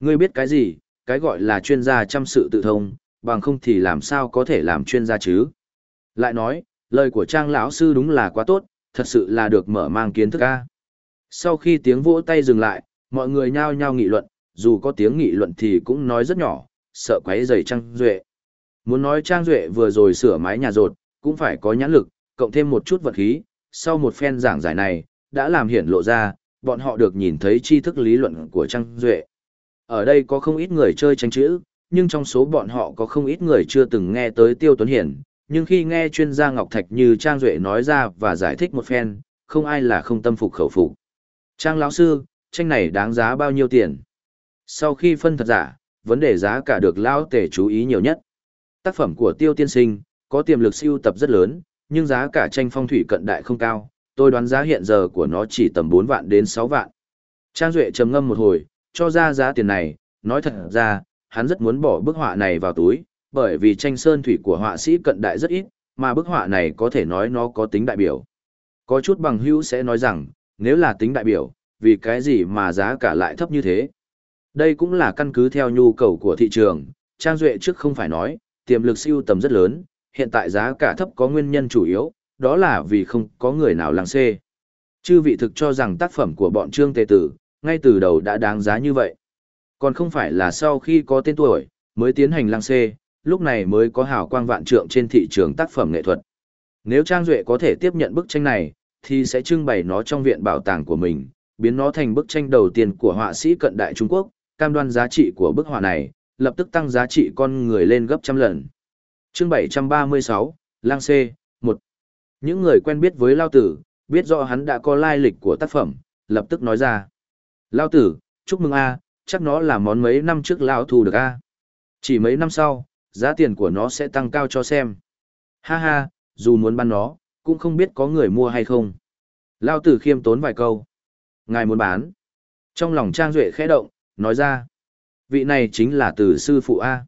Ngươi biết cái gì, cái gọi là chuyên gia chăm sự tự thông, bằng không thì làm sao có thể làm chuyên gia chứ? Lại nói, lời của Trang lão sư đúng là quá tốt, thật sự là được mở mang kiến thức a. Sau khi tiếng vỗ tay dừng lại, mọi người nhao nhao nghị luận, dù có tiếng nghị luận thì cũng nói rất nhỏ, sợ quấy rầy Trang Duệ. Muốn nói Trang Duệ vừa rồi sửa mái nhà rột, cũng phải có nhãn lực, cộng thêm một chút vật khí, sau một phen giảng giải này, đã làm hiển lộ ra, bọn họ được nhìn thấy tri thức lý luận của Trang Duệ. Ở đây có không ít người chơi tranh chữ, nhưng trong số bọn họ có không ít người chưa từng nghe tới Tiêu Tuấn Hiển, nhưng khi nghe chuyên gia Ngọc Thạch như Trang Duệ nói ra và giải thích một phen, không ai là không tâm phục khẩu phục. Trang lão sư, tranh này đáng giá bao nhiêu tiền? Sau khi phân thật giả, vấn đề giá cả được lão tể chú ý nhiều nhất. Tác phẩm của Tiêu Tiên Sinh có tiềm lực siêu tập rất lớn, nhưng giá cả tranh phong thủy cận đại không cao, tôi đoán giá hiện giờ của nó chỉ tầm 4 vạn đến 6 vạn. Trang Duệ trầm ngâm một hồi, cho ra giá tiền này, nói thật ra, hắn rất muốn bỏ bức họa này vào túi, bởi vì tranh sơn thủy của họa sĩ cận đại rất ít, mà bức họa này có thể nói nó có tính đại biểu. Có chút bằng hữu sẽ nói rằng, nếu là tính đại biểu, vì cái gì mà giá cả lại thấp như thế? Đây cũng là căn cứ theo nhu cầu của thị trường, Trang Duệ trước không phải nói, tiềm lực siêu tầm rất lớn, hiện tại giá cả thấp có nguyên nhân chủ yếu, đó là vì không có người nào làng xê. Chư vị thực cho rằng tác phẩm của bọn Trương Tề Tử, ngay từ đầu đã đáng giá như vậy. Còn không phải là sau khi có tên tuổi, mới tiến hành lăng xê, lúc này mới có hào quang vạn trượng trên thị trường tác phẩm nghệ thuật. Nếu Trang Duệ có thể tiếp nhận bức tranh này, thì sẽ trưng bày nó trong viện bảo tàng của mình, biến nó thành bức tranh đầu tiên của họa sĩ cận đại Trung Quốc, cam đoan giá trị của bức họa này, lập tức tăng giá trị con người lên gấp trăm lần. chương 736, Lang C, 1. Những người quen biết với Lao Tử, biết rõ hắn đã có lai lịch của tác phẩm, lập tức nói ra. Lao Tử, chúc mừng A, chắc nó là món mấy năm trước Lao thu được A. Chỉ mấy năm sau, giá tiền của nó sẽ tăng cao cho xem. Ha ha, dù muốn bán nó, cũng không biết có người mua hay không. Lao tử khiêm tốn vài câu. Ngài muốn bán. Trong lòng Trang Duệ khẽ động, nói ra. Vị này chính là từ sư phụ A.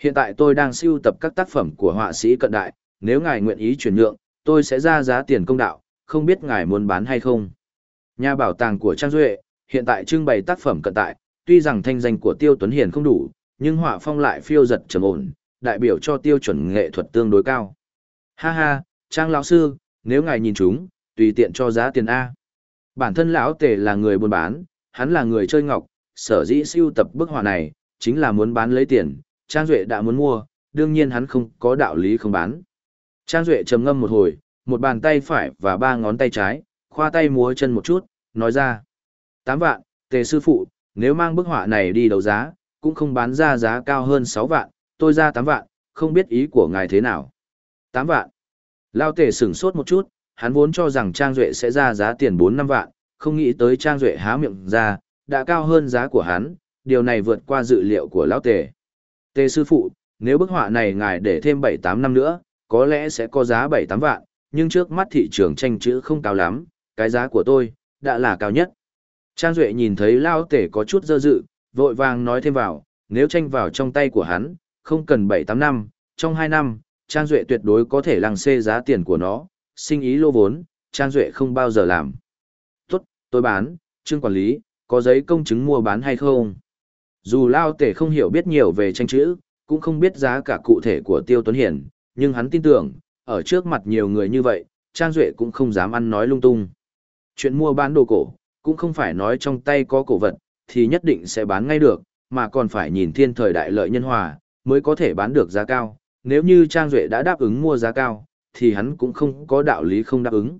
Hiện tại tôi đang siêu tập các tác phẩm của họa sĩ cận đại, nếu ngài nguyện ý chuyển nhượng, tôi sẽ ra giá tiền công đạo, không biết ngài muốn bán hay không. Nhà bảo tàng của Trang Duệ, hiện tại trưng bày tác phẩm cận tại, tuy rằng thanh danh của Tiêu Tuấn Hiền không đủ, nhưng họa phong lại phiêu giật trầm ổn, đại biểu cho tiêu chuẩn nghệ thuật tương đối cao. Ha ha, Trang lão sư, nếu ngài nhìn chúng, tùy tiện cho giá tiền A. Bản thân lão tề là người buôn bán, hắn là người chơi ngọc, sở dĩ siêu tập bức họa này, chính là muốn bán lấy tiền, Trang Duệ đã muốn mua, đương nhiên hắn không có đạo lý không bán. Trang Duệ trầm ngâm một hồi, một bàn tay phải và ba ngón tay trái, khoa tay múa chân một chút, nói ra. 8 vạn, tề sư phụ, nếu mang bức họa này đi đấu giá, cũng không bán ra giá cao hơn 6 vạn, tôi ra 8 vạn, không biết ý của ngài thế nào. 8 vạn. Lao tề sửng sốt một chút, hắn vốn cho rằng Trang Duệ sẽ ra giá tiền 4-5 vạn, không nghĩ tới Trang Duệ há miệng ra, đã cao hơn giá của hắn, điều này vượt qua dự liệu của Lão Tề. Tề sư phụ, nếu bức họa này ngài để thêm 7-8 năm nữa, có lẽ sẽ có giá 7-8 vạn, nhưng trước mắt thị trường tranh chữ không cao lắm, cái giá của tôi, đã là cao nhất. Trang Duệ nhìn thấy Lao tể có chút dơ dự, vội vàng nói thêm vào, nếu tranh vào trong tay của hắn, không cần 7-8 năm, trong 2 năm, Trang Duệ tuyệt đối có thể lăng xê giá tiền của nó, sinh ý lô vốn, Trang Duệ không bao giờ làm. Tốt, tôi bán, trương quản lý, có giấy công chứng mua bán hay không? Dù Lao Tể không hiểu biết nhiều về tranh chữ, cũng không biết giá cả cụ thể của Tiêu Tuấn Hiển, nhưng hắn tin tưởng, ở trước mặt nhiều người như vậy, Trang Duệ cũng không dám ăn nói lung tung. Chuyện mua bán đồ cổ, cũng không phải nói trong tay có cổ vật, thì nhất định sẽ bán ngay được, mà còn phải nhìn thiên thời đại lợi nhân hòa, mới có thể bán được giá cao. Nếu như Trang Duệ đã đáp ứng mua giá cao, thì hắn cũng không có đạo lý không đáp ứng.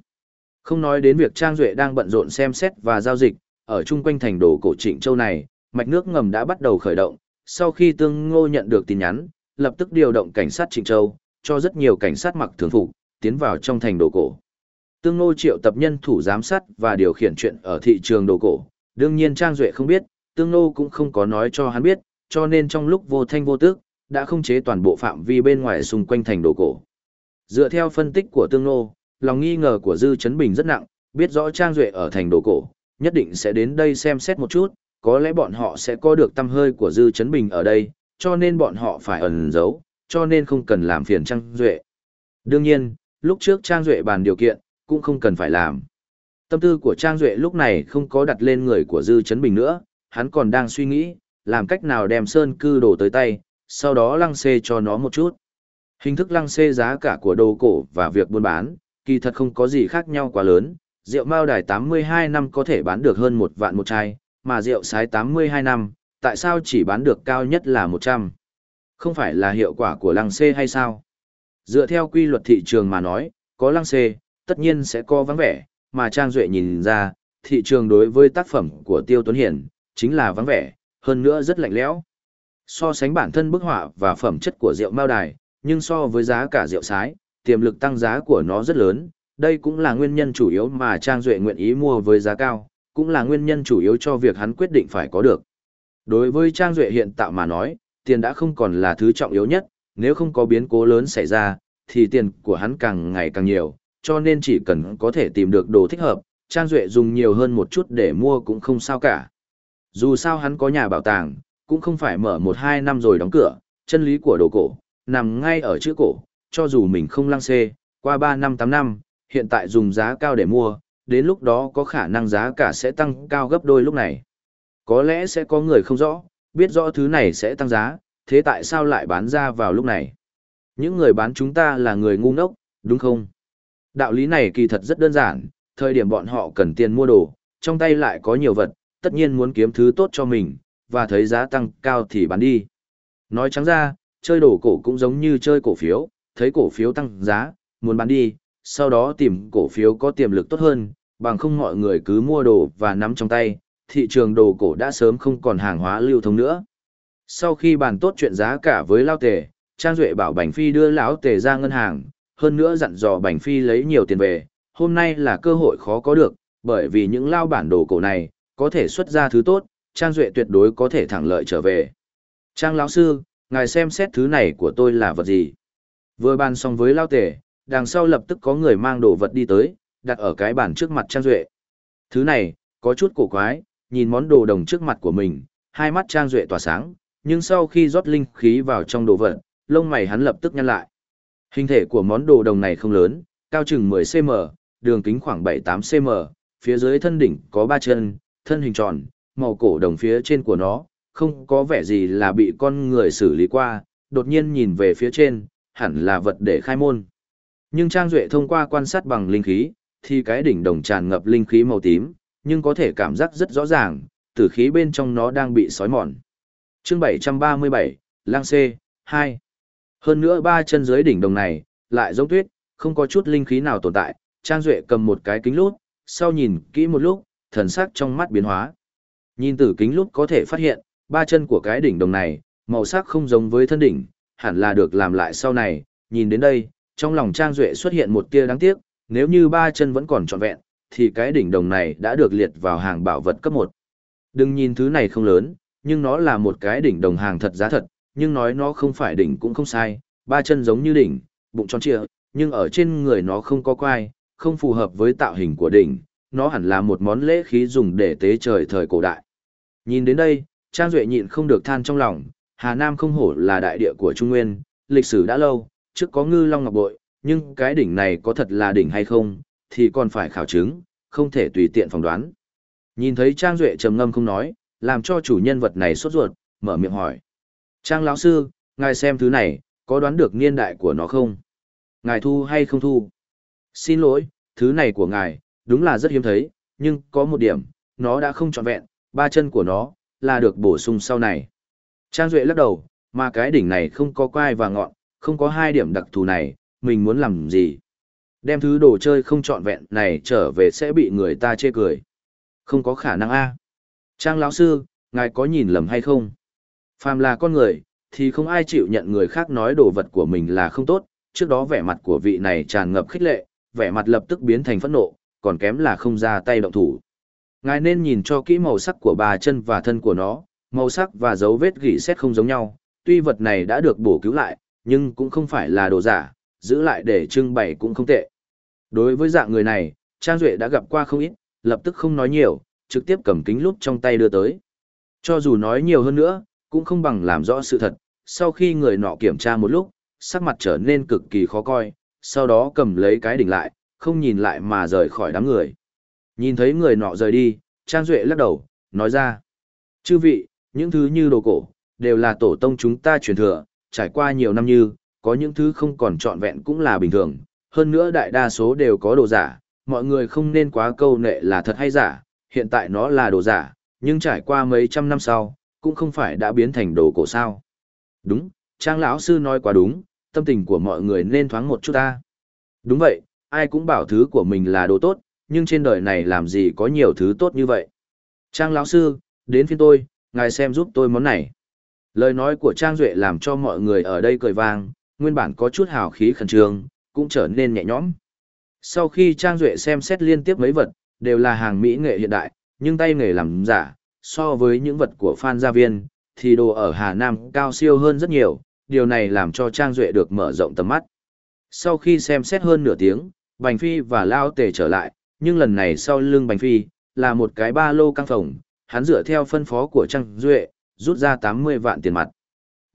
Không nói đến việc Trang Duệ đang bận rộn xem xét và giao dịch, ở chung quanh thành đồ cổ trịnh châu này, mạch nước ngầm đã bắt đầu khởi động. Sau khi Tương Ngô nhận được tin nhắn, lập tức điều động cảnh sát trịnh châu, cho rất nhiều cảnh sát mặc thường phục, tiến vào trong thành đồ cổ. Tương Ngô triệu tập nhân thủ giám sát và điều khiển chuyện ở thị trường đồ cổ, Đương nhiên Trang Duệ không biết, Tương Nô cũng không có nói cho hắn biết, cho nên trong lúc vô thanh vô tức, đã không chế toàn bộ phạm vi bên ngoài xung quanh thành đồ cổ. Dựa theo phân tích của Tương Nô, lòng nghi ngờ của Dư Chấn Bình rất nặng, biết rõ Trang Duệ ở thành đồ cổ, nhất định sẽ đến đây xem xét một chút, có lẽ bọn họ sẽ có được tâm hơi của Dư Chấn Bình ở đây, cho nên bọn họ phải ẩn giấu, cho nên không cần làm phiền Trang Duệ. Đương nhiên, lúc trước Trang Duệ bàn điều kiện, cũng không cần phải làm. Tâm tư của Trang Duệ lúc này không có đặt lên người của Dư Trấn Bình nữa, hắn còn đang suy nghĩ, làm cách nào đem sơn cư đồ tới tay, sau đó lăng xê cho nó một chút. Hình thức lăng xê giá cả của đồ cổ và việc buôn bán, kỳ thật không có gì khác nhau quá lớn, rượu mao đài 82 năm có thể bán được hơn một vạn một chai, mà rượu sái 82 năm, tại sao chỉ bán được cao nhất là 100? Không phải là hiệu quả của lăng xê hay sao? Dựa theo quy luật thị trường mà nói, có lăng xê, tất nhiên sẽ có vắng vẻ, mà Trang Duệ nhìn ra, thị trường đối với tác phẩm của Tiêu Tuấn Hiển, chính là vắng vẻ, hơn nữa rất lạnh lẽo. So sánh bản thân bức họa và phẩm chất của rượu mao đài, nhưng so với giá cả rượu sái, tiềm lực tăng giá của nó rất lớn, đây cũng là nguyên nhân chủ yếu mà Trang Duệ nguyện ý mua với giá cao, cũng là nguyên nhân chủ yếu cho việc hắn quyết định phải có được. Đối với Trang Duệ hiện tạo mà nói, tiền đã không còn là thứ trọng yếu nhất, nếu không có biến cố lớn xảy ra, thì tiền của hắn càng ngày càng nhiều, cho nên chỉ cần có thể tìm được đồ thích hợp, Trang Duệ dùng nhiều hơn một chút để mua cũng không sao cả. Dù sao hắn có nhà bảo tàng, cũng không phải mở một hai năm rồi đóng cửa, chân lý của đồ cổ, nằm ngay ở chữ cổ, cho dù mình không lăng xê, qua 3 năm 8 năm, hiện tại dùng giá cao để mua, đến lúc đó có khả năng giá cả sẽ tăng cao gấp đôi lúc này. Có lẽ sẽ có người không rõ, biết rõ thứ này sẽ tăng giá, thế tại sao lại bán ra vào lúc này? Những người bán chúng ta là người ngu ngốc, đúng không? Đạo lý này kỳ thật rất đơn giản, thời điểm bọn họ cần tiền mua đồ, trong tay lại có nhiều vật, tất nhiên muốn kiếm thứ tốt cho mình, và thấy giá tăng cao thì bán đi. Nói trắng ra, chơi đồ cổ cũng giống như chơi cổ phiếu, thấy cổ phiếu tăng giá, muốn bán đi, sau đó tìm cổ phiếu có tiềm lực tốt hơn, bằng không mọi người cứ mua đồ và nắm trong tay, thị trường đồ cổ đã sớm không còn hàng hóa lưu thông nữa. Sau khi bàn tốt chuyện giá cả với Lao Tề, Trang Duệ bảo Bành Phi đưa lão Tề ra ngân hàng, hơn nữa dặn dò Bành Phi lấy nhiều tiền về, hôm nay là cơ hội khó có được, bởi vì những lao bản đồ cổ này, có thể xuất ra thứ tốt, Trang Duệ tuyệt đối có thể thẳng lợi trở về. Trang lão sư, ngài xem xét thứ này của tôi là vật gì? Vừa bàn xong với Lao tể đằng sau lập tức có người mang đồ vật đi tới, đặt ở cái bàn trước mặt Trang Duệ. Thứ này, có chút cổ quái, nhìn món đồ đồng trước mặt của mình, hai mắt Trang Duệ tỏa sáng, nhưng sau khi rót linh khí vào trong đồ vật, lông mày hắn lập tức nhăn lại. Hình thể của món đồ đồng này không lớn, cao chừng 10cm, đường kính khoảng 7-8cm, phía dưới thân đỉnh có ba chân, thân hình tròn, màu cổ đồng phía trên của nó, không có vẻ gì là bị con người xử lý qua, đột nhiên nhìn về phía trên, hẳn là vật để khai môn. Nhưng Trang Duệ thông qua quan sát bằng linh khí, thì cái đỉnh đồng tràn ngập linh khí màu tím, nhưng có thể cảm giác rất rõ ràng, tử khí bên trong nó đang bị sói mòn. chương 737, Lang C, 2. Hơn nữa ba chân dưới đỉnh đồng này, lại giống tuyết, không có chút linh khí nào tồn tại, Trang Duệ cầm một cái kính lút, sau nhìn kỹ một lúc, thần sắc trong mắt biến hóa. Nhìn từ kính lút có thể phát hiện, ba chân của cái đỉnh đồng này, màu sắc không giống với thân đỉnh, hẳn là được làm lại sau này, nhìn đến đây, trong lòng Trang Duệ xuất hiện một tia đáng tiếc, nếu như ba chân vẫn còn trọn vẹn, thì cái đỉnh đồng này đã được liệt vào hàng bảo vật cấp 1. Đừng nhìn thứ này không lớn, nhưng nó là một cái đỉnh đồng hàng thật giá thật, nhưng nói nó không phải đỉnh cũng không sai, ba chân giống như đỉnh, bụng tròn trịa, nhưng ở trên người nó không có quai, không phù hợp với tạo hình của đỉnh, nó hẳn là một món lễ khí dùng để tế trời thời cổ đại. Nhìn đến đây, Trang Duệ nhịn không được than trong lòng, Hà Nam không hổ là đại địa của Trung Nguyên, lịch sử đã lâu, trước có ngư long ngọc bội, nhưng cái đỉnh này có thật là đỉnh hay không, thì còn phải khảo chứng, không thể tùy tiện phỏng đoán. Nhìn thấy Trang Duệ trầm ngâm không nói, làm cho chủ nhân vật này sốt ruột, mở miệng hỏi. Trang lão sư, ngài xem thứ này, có đoán được niên đại của nó không? Ngài thu hay không thu? Xin lỗi, thứ này của ngài, đúng là rất hiếm thấy, nhưng có một điểm, nó đã không trọn vẹn, ba chân của nó, là được bổ sung sau này. Trang Duệ lắc đầu, mà cái đỉnh này không có quai và ngọn, không có hai điểm đặc thù này, mình muốn làm gì? Đem thứ đồ chơi không trọn vẹn này trở về sẽ bị người ta chê cười. Không có khả năng a Trang lão sư, ngài có nhìn lầm hay không? Phàm là con người, thì không ai chịu nhận người khác nói đồ vật của mình là không tốt, trước đó vẻ mặt của vị này tràn ngập khích lệ, vẻ mặt lập tức biến thành phẫn nộ, còn kém là không ra tay động thủ. Ngài nên nhìn cho kỹ màu sắc của bà chân và thân của nó, màu sắc và dấu vết gỉ xét không giống nhau, tuy vật này đã được bổ cứu lại, nhưng cũng không phải là đồ giả, giữ lại để trưng bày cũng không tệ. Đối với dạng người này, Trang Duệ đã gặp qua không ít, lập tức không nói nhiều, trực tiếp cầm kính lúp trong tay đưa tới. Cho dù nói nhiều hơn nữa, cũng không bằng làm rõ sự thật, sau khi người nọ kiểm tra một lúc, sắc mặt trở nên cực kỳ khó coi, sau đó cầm lấy cái đỉnh lại, không nhìn lại mà rời khỏi đám người. Nhìn thấy người nọ rời đi, Trang Duệ lắc đầu, nói ra. Chư vị, những thứ như đồ cổ, đều là tổ tông chúng ta truyền thừa, trải qua nhiều năm như, có những thứ không còn trọn vẹn cũng là bình thường, hơn nữa đại đa số đều có đồ giả, mọi người không nên quá câu nệ là thật hay giả, hiện tại nó là đồ giả, nhưng trải qua mấy trăm năm sau, cũng không phải đã biến thành đồ cổ sao. Đúng, Trang lão sư nói quá đúng, tâm tình của mọi người nên thoáng một chút ta. Đúng vậy, ai cũng bảo thứ của mình là đồ tốt, nhưng trên đời này làm gì có nhiều thứ tốt như vậy. Trang lão sư, đến phiên tôi, ngài xem giúp tôi món này. Lời nói của Trang Duệ làm cho mọi người ở đây cười vang, nguyên bản có chút hào khí khẩn trương, cũng trở nên nhẹ nhõm. Sau khi Trang Duệ xem xét liên tiếp mấy vật, đều là hàng mỹ nghệ hiện đại, nhưng tay nghề làm giả, so với những vật của Phan Gia Viên, thì đồ ở Hà Nam cao siêu hơn rất nhiều, điều này làm cho Trang Duệ được mở rộng tầm mắt. Sau khi xem xét hơn nửa tiếng, Bành Phi và Lao Tề trở lại, nhưng lần này sau lưng Bành Phi, là một cái ba lô căng phòng, hắn dựa theo phân phó của Trang Duệ, rút ra 80 vạn tiền mặt.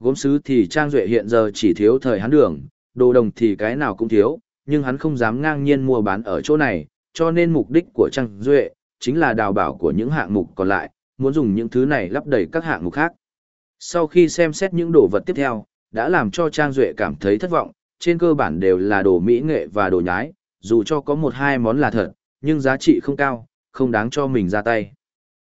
Gốm sứ thì Trang Duệ hiện giờ chỉ thiếu thời hắn đường, đồ đồng thì cái nào cũng thiếu, nhưng hắn không dám ngang nhiên mua bán ở chỗ này, cho nên mục đích của Trang Duệ, chính là đào bảo của những hạng mục còn lại, muốn dùng những thứ này lắp đầy các hạng mục khác. Sau khi xem xét những đồ vật tiếp theo, đã làm cho Trang Duệ cảm thấy thất vọng, trên cơ bản đều là đồ mỹ nghệ và đồ nhái, dù cho có một hai món là thật, nhưng giá trị không cao, không đáng cho mình ra tay.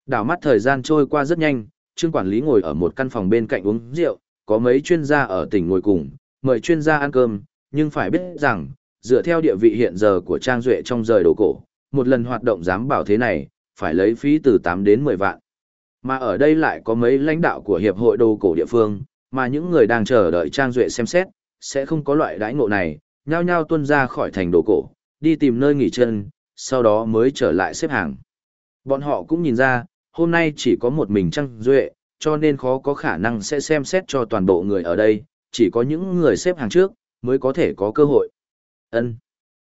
Đảo mắt thời gian trôi qua rất nhanh, Trương quản lý ngồi ở một căn phòng bên cạnh uống rượu, có mấy chuyên gia ở tỉnh ngồi cùng, mời chuyên gia ăn cơm, nhưng phải biết rằng, dựa theo địa vị hiện giờ của Trang Duệ trong rời đồ cổ, một lần hoạt động dám bảo thế này, phải lấy phí từ 8 đến 10 vạn. Mà ở đây lại có mấy lãnh đạo của Hiệp hội đồ cổ địa phương, mà những người đang chờ đợi Trang Duệ xem xét, sẽ không có loại đãi ngộ này, nhao nhao tuân ra khỏi thành đồ cổ, đi tìm nơi nghỉ chân, sau đó mới trở lại xếp hàng. Bọn họ cũng nhìn ra, hôm nay chỉ có một mình Trang Duệ, cho nên khó có khả năng sẽ xem xét cho toàn bộ người ở đây, chỉ có những người xếp hàng trước, mới có thể có cơ hội. ân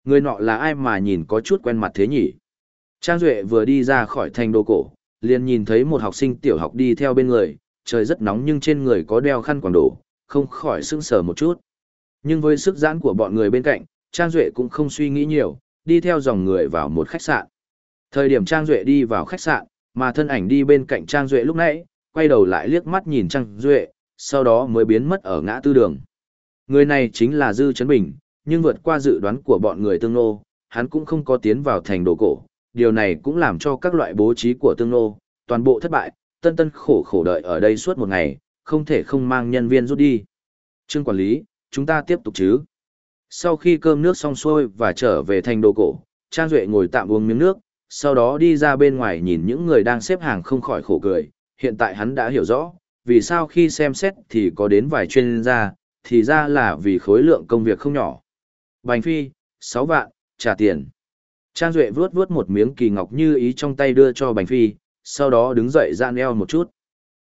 Người nọ là ai mà nhìn có chút quen mặt thế nhỉ? Trang Duệ vừa đi ra khỏi thành đồ cổ, liền nhìn thấy một học sinh tiểu học đi theo bên người, trời rất nóng nhưng trên người có đeo khăn quàng đổ, không khỏi sững sờ một chút. Nhưng với sức giãn của bọn người bên cạnh, Trang Duệ cũng không suy nghĩ nhiều, đi theo dòng người vào một khách sạn. Thời điểm Trang Duệ đi vào khách sạn, mà thân ảnh đi bên cạnh Trang Duệ lúc nãy, quay đầu lại liếc mắt nhìn Trang Duệ, sau đó mới biến mất ở ngã tư đường. Người này chính là Dư Trấn Bình, nhưng vượt qua dự đoán của bọn người tương nô, hắn cũng không có tiến vào thành đồ cổ. Điều này cũng làm cho các loại bố trí của tương nô, toàn bộ thất bại, tân tân khổ khổ đợi ở đây suốt một ngày, không thể không mang nhân viên rút đi. Trương quản lý, chúng ta tiếp tục chứ. Sau khi cơm nước xong xuôi và trở về thành đồ cổ, Trang Duệ ngồi tạm uống miếng nước, sau đó đi ra bên ngoài nhìn những người đang xếp hàng không khỏi khổ cười. Hiện tại hắn đã hiểu rõ, vì sao khi xem xét thì có đến vài chuyên gia, thì ra là vì khối lượng công việc không nhỏ. Bành Phi, 6 vạn, trả tiền. Trang Duệ vướt vướt một miếng kỳ ngọc như ý trong tay đưa cho Bành Phi, sau đó đứng dậy gian eo một chút.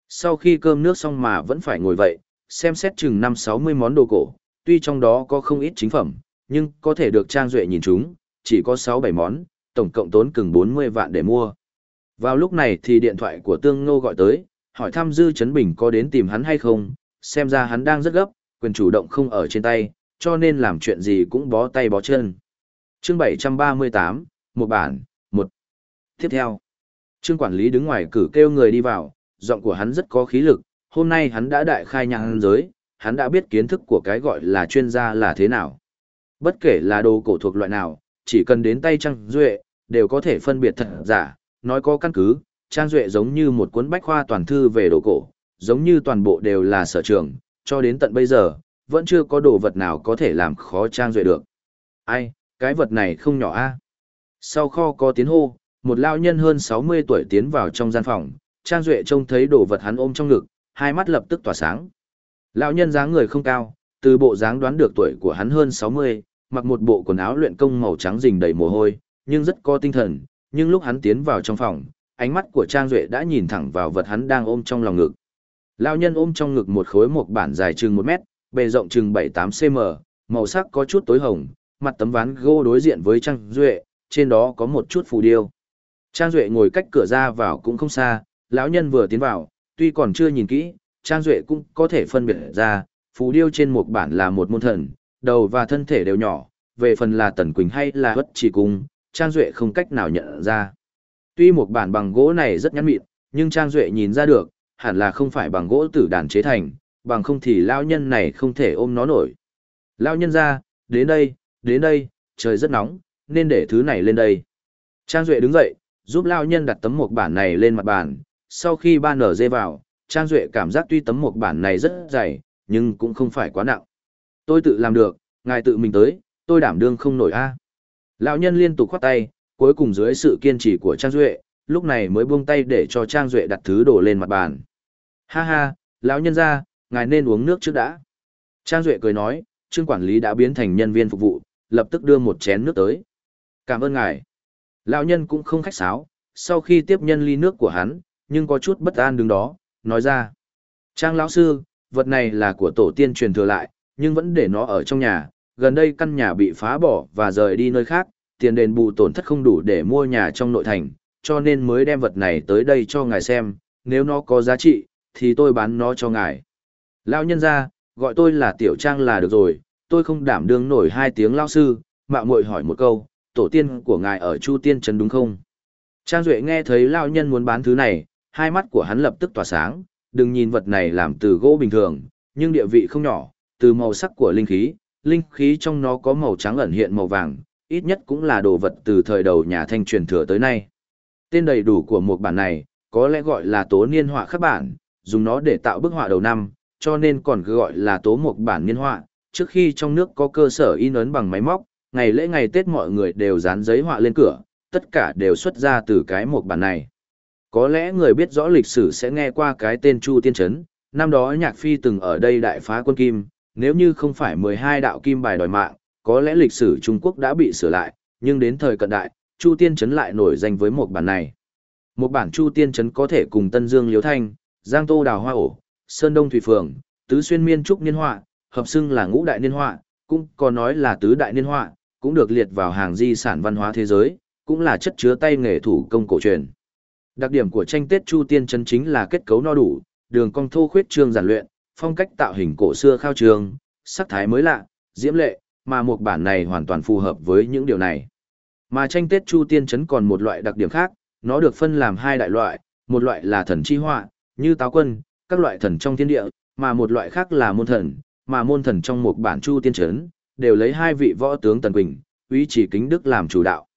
Sau khi cơm nước xong mà vẫn phải ngồi vậy, xem xét chừng 5-60 món đồ cổ, tuy trong đó có không ít chính phẩm, nhưng có thể được Trang Duệ nhìn chúng, chỉ có 6-7 món, tổng cộng tốn cừng 40 vạn để mua. Vào lúc này thì điện thoại của Tương Ngô gọi tới, hỏi thăm Dư Trấn Bình có đến tìm hắn hay không, xem ra hắn đang rất gấp, quyền chủ động không ở trên tay, cho nên làm chuyện gì cũng bó tay bó chân chương 738, một bản, một. Tiếp theo, Trương quản lý đứng ngoài cử kêu người đi vào, giọng của hắn rất có khí lực, hôm nay hắn đã đại khai nhãn giới, hắn đã biết kiến thức của cái gọi là chuyên gia là thế nào. Bất kể là đồ cổ thuộc loại nào, chỉ cần đến tay Trang Duệ, đều có thể phân biệt thật giả, nói có căn cứ, Trang Duệ giống như một cuốn bách khoa toàn thư về đồ cổ, giống như toàn bộ đều là sở trường, cho đến tận bây giờ, vẫn chưa có đồ vật nào có thể làm khó Trang Duệ được. Ai, cái vật này không nhỏ a Sau kho có tiếng hô, một lao nhân hơn 60 tuổi tiến vào trong gian phòng, Trang Duệ trông thấy đồ vật hắn ôm trong ngực, hai mắt lập tức tỏa sáng. Lão nhân dáng người không cao, từ bộ dáng đoán được tuổi của hắn hơn 60, mặc một bộ quần áo luyện công màu trắng rình đầy mồ hôi, nhưng rất có tinh thần, nhưng lúc hắn tiến vào trong phòng, ánh mắt của Trang Duệ đã nhìn thẳng vào vật hắn đang ôm trong lòng ngực. Lão nhân ôm trong ngực một khối mộc bản dài chừng 1 mét, bề rộng chừng 7-8 cm, màu sắc có chút tối hồng, mặt tấm ván gỗ đối diện với Trang Duệ, trên đó có một chút phù điêu. Trang Duệ ngồi cách cửa ra vào cũng không xa, lão nhân vừa tiến vào, tuy còn chưa nhìn kỹ, Trang Duệ cũng có thể phân biệt ra, phù điêu trên một bản là một môn thần, đầu và thân thể đều nhỏ, về phần là Tần Quỳnh hay là Hất Chỉ Cung, Trang Duệ không cách nào nhận ra. Tuy một bản bằng gỗ này rất nhắn mịn, nhưng Trang Duệ nhìn ra được, hẳn là không phải bằng gỗ tử đàn chế thành, bằng không thì lao nhân này không thể ôm nó nổi. Lao nhân ra, đến đây, đến đây, trời rất nóng, nên để thứ này lên đây. Trang Duệ đứng dậy, giúp lao nhân đặt tấm mộc bản này lên mặt bàn, sau khi ba nở dê vào, Trang Duệ cảm giác tuy tấm mộc bản này rất dày, nhưng cũng không phải quá nặng. Tôi tự làm được, ngài tự mình tới, tôi đảm đương không nổi a Lão nhân liên tục khoát tay, cuối cùng dưới sự kiên trì của Trang Duệ, lúc này mới buông tay để cho Trang Duệ đặt thứ đổ lên mặt bàn. Ha ha, lão nhân ra, ngài nên uống nước trước đã. Trang Duệ cười nói, trương quản lý đã biến thành nhân viên phục vụ, lập tức đưa một chén nước tới. Cảm ơn ngài. Lão nhân cũng không khách sáo, sau khi tiếp nhân ly nước của hắn, nhưng có chút bất an đứng đó, nói ra. Trang lão sư, vật này là của tổ tiên truyền thừa lại, nhưng vẫn để nó ở trong nhà, gần đây căn nhà bị phá bỏ và rời đi nơi khác, tiền đền bù tổn thất không đủ để mua nhà trong nội thành, cho nên mới đem vật này tới đây cho ngài xem, nếu nó có giá trị, thì tôi bán nó cho ngài. Lão nhân ra, gọi tôi là Tiểu Trang là được rồi, tôi không đảm đương nổi hai tiếng lao sư, mạo muội hỏi một câu, tổ tiên của ngài ở Chu Tiên Trấn đúng không? Trang Duệ nghe thấy lão nhân muốn bán thứ này, hai mắt của hắn lập tức tỏa sáng, đừng nhìn vật này làm từ gỗ bình thường, nhưng địa vị không nhỏ, từ màu sắc của linh khí, linh khí trong nó có màu trắng ẩn hiện màu vàng, ít nhất cũng là đồ vật từ thời đầu nhà thanh truyền thừa tới nay. Tên đầy đủ của một bản này, có lẽ gọi là tố niên họa khắc bản, dùng nó để tạo bức họa đầu năm, cho nên còn cứ gọi là tố một bản niên họa. Trước khi trong nước có cơ sở in ấn bằng máy móc, ngày lễ ngày Tết mọi người đều dán giấy họa lên cửa, tất cả đều xuất ra từ cái một bản này. Có lẽ người biết rõ lịch sử sẽ nghe qua cái tên Chu Tiên Trấn, năm đó Nhạc Phi từng ở đây đại phá quân Kim, nếu như không phải 12 đạo kim bài đòi mạng, có lẽ lịch sử Trung Quốc đã bị sửa lại, nhưng đến thời cận đại, Chu Tiên Trấn lại nổi danh với một bản này. Một bản Chu Tiên Trấn có thể cùng Tân Dương Liếu Thanh, Giang Tô Đào Hoa Ổ, Sơn Đông Thủy Phường, Tứ Xuyên Miên Trúc Niên Họa, hợp xưng là ngũ đại niên họa, cũng có nói là tứ đại niên họa, cũng được liệt vào hàng di sản văn hóa thế giới, cũng là chất chứa tay nghề thủ công cổ truyền. Đặc điểm của tranh Tết Chu Tiên chân chính là kết cấu no đủ, đường cong thô khuyết trương giản luyện, phong cách tạo hình cổ xưa khao trường, sắc thái mới lạ, diễm lệ, mà một bản này hoàn toàn phù hợp với những điều này. Mà tranh Tết Chu Tiên Trấn còn một loại đặc điểm khác, nó được phân làm hai đại loại, một loại là thần chi họa, như táo quân, các loại thần trong thiên địa, mà một loại khác là môn thần, mà môn thần trong một bản Chu Tiên Trấn, đều lấy hai vị võ tướng Tần Quỳnh, uy chỉ kính đức làm chủ đạo.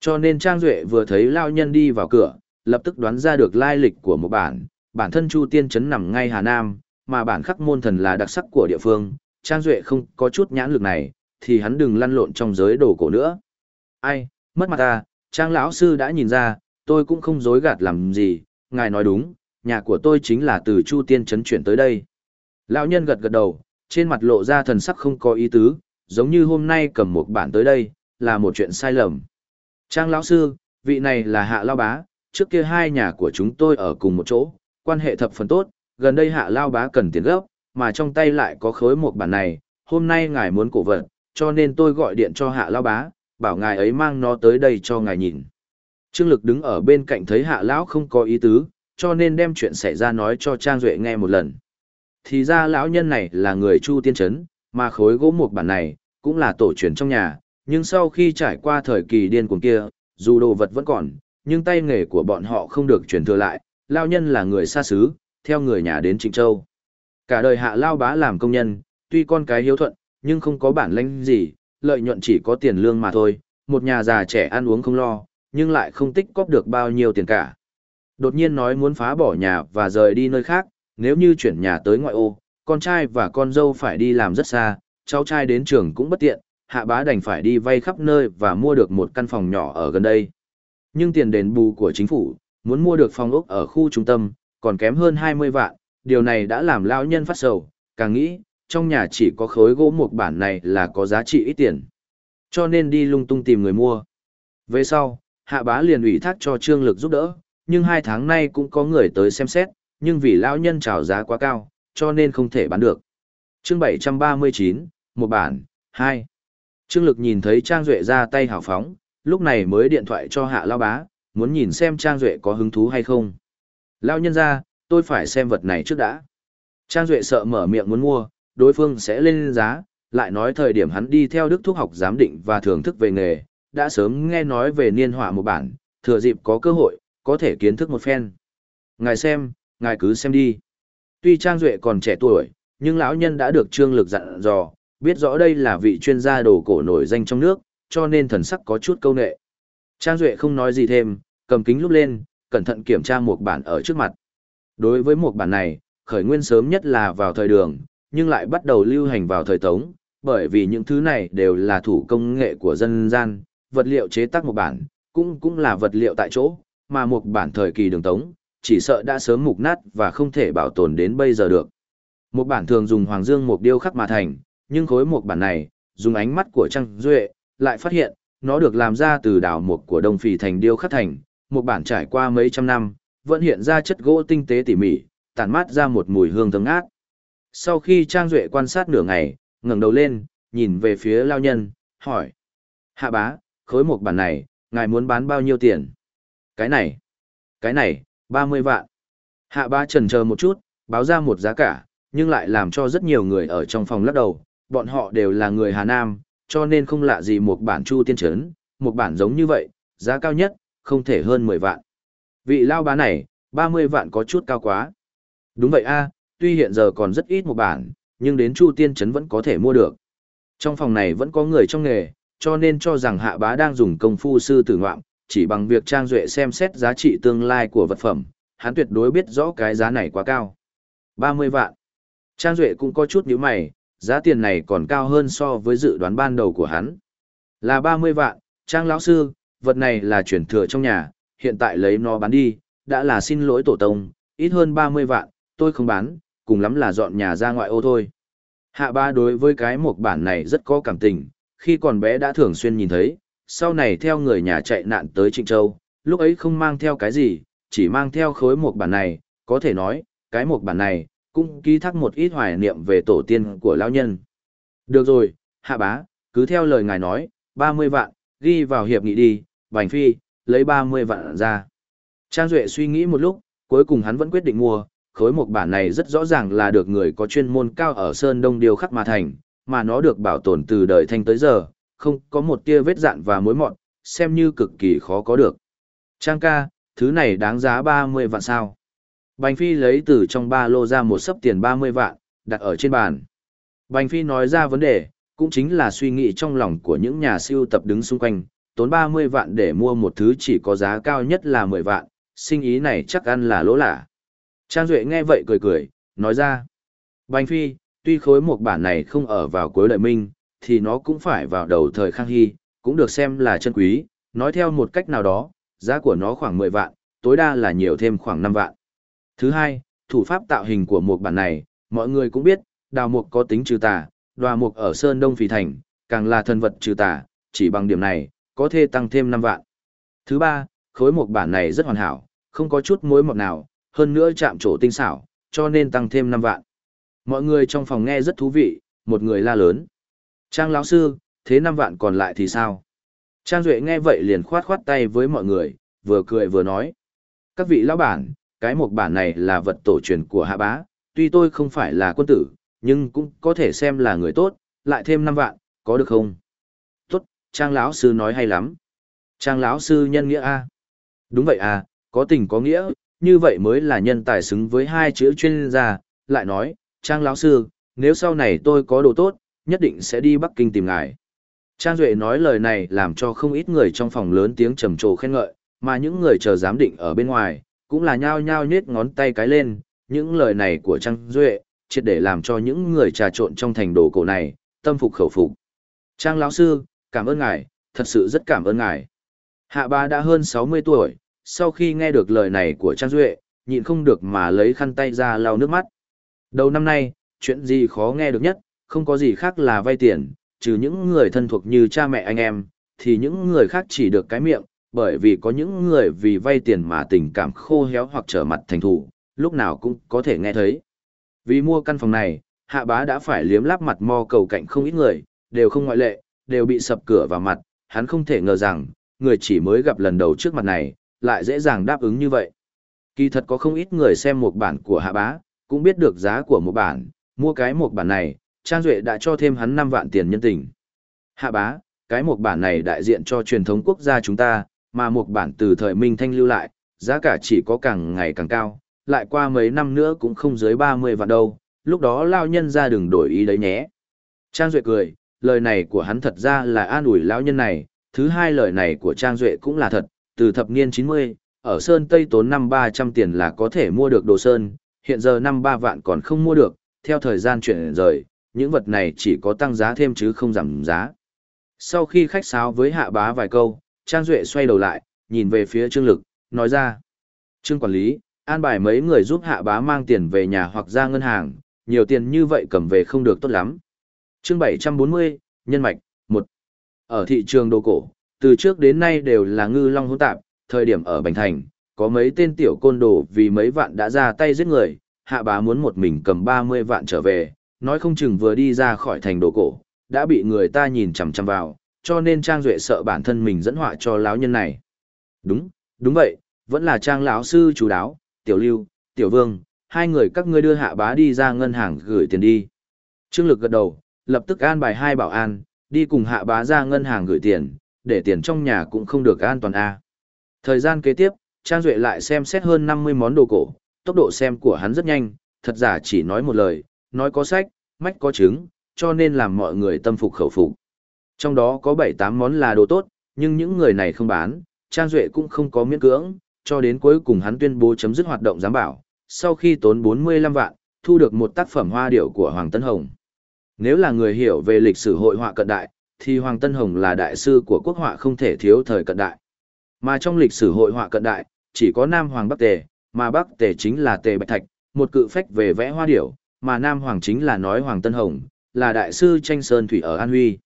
Cho nên Trang Duệ vừa thấy lao nhân đi vào cửa, lập tức đoán ra được lai lịch của một bản, bản thân Chu Tiên Trấn nằm ngay Hà Nam, mà bản khắc môn thần là đặc sắc của địa phương, Trang Duệ không có chút nhãn lực này, thì hắn đừng lăn lộn trong giới đồ cổ nữa. Ai, mất mặt ta, Trang lão sư đã nhìn ra, tôi cũng không dối gạt làm gì, ngài nói đúng, nhà của tôi chính là từ Chu Tiên Trấn chuyển tới đây. Lão nhân gật gật đầu, trên mặt lộ ra thần sắc không có ý tứ, giống như hôm nay cầm một bản tới đây, là một chuyện sai lầm. Trang lão sư, vị này là Hạ Lao Bá, trước kia hai nhà của chúng tôi ở cùng một chỗ, quan hệ thập phần tốt, gần đây Hạ Lao Bá cần tiền gấp, mà trong tay lại có khối một bản này, hôm nay ngài muốn cổ vật, cho nên tôi gọi điện cho Hạ Lao Bá, bảo ngài ấy mang nó tới đây cho ngài nhìn. Trương Lực đứng ở bên cạnh thấy Hạ Lão không có ý tứ, cho nên đem chuyện xảy ra nói cho Trang Duệ nghe một lần. Thì ra lão nhân này là người Chu Tiên Trấn, mà khối gỗ mục bản này, cũng là tổ truyền trong nhà, nhưng sau khi trải qua thời kỳ điên cuồng kia, dù đồ vật vẫn còn, nhưng tay nghề của bọn họ không được truyền thừa lại, lao nhân là người xa xứ, theo người nhà đến Trịnh Châu. Cả đời hạ lao bá làm công nhân, tuy con cái hiếu thuận, nhưng không có bản lĩnh gì, lợi nhuận chỉ có tiền lương mà thôi, một nhà già trẻ ăn uống không lo, nhưng lại không tích cóp được bao nhiêu tiền cả. Đột nhiên nói muốn phá bỏ nhà và rời đi nơi khác, nếu như chuyển nhà tới ngoại ô, con trai và con dâu phải đi làm rất xa, cháu trai đến trường cũng bất tiện, hạ bá đành phải đi vay khắp nơi và mua được một căn phòng nhỏ ở gần đây. Nhưng tiền đền bù của chính phủ, muốn mua được phòng ốc ở khu trung tâm, còn kém hơn 20 vạn, điều này đã làm lão nhân phát sầu, càng nghĩ, trong nhà chỉ có khối gỗ một bản này là có giá trị ít tiền. Cho nên đi lung tung tìm người mua. Về sau, hạ bá liền ủy thác cho trương lực giúp đỡ, nhưng hai tháng nay cũng có người tới xem xét, nhưng vì lão nhân trào giá quá cao, cho nên không thể bán được. Chương 739, một bản, hai. Trương Lực nhìn thấy Trang Duệ ra tay hào phóng, lúc này mới điện thoại cho hạ lao bá, muốn nhìn xem Trang Duệ có hứng thú hay không. Lao nhân ra, tôi phải xem vật này trước đã. Trang Duệ sợ mở miệng muốn mua, đối phương sẽ lên giá, lại nói thời điểm hắn đi theo đức thuốc học giám định và thưởng thức về nghề, đã sớm nghe nói về niên họa một bản, thừa dịp có cơ hội, có thể kiến thức một phen. Ngài xem, ngài cứ xem đi. Tuy Trang Duệ còn trẻ tuổi, nhưng lão nhân đã được trương lực dặn dò, biết rõ đây là vị chuyên gia đồ cổ nổi danh trong nước, cho nên thần sắc có chút câu nệ. Trang Duệ không nói gì thêm, cầm kính lúc lên, cẩn thận kiểm tra một bản ở trước mặt. Đối với một bản này, khởi nguyên sớm nhất là vào thời đường, nhưng lại bắt đầu lưu hành vào thời Tống, bởi vì những thứ này đều là thủ công nghệ của dân gian, vật liệu chế tác một bản, cũng cũng là vật liệu tại chỗ, mà một bản thời kỳ đường Tống, chỉ sợ đã sớm mục nát và không thể bảo tồn đến bây giờ được. Một bản thường dùng hoàng dương mục điêu khắc mà thành, nhưng khối mục bản này, dùng ánh mắt của Trăng Duệ, lại phát hiện, nó được làm ra từ đào mục của đông phì thành điêu khắc thành, một bản trải qua mấy trăm năm, vẫn hiện ra chất gỗ tinh tế tỉ mỉ, tản mát ra một mùi hương thơm ngát. Sau khi Trang Duệ quan sát nửa ngày, ngẩng đầu lên, nhìn về phía lao nhân, hỏi. Hạ bá, khối mục bản này, ngài muốn bán bao nhiêu tiền? Cái này, cái này, 30 vạn. Hạ bá trần chờ một chút, báo ra một giá cả, nhưng lại làm cho rất nhiều người ở trong phòng lắc đầu, bọn họ đều là người Hà Nam, cho nên không lạ gì một bản chu tiên trấn, một bản giống như vậy, giá cao nhất, không thể hơn 10 vạn. Vị lao bá này, 30 vạn có chút cao quá. Đúng vậy a, tuy hiện giờ còn rất ít một bản, nhưng đến chu tiên trấn vẫn có thể mua được. Trong phòng này vẫn có người trong nghề, cho nên cho rằng hạ bá đang dùng công phu sư tử ngoạm, chỉ bằng việc trang duệ xem xét giá trị tương lai của vật phẩm, hắn tuyệt đối biết rõ cái giá này quá cao. 30 vạn. Trang duệ cũng có chút nhíu mày, giá tiền này còn cao hơn so với dự đoán ban đầu của hắn. Là 30 vạn, Trang lão sư, vật này là chuyển thừa trong nhà, hiện tại lấy nó bán đi, đã là xin lỗi tổ tông, ít hơn 30 vạn, tôi không bán, cùng lắm là dọn nhà ra ngoại ô thôi. Hạ ba đối với cái mộc bản này rất có cảm tình, khi còn bé đã thường xuyên nhìn thấy, sau này theo người nhà chạy nạn tới Trịnh Châu, lúc ấy không mang theo cái gì, chỉ mang theo khối mộc bản này, có thể nói, cái mộc bản này, cũng ký thác một ít hoài niệm về tổ tiên của lão nhân. Được rồi, hạ bá, cứ theo lời ngài nói, 30 vạn, ghi vào hiệp nghị đi, Bành Phi, lấy 30 vạn ra. Trang Duệ suy nghĩ một lúc, cuối cùng hắn vẫn quyết định mua, khối mộc bản này rất rõ ràng là được người có chuyên môn cao ở Sơn Đông điều khắc mà thành, mà nó được bảo tồn từ đời thanh tới giờ, không có một tia vết dạn và mối mọt, xem như cực kỳ khó có được. Trang ca, thứ này đáng giá 30 vạn sao. Bành Phi lấy từ trong ba lô ra một sấp tiền 30 vạn, đặt ở trên bàn. Bành Phi nói ra vấn đề, cũng chính là suy nghĩ trong lòng của những nhà siêu tập đứng xung quanh, tốn 30 vạn để mua một thứ chỉ có giá cao nhất là 10 vạn, sinh ý này chắc ăn là lỗ lạ. Trang Duệ nghe vậy cười cười, nói ra. Bành Phi, tuy khối một bản này không ở vào cuối đời minh, thì nó cũng phải vào đầu thời Khang Hy, cũng được xem là chân quý, nói theo một cách nào đó, giá của nó khoảng 10 vạn, tối đa là nhiều thêm khoảng 5 vạn. Thứ hai, thủ pháp tạo hình của một bản này, mọi người cũng biết, đào mục có tính trừ tà, đoà mục ở Sơn Đông Phì Thành, càng là thần vật trừ tà, chỉ bằng điểm này, có thể tăng thêm 5 vạn. Thứ ba, khối mục bản này rất hoàn hảo, không có chút mối mọt nào, hơn nữa chạm trổ tinh xảo, cho nên tăng thêm 5 vạn. Mọi người trong phòng nghe rất thú vị, một người la lớn. Trang lão sư, thế 5 vạn còn lại thì sao? Trang Duệ nghe vậy liền khoát khoát tay với mọi người, vừa cười vừa nói. Các vị lão bản, cái một bản này là vật tổ truyền của hạ bá, tuy tôi không phải là quân tử, nhưng cũng có thể xem là người tốt, lại thêm 5 vạn, có được không? Tốt, Trang lão sư nói hay lắm. Trang lão sư nhân nghĩa a. Đúng vậy à, có tình có nghĩa, như vậy mới là nhân tài xứng với hai chữ chuyên gia, lại nói, Trang lão sư, nếu sau này tôi có đồ tốt, nhất định sẽ đi Bắc Kinh tìm ngài. Trang Duệ nói lời này làm cho không ít người trong phòng lớn tiếng trầm trồ khen ngợi, mà những người chờ giám định ở bên ngoài, cũng là nhao nhao nhết ngón tay cái lên, những lời này của Trang Duệ, triệt để làm cho những người trà trộn trong thành đồ cổ này, tâm phục khẩu phục. Trang lão sư, cảm ơn ngài, thật sự rất cảm ơn ngài. Hạ ba đã hơn 60 tuổi, sau khi nghe được lời này của Trang Duệ, nhịn không được mà lấy khăn tay ra lau nước mắt. Đầu năm nay, chuyện gì khó nghe được nhất, không có gì khác là vay tiền, trừ những người thân thuộc như cha mẹ anh em, thì những người khác chỉ được cái miệng, bởi vì có những người vì vay tiền mà tình cảm khô héo hoặc trở mặt thành thủ, lúc nào cũng có thể nghe thấy. Vì mua căn phòng này, hạ bá đã phải liếm láp mặt mo cầu cạnh không ít người, đều không ngoại lệ, đều bị sập cửa vào mặt, hắn không thể ngờ rằng, người chỉ mới gặp lần đầu trước mặt này, lại dễ dàng đáp ứng như vậy. Kỳ thật có không ít người xem một bản của hạ bá, cũng biết được giá của một bản, mua cái một bản này, Trang Duệ đã cho thêm hắn 5 vạn tiền nhân tình. Hạ bá, cái mục bản này đại diện cho truyền thống quốc gia chúng ta, mà mục bản từ thời Minh Thanh lưu lại, giá cả chỉ có càng ngày càng cao, lại qua mấy năm nữa cũng không dưới 30 vạn đâu, lúc đó lao nhân ra đừng đổi ý đấy nhé. Trang Duệ cười, lời này của hắn thật ra là an ủi lão nhân này, thứ hai lời này của Trang Duệ cũng là thật, từ thập niên 90, ở Sơn Tây tốn năm 300 tiền là có thể mua được đồ sơn, hiện giờ năm 3 vạn còn không mua được, theo thời gian chuyển rời, những vật này chỉ có tăng giá thêm chứ không giảm giá. Sau khi khách sáo với hạ bá vài câu, Trang Duệ xoay đầu lại, nhìn về phía Trương Lực, nói ra. Trương quản lý, an bài mấy người giúp hạ bá mang tiền về nhà hoặc ra ngân hàng, nhiều tiền như vậy cầm về không được tốt lắm. chương 740, Nhân mạch, 1. Ở thị trường đồ cổ, từ trước đến nay đều là ngư long hỗn tạp, thời điểm ở Bành Thành, có mấy tên tiểu côn đồ vì mấy vạn đã ra tay giết người, hạ bá muốn một mình cầm 30 vạn trở về, nói không chừng vừa đi ra khỏi thành đồ cổ, đã bị người ta nhìn chằm chằm vào, cho nên Trang Duệ sợ bản thân mình dẫn họa cho lão nhân này. Đúng, đúng vậy, vẫn là Trang lão sư chủ đáo, Tiểu Lưu, Tiểu Vương, hai người các ngươi đưa hạ bá đi ra ngân hàng gửi tiền đi. Trương Lực gật đầu, lập tức an bài hai bảo an, đi cùng hạ bá ra ngân hàng gửi tiền, để tiền trong nhà cũng không được an toàn a. Thời gian kế tiếp, Trang Duệ lại xem xét hơn 50 món đồ cổ, tốc độ xem của hắn rất nhanh, thật giả chỉ nói một lời, nói có sách, mách có trứng, cho nên làm mọi người tâm phục khẩu phục. Trong đó có 7-8 món là đồ tốt, nhưng những người này không bán, Trang Duệ cũng không có miễn cưỡng, cho đến cuối cùng hắn tuyên bố chấm dứt hoạt động giám bảo, sau khi tốn 45 vạn, thu được một tác phẩm hoa điệu của Hoàng Tân Hồng. Nếu là người hiểu về lịch sử hội họa cận đại, thì Hoàng Tân Hồng là đại sư của quốc họa không thể thiếu thời cận đại. Mà trong lịch sử hội họa cận đại, chỉ có Nam Hoàng Bắc Tề, mà Bắc Tề chính là Tề Bạch Thạch, một cự phách về vẽ hoa điểu, mà Nam Hoàng chính là nói Hoàng Tân Hồng, là đại sư tranh sơn thủy ở An Huy.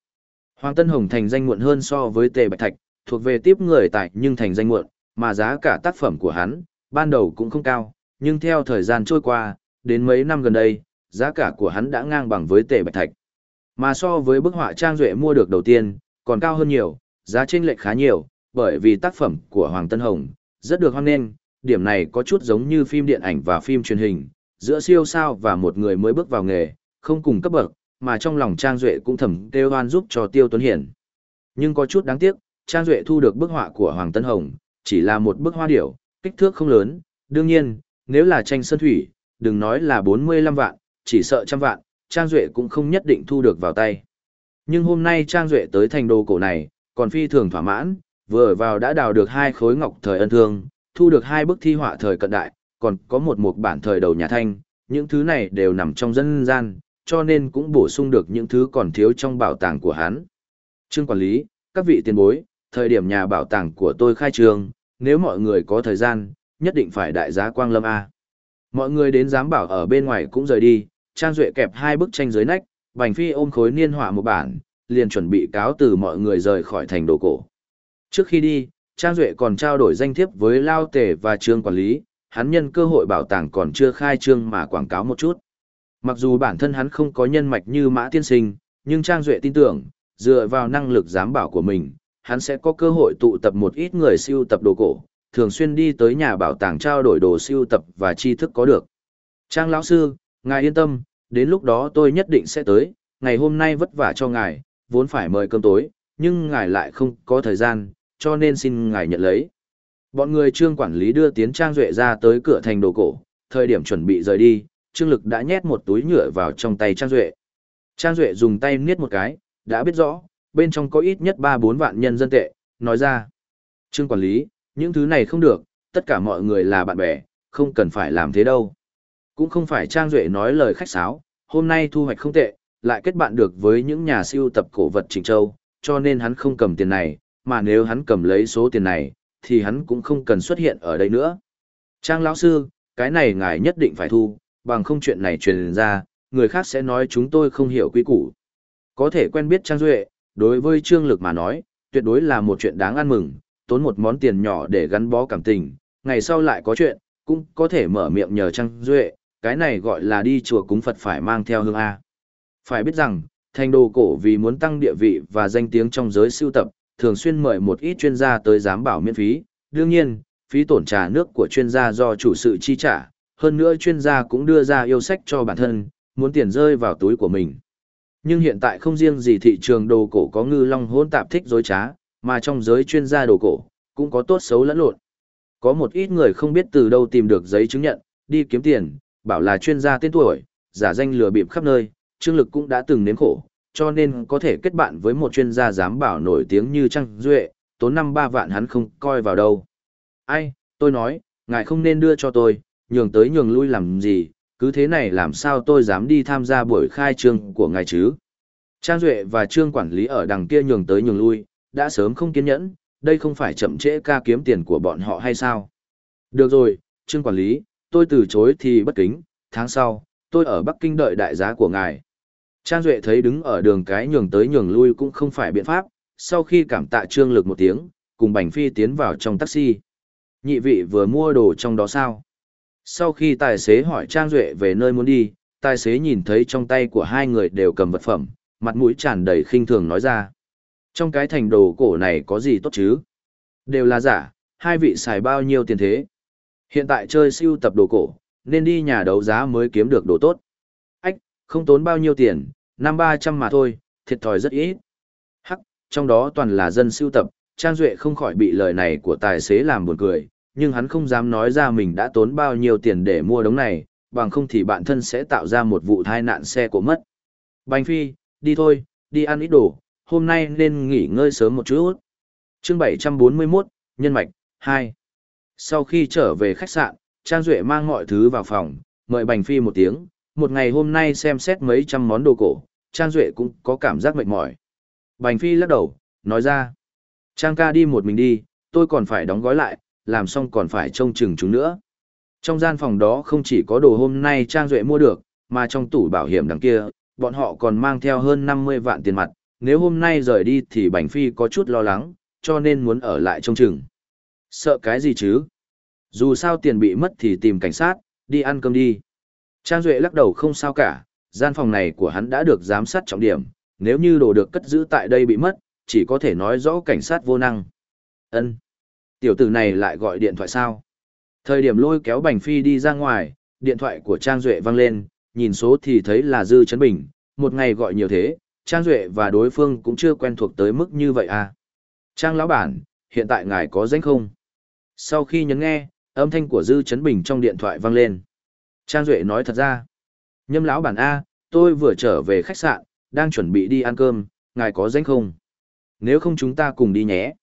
Hoàng Tân Hồng thành danh muộn hơn so với Tề Bạch Thạch, thuộc về tiếp người tại nhưng thành danh muộn, mà giá cả tác phẩm của hắn, ban đầu cũng không cao, nhưng theo thời gian trôi qua, đến mấy năm gần đây, giá cả của hắn đã ngang bằng với Tề Bạch Thạch. Mà so với bức họa Trang Duệ mua được đầu tiên, còn cao hơn nhiều, giá chênh lệch khá nhiều, bởi vì tác phẩm của Hoàng Tân Hồng rất được hoan nghênh, điểm này có chút giống như phim điện ảnh và phim truyền hình, giữa siêu sao và một người mới bước vào nghề, không cùng cấp bậc, mà trong lòng Trang Duệ cũng thầm kêu hoan giúp cho Tiêu Tuấn Hiển. Nhưng có chút đáng tiếc, Trang Duệ thu được bức họa của Hoàng Tân Hồng, chỉ là một bức hoa điểu, kích thước không lớn, đương nhiên, nếu là tranh sơn thủy, đừng nói là 45 vạn, chỉ sợ trăm vạn, Trang Duệ cũng không nhất định thu được vào tay. Nhưng hôm nay Trang Duệ tới thành đồ cổ này, còn phi thường thỏa mãn, vừa vào đã đào được hai khối ngọc thời ân thương, thu được hai bức thi họa thời cận đại, còn có một mục bản thời đầu nhà thanh, những thứ này đều nằm trong dân gian, cho nên cũng bổ sung được những thứ còn thiếu trong bảo tàng của hắn. Trương quản lý, các vị tiền bối, thời điểm nhà bảo tàng của tôi khai trương, nếu mọi người có thời gian, nhất định phải đại giá quang lâm A. Mọi người đến giám bảo ở bên ngoài cũng rời đi, Trang Duệ kẹp hai bức tranh dưới nách, Bành Phi ôm khối niên họa một bản, liền chuẩn bị cáo từ mọi người rời khỏi thành đồ cổ. Trước khi đi, Trang Duệ còn trao đổi danh thiếp với Lao Tể và Trương Quản lý, hắn nhân cơ hội bảo tàng còn chưa khai trương mà quảng cáo một chút. Mặc dù bản thân hắn không có nhân mạch như Mã Tiên Sinh, nhưng Trang Duệ tin tưởng, dựa vào năng lực giám bảo của mình, hắn sẽ có cơ hội tụ tập một ít người siêu tập đồ cổ, thường xuyên đi tới nhà bảo tàng trao đổi đồ siêu tập và tri thức có được. Trang lão sư, ngài yên tâm, đến lúc đó tôi nhất định sẽ tới, ngày hôm nay vất vả cho ngài, vốn phải mời cơm tối, nhưng ngài lại không có thời gian, cho nên xin ngài nhận lấy. Bọn người trương quản lý đưa tiến Trang Duệ ra tới cửa thành đồ cổ, thời điểm chuẩn bị rời đi, Trương Lực đã nhét một túi nhựa vào trong tay Trang Duệ. Trang Duệ dùng tay niết một cái, đã biết rõ, bên trong có ít nhất 3-4 vạn nhân dân tệ, nói ra. Trương quản lý, những thứ này không được, tất cả mọi người là bạn bè, không cần phải làm thế đâu. Cũng không phải Trang Duệ nói lời khách sáo, hôm nay thu hoạch không tệ, lại kết bạn được với những nhà siêu tập cổ vật Trịnh Châu, cho nên hắn không cầm tiền này, mà nếu hắn cầm lấy số tiền này, thì hắn cũng không cần xuất hiện ở đây nữa. Trang lão sư, cái này ngài nhất định phải thu, bằng không chuyện này truyền ra, người khác sẽ nói chúng tôi không hiểu quy củ. Có thể quen biết Trang Duệ, đối với Trương Lực mà nói, tuyệt đối là một chuyện đáng ăn mừng, tốn một món tiền nhỏ để gắn bó cảm tình, ngày sau lại có chuyện, cũng có thể mở miệng nhờ Trang Duệ, cái này gọi là đi chùa cúng Phật phải mang theo hương A. Phải biết rằng, thành đồ cổ vì muốn tăng địa vị và danh tiếng trong giới siêu tập, thường xuyên mời một ít chuyên gia tới giám bảo miễn phí. Đương nhiên, phí tổn trà nước của chuyên gia do chủ sự chi trả, hơn nữa chuyên gia cũng đưa ra yêu sách cho bản thân, muốn tiền rơi vào túi của mình. Nhưng hiện tại không riêng gì thị trường đồ cổ có ngư long hỗn tạp thích dối trá, mà trong giới chuyên gia đồ cổ, cũng có tốt xấu lẫn lộn. Có một ít người không biết từ đâu tìm được giấy chứng nhận, đi kiếm tiền, bảo là chuyên gia tên tuổi, giả danh lừa bịp khắp nơi, Trương Lực cũng đã từng nếm khổ, cho nên có thể kết bạn với một chuyên gia giám bảo nổi tiếng như Trăng Duệ, tốn năm ba vạn hắn không coi vào đâu. Ai, tôi nói, ngài không nên đưa cho tôi, nhường tới nhường lui làm gì, cứ thế này làm sao tôi dám đi tham gia buổi khai trương của ngài chứ. Trang Duệ và Trương quản lý ở đằng kia nhường tới nhường lui, đã sớm không kiên nhẫn, đây không phải chậm trễ ca kiếm tiền của bọn họ hay sao. Được rồi, Trương quản lý, tôi từ chối thì bất kính, tháng sau, tôi ở Bắc Kinh đợi đại giá của ngài. Trang Duệ thấy đứng ở đường cái nhường tới nhường lui cũng không phải biện pháp, sau khi cảm tạ Trương Lực một tiếng, cùng Bành Phi tiến vào trong taxi. Nhị vị vừa mua đồ trong đó sao? Sau khi tài xế hỏi Trang Duệ về nơi muốn đi, tài xế nhìn thấy trong tay của hai người đều cầm vật phẩm, mặt mũi tràn đầy khinh thường nói ra. Trong cái thành đồ cổ này có gì tốt chứ? Đều là giả, hai vị xài bao nhiêu tiền thế? Hiện tại chơi siêu tập đồ cổ, nên đi nhà đấu giá mới kiếm được đồ tốt. Không tốn bao nhiêu tiền, năm ba trăm mà thôi, thiệt thòi rất ít. Hắc, trong đó toàn là dân siêu tập, Trang Duệ không khỏi bị lời này của tài xế làm buồn cười, nhưng hắn không dám nói ra mình đã tốn bao nhiêu tiền để mua đống này, bằng không thì bản thân sẽ tạo ra một vụ tai nạn xe của mất. Bành Phi, đi thôi, đi ăn ít đồ, hôm nay nên nghỉ ngơi sớm một chút. chương 741, Nhân mạch, 2. Sau khi trở về khách sạn, Trang Duệ mang mọi thứ vào phòng, mời Bành Phi một tiếng, một ngày hôm nay xem xét mấy trăm món đồ cổ, Trang Duệ cũng có cảm giác mệt mỏi. Bành Phi lắc đầu, nói ra, Trang ca đi một mình đi, tôi còn phải đóng gói lại, làm xong còn phải trông chừng chúng nữa. Trong gian phòng đó không chỉ có đồ hôm nay Trang Duệ mua được, mà trong tủ bảo hiểm đằng kia, bọn họ còn mang theo hơn 50 vạn tiền mặt, nếu hôm nay rời đi thì Bành Phi có chút lo lắng, cho nên muốn ở lại trông chừng. Sợ cái gì chứ? Dù sao tiền bị mất thì tìm cảnh sát, đi ăn cơm đi. Trang Duệ lắc đầu không sao cả, gian phòng này của hắn đã được giám sát trọng điểm, nếu như đồ được cất giữ tại đây bị mất, chỉ có thể nói rõ cảnh sát vô năng. ân Tiểu tử này lại gọi điện thoại sao? Thời điểm lôi kéo Bành Phi đi ra ngoài, điện thoại của Trang Duệ vang lên, nhìn số thì thấy là Dư Trấn Bình, một ngày gọi nhiều thế, Trang Duệ và đối phương cũng chưa quen thuộc tới mức như vậy à. Trang lão bản, hiện tại ngài có danh không? Sau khi nhấn nghe, âm thanh của Dư Trấn Bình trong điện thoại vang lên. Trang Duệ nói thật ra, nhâm lão bản A, tôi vừa trở về khách sạn, đang chuẩn bị đi ăn cơm, ngài có danh không? Nếu không chúng ta cùng đi nhé.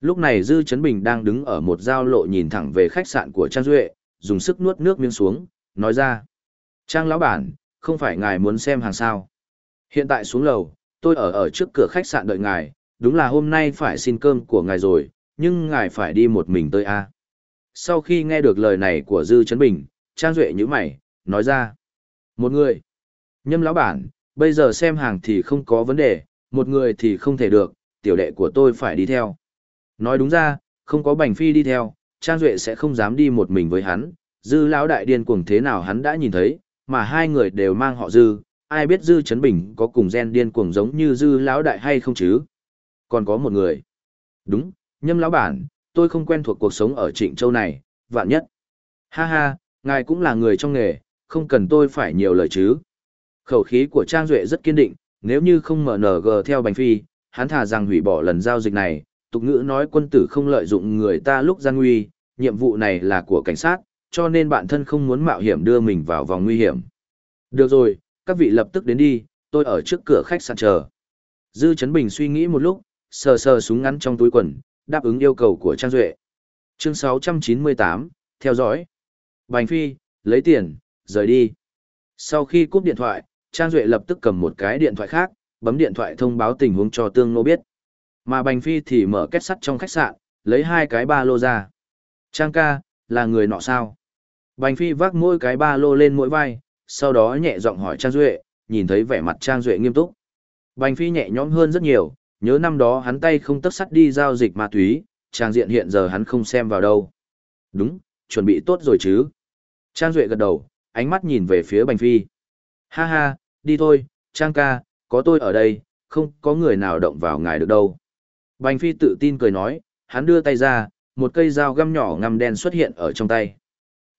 Lúc này Dư Trấn Bình đang đứng ở một giao lộ nhìn thẳng về khách sạn của Trang Duệ, dùng sức nuốt nước miếng xuống, nói ra. Trang lão bản, không phải ngài muốn xem hàng sao. Hiện tại xuống lầu, tôi ở ở trước cửa khách sạn đợi ngài, đúng là hôm nay phải xin cơm của ngài rồi, nhưng ngài phải đi một mình tới A. Sau khi nghe được lời này của Dư Trấn Bình, Trang Duệ như mày, nói ra. Một người. Nhâm lão bản, bây giờ xem hàng thì không có vấn đề, một người thì không thể được, tiểu đệ của tôi phải đi theo. Nói đúng ra, không có Bành Phi đi theo, Trang Duệ sẽ không dám đi một mình với hắn, Dư lão đại điên cuồng thế nào hắn đã nhìn thấy, mà hai người đều mang họ Dư, ai biết Dư Trấn Bình có cùng gen điên cuồng giống như Dư lão đại hay không chứ? Còn có một người. Đúng, nhâm lão bản, tôi không quen thuộc cuộc sống ở Trịnh Châu này, vạn nhất. Ha ha, ngài cũng là người trong nghề, không cần tôi phải nhiều lời chứ. Khẩu khí của Trang Duệ rất kiên định, nếu như không mở NG theo Bành Phi, hắn thà rằng hủy bỏ lần giao dịch này, tục ngữ nói quân tử không lợi dụng người ta lúc gian nguy, nhiệm vụ này là của cảnh sát, cho nên bản thân không muốn mạo hiểm đưa mình vào vòng nguy hiểm. Được rồi, các vị lập tức đến đi, tôi ở trước cửa khách sạn chờ. Dư Trấn Bình suy nghĩ một lúc, sờ sờ súng ngắn trong túi quần, đáp ứng yêu cầu của Trang Duệ. Chương 698, theo dõi. Bành Phi, lấy tiền, rời đi. Sau khi cúp điện thoại, Trang Duệ lập tức cầm một cái điện thoại khác, bấm điện thoại thông báo tình huống cho Tương Nô biết. Mà Bành Phi thì mở kết sắt trong khách sạn, lấy hai cái ba lô ra. Trang ca, là người nọ sao? Bành Phi vác mỗi cái ba lô lên mỗi vai, sau đó nhẹ giọng hỏi Trang Duệ, nhìn thấy vẻ mặt Trang Duệ nghiêm túc. Bành Phi nhẹ nhõm hơn rất nhiều, nhớ năm đó hắn tay không tất sắt đi giao dịch ma túy, trang diện hiện giờ hắn không xem vào đâu. Đúng, chuẩn bị tốt rồi chứ. Trang Duệ gật đầu, ánh mắt nhìn về phía Bành Phi. Ha ha, đi thôi, Trang ca, có tôi ở đây, không có người nào động vào ngài được đâu. Bành Phi tự tin cười nói, hắn đưa tay ra, một cây dao găm nhỏ ngăm đen xuất hiện ở trong tay.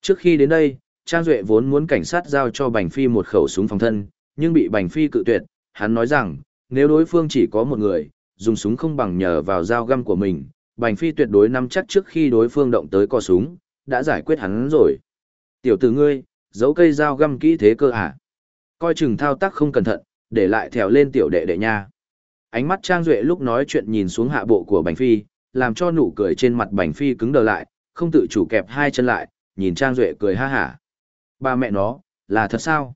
Trước khi đến đây, Trang Duệ vốn muốn cảnh sát giao cho Bành Phi một khẩu súng phòng thân, nhưng bị Bành Phi cự tuyệt, hắn nói rằng, nếu đối phương chỉ có một người, dùng súng không bằng nhờ vào dao găm của mình, Bành Phi tuyệt đối nắm chắc trước khi đối phương động tới co súng, đã giải quyết hắn rồi. Tiểu tử ngươi, giấu cây dao găm kỹ thế cơ à? Coi chừng thao tác không cẩn thận, để lại thèo lên tiểu đệ đệ nha. Ánh mắt Trang Duệ lúc nói chuyện nhìn xuống hạ bộ của Bành Phi, làm cho nụ cười trên mặt Bành Phi cứng đờ lại, không tự chủ kẹp hai chân lại, nhìn Trang Duệ cười ha hả. Ba mẹ nó, là thật sao?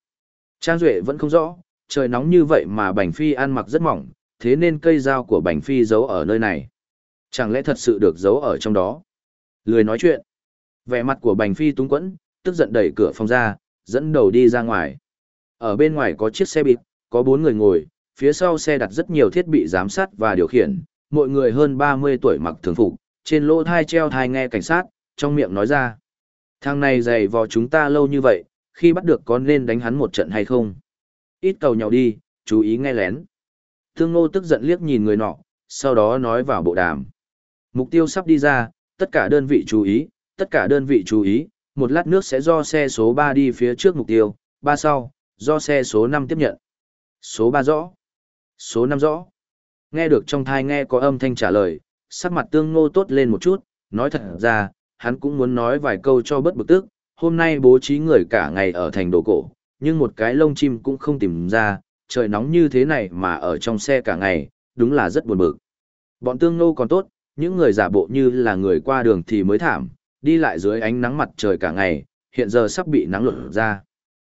Trang Duệ vẫn không rõ, trời nóng như vậy mà Bành Phi ăn mặc rất mỏng, thế nên cây dao của Bành Phi giấu ở nơi này. Chẳng lẽ thật sự được giấu ở trong đó? Lười nói chuyện. Vẻ mặt của Bành Phi túng quẫn, tức giận đẩy cửa phòng ra, dẫn đầu đi ra ngoài. Ở bên ngoài có chiếc xe bịp, có bốn người ngồi, phía sau xe đặt rất nhiều thiết bị giám sát và điều khiển, mọi người hơn 30 tuổi mặc thường phục, trên lỗ thai treo thai nghe cảnh sát, trong miệng nói ra. Thằng này dày vò chúng ta lâu như vậy, khi bắt được có nên đánh hắn một trận hay không? Ít cầu nhau đi, chú ý nghe lén. Thương ngô tức giận liếc nhìn người nọ, sau đó nói vào bộ đàm. Mục tiêu sắp đi ra, tất cả đơn vị chú ý, tất cả đơn vị chú ý, một lát nước sẽ do xe số 3 đi phía trước mục tiêu, ba sau, do xe số 5 tiếp nhận. Số 3 rõ. Số 5 rõ. Nghe được trong thai nghe có âm thanh trả lời, sắc mặt tương ngô tốt lên một chút, nói thật ra, hắn cũng muốn nói vài câu cho bất bực tức, hôm nay bố trí người cả ngày ở thành đồ cổ, nhưng một cái lông chim cũng không tìm ra, trời nóng như thế này mà ở trong xe cả ngày, đúng là rất buồn bực. Bọn tương ngô còn tốt, những người giả bộ như là người qua đường thì mới thảm, đi lại dưới ánh nắng mặt trời cả ngày, hiện giờ sắp bị nắng lột ra.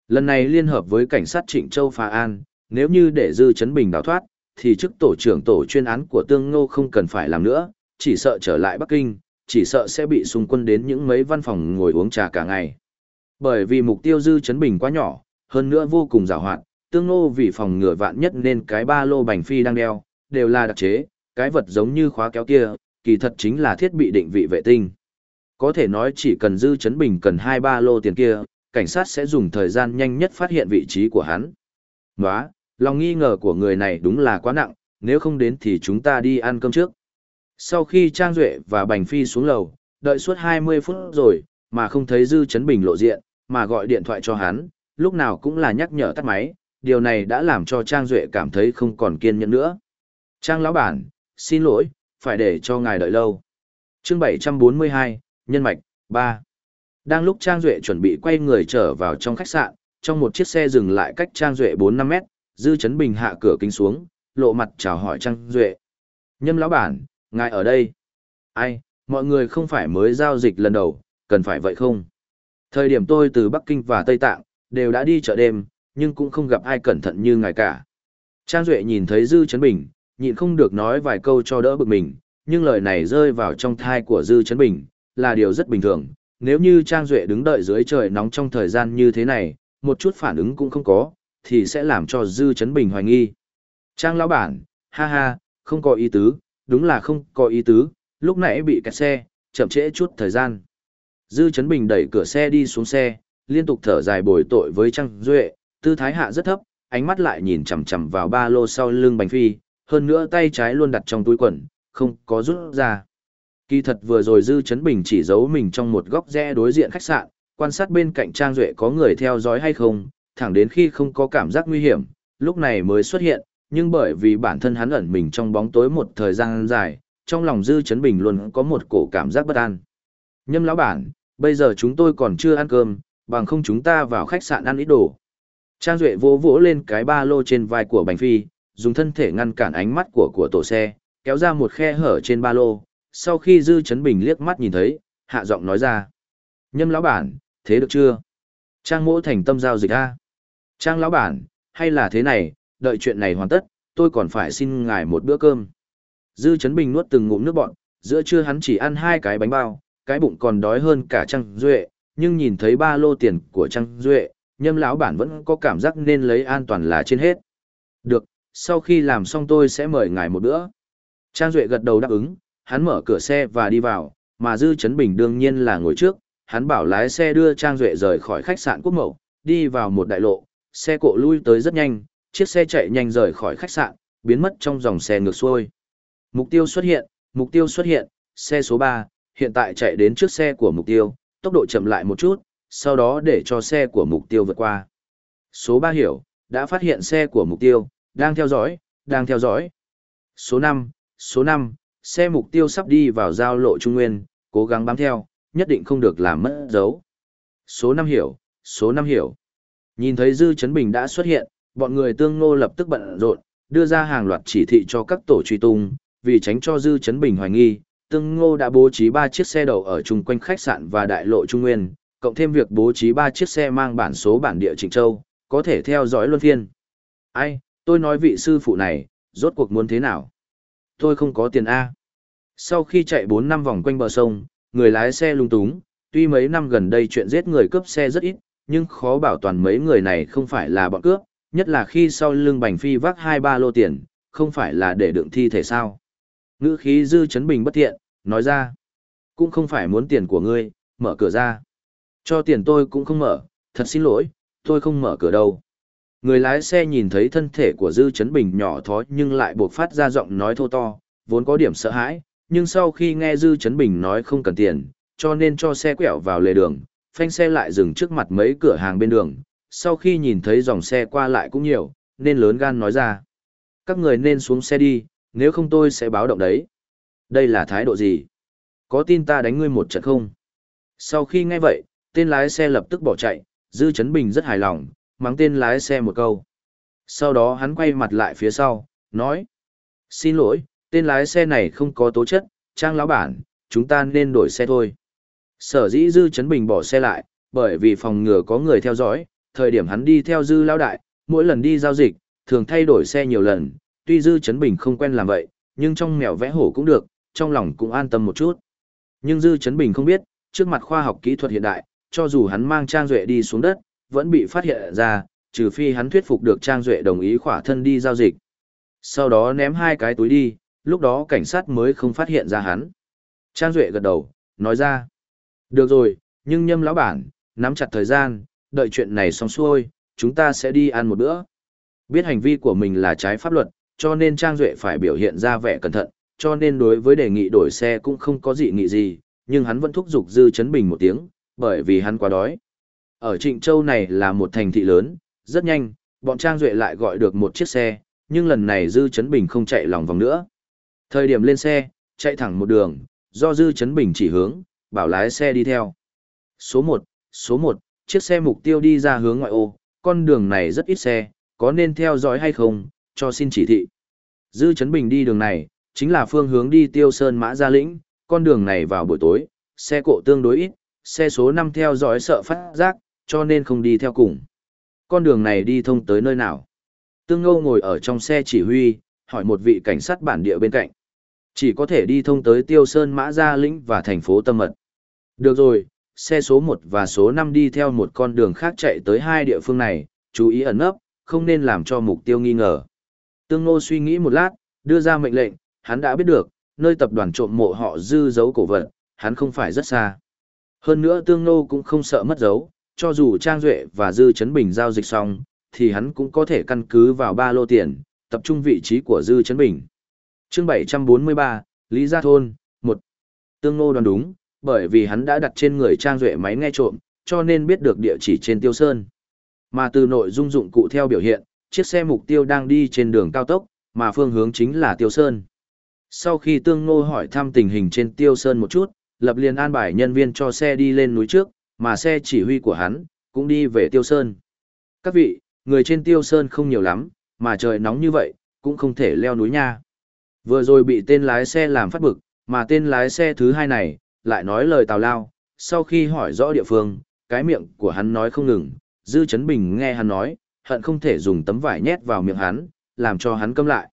Lần này liên hợp với cảnh sát Trịnh Châu Phá An, nếu như để Dư Chấn Bình đào thoát, thì chức tổ trưởng tổ chuyên án của Tương Ngô không cần phải làm nữa, chỉ sợ trở lại Bắc Kinh, chỉ sợ sẽ bị xung quân đến những mấy văn phòng ngồi uống trà cả ngày. Bởi vì mục tiêu Dư Chấn Bình quá nhỏ, hơn nữa vô cùng rào hoạt, Tương Ngô vì phòng ngừa vạn nhất nên cái ba lô bành phi đang đeo, đều là đặc chế, cái vật giống như khóa kéo kia, kỳ thật chính là thiết bị định vị vệ tinh. Có thể nói chỉ cần Dư Chấn Bình cần hai ba lô tiền kia, cảnh sát sẽ dùng thời gian nhanh nhất phát hiện vị trí của hắn. nói lòng nghi ngờ của người này đúng là quá nặng, nếu không đến thì chúng ta đi ăn cơm trước. Sau khi Trang Duệ và Bành Phi xuống lầu, đợi suốt 20 phút rồi, mà không thấy Dư Chấn Bình lộ diện, mà gọi điện thoại cho hắn, lúc nào cũng là nhắc nhở tắt máy, điều này đã làm cho Trang Duệ cảm thấy không còn kiên nhẫn nữa. Trang lão bản, xin lỗi, phải để cho ngài đợi lâu. chương 742, Nhân mạch, 3. Đang lúc Trang Duệ chuẩn bị quay người trở vào trong khách sạn, trong một chiếc xe dừng lại cách Trang Duệ 4-5 mét, Dư Chấn Bình hạ cửa kính xuống, lộ mặt chào hỏi Trang Duệ. Nhâm lão bản, ngài ở đây. Ai, mọi người không phải mới giao dịch lần đầu, cần phải vậy không? Thời điểm tôi từ Bắc Kinh và Tây Tạng, đều đã đi chợ đêm, nhưng cũng không gặp ai cẩn thận như ngài cả. Trang Duệ nhìn thấy Dư Chấn Bình, nhịn không được nói vài câu cho đỡ bực mình, nhưng lời này rơi vào trong thai của Dư Chấn Bình, là điều rất bình thường. Nếu như Trang Duệ đứng đợi dưới trời nóng trong thời gian như thế này, một chút phản ứng cũng không có, thì sẽ làm cho Dư Chấn Bình hoài nghi. Trang lão bản, ha ha, không có ý tứ, đúng là không có ý tứ, lúc nãy bị kẹt xe, chậm trễ chút thời gian. Dư Chấn Bình đẩy cửa xe đi xuống xe, liên tục thở dài bồi tội với Trang Duệ, tư thái hạ rất thấp, ánh mắt lại nhìn chằm chằm vào ba lô sau lưng Bành Phi, hơn nữa tay trái luôn đặt trong túi quần, không có rút ra. Kỳ thật vừa rồi Dư Chấn Bình chỉ giấu mình trong một góc rẽ đối diện khách sạn, quan sát bên cạnh Trang Duệ có người theo dõi hay không, thẳng đến khi không có cảm giác nguy hiểm, lúc này mới xuất hiện, nhưng bởi vì bản thân hắn ẩn mình trong bóng tối một thời gian dài, trong lòng Dư Chấn Bình luôn có một cổ cảm giác bất an. Nhâm lão bản, bây giờ chúng tôi còn chưa ăn cơm, bằng không chúng ta vào khách sạn ăn ít đồ. Trang Duệ vỗ vỗ lên cái ba lô trên vai của Bành Phi, dùng thân thể ngăn cản ánh mắt của của tổ xe, kéo ra một khe hở trên ba lô, sau khi Dư Chấn Bình liếc mắt nhìn thấy, hạ giọng nói ra. Nhâm lão bản, thế được chưa? Trang mỗ thành tâm giao dịch a Trang lão bản, hay là thế này, đợi chuyện này hoàn tất, tôi còn phải xin ngài một bữa cơm. Dư Chấn Bình nuốt từng ngụm nước bọn, giữa trưa hắn chỉ ăn hai cái bánh bao, cái bụng còn đói hơn cả Trang Duệ, nhưng nhìn thấy ba lô tiền của Trang Duệ, nhâm lão bản vẫn có cảm giác nên lấy an toàn là trên hết. Được, sau khi làm xong tôi sẽ mời ngài một bữa. Trang Duệ gật đầu đáp ứng, hắn mở cửa xe và đi vào, mà Dư Chấn Bình đương nhiên là ngồi trước, hắn bảo lái xe đưa Trang Duệ rời khỏi khách sạn Quốc Mậu, đi vào một đại lộ, xe cộ lui tới rất nhanh, chiếc xe chạy nhanh rời khỏi khách sạn, biến mất trong dòng xe ngược xuôi. Mục tiêu xuất hiện, mục tiêu xuất hiện, xe số 3, hiện tại chạy đến trước xe của mục tiêu, tốc độ chậm lại một chút, sau đó để cho xe của mục tiêu vượt qua. Số 3 hiểu, đã phát hiện xe của mục tiêu, đang theo dõi, đang theo dõi. Số 5, số 5, xe mục tiêu sắp đi vào giao lộ trung nguyên, cố gắng bám theo, nhất định không được làm mất dấu. số năm hiểu, số năm hiểu. Nhìn thấy Dư Chấn Bình đã xuất hiện, bọn người tương ngô lập tức bận rộn, đưa ra hàng loạt chỉ thị cho các tổ truy tung, vì tránh cho Dư Chấn Bình hoài nghi, tương ngô đã bố trí 3 chiếc xe đầu ở chung quanh khách sạn và đại lộ Trung Nguyên, cộng thêm việc bố trí 3 chiếc xe mang bản số bản địa Trịnh Châu, có thể theo dõi luân phiên. Ai, tôi nói vị sư phụ này, rốt cuộc muốn thế nào? Tôi không có tiền A. Sau khi chạy 4 năm vòng quanh bờ sông, người lái xe lung túng, tuy mấy năm gần đây chuyện giết người cướp xe rất ít, nhưng khó bảo toàn mấy người này không phải là bọn cướp, nhất là khi sau lưng bành phi vác hai ba lô tiền, không phải là để đựng thi thể sao. Ngữ khí dư chấn bình bất thiện, nói ra, cũng không phải muốn tiền của ngươi, mở cửa ra. Cho tiền tôi cũng không mở, thật xin lỗi, tôi không mở cửa đâu. Người lái xe nhìn thấy thân thể của Dư Chấn Bình nhỏ thó nhưng lại buộc phát ra giọng nói thô to, vốn có điểm sợ hãi, nhưng sau khi nghe Dư Chấn Bình nói không cần tiền, cho nên cho xe quẹo vào lề đường, phanh xe lại dừng trước mặt mấy cửa hàng bên đường, sau khi nhìn thấy dòng xe qua lại cũng nhiều, nên lớn gan nói ra. Các người nên xuống xe đi, nếu không tôi sẽ báo động đấy. Đây là thái độ gì? Có tin ta đánh ngươi một trận không? Sau khi nghe vậy, tên lái xe lập tức bỏ chạy, Dư Chấn Bình rất hài lòng, mắng tên lái xe một câu. Sau đó hắn quay mặt lại phía sau, nói. Xin lỗi, tên lái xe này không có tố chất, trang lão bản, chúng ta nên đổi xe thôi. Sở dĩ Dư Trấn Bình bỏ xe lại, bởi vì phòng ngừa có người theo dõi, thời điểm hắn đi theo Dư Lão Đại, mỗi lần đi giao dịch, thường thay đổi xe nhiều lần, tuy Dư Trấn Bình không quen làm vậy, nhưng trong mèo vẽ hổ cũng được, trong lòng cũng an tâm một chút. Nhưng Dư Trấn Bình không biết, trước mặt khoa học kỹ thuật hiện đại, cho dù hắn mang Trang Duệ đi xuống đất, vẫn bị phát hiện ra, trừ phi hắn thuyết phục được Trang Duệ đồng ý khỏa thân đi giao dịch. Sau đó ném hai cái túi đi, lúc đó cảnh sát mới không phát hiện ra hắn. Trang Duệ gật đầu, nói ra. Được rồi, nhưng nhâm lão bản, nắm chặt thời gian, đợi chuyện này xong xuôi, chúng ta sẽ đi ăn một bữa. Biết hành vi của mình là trái pháp luật, cho nên Trang Duệ phải biểu hiện ra vẻ cẩn thận, cho nên đối với đề nghị đổi xe cũng không có gì nghị gì, nhưng hắn vẫn thúc giục Dư Chấn Bình một tiếng, bởi vì hắn quá đói. Ở Trịnh Châu này là một thành thị lớn, rất nhanh, bọn Trang Duệ lại gọi được một chiếc xe, nhưng lần này Dư Trấn Bình không chạy lòng vòng nữa. Thời điểm lên xe, chạy thẳng một đường, do Dư Trấn Bình chỉ hướng, bảo lái xe đi theo. Số 1, số 1, chiếc xe mục tiêu đi ra hướng ngoại ô, con đường này rất ít xe, có nên theo dõi hay không, cho xin chỉ thị. Dư Trấn Bình đi đường này, chính là phương hướng đi tiêu sơn mã gia lĩnh, con đường này vào buổi tối, xe cộ tương đối ít, xe số 5 theo dõi sợ phát giác, cho nên không đi theo cùng. Con đường này đi thông tới nơi nào? Tương Ngô ngồi ở trong xe chỉ huy, hỏi một vị cảnh sát bản địa bên cạnh. Chỉ có thể đi thông tới Tiêu Sơn Mã Gia Lĩnh và thành phố Tâm Mật. Được rồi, xe số 1 và số 5 đi theo một con đường khác chạy tới hai địa phương này, chú ý ẩn nấp, không nên làm cho mục tiêu nghi ngờ. Tương Ngô suy nghĩ một lát, đưa ra mệnh lệnh, hắn đã biết được, nơi tập đoàn trộm mộ họ dư giấu cổ vật, hắn không phải rất xa. Hơn nữa Tương Ngô cũng không sợ mất dấu, cho dù Trang Duệ và Dư Trấn Bình giao dịch xong, thì hắn cũng có thể căn cứ vào ba lô tiền, tập trung vị trí của Dư Trấn Bình. chương 743, Lý Gia Thôn, 1. Tương Ngô đoán đúng, bởi vì hắn đã đặt trên người Trang Duệ máy nghe trộm, cho nên biết được địa chỉ trên Tiêu Sơn. Mà từ nội dung dụng cụ theo biểu hiện, chiếc xe mục tiêu đang đi trên đường cao tốc, mà phương hướng chính là Tiêu Sơn. Sau khi Tương Ngô hỏi thăm tình hình trên Tiêu Sơn một chút, lập liền an bài nhân viên cho xe đi lên núi trước, mà xe chỉ huy của hắn, cũng đi về Tiêu Sơn. Các vị, người trên Tiêu Sơn không nhiều lắm, mà trời nóng như vậy, cũng không thể leo núi nha. Vừa rồi bị tên lái xe làm phát bực, mà tên lái xe thứ hai này, lại nói lời tào lao, sau khi hỏi rõ địa phương, cái miệng của hắn nói không ngừng, Dư Chấn Bình nghe hắn nói, hận không thể dùng tấm vải nhét vào miệng hắn, làm cho hắn câm lại.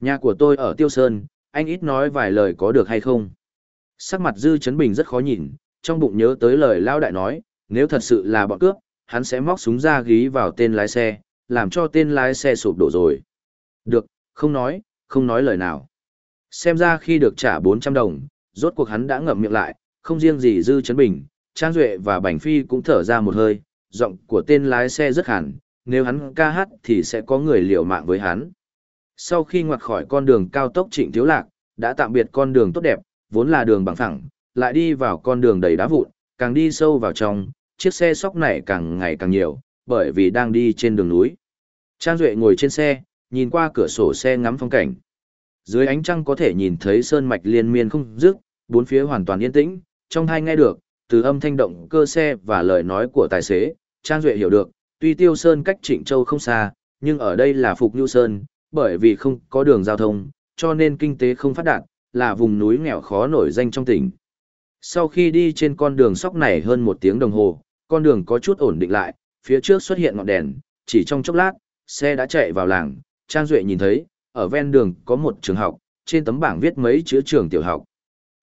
Nhà của tôi ở Tiêu Sơn, anh ít nói vài lời có được hay không? Sắc mặt Dư Chấn Bình rất khó nhìn, trong bụng nhớ tới lời Lao Đại nói, nếu thật sự là bọn cướp, hắn sẽ móc súng ra ghi vào tên lái xe, làm cho tên lái xe sụp đổ rồi. Được, không nói, không nói lời nào. Xem ra khi được trả 400 đồng, rốt cuộc hắn đã ngậm miệng lại, không riêng gì Dư Chấn Bình, Trang Duệ và Bành Phi cũng thở ra một hơi, giọng của tên lái xe rất hẳn, nếu hắn ca hát thì sẽ có người liều mạng với hắn. Sau khi ngoặt khỏi con đường cao tốc Trịnh Thiếu Lạc, đã tạm biệt con đường tốt đẹp, vốn là đường bằng phẳng, lại đi vào con đường đầy đá vụn, càng đi sâu vào trong, chiếc xe sóc này càng ngày càng nhiều, bởi vì đang đi trên đường núi. Trang Duệ ngồi trên xe, nhìn qua cửa sổ xe ngắm phong cảnh. Dưới ánh trăng có thể nhìn thấy sơn mạch liên miên không dứt, bốn phía hoàn toàn yên tĩnh, trong hai nghe được, từ âm thanh động cơ xe và lời nói của tài xế, Trang Duệ hiểu được, tuy Tiêu Sơn cách Trịnh Châu không xa, nhưng ở đây là Phục Nhu Sơn, bởi vì không có đường giao thông, cho nên kinh tế không phát đạt, là vùng núi nghèo khó nổi danh trong tỉnh. Sau khi đi trên con đường sóc này hơn một tiếng đồng hồ, con đường có chút ổn định lại, phía trước xuất hiện ngọn đèn, chỉ trong chốc lát, xe đã chạy vào làng, Trang Duệ nhìn thấy, ở ven đường có một trường học, trên tấm bảng viết mấy chữ trường tiểu học.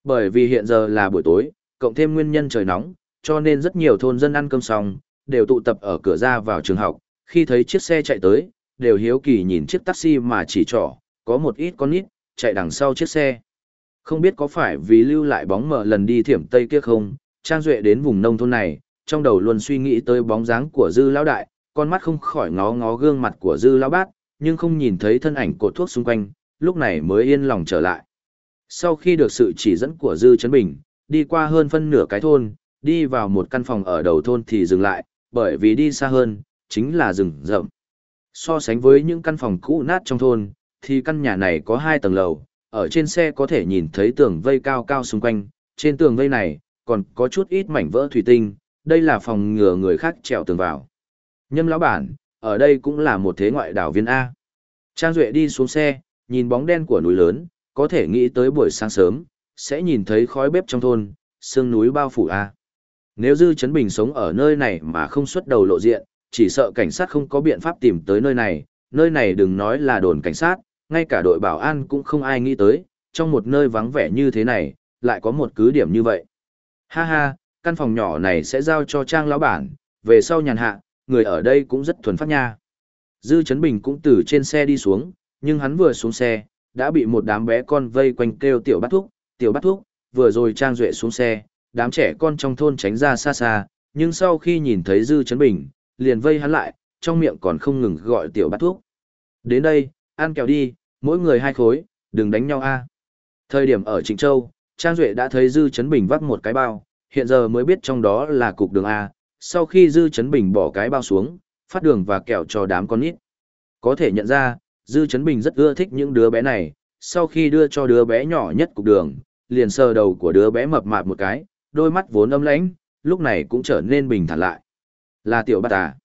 Bởi vì hiện giờ là buổi tối, cộng thêm nguyên nhân trời nóng, cho nên rất nhiều thôn dân ăn cơm xong, đều tụ tập ở cửa ra vào trường học, khi thấy chiếc xe chạy tới, đều hiếu kỳ nhìn chiếc taxi mà chỉ trỏ, có một ít con nít, chạy đằng sau chiếc xe. Không biết có phải vì lưu lại bóng mờ lần đi thiểm Tây kia không, Trang Duệ đến vùng nông thôn này, trong đầu luôn suy nghĩ tới bóng dáng của Dư Lão Đại, con mắt không khỏi ngó ngó gương mặt của Dư Lão Bát, nhưng không nhìn thấy thân ảnh cột thuốc xung quanh, lúc này mới yên lòng trở lại. Sau khi được sự chỉ dẫn của Dư Trấn Bình, đi qua hơn phân nửa cái thôn, đi vào một căn phòng ở đầu thôn thì dừng lại, bởi vì đi xa hơn, chính là rừng rậm. So sánh với những căn phòng cũ nát trong thôn, thì căn nhà này có hai tầng lầu, ở trên xe có thể nhìn thấy tường vây cao cao xung quanh, trên tường vây này, còn có chút ít mảnh vỡ thủy tinh, đây là phòng ngừa người khác trèo tường vào. Nhâm lão bản, ở đây cũng là một thế ngoại đảo viên A. Trang Duệ đi xuống xe, nhìn bóng đen của núi lớn, có thể nghĩ tới buổi sáng sớm, sẽ nhìn thấy khói bếp trong thôn, sương núi bao phủ A. Nếu Dư Trấn Bình sống ở nơi này mà không xuất đầu lộ diện, chỉ sợ cảnh sát không có biện pháp tìm tới nơi này, nơi này đừng nói là đồn cảnh sát, ngay cả đội bảo an cũng không ai nghĩ tới, trong một nơi vắng vẻ như thế này, lại có một cứ điểm như vậy. Ha ha, căn phòng nhỏ này sẽ giao cho trang lão bản, về sau nhàn hạ, người ở đây cũng rất thuần phát nha. Dư Trấn Bình cũng từ trên xe đi xuống, nhưng hắn vừa xuống xe, đã bị một đám bé con vây quanh kêu tiểu bắt Thuốc. tiểu bắt Thuốc. vừa rồi trang duệ xuống xe, đám trẻ con trong thôn tránh ra xa xa, nhưng sau khi nhìn thấy Dư Trấn Bình, liền vây hắn lại, trong miệng còn không ngừng gọi tiểu bắt thuốc. Đến đây, ăn kẹo đi, mỗi người hai khối, đừng đánh nhau a. Thời điểm ở Trịnh Châu, Trang Duệ đã thấy Dư Trấn Bình vắt một cái bao, hiện giờ mới biết trong đó là cục đường A, sau khi Dư Trấn Bình bỏ cái bao xuống, phát đường và kẹo cho đám con nít. Có thể nhận ra, Dư Trấn Bình rất ưa thích những đứa bé này, sau khi đưa cho đứa bé nhỏ nhất cục đường, liền sờ đầu của đứa bé mập mạp một cái, đôi mắt vốn âm lãnh, lúc này cũng trở nên bình thản lại. Là tiểu bát à?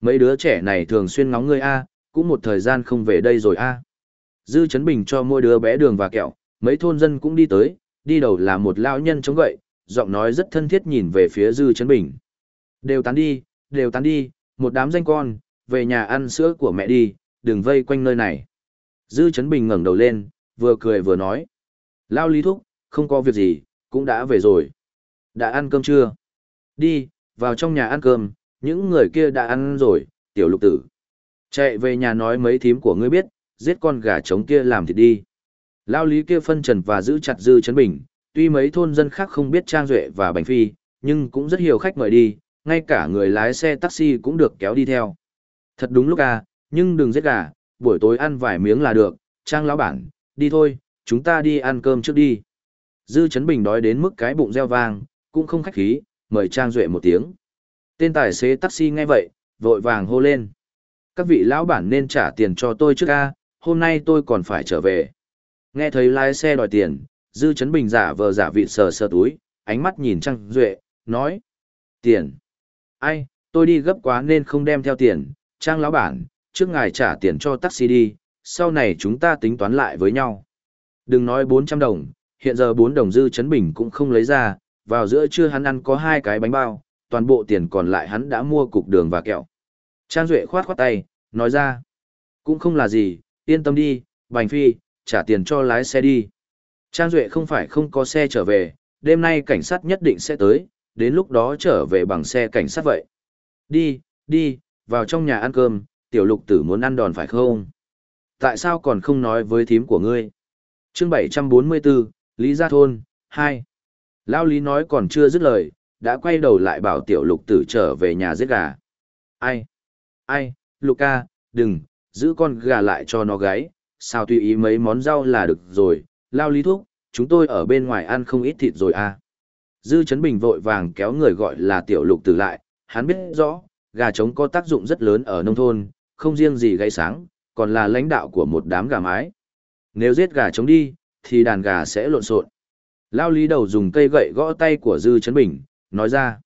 Mấy đứa trẻ này thường xuyên ngóng ngươi a, cũng một thời gian không về đây rồi a. Dư chấn Bình cho mỗi đứa bé đường và kẹo, mấy thôn dân cũng đi tới, đi đầu là một lão nhân chống gậy, giọng nói rất thân thiết nhìn về phía Dư chấn Bình. Đều tán đi, đều tán đi, một đám danh con, về nhà ăn sữa của mẹ đi, đừng vây quanh nơi này. Dư chấn Bình ngẩng đầu lên, vừa cười vừa nói. Lao lý thúc, không có việc gì, cũng đã về rồi. Đã ăn cơm chưa? Đi, vào trong nhà ăn cơm, những người kia đã ăn rồi, tiểu lục tử. Chạy về nhà nói mấy thím của ngươi biết, giết con gà trống kia làm thịt đi. Lao lý kia phân trần và giữ chặt dư chấn bình, tuy mấy thôn dân khác không biết Trang Duệ và Bành Phi, nhưng cũng rất nhiều khách mời đi, ngay cả người lái xe taxi cũng được kéo đi theo. Thật đúng lúc à, nhưng đừng giết gà, buổi tối ăn vài miếng là được, Trang lão bản, đi thôi, chúng ta đi ăn cơm trước đi. Dư Chấn Bình đói đến mức cái bụng reo vang, cũng không khách khí, mời Trang Duệ một tiếng. Tên tài xế taxi nghe vậy, vội vàng hô lên. Các vị lão bản nên trả tiền cho tôi trước ca, hôm nay tôi còn phải trở về. Nghe thấy lái xe đòi tiền, Dư Chấn Bình giả vờ giả vị sờ sờ túi, ánh mắt nhìn Trang Duệ, nói. Tiền. Ai, tôi đi gấp quá nên không đem theo tiền, Trang lão bản, trước ngài trả tiền cho taxi đi, sau này chúng ta tính toán lại với nhau. Đừng nói 400 đồng, hiện giờ 4 đồng Dư Chấn Bình cũng không lấy ra, vào giữa trưa hắn ăn có hai cái bánh bao, toàn bộ tiền còn lại hắn đã mua cục đường và kẹo. Trang Duệ khoát khoát tay, nói ra, cũng không là gì, yên tâm đi, Bành Phi, trả tiền cho lái xe đi. Trang Duệ không phải không có xe trở về, đêm nay cảnh sát nhất định sẽ tới, đến lúc đó trở về bằng xe cảnh sát vậy. Đi, đi, vào trong nhà ăn cơm, tiểu lục tử muốn ăn đòn phải không? Tại sao còn không nói với thím của ngươi? chương 744, Lý Gia Thôn, 2. Lao Lý nói còn chưa dứt lời, đã quay đầu lại bảo tiểu lục tử trở về nhà giết gà. Ai? Ai? Luca, đừng, giữ con gà lại cho nó gáy, sao tùy ý mấy món rau là được rồi, lao lý thuốc, chúng tôi ở bên ngoài ăn không ít thịt rồi à. Dư Trấn Bình vội vàng kéo người gọi là tiểu lục tử lại, hắn biết rõ, gà trống có tác dụng rất lớn ở nông thôn, không riêng gì gáy sáng, còn là lãnh đạo của một đám gà mái. Nếu giết gà trống đi, thì đàn gà sẽ lộn xộn. Lao lý đầu dùng cây gậy gõ tay của Dư Trấn Bình, nói ra.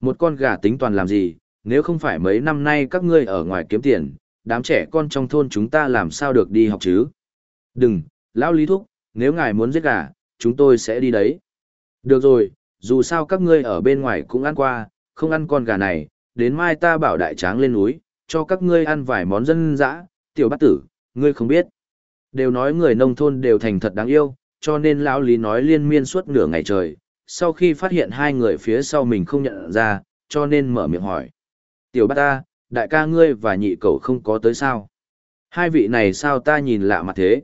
Một con gà tính toàn làm gì, nếu không phải mấy năm nay các ngươi ở ngoài kiếm tiền, đám trẻ con trong thôn chúng ta làm sao được đi học chứ? Đừng, lão lý thúc, nếu ngài muốn giết gà, chúng tôi sẽ đi đấy. Được rồi, dù sao các ngươi ở bên ngoài cũng ăn qua, không ăn con gà này, đến mai ta bảo đại tráng lên núi, cho các ngươi ăn vài món dân dã, tiểu bát tử, ngươi không biết. Đều nói người nông thôn đều thành thật đáng yêu, cho nên lão lý nói liên miên suốt nửa ngày trời, sau khi phát hiện hai người phía sau mình không nhận ra, cho nên mở miệng hỏi. Tiểu bát ta, đại ca ngươi và nhị cậu không có tới sao? Hai vị này sao ta nhìn lạ mặt thế?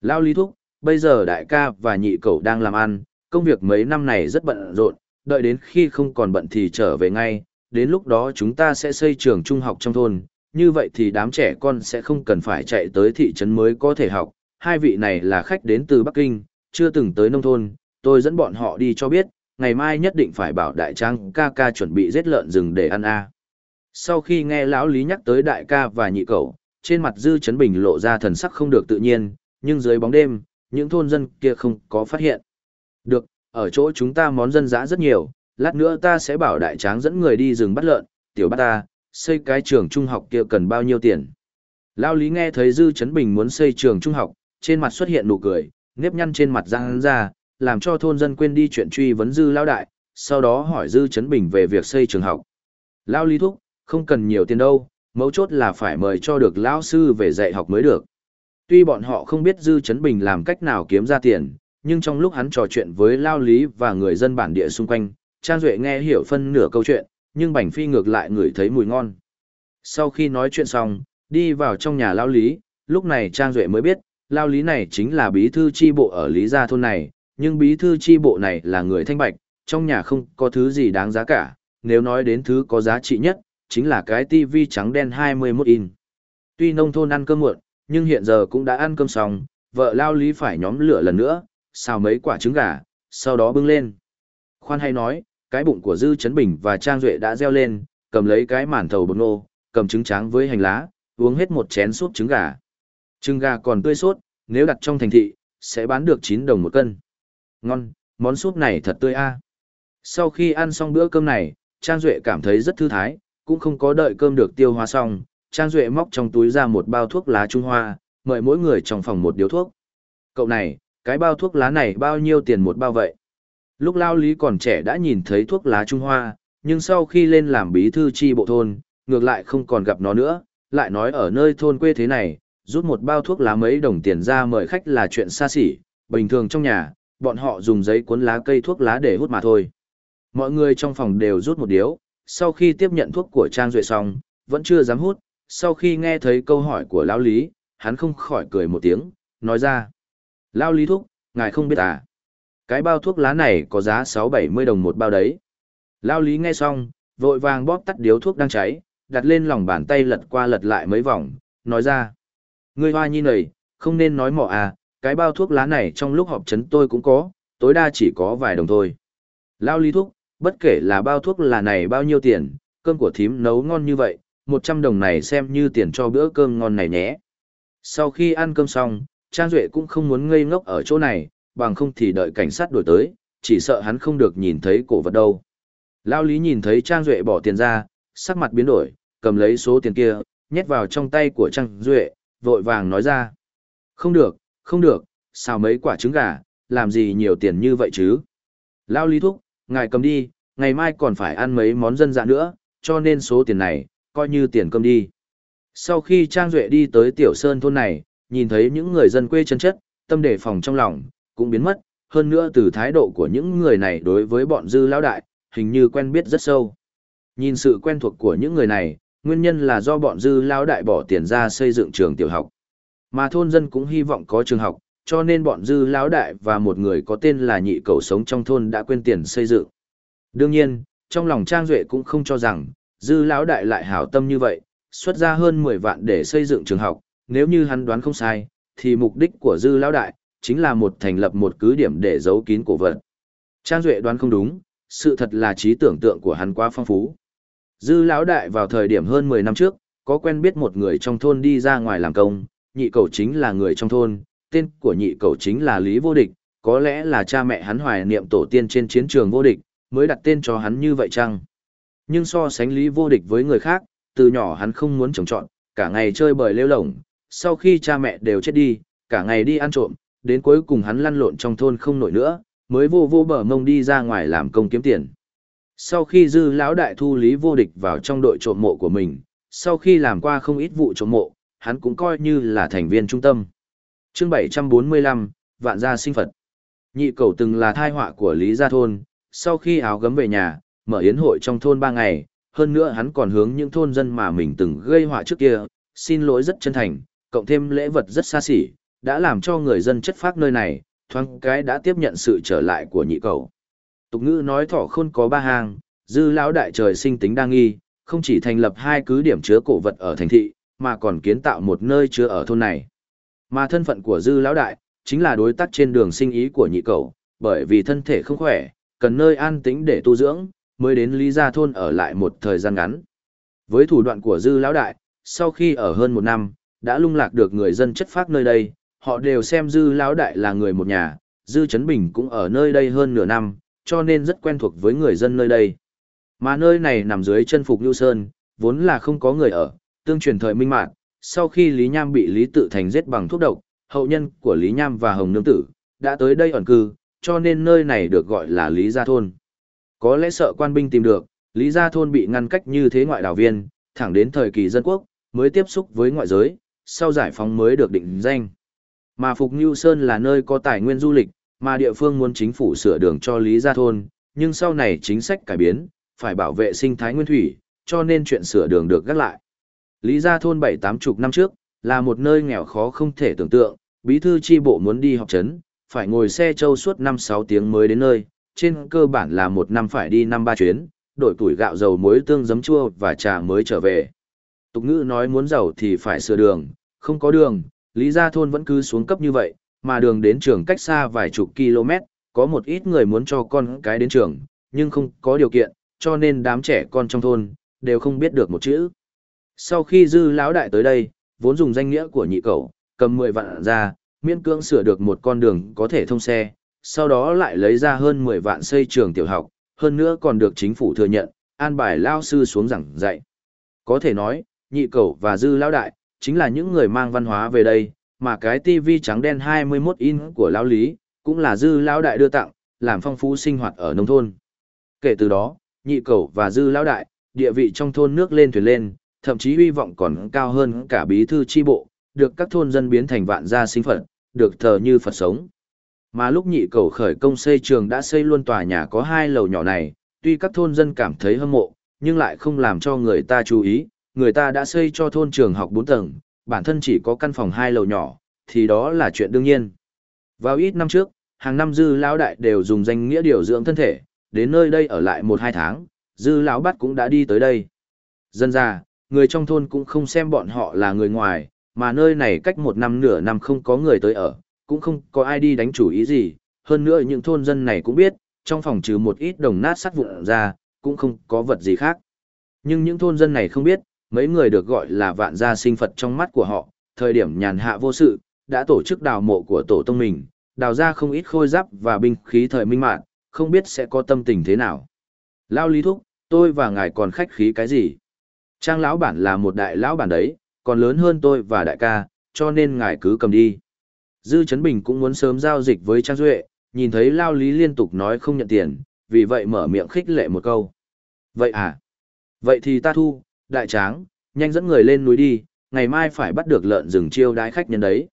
Lão lý thúc, bây giờ đại ca và nhị cậu đang làm ăn, công việc mấy năm này rất bận rộn, đợi đến khi không còn bận thì trở về ngay, đến lúc đó chúng ta sẽ xây trường trung học trong thôn, như vậy thì đám trẻ con sẽ không cần phải chạy tới thị trấn mới có thể học. Hai vị này là khách đến từ Bắc Kinh, chưa từng tới nông thôn, tôi dẫn bọn họ đi cho biết, ngày mai nhất định phải bảo đại trang ca ca chuẩn bị giết lợn rừng để ăn a. Sau khi nghe lão Lý nhắc tới đại ca và nhị cậu, trên mặt Dư Trấn Bình lộ ra thần sắc không được tự nhiên, nhưng dưới bóng đêm, những thôn dân kia không có phát hiện. Được, ở chỗ chúng ta món dân dã rất nhiều, lát nữa ta sẽ bảo đại tráng dẫn người đi rừng bắt lợn, tiểu bắt ta, xây cái trường trung học kia cần bao nhiêu tiền. Lao Lý nghe thấy Dư Trấn Bình muốn xây trường trung học, trên mặt xuất hiện nụ cười, nếp nhăn trên mặt răng ra, làm cho thôn dân quên đi chuyện truy vấn Dư Lao Đại, sau đó hỏi Dư Trấn Bình về việc xây trường học. Lao Lý thúc, không cần nhiều tiền đâu, mấu chốt là phải mời cho được lão Sư về dạy học mới được. Tuy bọn họ không biết Dư Trấn Bình làm cách nào kiếm ra tiền, nhưng trong lúc hắn trò chuyện với Lao Lý và người dân bản địa xung quanh, Trang Duệ nghe hiểu phân nửa câu chuyện, nhưng Bành Phi ngược lại ngửi thấy mùi ngon. Sau khi nói chuyện xong, đi vào trong nhà Lao Lý, lúc này Trang Duệ mới biết, Lao Lý này chính là bí thư chi bộ ở Lý Gia Thôn này, nhưng bí thư chi bộ này là người thanh bạch, trong nhà không có thứ gì đáng giá cả, nếu nói đến thứ có giá trị nhất, chính là cái TV trắng đen 21 in. Tuy nông thôn ăn cơm muộn, nhưng hiện giờ cũng đã ăn cơm xong, vợ Lao Lý phải nhóm lửa lần nữa, xào mấy quả trứng gà, sau đó bưng lên. Khoan hay nói, cái bụng của Dư trấn Bình và Trang Duệ đã reo lên, cầm lấy cái màn thầu bột nô, cầm trứng tráng với hành lá, uống hết một chén súp trứng gà. Trứng gà còn tươi sốt, nếu đặt trong thành thị, sẽ bán được 9 đồng một cân. Ngon, món súp này thật tươi a. Sau khi ăn xong bữa cơm này, Trang Duệ cảm thấy rất thư thái, cũng không có đợi cơm được tiêu hóa xong, Trang Duệ móc trong túi ra một bao thuốc lá Trung Hoa, mời mỗi người trong phòng một điếu thuốc. Cậu này, cái bao thuốc lá này bao nhiêu tiền một bao vậy? Lúc Lao Lý còn trẻ đã nhìn thấy thuốc lá Trung Hoa, nhưng sau khi lên làm bí thư chi bộ thôn, ngược lại không còn gặp nó nữa, lại nói ở nơi thôn quê thế này, rút một bao thuốc lá mấy đồng tiền ra mời khách là chuyện xa xỉ, bình thường trong nhà, bọn họ dùng giấy cuốn lá cây thuốc lá để hút mà thôi. Mọi người trong phòng đều rút một điếu, sau khi tiếp nhận thuốc của Trang Duệ xong, vẫn chưa dám hút, sau khi nghe thấy câu hỏi của Lão Lý, hắn không khỏi cười một tiếng, nói ra. Lão Lý thuốc, ngài không biết à? Cái bao thuốc lá này có giá 6-70 đồng một bao đấy. Lao lý nghe xong, vội vàng bóp tắt điếu thuốc đang cháy, đặt lên lòng bàn tay lật qua lật lại mấy vòng, nói ra. Ngươi hoa nhi này, không nên nói mỏ à, cái bao thuốc lá này trong lúc họp chấn tôi cũng có, tối đa chỉ có vài đồng thôi. Lao lý thuốc, bất kể là bao thuốc là này bao nhiêu tiền, cơm của thím nấu ngon như vậy, 100 đồng này xem như tiền cho bữa cơm ngon này nhé. Sau khi ăn cơm xong, Trang Duệ cũng không muốn ngây ngốc ở chỗ này, bằng không thì đợi cảnh sát đổi tới, chỉ sợ hắn không được nhìn thấy cổ vật đâu. Lao Lý nhìn thấy Trang Duệ bỏ tiền ra, sắc mặt biến đổi, cầm lấy số tiền kia, nhét vào trong tay của Trang Duệ, vội vàng nói ra. Không được, không được, sao mấy quả trứng gà, làm gì nhiều tiền như vậy chứ? Lao Lý thúc, ngài cầm đi, ngày mai còn phải ăn mấy món dân dạ nữa, cho nên số tiền này, coi như tiền cơm đi. Sau khi Trang Duệ đi tới Tiểu Sơn thôn này, nhìn thấy những người dân quê chân chất, tâm đề phòng trong lòng, cũng biến mất, hơn nữa từ thái độ của những người này đối với bọn dư lão đại, hình như quen biết rất sâu. Nhìn sự quen thuộc của những người này, nguyên nhân là do bọn dư lão đại bỏ tiền ra xây dựng trường tiểu học. Mà thôn dân cũng hy vọng có trường học, cho nên bọn dư lão đại và một người có tên là nhị cầu sống trong thôn đã quên tiền xây dựng. Đương nhiên, trong lòng Trang Duệ cũng không cho rằng, dư lão đại lại hảo tâm như vậy, xuất ra hơn 10 vạn để xây dựng trường học, nếu như hắn đoán không sai, thì mục đích của dư lão đại chính là một thành lập một cứ điểm để giấu kín cổ vật. Trang Duệ đoán không đúng, sự thật là trí tưởng tượng của hắn quá phong phú. Dư lão đại vào thời điểm hơn 10 năm trước, có quen biết một người trong thôn đi ra ngoài làm công, nhị cầu chính là người trong thôn, tên của nhị cầu chính là Lý Vô Địch, có lẽ là cha mẹ hắn hoài niệm tổ tiên trên chiến trường vô địch, mới đặt tên cho hắn như vậy chăng? Nhưng so sánh lý vô địch với người khác, từ nhỏ hắn không muốn trồng trọn, cả ngày chơi bời lêu lổng, sau khi cha mẹ đều chết đi, cả ngày đi ăn trộm, đến cuối cùng hắn lăn lộn trong thôn không nổi nữa, mới vô vô bờ mông đi ra ngoài làm công kiếm tiền. Sau khi dư lão đại thu lý vô địch vào trong đội trộm mộ của mình, sau khi làm qua không ít vụ trộm mộ, hắn cũng coi như là thành viên trung tâm chương 745, Vạn gia sinh Phật. Nhị cầu từng là thai họa của Lý Gia Thôn, sau khi áo gấm về nhà, mở yến hội trong thôn 3 ngày, hơn nữa hắn còn hướng những thôn dân mà mình từng gây họa trước kia, xin lỗi rất chân thành, cộng thêm lễ vật rất xa xỉ, đã làm cho người dân chất phác nơi này, thoáng cái đã tiếp nhận sự trở lại của nhị cầu. Tục ngữ nói thỏ khôn có ba hàng, dư lão đại trời sinh tính đa nghi, không chỉ thành lập hai cứ điểm chứa cổ vật ở thành thị, mà còn kiến tạo một nơi chứa ở thôn này. Mà thân phận của dư lão đại, chính là đối tác trên đường sinh ý của nhị cậu, bởi vì thân thể không khỏe, cần nơi an tĩnh để tu dưỡng, mới đến Lý Gia Thôn ở lại một thời gian ngắn. Với thủ đoạn của dư lão đại, sau khi ở hơn một năm, đã lung lạc được người dân chất phác nơi đây, họ đều xem dư lão đại là người một nhà, dư Trấn Bình cũng ở nơi đây hơn nửa năm, cho nên rất quen thuộc với người dân nơi đây. Mà nơi này nằm dưới chân Phục lưu Sơn, vốn là không có người ở, tương truyền thời minh mạng, sau khi Lý Nham bị Lý Tự Thành giết bằng thuốc độc, hậu nhân của Lý Nham và Hồng Nương Tử, đã tới đây ẩn cư, cho nên nơi này được gọi là Lý Gia Thôn. Có lẽ sợ quan binh tìm được, Lý Gia Thôn bị ngăn cách như thế ngoại đảo viên, thẳng đến thời kỳ dân quốc, mới tiếp xúc với ngoại giới, sau giải phóng mới được định danh. Mà Phục Như Sơn là nơi có tài nguyên du lịch, mà địa phương muốn chính phủ sửa đường cho Lý Gia Thôn, nhưng sau này chính sách cải biến, phải bảo vệ sinh thái nguyên thủy, cho nên chuyện sửa đường được gác lại. Lý Gia Thôn bảy tám chục năm trước, là một nơi nghèo khó không thể tưởng tượng, bí thư chi bộ muốn đi học trấn, phải ngồi xe châu suốt 5-6 tiếng mới đến nơi, trên cơ bản là một năm phải đi 5-3 chuyến, đổi tuổi gạo dầu muối tương giấm chua và trà mới trở về. Tục ngữ nói muốn giàu thì phải sửa đường, không có đường, Lý Gia Thôn vẫn cứ xuống cấp như vậy, mà đường đến trường cách xa vài chục km, có một ít người muốn cho con cái đến trường, nhưng không có điều kiện, cho nên đám trẻ con trong thôn, đều không biết được một chữ. Sau khi dư lão đại tới đây, vốn dùng danh nghĩa của nhị cậu, cầm 10 vạn ra, miễn cưỡng sửa được một con đường có thể thông xe, sau đó lại lấy ra hơn 10 vạn xây trường tiểu học, hơn nữa còn được chính phủ thừa nhận, an bài lao sư xuống giảng dạy. Có thể nói, nhị cậu và dư lão đại, chính là những người mang văn hóa về đây, mà cái TV trắng đen 21 in của lão lý, cũng là dư lão đại đưa tặng, làm phong phú sinh hoạt ở nông thôn. Kể từ đó, nhị cậu và dư lão đại, địa vị trong thôn nước lên thuyền lên, thậm chí hy vọng còn cao hơn cả bí thư chi bộ, được các thôn dân biến thành vạn gia sinh Phật, được thờ như Phật sống. Mà lúc nhị cầu khởi công xây trường đã xây luôn tòa nhà có hai lầu nhỏ này, tuy các thôn dân cảm thấy hâm mộ, nhưng lại không làm cho người ta chú ý, người ta đã xây cho thôn trường học 4 tầng, bản thân chỉ có căn phòng hai lầu nhỏ, thì đó là chuyện đương nhiên. Vào ít năm trước, hàng năm dư lão đại đều dùng danh nghĩa điều dưỡng thân thể, đến nơi đây ở lại một hai tháng, dư lão bắt cũng đã đi tới đây. Dân ra, người trong thôn cũng không xem bọn họ là người ngoài, mà nơi này cách một năm nửa năm không có người tới ở, cũng không có ai đi đánh chủ ý gì, hơn nữa những thôn dân này cũng biết, trong phòng trừ một ít đồng nát sắt vụn ra, cũng không có vật gì khác. Nhưng những thôn dân này không biết, mấy người được gọi là vạn gia sinh Phật trong mắt của họ, thời điểm nhàn hạ vô sự, đã tổ chức đào mộ của tổ tông mình, đào ra không ít khôi giáp và binh khí thời minh mạng, không biết sẽ có tâm tình thế nào. Lao lý thúc, tôi và ngài còn khách khí cái gì? Trang lão bản là một đại lão bản đấy, còn lớn hơn tôi và đại ca, cho nên ngài cứ cầm đi. Dư Trấn Bình cũng muốn sớm giao dịch với Trang Duệ, nhìn thấy Lao Lý liên tục nói không nhận tiền, vì vậy mở miệng khích lệ một câu. Vậy à? Vậy thì ta thu, đại tráng, nhanh dẫn người lên núi đi, ngày mai phải bắt được lợn rừng chiêu đái khách nhân đấy.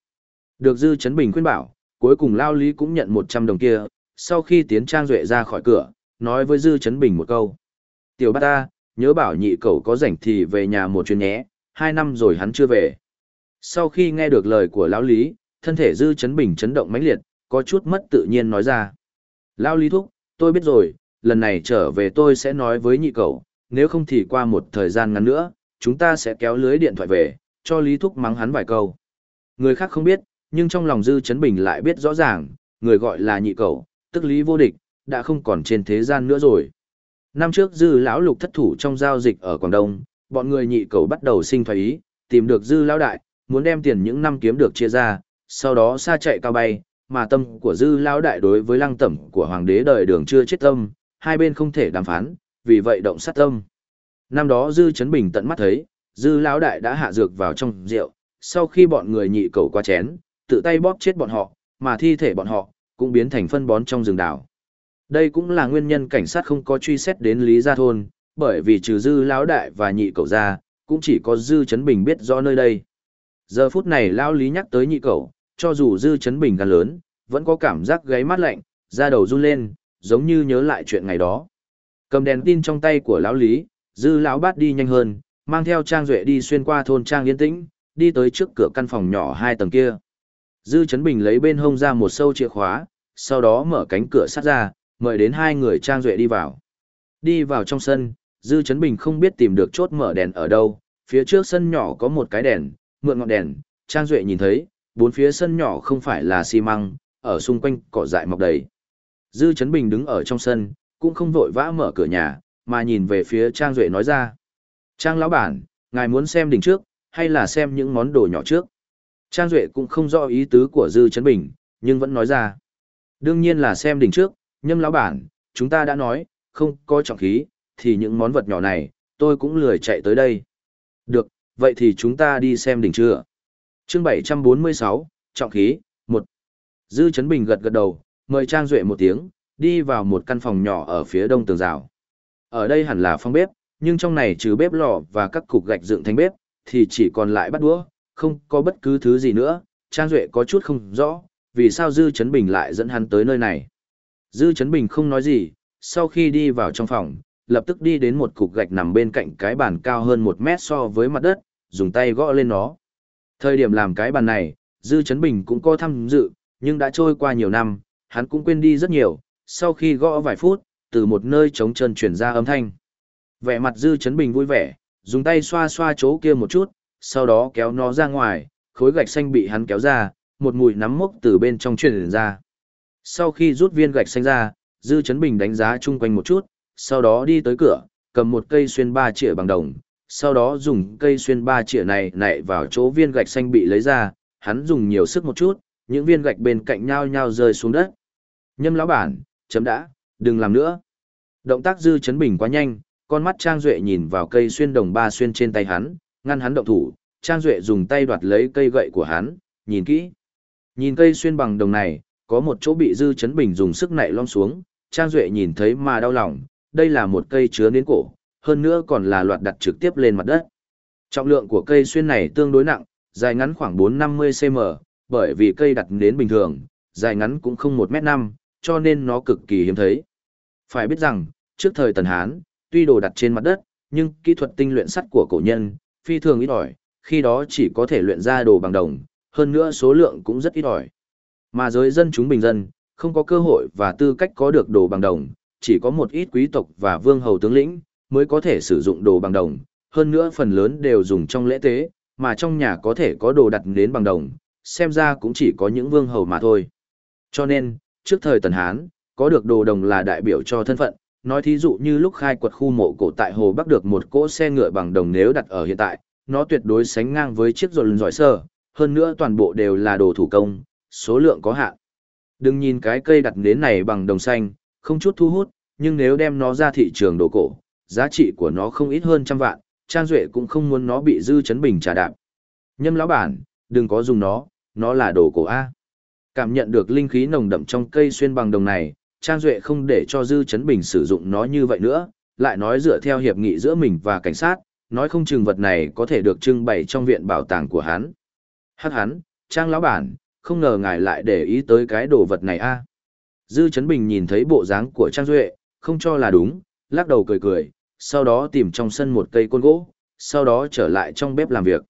Được Dư Trấn Bình khuyên bảo, cuối cùng Lao Lý cũng nhận 100 đồng kia, sau khi tiến Trang Duệ ra khỏi cửa, nói với Dư Trấn Bình một câu. Tiểu bát ta, nhớ bảo nhị cậu có rảnh thì về nhà một chuyến nhé, hai năm rồi hắn chưa về. Sau khi nghe được lời của Lão Lý, thân thể Dư Chấn Bình chấn động mãnh liệt, có chút mất tự nhiên nói ra. Lão Lý thúc, tôi biết rồi, lần này trở về tôi sẽ nói với nhị cậu, nếu không thì qua một thời gian ngắn nữa, chúng ta sẽ kéo lưới điện thoại về, cho Lý thúc mắng hắn vài câu. Người khác không biết, nhưng trong lòng Dư Chấn Bình lại biết rõ ràng, người gọi là nhị cậu, tức Lý vô địch, đã không còn trên thế gian nữa rồi. Năm trước Dư lão lục thất thủ trong giao dịch ở Quảng Đông, bọn người nhị cầu bắt đầu sinh thái ý, tìm được dư lão đại, muốn đem tiền những năm kiếm được chia ra, sau đó xa chạy cao bay, mà tâm của dư lão đại đối với lăng tẩm của hoàng đế đời đường chưa chết tâm, hai bên không thể đàm phán, vì vậy động sát tâm. Năm đó Dư Trấn Bình tận mắt thấy, Dư lão đại đã hạ dược vào trong rượu, sau khi bọn người nhị cầu qua chén, tự tay bóp chết bọn họ, mà thi thể bọn họ cũng biến thành phân bón trong rừng đảo. Đây cũng là nguyên nhân cảnh sát không có truy xét đến Lý Gia Thôn, bởi vì trừ Dư lão đại và nhị cậu ra, cũng chỉ có Dư Trấn Bình biết rõ nơi đây. Giờ phút này lão Lý nhắc tới nhị cậu, cho dù Dư Trấn Bình gan lớn, vẫn có cảm giác gáy mát lạnh, da đầu run lên, giống như nhớ lại chuyện ngày đó. Cầm đèn tin trong tay của lão Lý, Dư lão bát đi nhanh hơn, mang theo Trang Duệ đi xuyên qua thôn Trang Yên Tĩnh, đi tới trước cửa căn phòng nhỏ hai tầng kia. Dư Trấn Bình lấy bên hông ra một sâu chìa khóa, sau đó mở cánh cửa sắt ra, mời đến hai người Trang Duệ đi vào. Đi vào trong sân, Dư Trấn Bình không biết tìm được chốt mở đèn ở đâu, phía trước sân nhỏ có một cái đèn, mượn ngọn đèn, Trang Duệ nhìn thấy, bốn phía sân nhỏ không phải là xi măng, ở xung quanh cỏ dại mọc đầy. Dư Trấn Bình đứng ở trong sân, cũng không vội vã mở cửa nhà, mà nhìn về phía Trang Duệ nói ra. Trang lão bản, ngài muốn xem đỉnh trước, hay là xem những món đồ nhỏ trước? Trang Duệ cũng không rõ ý tứ của Dư Trấn Bình, nhưng vẫn nói ra. Đương nhiên là xem đỉnh trước, nhâm lão bản, chúng ta đã nói, không có trọng khí, thì những món vật nhỏ này, tôi cũng lười chạy tới đây. Được, vậy thì chúng ta đi xem đỉnh chưa? chương 746, trọng khí, 1. Dư Trấn Bình gật gật đầu, mời Trang Duệ một tiếng, đi vào một căn phòng nhỏ ở phía đông tường rào. Ở đây hẳn là phòng bếp, nhưng trong này trừ bếp lò và các cục gạch dựng thành bếp, thì chỉ còn lại bắt đũa, không có bất cứ thứ gì nữa. Trang Duệ có chút không rõ, vì sao Dư Trấn Bình lại dẫn hắn tới nơi này. Dư Trấn Bình không nói gì, sau khi đi vào trong phòng, lập tức đi đến một cục gạch nằm bên cạnh cái bàn cao hơn một mét so với mặt đất, dùng tay gõ lên nó. Thời điểm làm cái bàn này, Dư Trấn Bình cũng có tham dự, nhưng đã trôi qua nhiều năm, hắn cũng quên đi rất nhiều, sau khi gõ vài phút, từ một nơi trống chân chuyển ra âm thanh. Vẻ mặt Dư Trấn Bình vui vẻ, dùng tay xoa xoa chỗ kia một chút, sau đó kéo nó ra ngoài, khối gạch xanh bị hắn kéo ra, một mùi nắm mốc từ bên trong truyền ra. Sau khi rút viên gạch xanh ra, Dư Chấn Bình đánh giá chung quanh một chút, sau đó đi tới cửa, cầm một cây xuyên ba chĩa bằng đồng, sau đó dùng cây xuyên ba chĩa này nạy vào chỗ viên gạch xanh bị lấy ra, hắn dùng nhiều sức một chút, những viên gạch bên cạnh nhau nhau rơi xuống đất. Nhâm lão bản, chấm đã, đừng làm nữa. Động tác dư chấn bình quá nhanh, con mắt Trang Duệ nhìn vào cây xuyên đồng ba xuyên trên tay hắn, ngăn hắn động thủ, Trang Duệ dùng tay đoạt lấy cây gậy của hắn, nhìn kỹ. Nhìn cây xuyên bằng đồng này, có một chỗ bị dư chấn bình dùng sức nảy lom xuống, Trang Duệ nhìn thấy mà đau lòng, đây là một cây chứa đến cổ, hơn nữa còn là loạt đặt trực tiếp lên mặt đất. Trọng lượng của cây xuyên này tương đối nặng, dài ngắn khoảng 450 cm, bởi vì cây đặt đến bình thường, dài ngắn cũng không 1 m 5 cho nên nó cực kỳ hiếm thấy. Phải biết rằng, trước thời Tần Hán, tuy đồ đặt trên mặt đất, nhưng kỹ thuật tinh luyện sắt của cổ nhân, phi thường ít ỏi, khi đó chỉ có thể luyện ra đồ bằng đồng, hơn nữa số lượng cũng rất ít ỏi. Mà giới dân chúng bình dân, không có cơ hội và tư cách có được đồ bằng đồng, chỉ có một ít quý tộc và vương hầu tướng lĩnh mới có thể sử dụng đồ bằng đồng, hơn nữa phần lớn đều dùng trong lễ tế, mà trong nhà có thể có đồ đặt đến bằng đồng, xem ra cũng chỉ có những vương hầu mà thôi. Cho nên, trước thời Tần Hán, có được đồ đồng là đại biểu cho thân phận, nói thí dụ như lúc khai quật khu mộ cổ tại Hồ Bắc được một cỗ xe ngựa bằng đồng nếu đặt ở hiện tại, nó tuyệt đối sánh ngang với chiếc rồn giỏi sơ, hơn nữa toàn bộ đều là đồ thủ công, số lượng có hạn. Đừng nhìn cái cây đặt nến này bằng đồng xanh, không chút thu hút, nhưng nếu đem nó ra thị trường đồ cổ, giá trị của nó không ít hơn trăm vạn, Trang Duệ cũng không muốn nó bị dư chấn bình trà đạp. Nhâm lão bản, đừng có dùng nó, nó là đồ cổ A. Cảm nhận được linh khí nồng đậm trong cây xuyên bằng đồng này, Trang Duệ không để cho Dư Chấn Bình sử dụng nó như vậy nữa, lại nói dựa theo hiệp nghị giữa mình và cảnh sát, nói không chừng vật này có thể được trưng bày trong viện bảo tàng của hắn. Hắc hắn, Trang lão bản, không ngờ ngài lại để ý tới cái đồ vật này a Dư Chấn Bình nhìn thấy bộ dáng của Trang Duệ, không cho là đúng, lắc đầu cười cười, sau đó tìm trong sân một cây côn gỗ, sau đó trở lại trong bếp làm việc.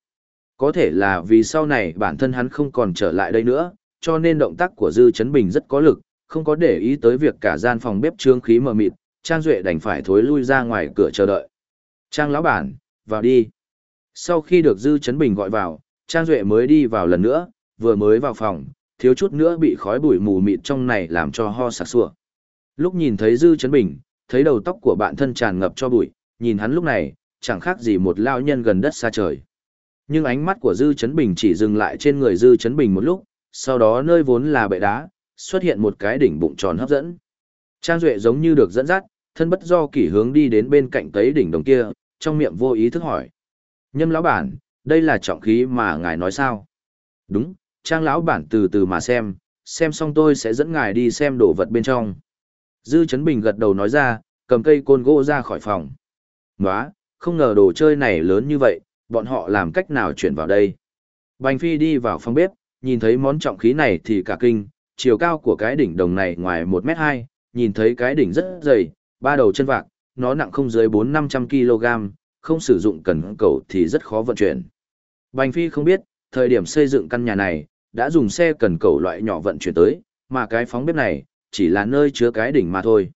Có thể là vì sau này bản thân hắn không còn trở lại đây nữa, cho nên động tác của Dư Chấn Bình rất có lực, không có để ý tới việc cả gian phòng bếp trương khí mờ mịt, Trang Duệ đành phải thối lui ra ngoài cửa chờ đợi. Trang lão bản, vào đi. Sau khi được Dư Chấn Bình gọi vào, Trang Duệ mới đi vào lần nữa, vừa mới vào phòng, thiếu chút nữa bị khói bụi mù mịt trong này làm cho ho sặc sủa. Lúc nhìn thấy Dư Chấn Bình, thấy đầu tóc của bạn thân tràn ngập cho bụi, nhìn hắn lúc này, chẳng khác gì một lao nhân gần đất xa trời. Nhưng ánh mắt của Dư Chấn Bình chỉ dừng lại trên người Dư Chấn Bình một lúc, sau đó nơi vốn là bệ đá, xuất hiện một cái đỉnh bụng tròn hấp dẫn. Trang Duệ giống như được dẫn dắt, thân bất do kỷ hướng đi đến bên cạnh tấy đỉnh đồng kia, trong miệng vô ý thức hỏi. Nhâm lão bản, đây là trọng khí mà ngài nói sao? Đúng, trang lão bản từ từ mà xem, xem xong tôi sẽ dẫn ngài đi xem đồ vật bên trong. Dư Trấn Bình gật đầu nói ra, cầm cây côn gỗ ra khỏi phòng. Nóa, không ngờ đồ chơi này lớn như vậy, bọn họ làm cách nào chuyển vào đây. Bành Phi đi vào phòng bếp, nhìn thấy món trọng khí này thì cả kinh, chiều cao của cái đỉnh đồng này ngoài 1m2, nhìn thấy cái đỉnh rất dày, ba đầu chân vạc, nó nặng không dưới 4-500 kg, không sử dụng cần cầu thì rất khó vận chuyển. Bành Phi không biết, thời điểm xây dựng căn nhà này, đã dùng xe cần cầu loại nhỏ vận chuyển tới, mà cái phóng bếp này, chỉ là nơi chứa cái đỉnh mà thôi.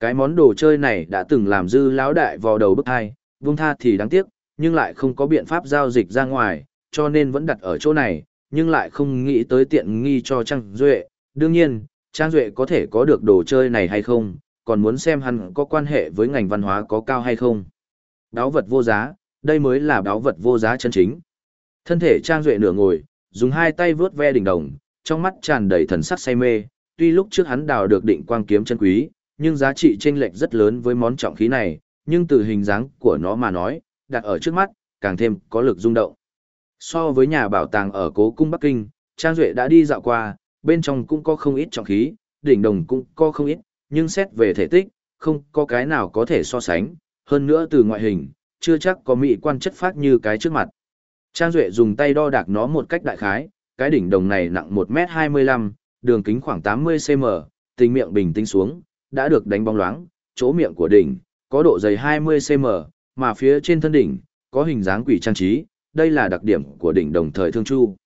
Cái món đồ chơi này đã từng làm dư lão đại vào đầu bức hai, vung tha thì đáng tiếc, nhưng lại không có biện pháp giao dịch ra ngoài, cho nên vẫn đặt ở chỗ này, nhưng lại không nghĩ tới tiện nghi cho Trang Duệ. Đương nhiên, Trang Duệ có thể có được đồ chơi này hay không, còn muốn xem hắn có quan hệ với ngành văn hóa có cao hay không. Đáo vật vô giá, đây mới là đáo vật vô giá chân chính. Thân thể Trang Duệ nửa ngồi, dùng hai tay vướt ve đỉnh đồng, trong mắt tràn đầy thần sắc say mê, tuy lúc trước hắn đào được định quang kiếm chân quý, nhưng giá trị chênh lệch rất lớn với món trọng khí này, nhưng từ hình dáng của nó mà nói, đặt ở trước mắt, càng thêm có lực rung động. So với nhà bảo tàng ở Cố Cung Bắc Kinh, Trang Duệ đã đi dạo qua, bên trong cũng có không ít trọng khí, đỉnh đồng cũng có không ít, nhưng xét về thể tích, không có cái nào có thể so sánh, hơn nữa từ ngoại hình, chưa chắc có mỹ quan chất phát như cái trước mặt. Trang Duệ dùng tay đo đạc nó một cách đại khái, cái đỉnh đồng này nặng 1m25, đường kính khoảng 80cm, tình miệng bình tinh xuống, đã được đánh bóng loáng, chỗ miệng của đỉnh, có độ dày 20cm, mà phía trên thân đỉnh, có hình dáng quỷ trang trí, đây là đặc điểm của đỉnh đồng thời thương chu.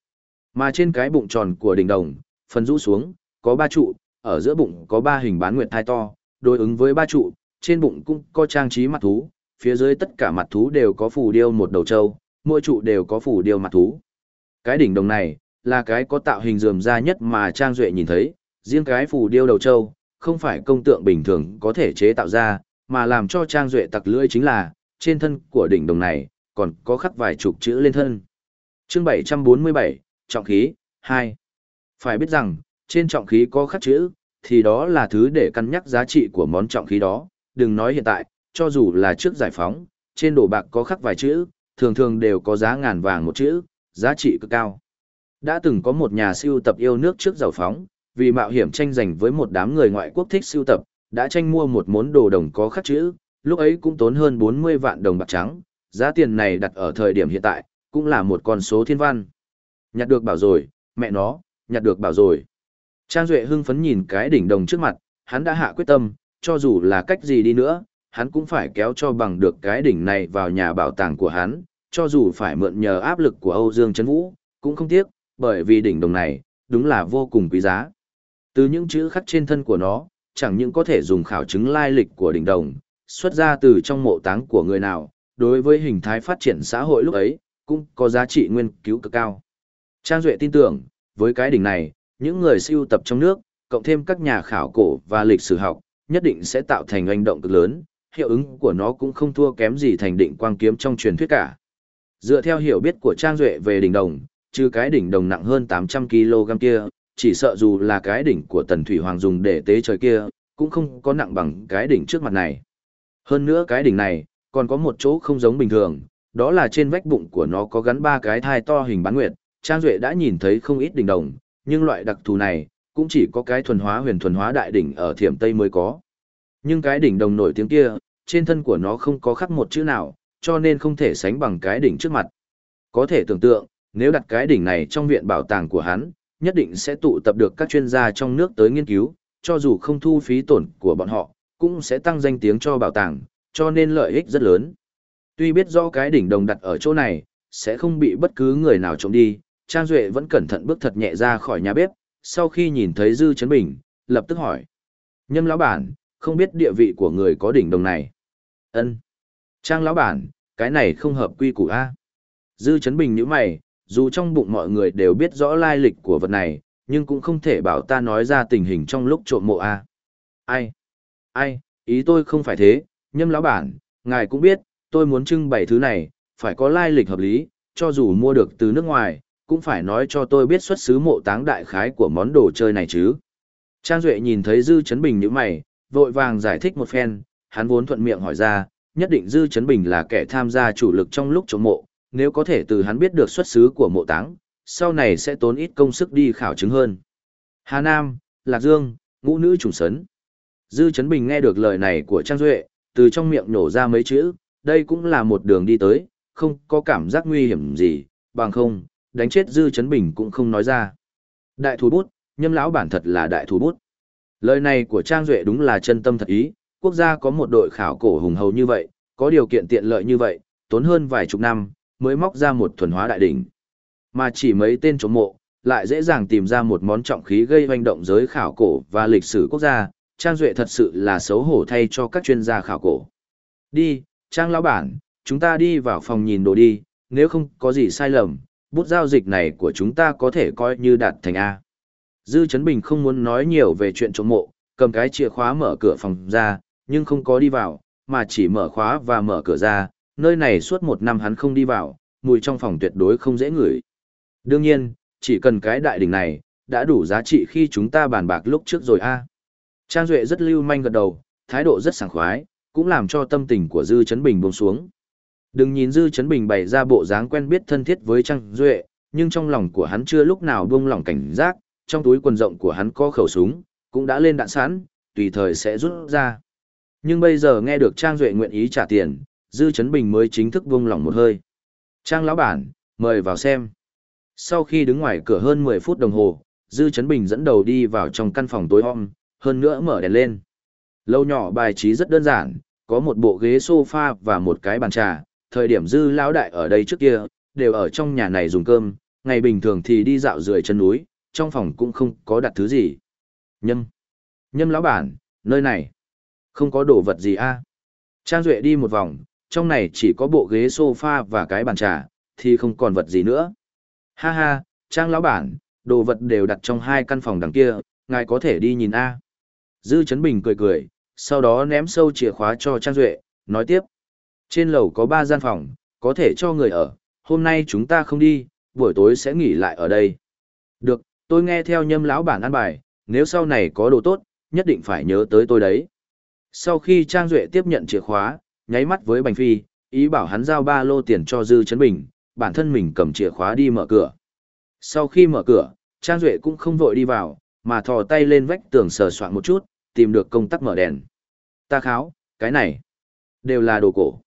Mà trên cái bụng tròn của đỉnh đồng, phần rũ xuống, có ba trụ, ở giữa bụng có ba hình bán nguyệt thai to, đối ứng với ba trụ, trên bụng cũng có trang trí mặt thú, phía dưới tất cả mặt thú đều có phù điêu một đầu trâu, mỗi trụ đều có phủ điêu mặt thú. Cái đỉnh đồng này, là cái có tạo hình dườm ra nhất mà Trang Duệ nhìn thấy, riêng cái phủ điêu đầu trâu, không phải công tượng bình thường có thể chế tạo ra, mà làm cho Trang Duệ tặc lưỡi chính là, trên thân của đỉnh đồng này, còn có khắc vài chục chữ lên thân. chương 747, Trọng khí, 2. Phải biết rằng, trên trọng khí có khắc chữ, thì đó là thứ để cân nhắc giá trị của món trọng khí đó, đừng nói hiện tại, cho dù là trước giải phóng, trên đồ bạc có khắc vài chữ, thường thường đều có giá ngàn vàng một chữ, giá trị cực cao. Đã từng có một nhà siêu tập yêu nước trước giàu phóng, vì mạo hiểm tranh giành với một đám người ngoại quốc thích siêu tập, đã tranh mua một món đồ đồng có khắc chữ, lúc ấy cũng tốn hơn 40 vạn đồng bạc trắng, giá tiền này đặt ở thời điểm hiện tại, cũng là một con số thiên văn. Nhặt được bảo rồi, mẹ nó, nhặt được bảo rồi. Trang Duệ hưng phấn nhìn cái đỉnh đồng trước mặt, hắn đã hạ quyết tâm, cho dù là cách gì đi nữa, hắn cũng phải kéo cho bằng được cái đỉnh này vào nhà bảo tàng của hắn, cho dù phải mượn nhờ áp lực của Âu Dương Trấn Vũ, cũng không tiếc, bởi vì đỉnh đồng này, đúng là vô cùng quý giá. Từ những chữ khắc trên thân của nó, chẳng những có thể dùng khảo chứng lai lịch của đỉnh đồng, xuất ra từ trong mộ táng của người nào, đối với hình thái phát triển xã hội lúc ấy, cũng có giá trị nguyên cứu cực cao. Trang Duệ tin tưởng, với cái đỉnh này, những người siêu tập trong nước, cộng thêm các nhà khảo cổ và lịch sử học, nhất định sẽ tạo thành hành động cực lớn, hiệu ứng của nó cũng không thua kém gì thành định quang kiếm trong truyền thuyết cả. Dựa theo hiểu biết của Trang Duệ về đỉnh đồng, trừ cái đỉnh đồng nặng hơn 800 kg kia, chỉ sợ dù là cái đỉnh của Tần Thủy Hoàng dùng để tế trời kia, cũng không có nặng bằng cái đỉnh trước mặt này. Hơn nữa cái đỉnh này, còn có một chỗ không giống bình thường, đó là trên vách bụng của nó có gắn ba cái thai to hình bán nguyệt, Trang Duệ đã nhìn thấy không ít đỉnh đồng, nhưng loại đặc thù này, cũng chỉ có cái thuần hóa huyền thuần hóa đại đỉnh ở thiểm Tây mới có. Nhưng cái đỉnh đồng nổi tiếng kia, trên thân của nó không có khắc một chữ nào, cho nên không thể sánh bằng cái đỉnh trước mặt. Có thể tưởng tượng, nếu đặt cái đỉnh này trong viện bảo tàng của hắn, nhất định sẽ tụ tập được các chuyên gia trong nước tới nghiên cứu, cho dù không thu phí tổn của bọn họ, cũng sẽ tăng danh tiếng cho bảo tàng, cho nên lợi ích rất lớn. Tuy biết do cái đỉnh đồng đặt ở chỗ này, sẽ không bị bất cứ người nào trộm đi, Trang Duệ vẫn cẩn thận bước thật nhẹ ra khỏi nhà bếp, sau khi nhìn thấy Dư Trấn Bình, lập tức hỏi. Nhâm lão bản, không biết địa vị của người có đỉnh đồng này. ân Trang lão bản, cái này không hợp quy củ A. Dư Trấn Bình như mày, dù trong bụng mọi người đều biết rõ lai lịch của vật này, nhưng cũng không thể bảo ta nói ra tình hình trong lúc trộm mộ A. Ai? Ai? Ý tôi không phải thế, nhâm lão bản, ngài cũng biết, tôi muốn trưng bày thứ này, phải có lai lịch hợp lý, cho dù mua được từ nước ngoài, cũng phải nói cho tôi biết xuất xứ mộ táng đại khái của món đồ chơi này chứ. Trang Duệ nhìn thấy Dư Trấn Bình như mày, vội vàng giải thích một phen, hắn vốn thuận miệng hỏi ra, nhất định Dư Chấn Bình là kẻ tham gia chủ lực trong lúc chống mộ, nếu có thể từ hắn biết được xuất xứ của mộ táng, sau này sẽ tốn ít công sức đi khảo chứng hơn. Hà Nam, Lạc Dương, ngũ nữ trùng sấn. Dư Chấn Bình nghe được lời này của Trang Duệ, từ trong miệng nổ ra mấy chữ, đây cũng là một đường đi tới, không có cảm giác nguy hiểm gì, bằng không, đánh chết Dư Chấn Bình cũng không nói ra. Đại thủ bút, nhâm lão bản thật là đại thủ bút. Lời này của Trang Duệ đúng là chân tâm thật ý, quốc gia có một đội khảo cổ hùng hầu như vậy, có điều kiện tiện lợi như vậy, tốn hơn vài chục năm, mới móc ra một thuần hóa đại đỉnh. Mà chỉ mấy tên chống mộ, lại dễ dàng tìm ra một món trọng khí gây hoành động giới khảo cổ và lịch sử quốc gia, Trang Duệ thật sự là xấu hổ thay cho các chuyên gia khảo cổ. Đi, Trang lão bản, chúng ta đi vào phòng nhìn đồ đi, nếu không có gì sai lầm, bút giao dịch này của chúng ta có thể coi như đạt thành A. Dư Trấn Bình không muốn nói nhiều về chuyện trộm mộ, cầm cái chìa khóa mở cửa phòng ra, nhưng không có đi vào, mà chỉ mở khóa và mở cửa ra, nơi này suốt một năm hắn không đi vào, mùi trong phòng tuyệt đối không dễ ngửi. Đương nhiên, chỉ cần cái đại đỉnh này, đã đủ giá trị khi chúng ta bàn bạc lúc trước rồi a. Trang Duệ rất lưu manh gật đầu, thái độ rất sảng khoái, cũng làm cho tâm tình của Dư Trấn Bình buông xuống. Đừng nhìn Dư Trấn Bình bày ra bộ dáng quen biết thân thiết với Trang Duệ, nhưng trong lòng của hắn chưa lúc nào buông lỏng cảnh giác, trong túi quần rộng của hắn có khẩu súng, cũng đã lên đạn sẵn, tùy thời sẽ rút ra. Nhưng bây giờ nghe được Trang Duệ nguyện ý trả tiền, Dư Chấn Bình mới chính thức buông lỏng một hơi. Trang lão bản, mời vào xem. Sau khi đứng ngoài cửa hơn 10 phút đồng hồ, Dư Chấn Bình dẫn đầu đi vào trong căn phòng tối om, hơn nữa mở đèn lên. Lâu nhỏ bài trí rất đơn giản, có một bộ ghế sofa và một cái bàn trà, thời điểm Dư lão đại ở đây trước kia, đều ở trong nhà này dùng cơm, ngày bình thường thì đi dạo rưỡi chân núi, trong phòng cũng không có đặt thứ gì. Nhâm. Nhâm lão bản, nơi này. Không có đồ vật gì a Trang Duệ đi một vòng, trong này chỉ có bộ ghế sofa và cái bàn trà, thì không còn vật gì nữa. Ha ha, Trang lão bản, đồ vật đều đặt trong hai căn phòng đằng kia, ngài có thể đi nhìn a Dư Trấn Bình cười cười, sau đó ném sâu chìa khóa cho Trang Duệ, nói tiếp. Trên lầu có ba gian phòng, có thể cho người ở, hôm nay chúng ta không đi, buổi tối sẽ nghỉ lại ở đây. Được, tôi nghe theo nhâm lão bản ăn bài, nếu sau này có đồ tốt, nhất định phải nhớ tới tôi đấy. Sau khi Trang Duệ tiếp nhận chìa khóa, nháy mắt với Bành Phi, ý bảo hắn giao ba lô tiền cho Dư Trấn Bình, bản thân mình cầm chìa khóa đi mở cửa. Sau khi mở cửa, Trang Duệ cũng không vội đi vào, mà thò tay lên vách tường sờ soạn một chút, tìm được công tắc mở đèn. Ta kháo, cái này, đều là đồ cổ.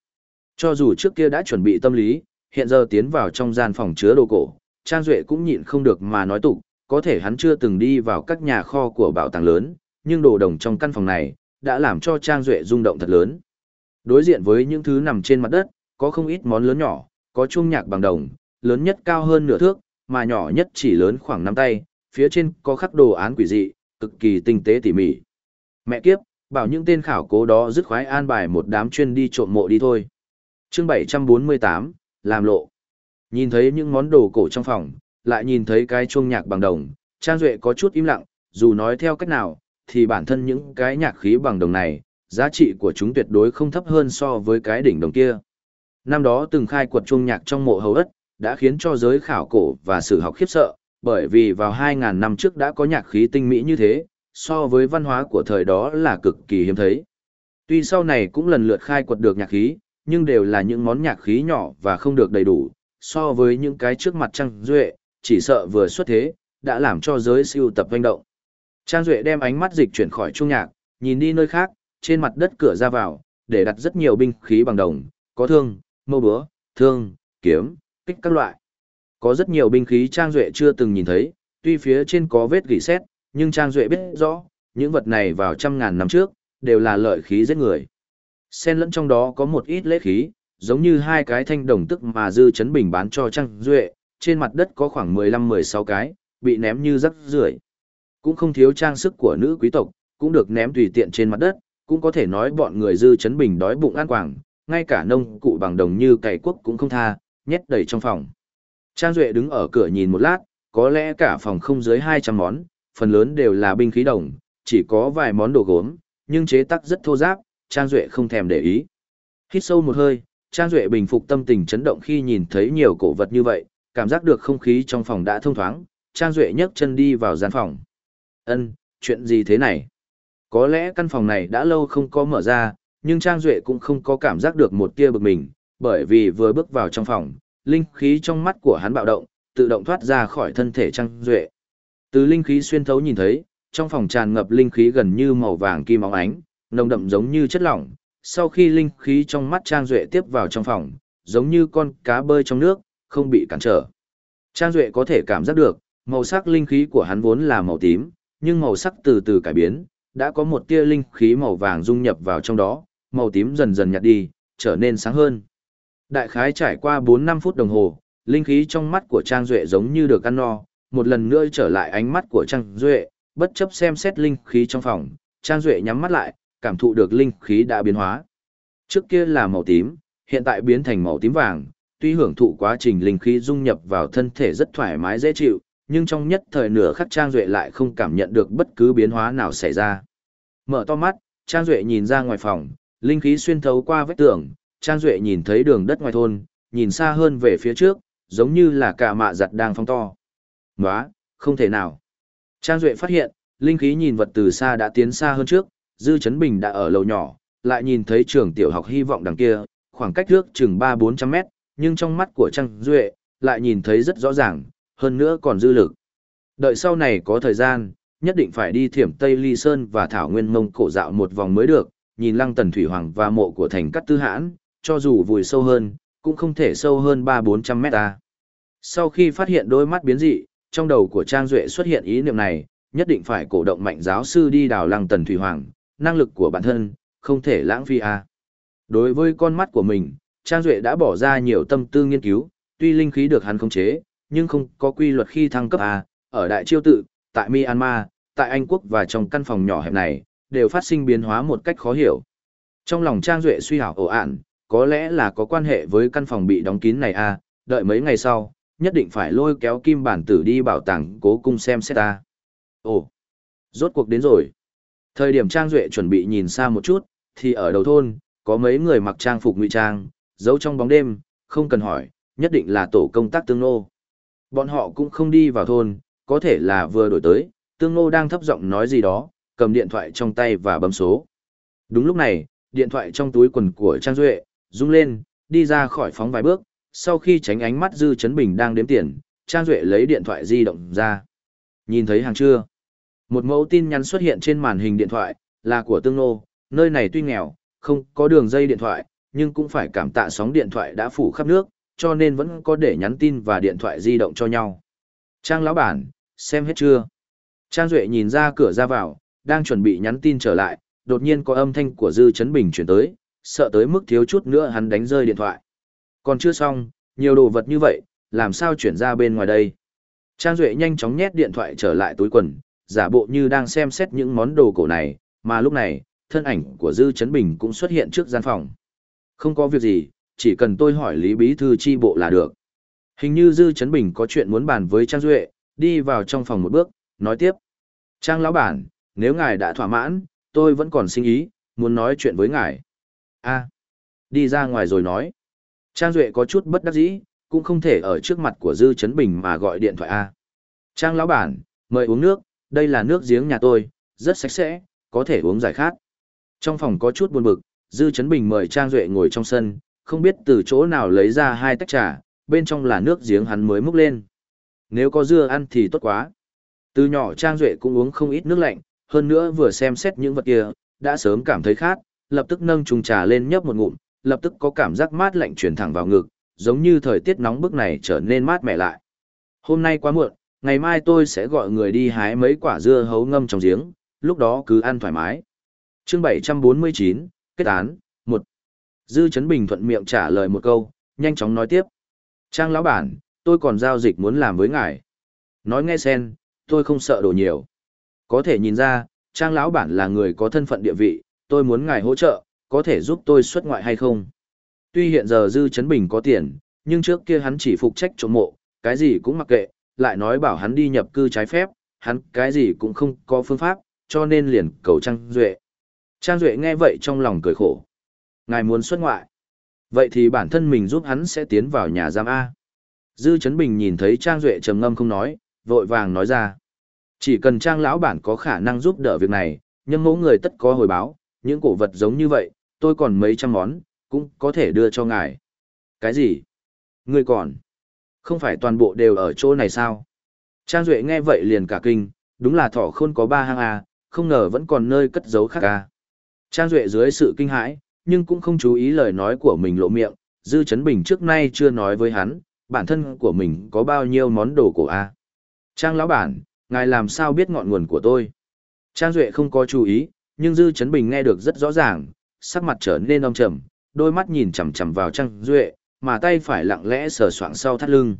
Cho dù trước kia đã chuẩn bị tâm lý, hiện giờ tiến vào trong gian phòng chứa đồ cổ, Trang Duệ cũng nhịn không được mà nói tục, có thể hắn chưa từng đi vào các nhà kho của bảo tàng lớn, nhưng đồ đồng trong căn phòng này, đã làm cho Trang Duệ rung động thật lớn. Đối diện với những thứ nằm trên mặt đất, có không ít món lớn nhỏ, có chuông nhạc bằng đồng, lớn nhất cao hơn nửa thước, mà nhỏ nhất chỉ lớn khoảng năm tay, phía trên có khắc đồ án quỷ dị, cực kỳ tinh tế tỉ mỉ. Mẹ kiếp, bảo những tên khảo cố đó dứt khoái an bài một đám chuyên đi trộm mộ đi thôi. chương 748, làm lộ. Nhìn thấy những món đồ cổ trong phòng, lại nhìn thấy cái chuông nhạc bằng đồng, Trang Duệ có chút im lặng, dù nói theo cách nào, thì bản thân những cái nhạc khí bằng đồng này, giá trị của chúng tuyệt đối không thấp hơn so với cái đỉnh đồng kia. Năm đó từng khai quật chuông nhạc trong mộ hầu ất, đã khiến cho giới khảo cổ và sử học khiếp sợ, bởi vì vào 2.000 năm trước đã có nhạc khí tinh mỹ như thế, so với văn hóa của thời đó là cực kỳ hiếm thấy. Tuy sau này cũng lần lượt khai quật được nhạc khí, nhưng đều là những món nhạc khí nhỏ và không được đầy đủ, so với những cái trước mặt Trang Duệ, chỉ sợ vừa xuất thế, đã làm cho giới siêu tập doanh động. Trang Duệ đem ánh mắt dịch chuyển khỏi trung nhạc, nhìn đi nơi khác, trên mặt đất cửa ra vào, để đặt rất nhiều binh khí bằng đồng, có thương, mâu búa, thương, kiếm, kích các loại. Có rất nhiều binh khí Trang Duệ chưa từng nhìn thấy, tuy phía trên có vết gỉ xét, nhưng Trang Duệ biết rõ, những vật này vào trăm ngàn năm trước, đều là lợi khí giết người. Xen lẫn trong đó có một ít lễ khí, giống như hai cái thanh đồng tức mà Dư Chấn Bình bán cho Trang Duệ, trên mặt đất có khoảng 15-16 cái, bị ném như rắc rưởi Cũng không thiếu trang sức của nữ quý tộc, cũng được ném tùy tiện trên mặt đất, cũng có thể nói bọn người Dư Chấn Bình đói bụng ăn quảng, ngay cả nông cụ bằng đồng như cày quốc cũng không tha, nhét đầy trong phòng. Trang Duệ đứng ở cửa nhìn một lát, có lẽ cả phòng không dưới 200 món, phần lớn đều là binh khí đồng, chỉ có vài món đồ gốm, nhưng chế tác rất thô giáp, Trang Duệ không thèm để ý. Hít sâu một hơi, Trang Duệ bình phục tâm tình chấn động khi nhìn thấy nhiều cổ vật như vậy, cảm giác được không khí trong phòng đã thông thoáng, Trang Duệ nhấc chân đi vào gian phòng. Ân, chuyện gì thế này? Có lẽ căn phòng này đã lâu không có mở ra, nhưng Trang Duệ cũng không có cảm giác được một tia bực mình, bởi vì vừa bước vào trong phòng, linh khí trong mắt của hắn bạo động, tự động thoát ra khỏi thân thể Trang Duệ. Từ linh khí xuyên thấu nhìn thấy, trong phòng tràn ngập linh khí gần như màu vàng kim óng ánh, nồng đậm giống như chất lỏng. Sau khi linh khí trong mắt Trang Duệ tiếp vào trong phòng, giống như con cá bơi trong nước, không bị cản trở. Trang Duệ có thể cảm giác được, màu sắc linh khí của hắn vốn là màu tím, nhưng màu sắc từ từ cải biến, đã có một tia linh khí màu vàng dung nhập vào trong đó, màu tím dần dần nhạt đi, trở nên sáng hơn. Đại khái trải qua 4-5 phút đồng hồ, linh khí trong mắt của Trang Duệ giống như được ăn no, một lần nữa trở lại ánh mắt của Trang Duệ, bất chấp xem xét linh khí trong phòng, Trang Duệ nhắm mắt lại, cảm thụ được linh khí đã biến hóa. Trước kia là màu tím, hiện tại biến thành màu tím vàng, tuy hưởng thụ quá trình linh khí dung nhập vào thân thể rất thoải mái dễ chịu, nhưng trong nhất thời nửa khắc Trang Duệ lại không cảm nhận được bất cứ biến hóa nào xảy ra. Mở to mắt, Trang Duệ nhìn ra ngoài phòng, linh khí xuyên thấu qua vách tường, Trang Duệ nhìn thấy đường đất ngoài thôn, nhìn xa hơn về phía trước, giống như là cả mạ giặt đang phong to. Nóa, không thể nào. Trang Duệ phát hiện, linh khí nhìn vật từ xa đã tiến xa hơn trước, Dư Chấn Bình đã ở lầu nhỏ, lại nhìn thấy trường tiểu học hy vọng đằng kia, khoảng cách trước chừng 3-400 mét, nhưng trong mắt của Trang Duệ, lại nhìn thấy rất rõ ràng, hơn nữa còn dư lực. Đợi sau này có thời gian, nhất định phải đi thiểm Tây Ly Sơn và Thảo Nguyên Mông cổ dạo một vòng mới được, nhìn lăng tần thủy hoàng và mộ của thành cắt tư hãn, cho dù vùi sâu hơn, cũng không thể sâu hơn 3-400 mét ta. Sau khi phát hiện đôi mắt biến dị, trong đầu của Trang Duệ xuất hiện ý niệm này, nhất định phải cổ động mạnh giáo sư đi đào lăng tần thủy hoàng, năng lực của bản thân, không thể lãng phí à? Đối với con mắt của mình, Trang Duệ đã bỏ ra nhiều tâm tư nghiên cứu, tuy linh khí được hắn khống chế, nhưng không có quy luật khi thăng cấp A, ở Đại Chiêu Tự, tại Myanmar, tại Anh Quốc và trong căn phòng nhỏ hẹp này, đều phát sinh biến hóa một cách khó hiểu. Trong lòng Trang Duệ suy hảo ổ ạn, có lẽ là có quan hệ với căn phòng bị đóng kín này A, đợi mấy ngày sau, nhất định phải lôi kéo kim bản tử đi bảo tàng cố cung xem xét ta. Ồ, rốt cuộc đến rồi. Thời điểm Trang Duệ chuẩn bị nhìn xa một chút, thì ở đầu thôn, có mấy người mặc trang phục ngụy trang, giấu trong bóng đêm, không cần hỏi, nhất định là tổ công tác tương nô. Bọn họ cũng không đi vào thôn, có thể là vừa đổi tới, tương nô đang thấp giọng nói gì đó, cầm điện thoại trong tay và bấm số. Đúng lúc này, điện thoại trong túi quần của Trang Duệ, rung lên, đi ra khỏi phóng vài bước, sau khi tránh ánh mắt Dư Chấn Bình đang đếm tiền, Trang Duệ lấy điện thoại di động ra. Nhìn thấy hàng chưa? Một mẫu tin nhắn xuất hiện trên màn hình điện thoại, là của Tương Nô, nơi này tuy nghèo, không có đường dây điện thoại, nhưng cũng phải cảm tạ sóng điện thoại đã phủ khắp nước, cho nên vẫn có để nhắn tin và điện thoại di động cho nhau. Trang lão bản, xem hết chưa? Trang Duệ nhìn ra cửa ra vào, đang chuẩn bị nhắn tin trở lại, đột nhiên có âm thanh của Dư Trấn Bình chuyển tới, sợ tới mức thiếu chút nữa hắn đánh rơi điện thoại. Còn chưa xong, nhiều đồ vật như vậy, làm sao chuyển ra bên ngoài đây? Trang Duệ nhanh chóng nhét điện thoại trở lại túi quần, giả bộ như đang xem xét những món đồ cổ này, mà lúc này, thân ảnh của Dư Trấn Bình cũng xuất hiện trước gian phòng. Không có việc gì, chỉ cần tôi hỏi Lý Bí Thư chi bộ là được. Hình như Dư Trấn Bình có chuyện muốn bàn với Trang Duệ, đi vào trong phòng một bước, nói tiếp. Trang lão bản, nếu ngài đã thỏa mãn, tôi vẫn còn sinh ý, muốn nói chuyện với ngài. a đi ra ngoài rồi nói. Trang Duệ có chút bất đắc dĩ, cũng không thể ở trước mặt của Dư Trấn Bình mà gọi điện thoại A. Trang lão bản, mời uống nước, đây là nước giếng nhà tôi, rất sạch sẽ, có thể uống giải khát. Trong phòng có chút buồn bực, Dư Chấn Bình mời Trang Duệ ngồi trong sân, không biết từ chỗ nào lấy ra hai tách trà, bên trong là nước giếng hắn mới múc lên. Nếu có dưa ăn thì tốt quá. Từ nhỏ Trang Duệ cũng uống không ít nước lạnh, hơn nữa vừa xem xét những vật kia, đã sớm cảm thấy khát, lập tức nâng chung trà lên nhấp một ngụm, lập tức có cảm giác mát lạnh truyền thẳng vào ngực, giống như thời tiết nóng bức này trở nên mát mẻ lại. Hôm nay quá muộn, ngày mai tôi sẽ gọi người đi hái mấy quả dưa hấu ngâm trong giếng, lúc đó cứ ăn thoải mái. chương 749, kết án, một Dư Trấn Bình thuận miệng trả lời một câu, nhanh chóng nói tiếp. Trang lão bản, tôi còn giao dịch muốn làm với ngài. Nói nghe sen, tôi không sợ đồ nhiều. Có thể nhìn ra, Trang lão bản là người có thân phận địa vị, tôi muốn ngài hỗ trợ, có thể giúp tôi xuất ngoại hay không? Tuy hiện giờ Dư Trấn Bình có tiền, nhưng trước kia hắn chỉ phục trách trộm mộ, cái gì cũng mặc kệ, lại nói bảo hắn đi nhập cư trái phép, hắn cái gì cũng không có phương pháp, cho nên liền cầu Trang Duệ. Trang Duệ nghe vậy trong lòng cười khổ. Ngài muốn xuất ngoại. Vậy thì bản thân mình giúp hắn sẽ tiến vào nhà giam A. Dư Trấn Bình nhìn thấy Trang Duệ trầm ngâm không nói, vội vàng nói ra. Chỉ cần Trang lão bản có khả năng giúp đỡ việc này, nhưng mẫu người tất có hồi báo, những cổ vật giống như vậy, tôi còn mấy trăm món, cũng có thể đưa cho ngài. Cái gì? Ngươi còn? Không phải toàn bộ đều ở chỗ này sao? Trang Duệ nghe vậy liền cả kinh, đúng là thỏ khôn có ba hang a, không ngờ vẫn còn nơi cất giấu khác a. Trang Duệ dưới sự kinh hãi, nhưng cũng không chú ý lời nói của mình lộ miệng, Dư Chấn Bình trước nay chưa nói với hắn, bản thân của mình có bao nhiêu món đồ cổ a à. Trang lão bản, ngài làm sao biết ngọn nguồn của tôi? Trang Duệ không có chú ý, nhưng Dư Chấn Bình nghe được rất rõ ràng, sắc mặt trở nên âm trầm, đôi mắt nhìn chằm chằm vào Trang Duệ, mà tay phải lặng lẽ sờ soạng sau thắt lưng.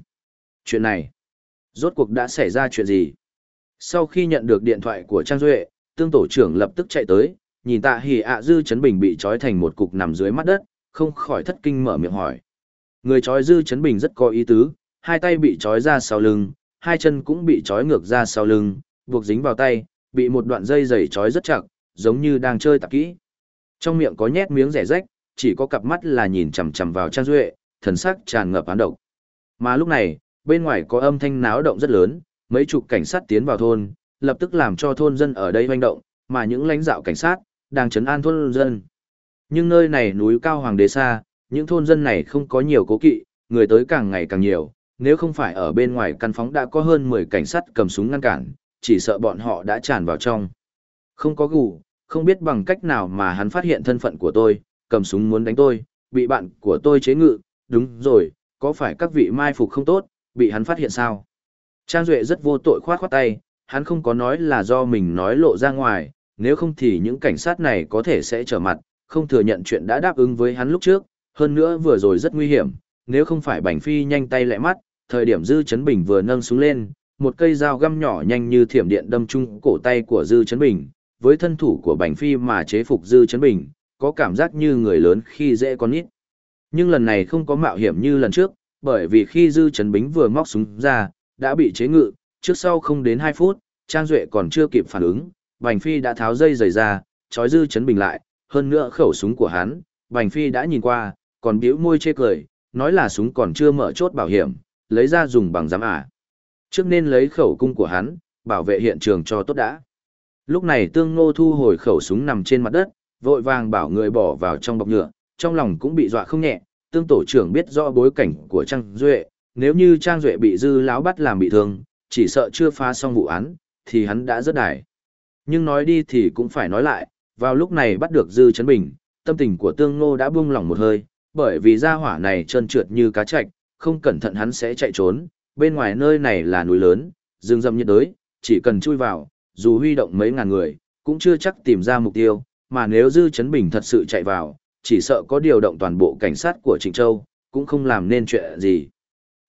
Chuyện này, rốt cuộc đã xảy ra chuyện gì? Sau khi nhận được điện thoại của Trang Duệ, tương tổ trưởng lập tức chạy tới, nhìn tạ hỉ ạ Dư Chấn Bình bị trói thành một cục nằm dưới mắt đất, không khỏi thất kinh mở miệng hỏi. Người trói Dư Chấn Bình rất có ý tứ, hai tay bị trói ra sau lưng, hai chân cũng bị trói ngược ra sau lưng, buộc dính vào tay, bị một đoạn dây dày trói rất chặt, giống như đang chơi tạp kỹ. Trong miệng có nhét miếng rẻ rách, chỉ có cặp mắt là nhìn chằm chằm vào Trang Duệ, thần sắc tràn ngập án độc. Mà lúc này, bên ngoài có âm thanh náo động rất lớn, mấy chục cảnh sát tiến vào thôn, lập tức làm cho thôn dân ở đây hoành động, mà những lãnh đạo cảnh sát đang chấn an thôn dân. Nhưng nơi này núi cao hoàng đế xa, những thôn dân này không có nhiều cố kỵ, người tới càng ngày càng nhiều, nếu không phải ở bên ngoài căn phóng đã có hơn 10 cảnh sát cầm súng ngăn cản, chỉ sợ bọn họ đã tràn vào trong. Không có gù, không biết bằng cách nào mà hắn phát hiện thân phận của tôi, cầm súng muốn đánh tôi, bị bạn của tôi chế ngự, đúng rồi, có phải các vị mai phục không tốt, bị hắn phát hiện sao? Trang Duệ rất vô tội khoát khoát tay, hắn không có nói là do mình nói lộ ra ngoài, nếu không thì những cảnh sát này có thể sẽ trở mặt, không thừa nhận chuyện đã đáp ứng với hắn lúc trước, hơn nữa vừa rồi rất nguy hiểm, nếu không phải Bành Phi nhanh tay lẹ mắt, thời điểm Dư Chấn Bình vừa nâng xuống lên, một cây dao găm nhỏ nhanh như thiểm điện đâm trúng cổ tay của Dư Chấn Bình, với thân thủ của Bành Phi mà chế phục Dư Chấn Bình, có cảm giác như người lớn khi dễ con nít. Nhưng lần này không có mạo hiểm như lần trước, bởi vì khi Dư Chấn Bình vừa móc súng ra, đã bị chế ngự, trước sau không đến 2 phút, Trang Duệ còn chưa kịp phản ứng, Bành Phi đã tháo dây rời ra, trói Dư Chấn Bình lại, hơn nữa khẩu súng của hắn, Bành Phi đã nhìn qua, còn biểu môi chê cười, nói là súng còn chưa mở chốt bảo hiểm, lấy ra dùng bằng giám ả. Trước nên lấy khẩu cung của hắn, bảo vệ hiện trường cho tốt đã. Lúc này tương ngô thu hồi khẩu súng nằm trên mặt đất, vội vàng bảo người bỏ vào trong bọc nhựa, trong lòng cũng bị dọa không nhẹ, tương tổ trưởng biết rõ bối cảnh của Trang Duệ, nếu như Trang Duệ bị dư láo bắt làm bị thương, chỉ sợ chưa phá xong vụ án, thì hắn đã rất đài. Nhưng nói đi thì cũng phải nói lại, vào lúc này bắt được dư chấn bình, tâm tình của tương ngô đã buông lỏng một hơi, bởi vì gia hỏa này trơn trượt như cá chạch, không cẩn thận hắn sẽ chạy trốn, bên ngoài nơi này là núi lớn, rừng rậm nhiệt đới, chỉ cần chui vào, dù huy động mấy ngàn người, cũng chưa chắc tìm ra mục tiêu, mà nếu Dư Chấn Bình thật sự chạy vào, chỉ sợ có điều động toàn bộ cảnh sát của Trịnh Châu, cũng không làm nên chuyện gì.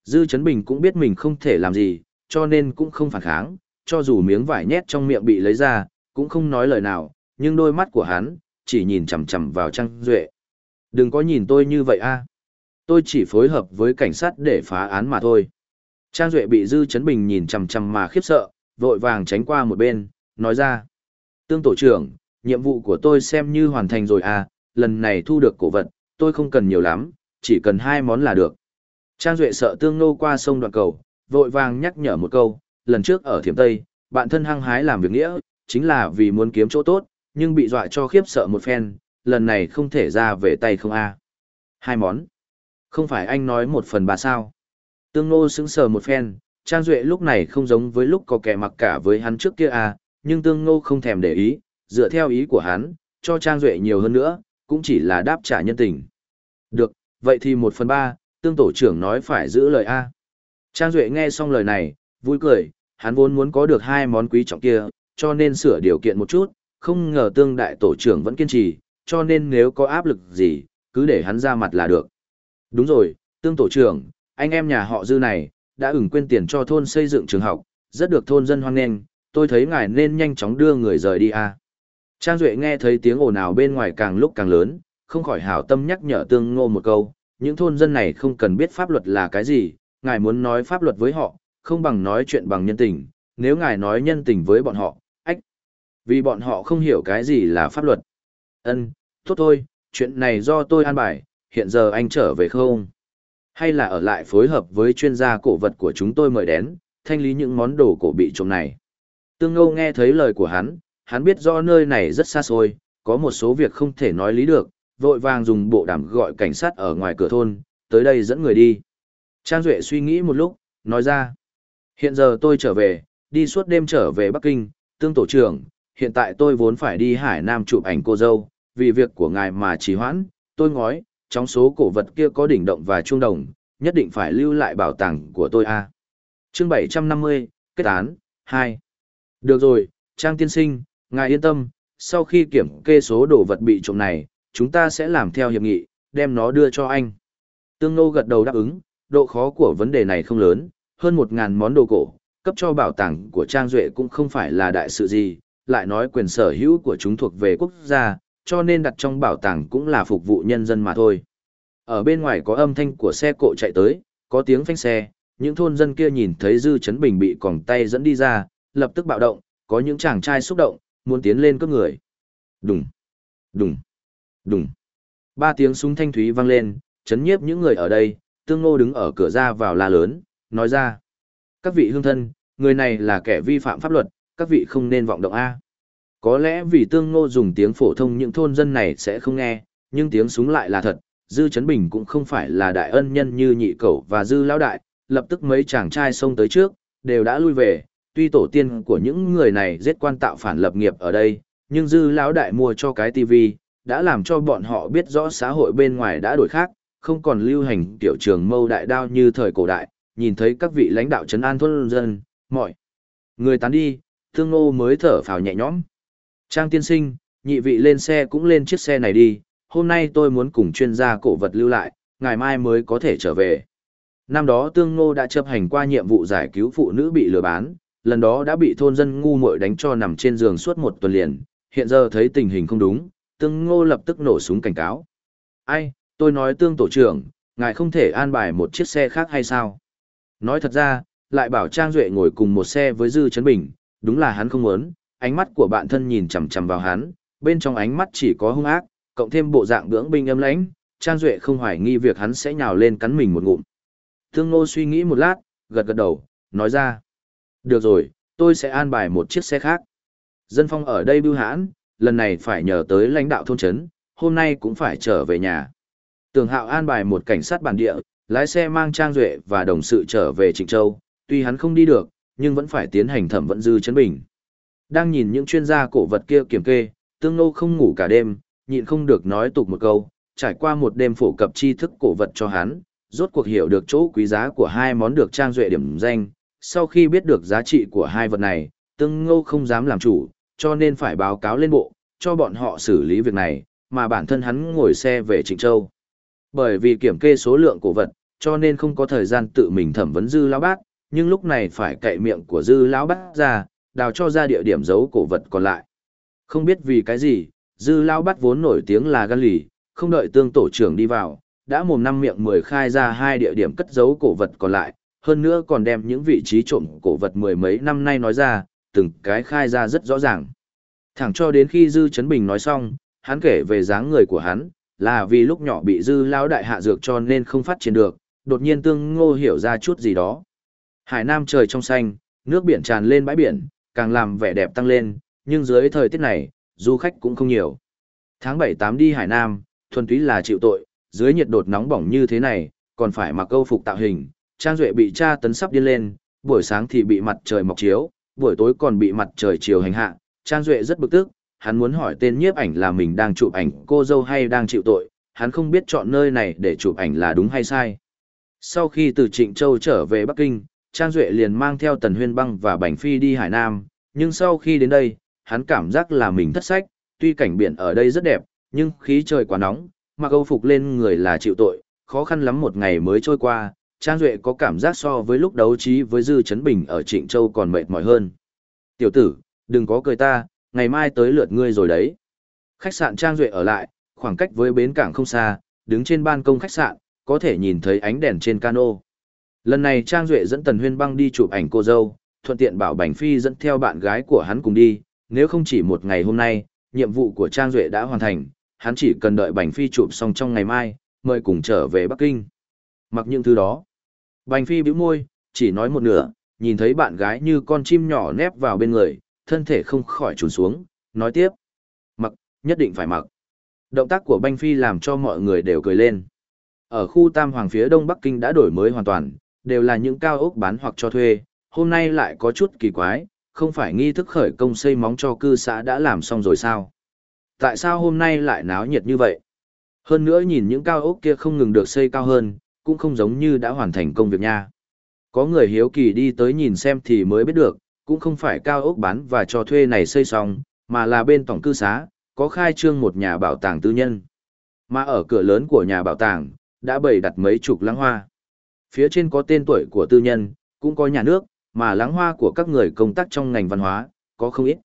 Dư Chấn Bình cũng biết mình không thể làm gì, cho nên cũng không phản kháng, cho dù miếng vải nhét trong miệng bị lấy ra, cũng không nói lời nào, nhưng đôi mắt của hắn, chỉ nhìn chằm chằm vào Trang Duệ. Đừng có nhìn tôi như vậy a Tôi chỉ phối hợp với cảnh sát để phá án mà thôi. Trang Duệ bị Dư Chấn Bình nhìn chằm chằm mà khiếp sợ, vội vàng tránh qua một bên, nói ra. Tương tổ trưởng, nhiệm vụ của tôi xem như hoàn thành rồi à, lần này thu được cổ vật, tôi không cần nhiều lắm, chỉ cần hai món là được. Trang Duệ sợ tương nô qua sông đoạn cầu, vội vàng nhắc nhở một câu, lần trước ở thiểm Tây, bạn thân hăng hái làm việc nghĩa, chính là vì muốn kiếm chỗ tốt, nhưng bị dọa cho khiếp sợ một phen, lần này không thể ra về tay không a Hai món. Không phải anh nói một phần ba sao. Tương nô sững sờ một phen, Trang Duệ lúc này không giống với lúc có kẻ mặc cả với hắn trước kia à, nhưng Tương Ngô không thèm để ý, dựa theo ý của hắn, cho Trang Duệ nhiều hơn nữa, cũng chỉ là đáp trả nhân tình. Được, vậy thì một phần ba, Tương Tổ trưởng nói phải giữ lời A. Trang Duệ nghe xong lời này, vui cười, hắn vốn muốn có được hai món quý trọng kia, cho nên sửa điều kiện một chút, không ngờ Tương Đại Tổ trưởng vẫn kiên trì, cho nên nếu có áp lực gì, cứ để hắn ra mặt là được. Đúng rồi, Tương Tổ trưởng, anh em nhà họ Dư này, đã ửng quên tiền cho thôn xây dựng trường học, rất được thôn dân hoan nghênh, tôi thấy ngài nên nhanh chóng đưa người rời đi a. Trang Duệ nghe thấy tiếng ồn ào bên ngoài càng lúc càng lớn, không khỏi hảo tâm nhắc nhở tương ngô một câu, những thôn dân này không cần biết pháp luật là cái gì, ngài muốn nói pháp luật với họ, không bằng nói chuyện bằng nhân tình, nếu ngài nói nhân tình với bọn họ, ách, vì bọn họ không hiểu cái gì là pháp luật. Ân, tốt thôi, chuyện này do tôi an bài, hiện giờ anh trở về không? hay là ở lại phối hợp với chuyên gia cổ vật của chúng tôi mời đến, thanh lý những món đồ cổ bị trộm này. Tương Ngô nghe thấy lời của hắn, hắn biết do nơi này rất xa xôi, có một số việc không thể nói lý được, vội vàng dùng bộ đàm gọi cảnh sát ở ngoài cửa thôn, tới đây dẫn người đi. Trang Duệ suy nghĩ một lúc, nói ra. Hiện giờ tôi trở về, đi suốt đêm trở về Bắc Kinh, tương tổ trưởng, hiện tại tôi vốn phải đi Hải Nam chụp ảnh cô dâu, vì việc của ngài mà trì hoãn, tôi ngói, trong số cổ vật kia có đỉnh động và trung đồng, nhất định phải lưu lại bảo tàng của tôi a. À. Chương 750, kết án, 2. Được rồi, Trang tiên sinh, ngài yên tâm, sau khi kiểm kê số đồ vật bị trộm này, chúng ta sẽ làm theo hiệp nghị, đem nó đưa cho anh. Tương Nô gật đầu đáp ứng, độ khó của vấn đề này không lớn, hơn một ngàn món đồ cổ, cấp cho bảo tàng của Trang Duệ cũng không phải là đại sự gì, lại nói quyền sở hữu của chúng thuộc về quốc gia, cho nên đặt trong bảo tàng cũng là phục vụ nhân dân mà thôi. Ở bên ngoài có âm thanh của xe cộ chạy tới, có tiếng phanh xe, những thôn dân kia nhìn thấy Dư Chấn Bình bị còng tay dẫn đi ra, lập tức bạo động, có những chàng trai xúc động, muốn tiến lên cướp người. Đùng, đùng, đùng. Ba tiếng súng thanh thúy vang lên, chấn nhiếp những người ở đây, tương ngô đứng ở cửa ra vào la lớn, nói ra. Các vị hương thân, người này là kẻ vi phạm pháp luật, các vị không nên vọng động A. Có lẽ vì tương ngô dùng tiếng phổ thông những thôn dân này sẽ không nghe, nhưng tiếng súng lại là thật, Dư Trấn Bình cũng không phải là đại ân nhân như nhị cẩu và Dư Lão Đại, lập tức mấy chàng trai xông tới trước, đều đã lui về, tuy tổ tiên của những người này giết quan tạo phản lập nghiệp ở đây, nhưng Dư Lão Đại mua cho cái tivi đã làm cho bọn họ biết rõ xã hội bên ngoài đã đổi khác, không còn lưu hành tiểu trường mâu đại đao như thời cổ đại, nhìn thấy các vị lãnh đạo trấn an thôn dân, mọi người tán đi, thương ngô mới thở phào nhẹ nhõm. Trang tiên sinh, nhị vị lên xe cũng lên chiếc xe này đi, hôm nay tôi muốn cùng chuyên gia cổ vật lưu lại, ngày mai mới có thể trở về. Năm đó Tương Ngô đã chấp hành qua nhiệm vụ giải cứu phụ nữ bị lừa bán, lần đó đã bị thôn dân ngu muội đánh cho nằm trên giường suốt một tuần liền, hiện giờ thấy tình hình không đúng, Tương Ngô lập tức nổ súng cảnh cáo. Ai, tôi nói Tương Tổ trưởng, ngài không thể an bài một chiếc xe khác hay sao? Nói thật ra, lại bảo Trang Duệ ngồi cùng một xe với Dư Trấn Bình, đúng là hắn không muốn, ánh mắt của bạn thân nhìn chằm chằm vào hắn, bên trong ánh mắt chỉ có hung ác, cộng thêm bộ dạng bưỡng binh âm lãnh, Trang Duệ không hoài nghi việc hắn sẽ nhào lên cắn mình một ngụm. Thương Nô suy nghĩ một lát, gật gật đầu, nói ra. Được rồi, tôi sẽ an bài một chiếc xe khác. Dân phong ở đây bưu hãn, lần này phải nhờ tới lãnh đạo thôn trấn, hôm nay cũng phải trở về nhà. Tường Hạo an bài một cảnh sát bản địa, lái xe mang Trang Duệ và đồng sự trở về Trịnh Châu, tuy hắn không đi được, nhưng vẫn phải tiến hành thẩm vận dư chấn bình. Đang nhìn những chuyên gia cổ vật kia kiểm kê, Tương Nô không ngủ cả đêm, nhịn không được nói tục một câu, trải qua một đêm phổ cập tri thức cổ vật cho hắn, rốt cuộc hiểu được chỗ quý giá của hai món được trang duệ điểm danh, sau khi biết được giá trị của hai vật này, Tương Ngô không dám làm chủ, cho nên phải báo cáo lên bộ, cho bọn họ xử lý việc này, mà bản thân hắn ngồi xe về Trịnh Châu. Bởi vì kiểm kê số lượng cổ vật, cho nên không có thời gian tự mình thẩm vấn dư lão bác, nhưng lúc này phải cậy miệng của dư lão bác ra, đào cho ra địa điểm giấu cổ vật còn lại. Không biết vì cái gì, dư lão bác vốn nổi tiếng là gan lì, không đợi tương tổ trưởng đi vào, đã mồm năm miệng mười khai ra hai địa điểm cất giấu cổ vật còn lại, hơn nữa còn đem những vị trí trộm cổ vật mười mấy năm nay nói ra, từng cái khai ra rất rõ ràng. Thẳng cho đến khi Dư Trấn Bình nói xong, hắn kể về dáng người của hắn, là vì lúc nhỏ bị Dư lão đại hạ dược cho nên không phát triển được, đột nhiên tương ngô hiểu ra chút gì đó. Hải Nam trời trong xanh, nước biển tràn lên bãi biển, càng làm vẻ đẹp tăng lên, nhưng dưới thời tiết này, du khách cũng không nhiều. Tháng 7-8 đi Hải Nam, thuần túy là chịu tội, dưới nhiệt đột nóng bỏng như thế này, còn phải mặc câu phục tạo hình, Trang Duệ bị tra tấn sắp điên lên, buổi sáng thì bị mặt trời mọc chiếu, buổi tối còn bị mặt trời chiều hành hạ, Trang Duệ rất bực tức, hắn muốn hỏi tên nhiếp ảnh là mình đang chụp ảnh cô dâu hay đang chịu tội, hắn không biết chọn nơi này để chụp ảnh là đúng hay sai. Sau khi từ Trịnh Châu trở về Bắc Kinh, Trang Duệ liền mang theo Tần Huyên Băng và Bành Phi đi Hải Nam, nhưng sau khi đến đây, hắn cảm giác là mình thất sách, tuy cảnh biển ở đây rất đẹp, nhưng khí trời quá nóng, mặc câu phục lên người là chịu tội, khó khăn lắm một ngày mới trôi qua, Trang Duệ có cảm giác so với lúc đấu trí với Dư Trấn Bình ở Trịnh Châu còn mệt mỏi hơn. Tiểu tử, đừng có cười ta, ngày mai tới lượt ngươi rồi đấy. Khách sạn Trang Duệ ở lại, khoảng cách với bến cảng không xa, đứng trên ban công khách sạn, có thể nhìn thấy ánh đèn trên cano. Lần này Trang Duệ dẫn Tần Huyên Băng đi chụp ảnh cô dâu, thuận tiện bảo Bành Phi dẫn theo bạn gái của hắn cùng đi, nếu không chỉ một ngày hôm nay, nhiệm vụ của Trang Duệ đã hoàn thành, hắn chỉ cần đợi Bành Phi chụp xong trong ngày mai, mời cùng trở về Bắc Kinh. Mặc những thứ đó, Bành Phi bĩu môi, chỉ nói một nửa, nhìn thấy bạn gái như con chim nhỏ nép vào bên người, thân thể không khỏi trùn xuống, nói tiếp. Mặc, nhất định phải mặc. Động tác của Bành Phi làm cho mọi người đều cười lên. Ở khu Tam Hoàng phía đông Bắc Kinh đã đổi mới hoàn toàn, đều là những cao ốc bán hoặc cho thuê, hôm nay lại có chút kỳ quái, không phải nghi thức khởi công xây móng cho cư xã đã làm xong rồi sao? Tại sao hôm nay lại náo nhiệt như vậy? Hơn nữa nhìn những cao ốc kia không ngừng được xây cao hơn, cũng không giống như đã hoàn thành công việc nha. Có người hiếu kỳ đi tới nhìn xem thì mới biết được, cũng không phải cao ốc bán và cho thuê này xây xong, mà là bên tổng cư xá, có khai trương một nhà bảo tàng tư nhân. Mà ở cửa lớn của nhà bảo tàng, đã bày đặt mấy chục lãng hoa. Phía trên có tên tuổi của tư nhân, cũng có nhà nước, mà lãng hoa của các người công tác trong ngành văn hóa, có không ít.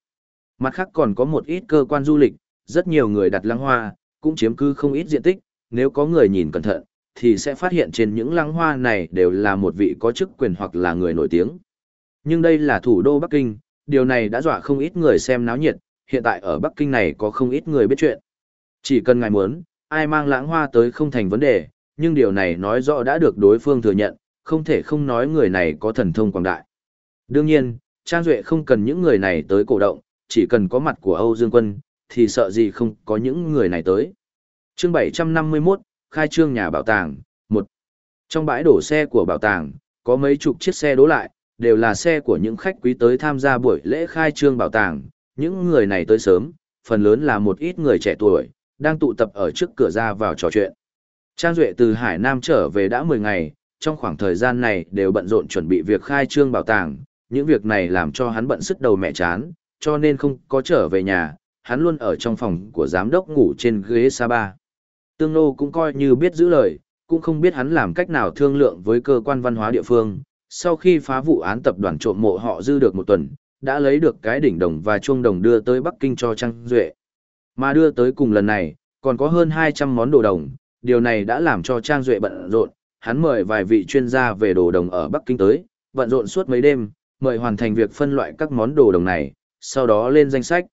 Mặt khác còn có một ít cơ quan du lịch, rất nhiều người đặt lãng hoa, cũng chiếm cứ không ít diện tích, nếu có người nhìn cẩn thận, thì sẽ phát hiện trên những lãng hoa này đều là một vị có chức quyền hoặc là người nổi tiếng. Nhưng đây là thủ đô Bắc Kinh, điều này đã dọa không ít người xem náo nhiệt, hiện tại ở Bắc Kinh này có không ít người biết chuyện. Chỉ cần ngài muốn, ai mang lãng hoa tới không thành vấn đề, nhưng điều này nói rõ đã được đối phương thừa nhận, không thể không nói người này có thần thông quảng đại. Đương nhiên, Trang Duệ không cần những người này tới cổ động, chỉ cần có mặt của Âu Dương Quân, thì sợ gì không có những người này tới. chương 751, khai trương nhà bảo tàng, một Trong bãi đổ xe của bảo tàng, có mấy chục chiếc xe đỗ lại, đều là xe của những khách quý tới tham gia buổi lễ khai trương bảo tàng. Những người này tới sớm, phần lớn là một ít người trẻ tuổi, đang tụ tập ở trước cửa ra vào trò chuyện. Trang Duệ từ Hải Nam trở về đã 10 ngày, trong khoảng thời gian này đều bận rộn chuẩn bị việc khai trương bảo tàng, những việc này làm cho hắn bận sức đầu mẹ chán, cho nên không có trở về nhà, hắn luôn ở trong phòng của giám đốc ngủ trên ghế Sapa. Tương Nô cũng coi như biết giữ lời, cũng không biết hắn làm cách nào thương lượng với cơ quan văn hóa địa phương. Sau khi phá vụ án tập đoàn trộm mộ họ dư được một tuần, đã lấy được cái đỉnh đồng và chuông đồng đưa tới Bắc Kinh cho Trang Duệ. Mà đưa tới cùng lần này, còn có hơn 200 món đồ đồng, điều này đã làm cho Trang Duệ bận rộn, hắn mời vài vị chuyên gia về đồ đồng ở Bắc Kinh tới, bận rộn suốt mấy đêm, mời hoàn thành việc phân loại các món đồ đồng này, sau đó lên danh sách.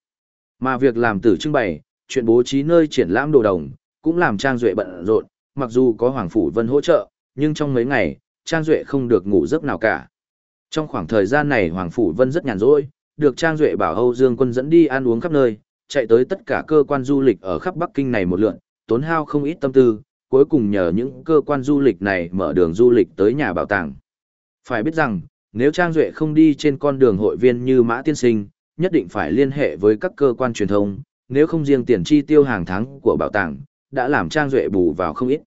Mà việc làm tử trưng bày, chuyện bố trí nơi triển lãm đồ đồng, cũng làm Trang Duệ bận rộn, mặc dù có Hoàng Phủ Vân hỗ trợ, nhưng trong mấy ngày, Trang Duệ không được ngủ giấc nào cả. Trong khoảng thời gian này Hoàng Phủ Vân rất nhàn rỗi, được Trang Duệ bảo Âu Dương quân dẫn đi ăn uống khắp nơi, chạy tới tất cả cơ quan du lịch ở khắp Bắc Kinh này một lượn, tốn hao không ít tâm tư, cuối cùng nhờ những cơ quan du lịch này mở đường du lịch tới nhà bảo tàng. Phải biết rằng, nếu Trang Duệ không đi trên con đường hội viên như Mã Tiên Sinh, nhất định phải liên hệ với các cơ quan truyền thông, nếu không riêng tiền chi tiêu hàng tháng của bảo tàng, đã làm Trang Duệ bù vào không ít.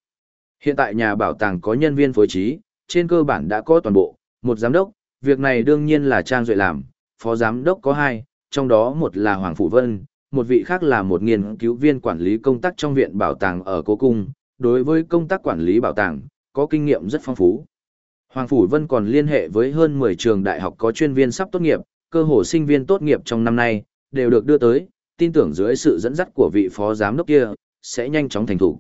Hiện tại nhà bảo tàng có nhân viên phối trí, trên cơ bản đã có toàn bộ, một giám đốc, việc này đương nhiên là Trang Duệ làm, phó giám đốc có hai, trong đó một là Hoàng Phủ Vân, một vị khác là một nghiên cứu viên quản lý công tác trong viện bảo tàng ở Cố Cung, đối với công tác quản lý bảo tàng, có kinh nghiệm rất phong phú. Hoàng Phủ Vân còn liên hệ với hơn 10 trường đại học có chuyên viên sắp tốt nghiệp, cơ hồ sinh viên tốt nghiệp trong năm nay, đều được đưa tới, tin tưởng dưới sự dẫn dắt của vị phó giám đốc kia, sẽ nhanh chóng thành thủ.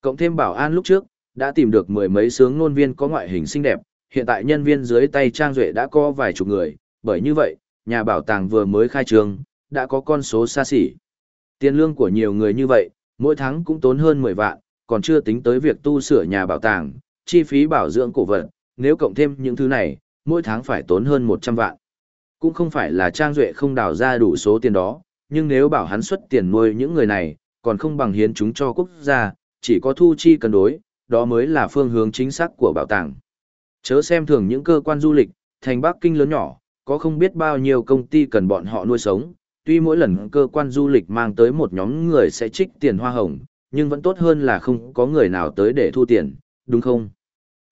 Cộng thêm bảo an lúc trước, đã tìm được mười mấy sướng ngôn viên có ngoại hình xinh đẹp, hiện tại nhân viên dưới tay Trang Duệ đã có vài chục người, bởi như vậy, nhà bảo tàng vừa mới khai trương, đã có con số xa xỉ. Tiền lương của nhiều người như vậy, mỗi tháng cũng tốn hơn 10 vạn, còn chưa tính tới việc tu sửa nhà bảo tàng, chi phí bảo dưỡng cổ vật, nếu cộng thêm những thứ này, mỗi tháng phải tốn hơn 100 vạn. Cũng không phải là Trang Duệ không đào ra đủ số tiền đó, nhưng nếu bảo hắn xuất tiền nuôi những người này, còn không bằng hiến chúng cho quốc gia, chỉ có thu chi cân đối, đó mới là phương hướng chính xác của bảo tàng. Chớ xem thường những cơ quan du lịch, thành Bắc Kinh lớn nhỏ, có không biết bao nhiêu công ty cần bọn họ nuôi sống, tuy mỗi lần cơ quan du lịch mang tới một nhóm người sẽ trích tiền hoa hồng, nhưng vẫn tốt hơn là không có người nào tới để thu tiền, đúng không?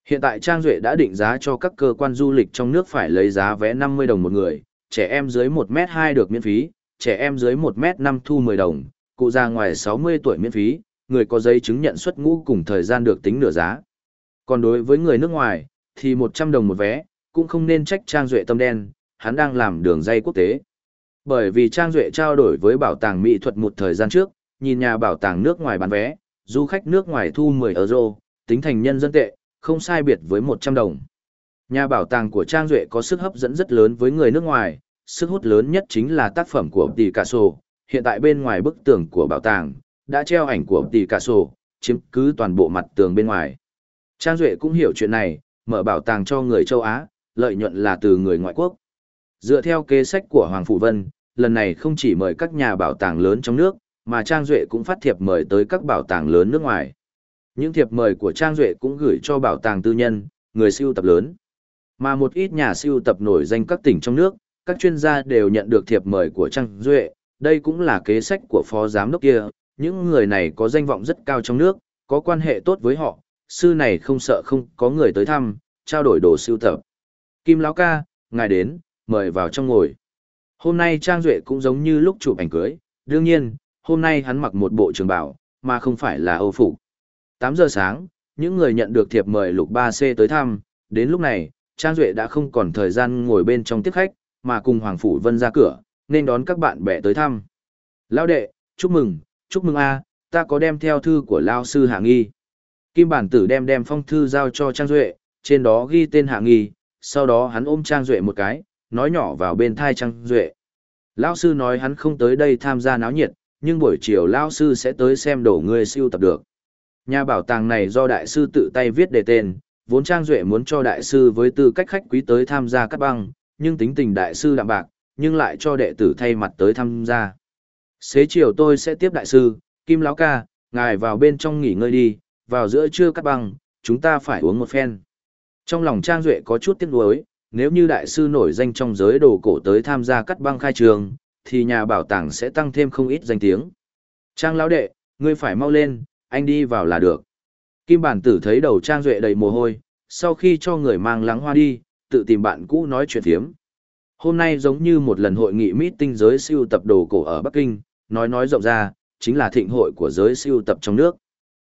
Hiện tại Trang Duệ đã định giá cho các cơ quan du lịch trong nước phải lấy giá vé 50 đồng một người, trẻ em dưới 1m2 được miễn phí, trẻ em dưới 1m5 thu 10 đồng, cụ già ngoài 60 tuổi miễn phí, người có giấy chứng nhận xuất ngũ cùng thời gian được tính nửa giá. Còn đối với người nước ngoài, thì 100 đồng một vé, cũng không nên trách Trang Duệ tâm đen, hắn đang làm đường dây quốc tế. Bởi vì Trang Duệ trao đổi với bảo tàng mỹ thuật một thời gian trước, nhìn nhà bảo tàng nước ngoài bán vé, du khách nước ngoài thu 10 euro, tính thành nhân dân tệ, không sai biệt với 100 đồng. Nhà bảo tàng của Trang Duệ có sức hấp dẫn rất lớn với người nước ngoài, sức hút lớn nhất chính là tác phẩm của Picasso, hiện tại bên ngoài bức tường của bảo tàng, đã treo ảnh của Picasso, chiếm cứ toàn bộ mặt tường bên ngoài. Trang Duệ cũng hiểu chuyện này, mở bảo tàng cho người châu Á, lợi nhuận là từ người ngoại quốc. Dựa theo kế sách của Hoàng Phủ Vân, lần này không chỉ mời các nhà bảo tàng lớn trong nước, mà Trang Duệ cũng phát thiệp mời tới các bảo tàng lớn nước ngoài. Những thiệp mời của Trang Duệ cũng gửi cho bảo tàng tư nhân, người siêu tập lớn. Mà một ít nhà siêu tập nổi danh các tỉnh trong nước, các chuyên gia đều nhận được thiệp mời của Trang Duệ, đây cũng là kế sách của phó giám đốc kia, những người này có danh vọng rất cao trong nước, có quan hệ tốt với họ, sư này không sợ không có người tới thăm, trao đổi đồ siêu tập. Kim Lão ca, ngài đến, mời vào trong ngồi. Hôm nay Trang Duệ cũng giống như lúc chụp ảnh cưới, đương nhiên, hôm nay hắn mặc một bộ trường bảo, mà không phải là Âu phục. 8 giờ sáng, những người nhận được thiệp mời lục 3C tới thăm, đến lúc này, Trang Duệ đã không còn thời gian ngồi bên trong tiếp khách, mà cùng Hoàng Phủ Vân ra cửa, nên đón các bạn bè tới thăm. Lao đệ, chúc mừng, chúc mừng a ta có đem theo thư của Lao sư Hạ Nghi. Kim bản tử đem đem phong thư giao cho Trang Duệ, trên đó ghi tên Hạ Nghi, sau đó hắn ôm Trang Duệ một cái, nói nhỏ vào bên thai Trang Duệ. Lao sư nói hắn không tới đây tham gia náo nhiệt, nhưng buổi chiều Lao sư sẽ tới xem đồ người siêu tập được. Nhà bảo tàng này do đại sư tự tay viết đề tên, vốn Trang Duệ muốn cho đại sư với tư cách khách quý tới tham gia cắt băng, nhưng tính tình đại sư đạm bạc, nhưng lại cho đệ tử thay mặt tới tham gia. Xế chiều tôi sẽ tiếp đại sư, Kim Lão ca, ngài vào bên trong nghỉ ngơi đi, vào giữa trưa cắt băng, chúng ta phải uống một phen. Trong lòng Trang Duệ có chút tiếc nuối, nếu như đại sư nổi danh trong giới đồ cổ tới tham gia cắt băng khai trường, thì nhà bảo tàng sẽ tăng thêm không ít danh tiếng. Trang lão đệ, ngươi phải mau lên, anh đi vào là được. Kim bản tử thấy đầu Trang Duệ đầy mồ hôi, sau khi cho người mang lắng hoa đi, tự tìm bạn cũ nói chuyện thiếm. Hôm nay giống như một lần hội nghị meeting giới siêu tập đồ cổ ở Bắc Kinh, nói nói rộng ra, chính là thịnh hội của giới siêu tập trong nước.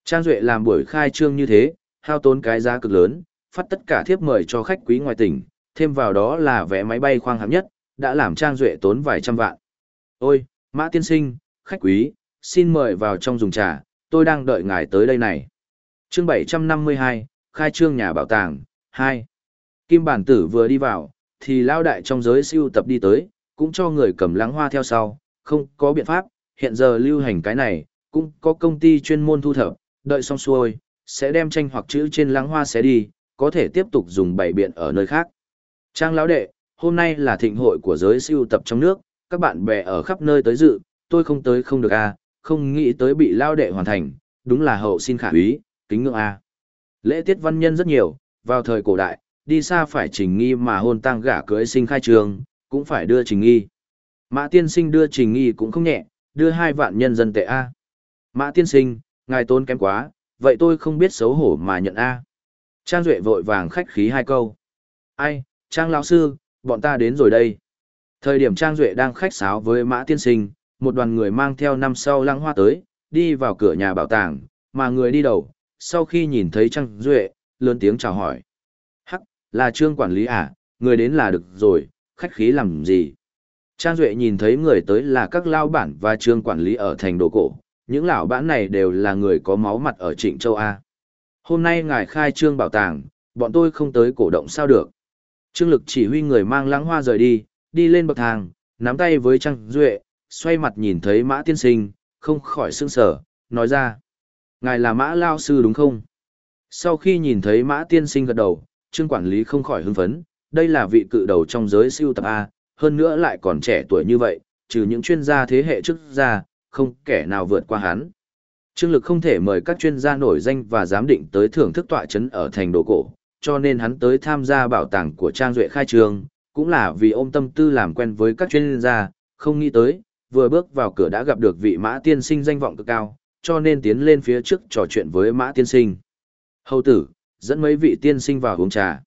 Trang Duệ làm buổi khai trương như thế, hao tốn cái giá cực lớn, phát tất cả thiếp mời cho khách quý ngoài tỉnh, thêm vào đó là vé máy bay khoang hạng nhất, đã làm Trang Duệ tốn vài trăm vạn. Ôi, Mã Tiên Sinh, khách quý, xin mời vào trong dùng trà, tôi đang đợi ngài tới đây này. chương 752, khai trương nhà bảo tàng, 2. Kim bản tử vừa đi vào, thì lao đại trong giới siêu tập đi tới, cũng cho người cầm lắng hoa theo sau, không có biện pháp, hiện giờ lưu hành cái này, cũng có công ty chuyên môn thu thập, đợi xong xuôi, sẽ đem tranh hoặc chữ trên lắng hoa sẽ đi, có thể tiếp tục dùng bảy biện ở nơi khác. Trang lão đệ, hôm nay là thịnh hội của giới siêu tập trong nước, các bạn bè ở khắp nơi tới dự, tôi không tới không được à, không nghĩ tới bị lao đệ hoàn thành, đúng là hậu xin khả úy, kính ngưỡng a. Lễ tiết văn nhân rất nhiều, vào thời cổ đại, đi xa phải trình nghi mà hôn tang gả cưới sinh khai trường, cũng phải đưa trình nghi. Mã tiên sinh đưa trình nghi cũng không nhẹ, đưa hai vạn nhân dân tệ a. Mã tiên sinh, ngài tốn kém quá, vậy tôi không biết xấu hổ mà nhận a. Trang Duệ vội vàng khách khí hai câu. Ai, Trang lão sư, bọn ta đến rồi đây. Thời điểm Trang Duệ đang khách sáo với Mã tiên sinh, một đoàn người mang theo năm sau lăng hoa tới, đi vào cửa nhà bảo tàng, mà người đi đầu, sau khi nhìn thấy Trang Duệ, lớn tiếng chào hỏi. Hắc, là trương quản lý à, người đến là được rồi, khách khí làm gì? Trang Duệ nhìn thấy người tới là các lao bản và trương quản lý ở thành đồ cổ, những lão bản này đều là người có máu mặt ở Trịnh Châu A. Hôm nay ngài khai trương bảo tàng, bọn tôi không tới cổ động sao được. Trương Lực chỉ huy người mang lãng hoa rời đi, đi lên bậc thang, nắm tay với Trang Duệ, xoay mặt nhìn thấy mã tiên sinh, không khỏi sương sở, nói ra. Ngài là mã lao sư đúng không? Sau khi nhìn thấy mã tiên sinh gật đầu, trương quản lý không khỏi hưng phấn, đây là vị cự đầu trong giới siêu tập A, hơn nữa lại còn trẻ tuổi như vậy, trừ những chuyên gia thế hệ trước ra, không kẻ nào vượt qua hắn. Trương Lực không thể mời các chuyên gia nổi danh và giám định tới thưởng thức tọa chấn ở thành đồ cổ, cho nên hắn tới tham gia bảo tàng của Trang Duệ khai trường, cũng là vì ôm tâm tư làm quen với các chuyên gia, không nghĩ tới, vừa bước vào cửa đã gặp được vị mã tiên sinh danh vọng cực cao, cho nên tiến lên phía trước trò chuyện với mã tiên sinh. Hầu tử, dẫn mấy vị tiên sinh vào uống trà.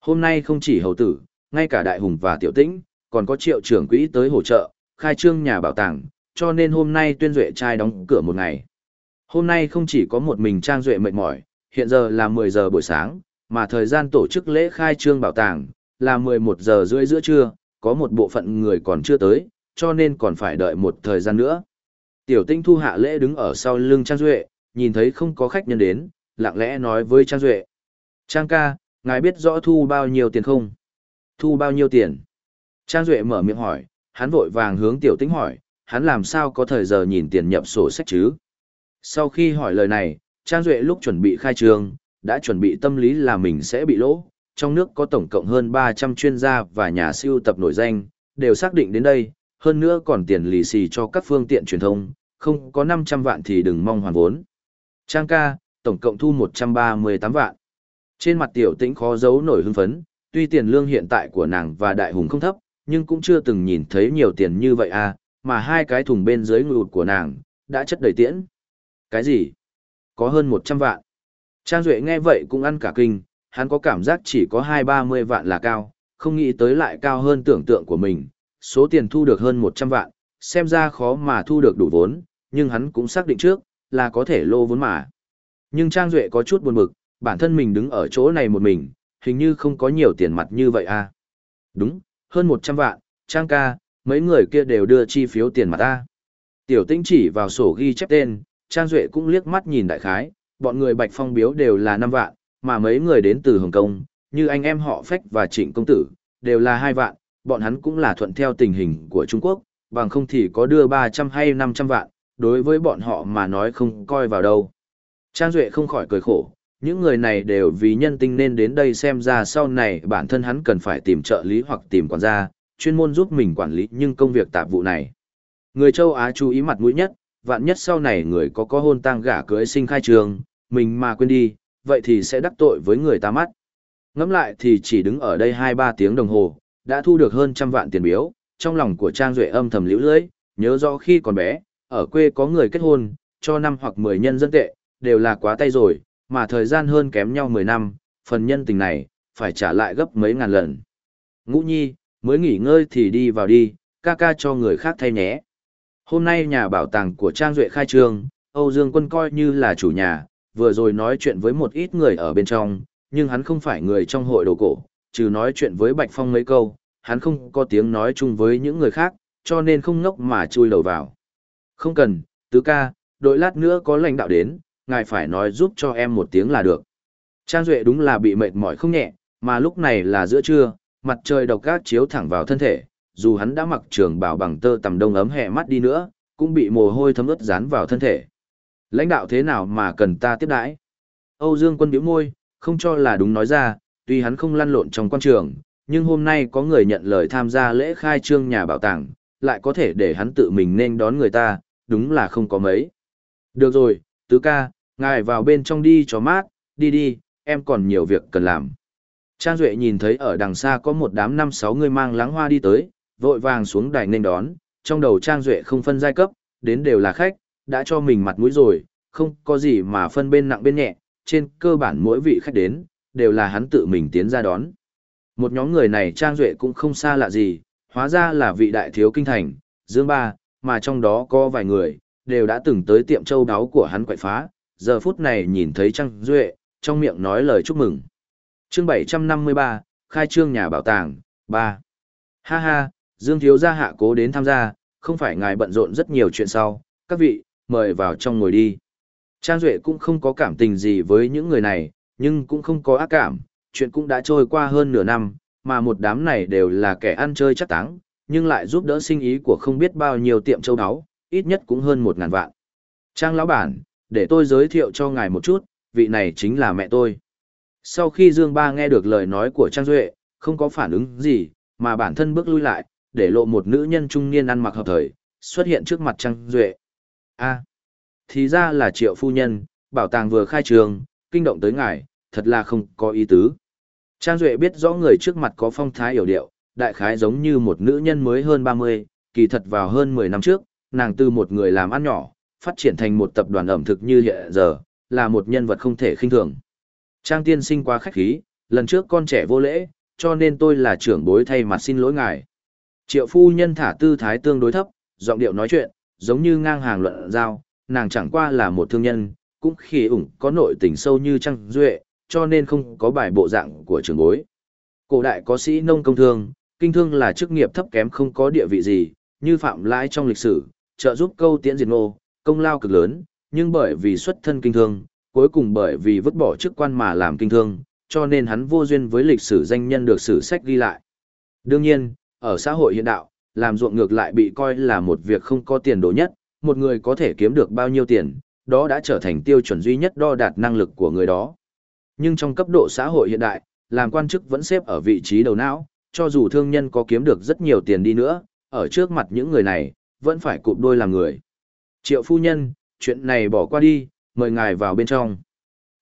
Hôm nay không chỉ hầu tử, ngay cả đại hùng và tiểu tĩnh, còn có triệu trưởng quỹ tới hỗ trợ, khai trương nhà bảo tàng, cho nên hôm nay tuyên duệ trai đóng cửa một ngày. Hôm nay không chỉ có một mình trang duệ mệt mỏi, hiện giờ là 10 giờ buổi sáng, mà thời gian tổ chức lễ khai trương bảo tàng là 11 giờ rưỡi giữa trưa, có một bộ phận người còn chưa tới, cho nên còn phải đợi một thời gian nữa. Tiểu tinh thu hạ lễ đứng ở sau lưng Trang Duệ, nhìn thấy không có khách nhân đến, lặng lẽ nói với Trang Duệ. Trang ca, ngài biết rõ thu bao nhiêu tiền không? Thu bao nhiêu tiền? Trang Duệ mở miệng hỏi, hắn vội vàng hướng tiểu tinh hỏi, hắn làm sao có thời giờ nhìn tiền nhập sổ sách chứ? Sau khi hỏi lời này, Trang Duệ lúc chuẩn bị khai trường, đã chuẩn bị tâm lý là mình sẽ bị lỗ. Trong nước có tổng cộng hơn 300 chuyên gia và nhà siêu tập nổi danh, đều xác định đến đây, hơn nữa còn tiền lì xì cho các phương tiện truyền thông, không có 500 vạn thì đừng mong hoàn vốn. Trang ca, tổng cộng thu 138 vạn. Trên mặt tiểu tĩnh khó giấu nổi hưng phấn, tuy tiền lương hiện tại của nàng và đại hùng không thấp, nhưng cũng chưa từng nhìn thấy nhiều tiền như vậy à, mà hai cái thùng bên dưới ngụt của nàng, đã chất đầy tiễn. Cái gì? Có hơn 100 vạn. Trang Duệ nghe vậy cũng ăn cả kinh, hắn có cảm giác chỉ có 2-30 vạn là cao, không nghĩ tới lại cao hơn tưởng tượng của mình, số tiền thu được hơn 100 vạn, xem ra khó mà thu được đủ vốn, nhưng hắn cũng xác định trước, là có thể lô vốn mà. Nhưng Trang Duệ có chút buồn bực, bản thân mình đứng ở chỗ này một mình, hình như không có nhiều tiền mặt như vậy à. Đúng, hơn 100 vạn, Trang ca, mấy người kia đều đưa chi phiếu tiền mặt ta. Tiểu tinh chỉ vào sổ ghi chép tên, Trang Duệ cũng liếc mắt nhìn đại khái, bọn người Bạch Phong biếu đều là 5 vạn, mà mấy người đến từ Hồng Kông, như anh em họ Phách và Trịnh Công Tử, đều là 2 vạn, bọn hắn cũng là thuận theo tình hình của Trung Quốc, bằng không thì có đưa 300 hay 500 vạn, đối với bọn họ mà nói không coi vào đâu. Trang Duệ không khỏi cười khổ, những người này đều vì nhân tinh nên đến đây xem ra sau này bản thân hắn cần phải tìm trợ lý hoặc tìm quản gia, chuyên môn giúp mình quản lý nhưng công việc tạp vụ này. Người châu Á chú ý mặt mũi nhất, vạn nhất sau này người có có hôn tang gả cưới sinh khai trường, mình mà quên đi, vậy thì sẽ đắc tội với người ta mắt. Ngẫm lại thì chỉ đứng ở đây 2-3 tiếng đồng hồ, đã thu được hơn trăm vạn tiền biếu, trong lòng của Trang Duệ âm thầm liễu lưỡi, nhớ rõ khi còn bé, ở quê có người kết hôn, cho năm hoặc 10 nhân dân tệ, đều là quá tay rồi, mà thời gian hơn kém nhau 10 năm, phần nhân tình này, phải trả lại gấp mấy ngàn lần. Ngũ nhi, mới nghỉ ngơi thì đi vào đi, ca ca cho người khác thay nhé. Hôm nay nhà bảo tàng của Trang Duệ khai trương, Âu Dương Quân coi như là chủ nhà, vừa rồi nói chuyện với một ít người ở bên trong, nhưng hắn không phải người trong hội đồ cổ, trừ nói chuyện với Bạch Phong mấy câu, hắn không có tiếng nói chung với những người khác, cho nên không ngốc mà chui đầu vào. Không cần, tứ ca, đội lát nữa có lãnh đạo đến, ngài phải nói giúp cho em một tiếng là được. Trang Duệ đúng là bị mệt mỏi không nhẹ, mà lúc này là giữa trưa, mặt trời độc gác chiếu thẳng vào thân thể, dù hắn đã mặc trường bào bằng tơ tầm đông ấm hẹ mắt đi nữa, cũng bị mồ hôi thấm ướt dán vào thân thể. Lãnh đạo thế nào mà cần ta tiếp đãi? Âu Dương quân biểu môi, không cho là đúng nói ra, tuy hắn không lăn lộn trong quan trường, nhưng hôm nay có người nhận lời tham gia lễ khai trương nhà bảo tàng, lại có thể để hắn tự mình nên đón người ta, đúng là không có mấy. Được rồi, tứ ca, ngài vào bên trong đi cho mát, đi đi, em còn nhiều việc cần làm. Trang Duệ nhìn thấy ở đằng xa có một đám năm sáu người mang láng hoa đi tới, vội vàng xuống đài nên đón, trong đầu Trang Duệ không phân giai cấp, đến đều là khách, đã cho mình mặt mũi rồi, không có gì mà phân bên nặng bên nhẹ, trên cơ bản mỗi vị khách đến, đều là hắn tự mình tiến ra đón. Một nhóm người này Trang Duệ cũng không xa lạ gì, hóa ra là vị đại thiếu kinh thành, Dương Ba, mà trong đó có vài người, đều đã từng tới tiệm châu đáo của hắn quậy phá, giờ phút này nhìn thấy Trang Duệ, trong miệng nói lời chúc mừng. chương 753, khai trương nhà bảo tàng, 3. Ha ha, Dương Thiếu gia hạ cố đến tham gia, không phải ngài bận rộn rất nhiều chuyện sau, các vị, mời vào trong ngồi đi. Trang Duệ cũng không có cảm tình gì với những người này, nhưng cũng không có ác cảm, chuyện cũng đã trôi qua hơn nửa năm, mà một đám này đều là kẻ ăn chơi chắc táng, nhưng lại giúp đỡ sinh ý của không biết bao nhiêu tiệm châu áo, ít nhất cũng hơn một ngàn vạn. Trang lão bản, để tôi giới thiệu cho ngài một chút, vị này chính là mẹ tôi. Sau khi Dương Ba nghe được lời nói của Trang Duệ, không có phản ứng gì, mà bản thân bước lui lại, để lộ một nữ nhân trung niên ăn mặc hợp thời, xuất hiện trước mặt Trang Duệ a thì ra là triệu phu nhân, bảo tàng vừa khai trường, kinh động tới ngài, thật là không có ý tứ. Trang Duệ biết rõ người trước mặt có phong thái hiểu điệu, đại khái giống như một nữ nhân mới hơn 30, kỳ thật vào hơn 10 năm trước, nàng từ một người làm ăn nhỏ, phát triển thành một tập đoàn ẩm thực như hiện giờ, là một nhân vật không thể khinh thường. Trang tiên sinh quá khách khí, lần trước con trẻ vô lễ, cho nên tôi là trưởng bối thay mặt xin lỗi ngài. Triệu phu nhân thả tư thái tương đối thấp, giọng điệu nói chuyện, giống như ngang hàng luận giao, nàng chẳng qua là một thương nhân, cũng khi ủng có nội tình sâu như trăng duệ, cho nên không có bài bộ dạng của trưởng bối. Cổ đại có sĩ nông công thương, kinh thương là chức nghiệp thấp kém không có địa vị gì, như phạm lãi trong lịch sử, trợ giúp câu tiễn diệt nô, công lao cực lớn, nhưng bởi vì xuất thân kinh thương, cuối cùng bởi vì vứt bỏ chức quan mà làm kinh thương, cho nên hắn vô duyên với lịch sử danh nhân được sử sách ghi lại. Đương nhiên, ở xã hội hiện đạo, làm ruộng ngược lại bị coi là một việc không có tiền đồ nhất, một người có thể kiếm được bao nhiêu tiền, đó đã trở thành tiêu chuẩn duy nhất đo đạt năng lực của người đó. Nhưng trong cấp độ xã hội hiện đại, làm quan chức vẫn xếp ở vị trí đầu não, cho dù thương nhân có kiếm được rất nhiều tiền đi nữa, ở trước mặt những người này, vẫn phải cụp đôi làm người. Triệu phu nhân, chuyện này bỏ qua đi, mời ngài vào bên trong.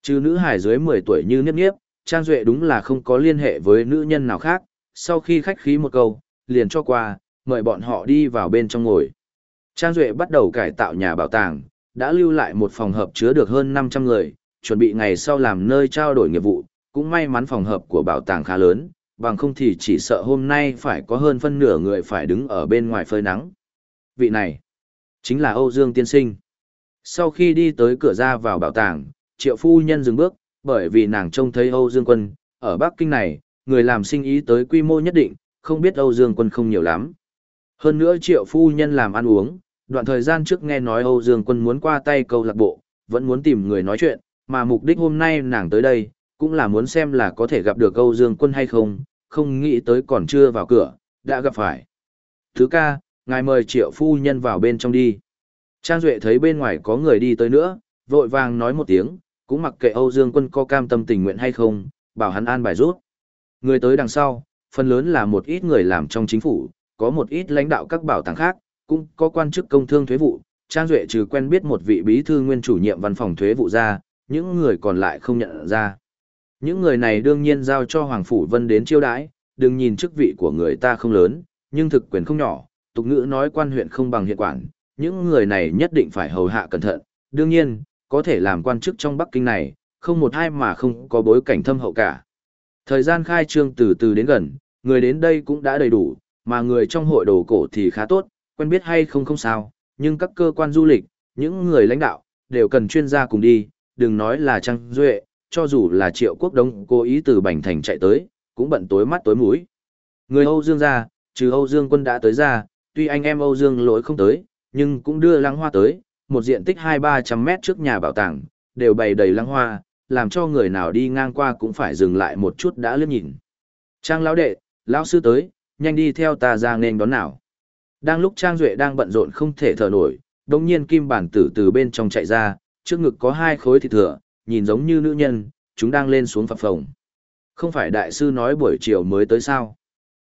Trừ nữ hải dưới 10 tuổi như niếp niếp, Trang Duệ đúng là không có liên hệ với nữ nhân nào khác, sau khi khách khí một câu, liền cho qua, mời bọn họ đi vào bên trong ngồi. Trang Duệ bắt đầu cải tạo nhà bảo tàng, đã lưu lại một phòng hợp chứa được hơn 500 người, chuẩn bị ngày sau làm nơi trao đổi nghiệp vụ, cũng may mắn phòng hợp của bảo tàng khá lớn, bằng không thì chỉ sợ hôm nay phải có hơn phân nửa người phải đứng ở bên ngoài phơi nắng. Vị này, chính là Âu Dương Tiên Sinh. Sau khi đi tới cửa ra vào bảo tàng, triệu phu nhân dừng bước, bởi vì nàng trông thấy Âu Dương Quân, ở Bắc Kinh này, người làm sinh ý tới quy mô nhất định, không biết Âu Dương Quân không nhiều lắm. Hơn nữa triệu phu nhân làm ăn uống, đoạn thời gian trước nghe nói Âu Dương Quân muốn qua tay câu lạc bộ, vẫn muốn tìm người nói chuyện, mà mục đích hôm nay nàng tới đây, cũng là muốn xem là có thể gặp được Âu Dương Quân hay không, không nghĩ tới còn chưa vào cửa, đã gặp phải. Thứ ca, ngài mời triệu phu nhân vào bên trong đi. Trang Duệ thấy bên ngoài có người đi tới nữa, vội vàng nói một tiếng, cũng mặc kệ Âu Dương Quân có cam tâm tình nguyện hay không, bảo hắn an bài rút. Người tới đằng sau, phần lớn là một ít người làm trong chính phủ, có một ít lãnh đạo các bảo tàng khác, cũng có quan chức công thương thuế vụ. Trang Duệ trừ quen biết một vị bí thư nguyên chủ nhiệm văn phòng thuế vụ ra, những người còn lại không nhận ra. Những người này đương nhiên giao cho Hoàng Phủ Vân đến chiêu đãi, đừng nhìn chức vị của người ta không lớn, nhưng thực quyền không nhỏ, tục ngữ nói quan huyện không bằng hiện quản, những người này nhất định phải hầu hạ cẩn thận, đương nhiên, có thể làm quan chức trong Bắc Kinh này, không một ai mà không có bối cảnh thâm hậu cả. Thời gian khai trương từ từ đến gần, người đến đây cũng đã đầy đủ, mà người trong hội đồ cổ thì khá tốt, quen biết hay không không sao, nhưng các cơ quan du lịch, những người lãnh đạo, đều cần chuyên gia cùng đi, đừng nói là Trang Duệ, cho dù là Triệu Quốc Đông cố ý từ Bành Thành chạy tới, cũng bận tối mắt tối mũi. Người Âu Dương ra, trừ Âu Dương quân đã tới ra, tuy anh em Âu Dương lỗi không tới, nhưng cũng đưa lăng hoa tới, một diện tích 2-300 mét trước nhà bảo tàng, đều bày đầy lăng hoa, làm cho người nào đi ngang qua cũng phải dừng lại một chút đã liếc nhìn. Trang lão đệ, lão sư tới, nhanh đi theo ta ra nên đón nào. Đang lúc Trang Duệ đang bận rộn không thể thở nổi, đồng nhiên kim bản tử từ bên trong chạy ra, trước ngực có hai khối thịt thừa, nhìn giống như nữ nhân, chúng đang lên xuống phập phồng. Không phải đại sư nói buổi chiều mới tới sao?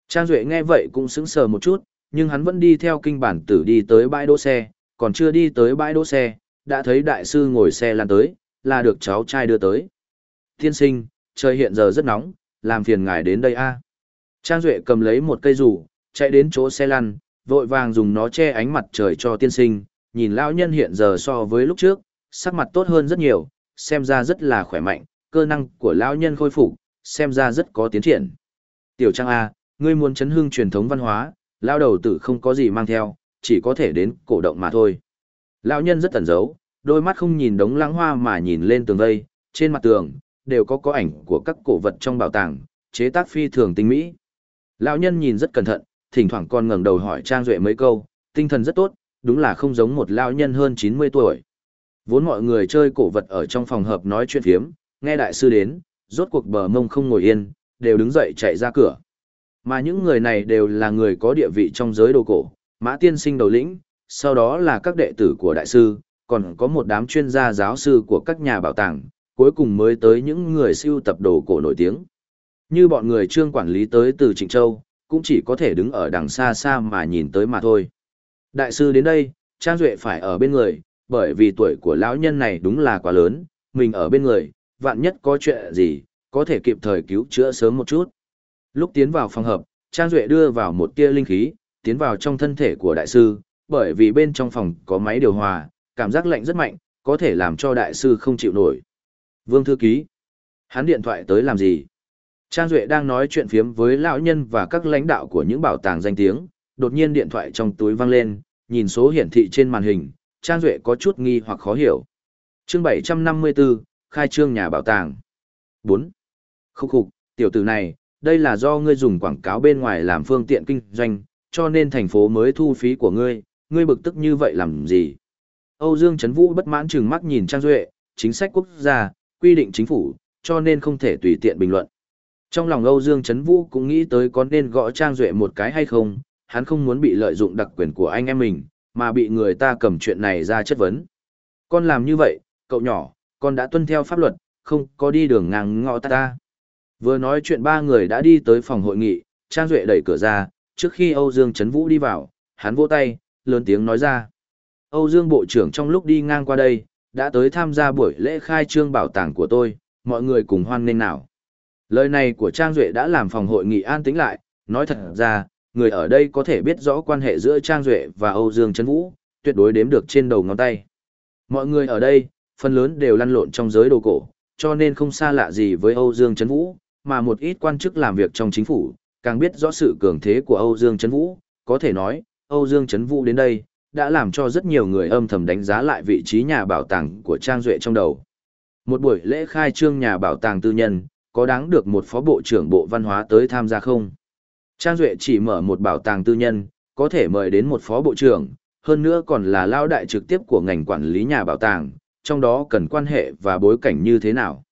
Trang Duệ nghe vậy cũng sững sờ một chút, nhưng hắn vẫn đi theo kinh bản tử đi tới bãi đỗ xe, còn chưa đi tới bãi đỗ xe, đã thấy đại sư ngồi xe lan tới, là được cháu trai đưa tới. Tiên sinh, trời hiện giờ rất nóng, làm phiền ngài đến đây a Trang Duệ cầm lấy một cây rủ, chạy đến chỗ xe lăn, vội vàng dùng nó che ánh mặt trời cho tiên sinh, nhìn lão nhân hiện giờ so với lúc trước, sắc mặt tốt hơn rất nhiều, xem ra rất là khỏe mạnh, cơ năng của lão nhân khôi phục, xem ra rất có tiến triển. Tiểu Trang A, ngươi muốn chấn hương truyền thống văn hóa, lão đầu tử không có gì mang theo, chỉ có thể đến cổ động mà thôi. Lão nhân rất tẩn giấu, đôi mắt không nhìn đống lãng hoa mà nhìn lên tường vây, trên mặt tường, đều có có ảnh của các cổ vật trong bảo tàng, chế tác phi thường tinh mỹ. Lão nhân nhìn rất cẩn thận, thỉnh thoảng còn ngẩng đầu hỏi Trang Duệ mấy câu, tinh thần rất tốt, đúng là không giống một lão nhân hơn 90 tuổi. Vốn mọi người chơi cổ vật ở trong phòng hợp nói chuyện phiếm, nghe đại sư đến, rốt cuộc bờ mông không ngồi yên, đều đứng dậy chạy ra cửa. Mà những người này đều là người có địa vị trong giới đồ cổ, mã tiên sinh đầu lĩnh, sau đó là các đệ tử của đại sư, còn có một đám chuyên gia giáo sư của các nhà bảo tàng, cuối cùng mới tới những người siêu tập đồ cổ nổi tiếng. Như bọn người trương quản lý tới từ Trịnh Châu, cũng chỉ có thể đứng ở đằng xa xa mà nhìn tới mà thôi. Đại sư đến đây, Trang Duệ phải ở bên người, bởi vì tuổi của lão nhân này đúng là quá lớn, mình ở bên người, vạn nhất có chuyện gì, có thể kịp thời cứu chữa sớm một chút. Lúc tiến vào phòng hợp, Trang Duệ đưa vào một tia linh khí, tiến vào trong thân thể của đại sư, bởi vì bên trong phòng có máy điều hòa, cảm giác lạnh rất mạnh, có thể làm cho đại sư không chịu nổi. Vương thư ký, hắn điện thoại tới làm gì? Trang Duệ đang nói chuyện phiếm với lão nhân và các lãnh đạo của những bảo tàng danh tiếng, đột nhiên điện thoại trong túi vang lên, nhìn số hiển thị trên màn hình, Trang Duệ có chút nghi hoặc khó hiểu. chương 754, khai trương nhà bảo tàng. 4. Khúc khục, tiểu tử này, đây là do ngươi dùng quảng cáo bên ngoài làm phương tiện kinh doanh, cho nên thành phố mới thu phí của ngươi, ngươi bực tức như vậy làm gì? Âu Dương Trấn Vũ bất mãn trừng mắt nhìn Trang Duệ, chính sách quốc gia, quy định chính phủ, cho nên không thể tùy tiện bình luận. Trong lòng Âu Dương Trấn Vũ cũng nghĩ tới có nên gõ Trang Duệ một cái hay không, hắn không muốn bị lợi dụng đặc quyền của anh em mình, mà bị người ta cầm chuyện này ra chất vấn. Con làm như vậy, cậu nhỏ, con đã tuân theo pháp luật, không có đi đường ngang ngõ ta ta. Vừa nói chuyện ba người đã đi tới phòng hội nghị, Trang Duệ đẩy cửa ra, trước khi Âu Dương Trấn Vũ đi vào, hắn vỗ tay, lớn tiếng nói ra. Âu Dương Bộ trưởng trong lúc đi ngang qua đây, đã tới tham gia buổi lễ khai trương bảo tàng của tôi, mọi người cùng hoan nghênh nào. Lời này của Trang Duệ đã làm phòng hội nghị an tĩnh lại, nói thật ra, người ở đây có thể biết rõ quan hệ giữa Trang Duệ và Âu Dương Trấn Vũ, tuyệt đối đếm được trên đầu ngón tay. Mọi người ở đây, phần lớn đều lăn lộn trong giới đồ cổ, cho nên không xa lạ gì với Âu Dương Trấn Vũ, mà một ít quan chức làm việc trong chính phủ, càng biết rõ sự cường thế của Âu Dương Trấn Vũ, có thể nói, Âu Dương Trấn Vũ đến đây, đã làm cho rất nhiều người âm thầm đánh giá lại vị trí nhà bảo tàng của Trang Duệ trong đầu. Một buổi lễ khai trương nhà bảo tàng tư nhân, có đáng được một phó bộ trưởng bộ văn hóa tới tham gia không? Trang Duệ chỉ mở một bảo tàng tư nhân, có thể mời đến một phó bộ trưởng, hơn nữa còn là lao đại trực tiếp của ngành quản lý nhà bảo tàng, trong đó cần quan hệ và bối cảnh như thế nào.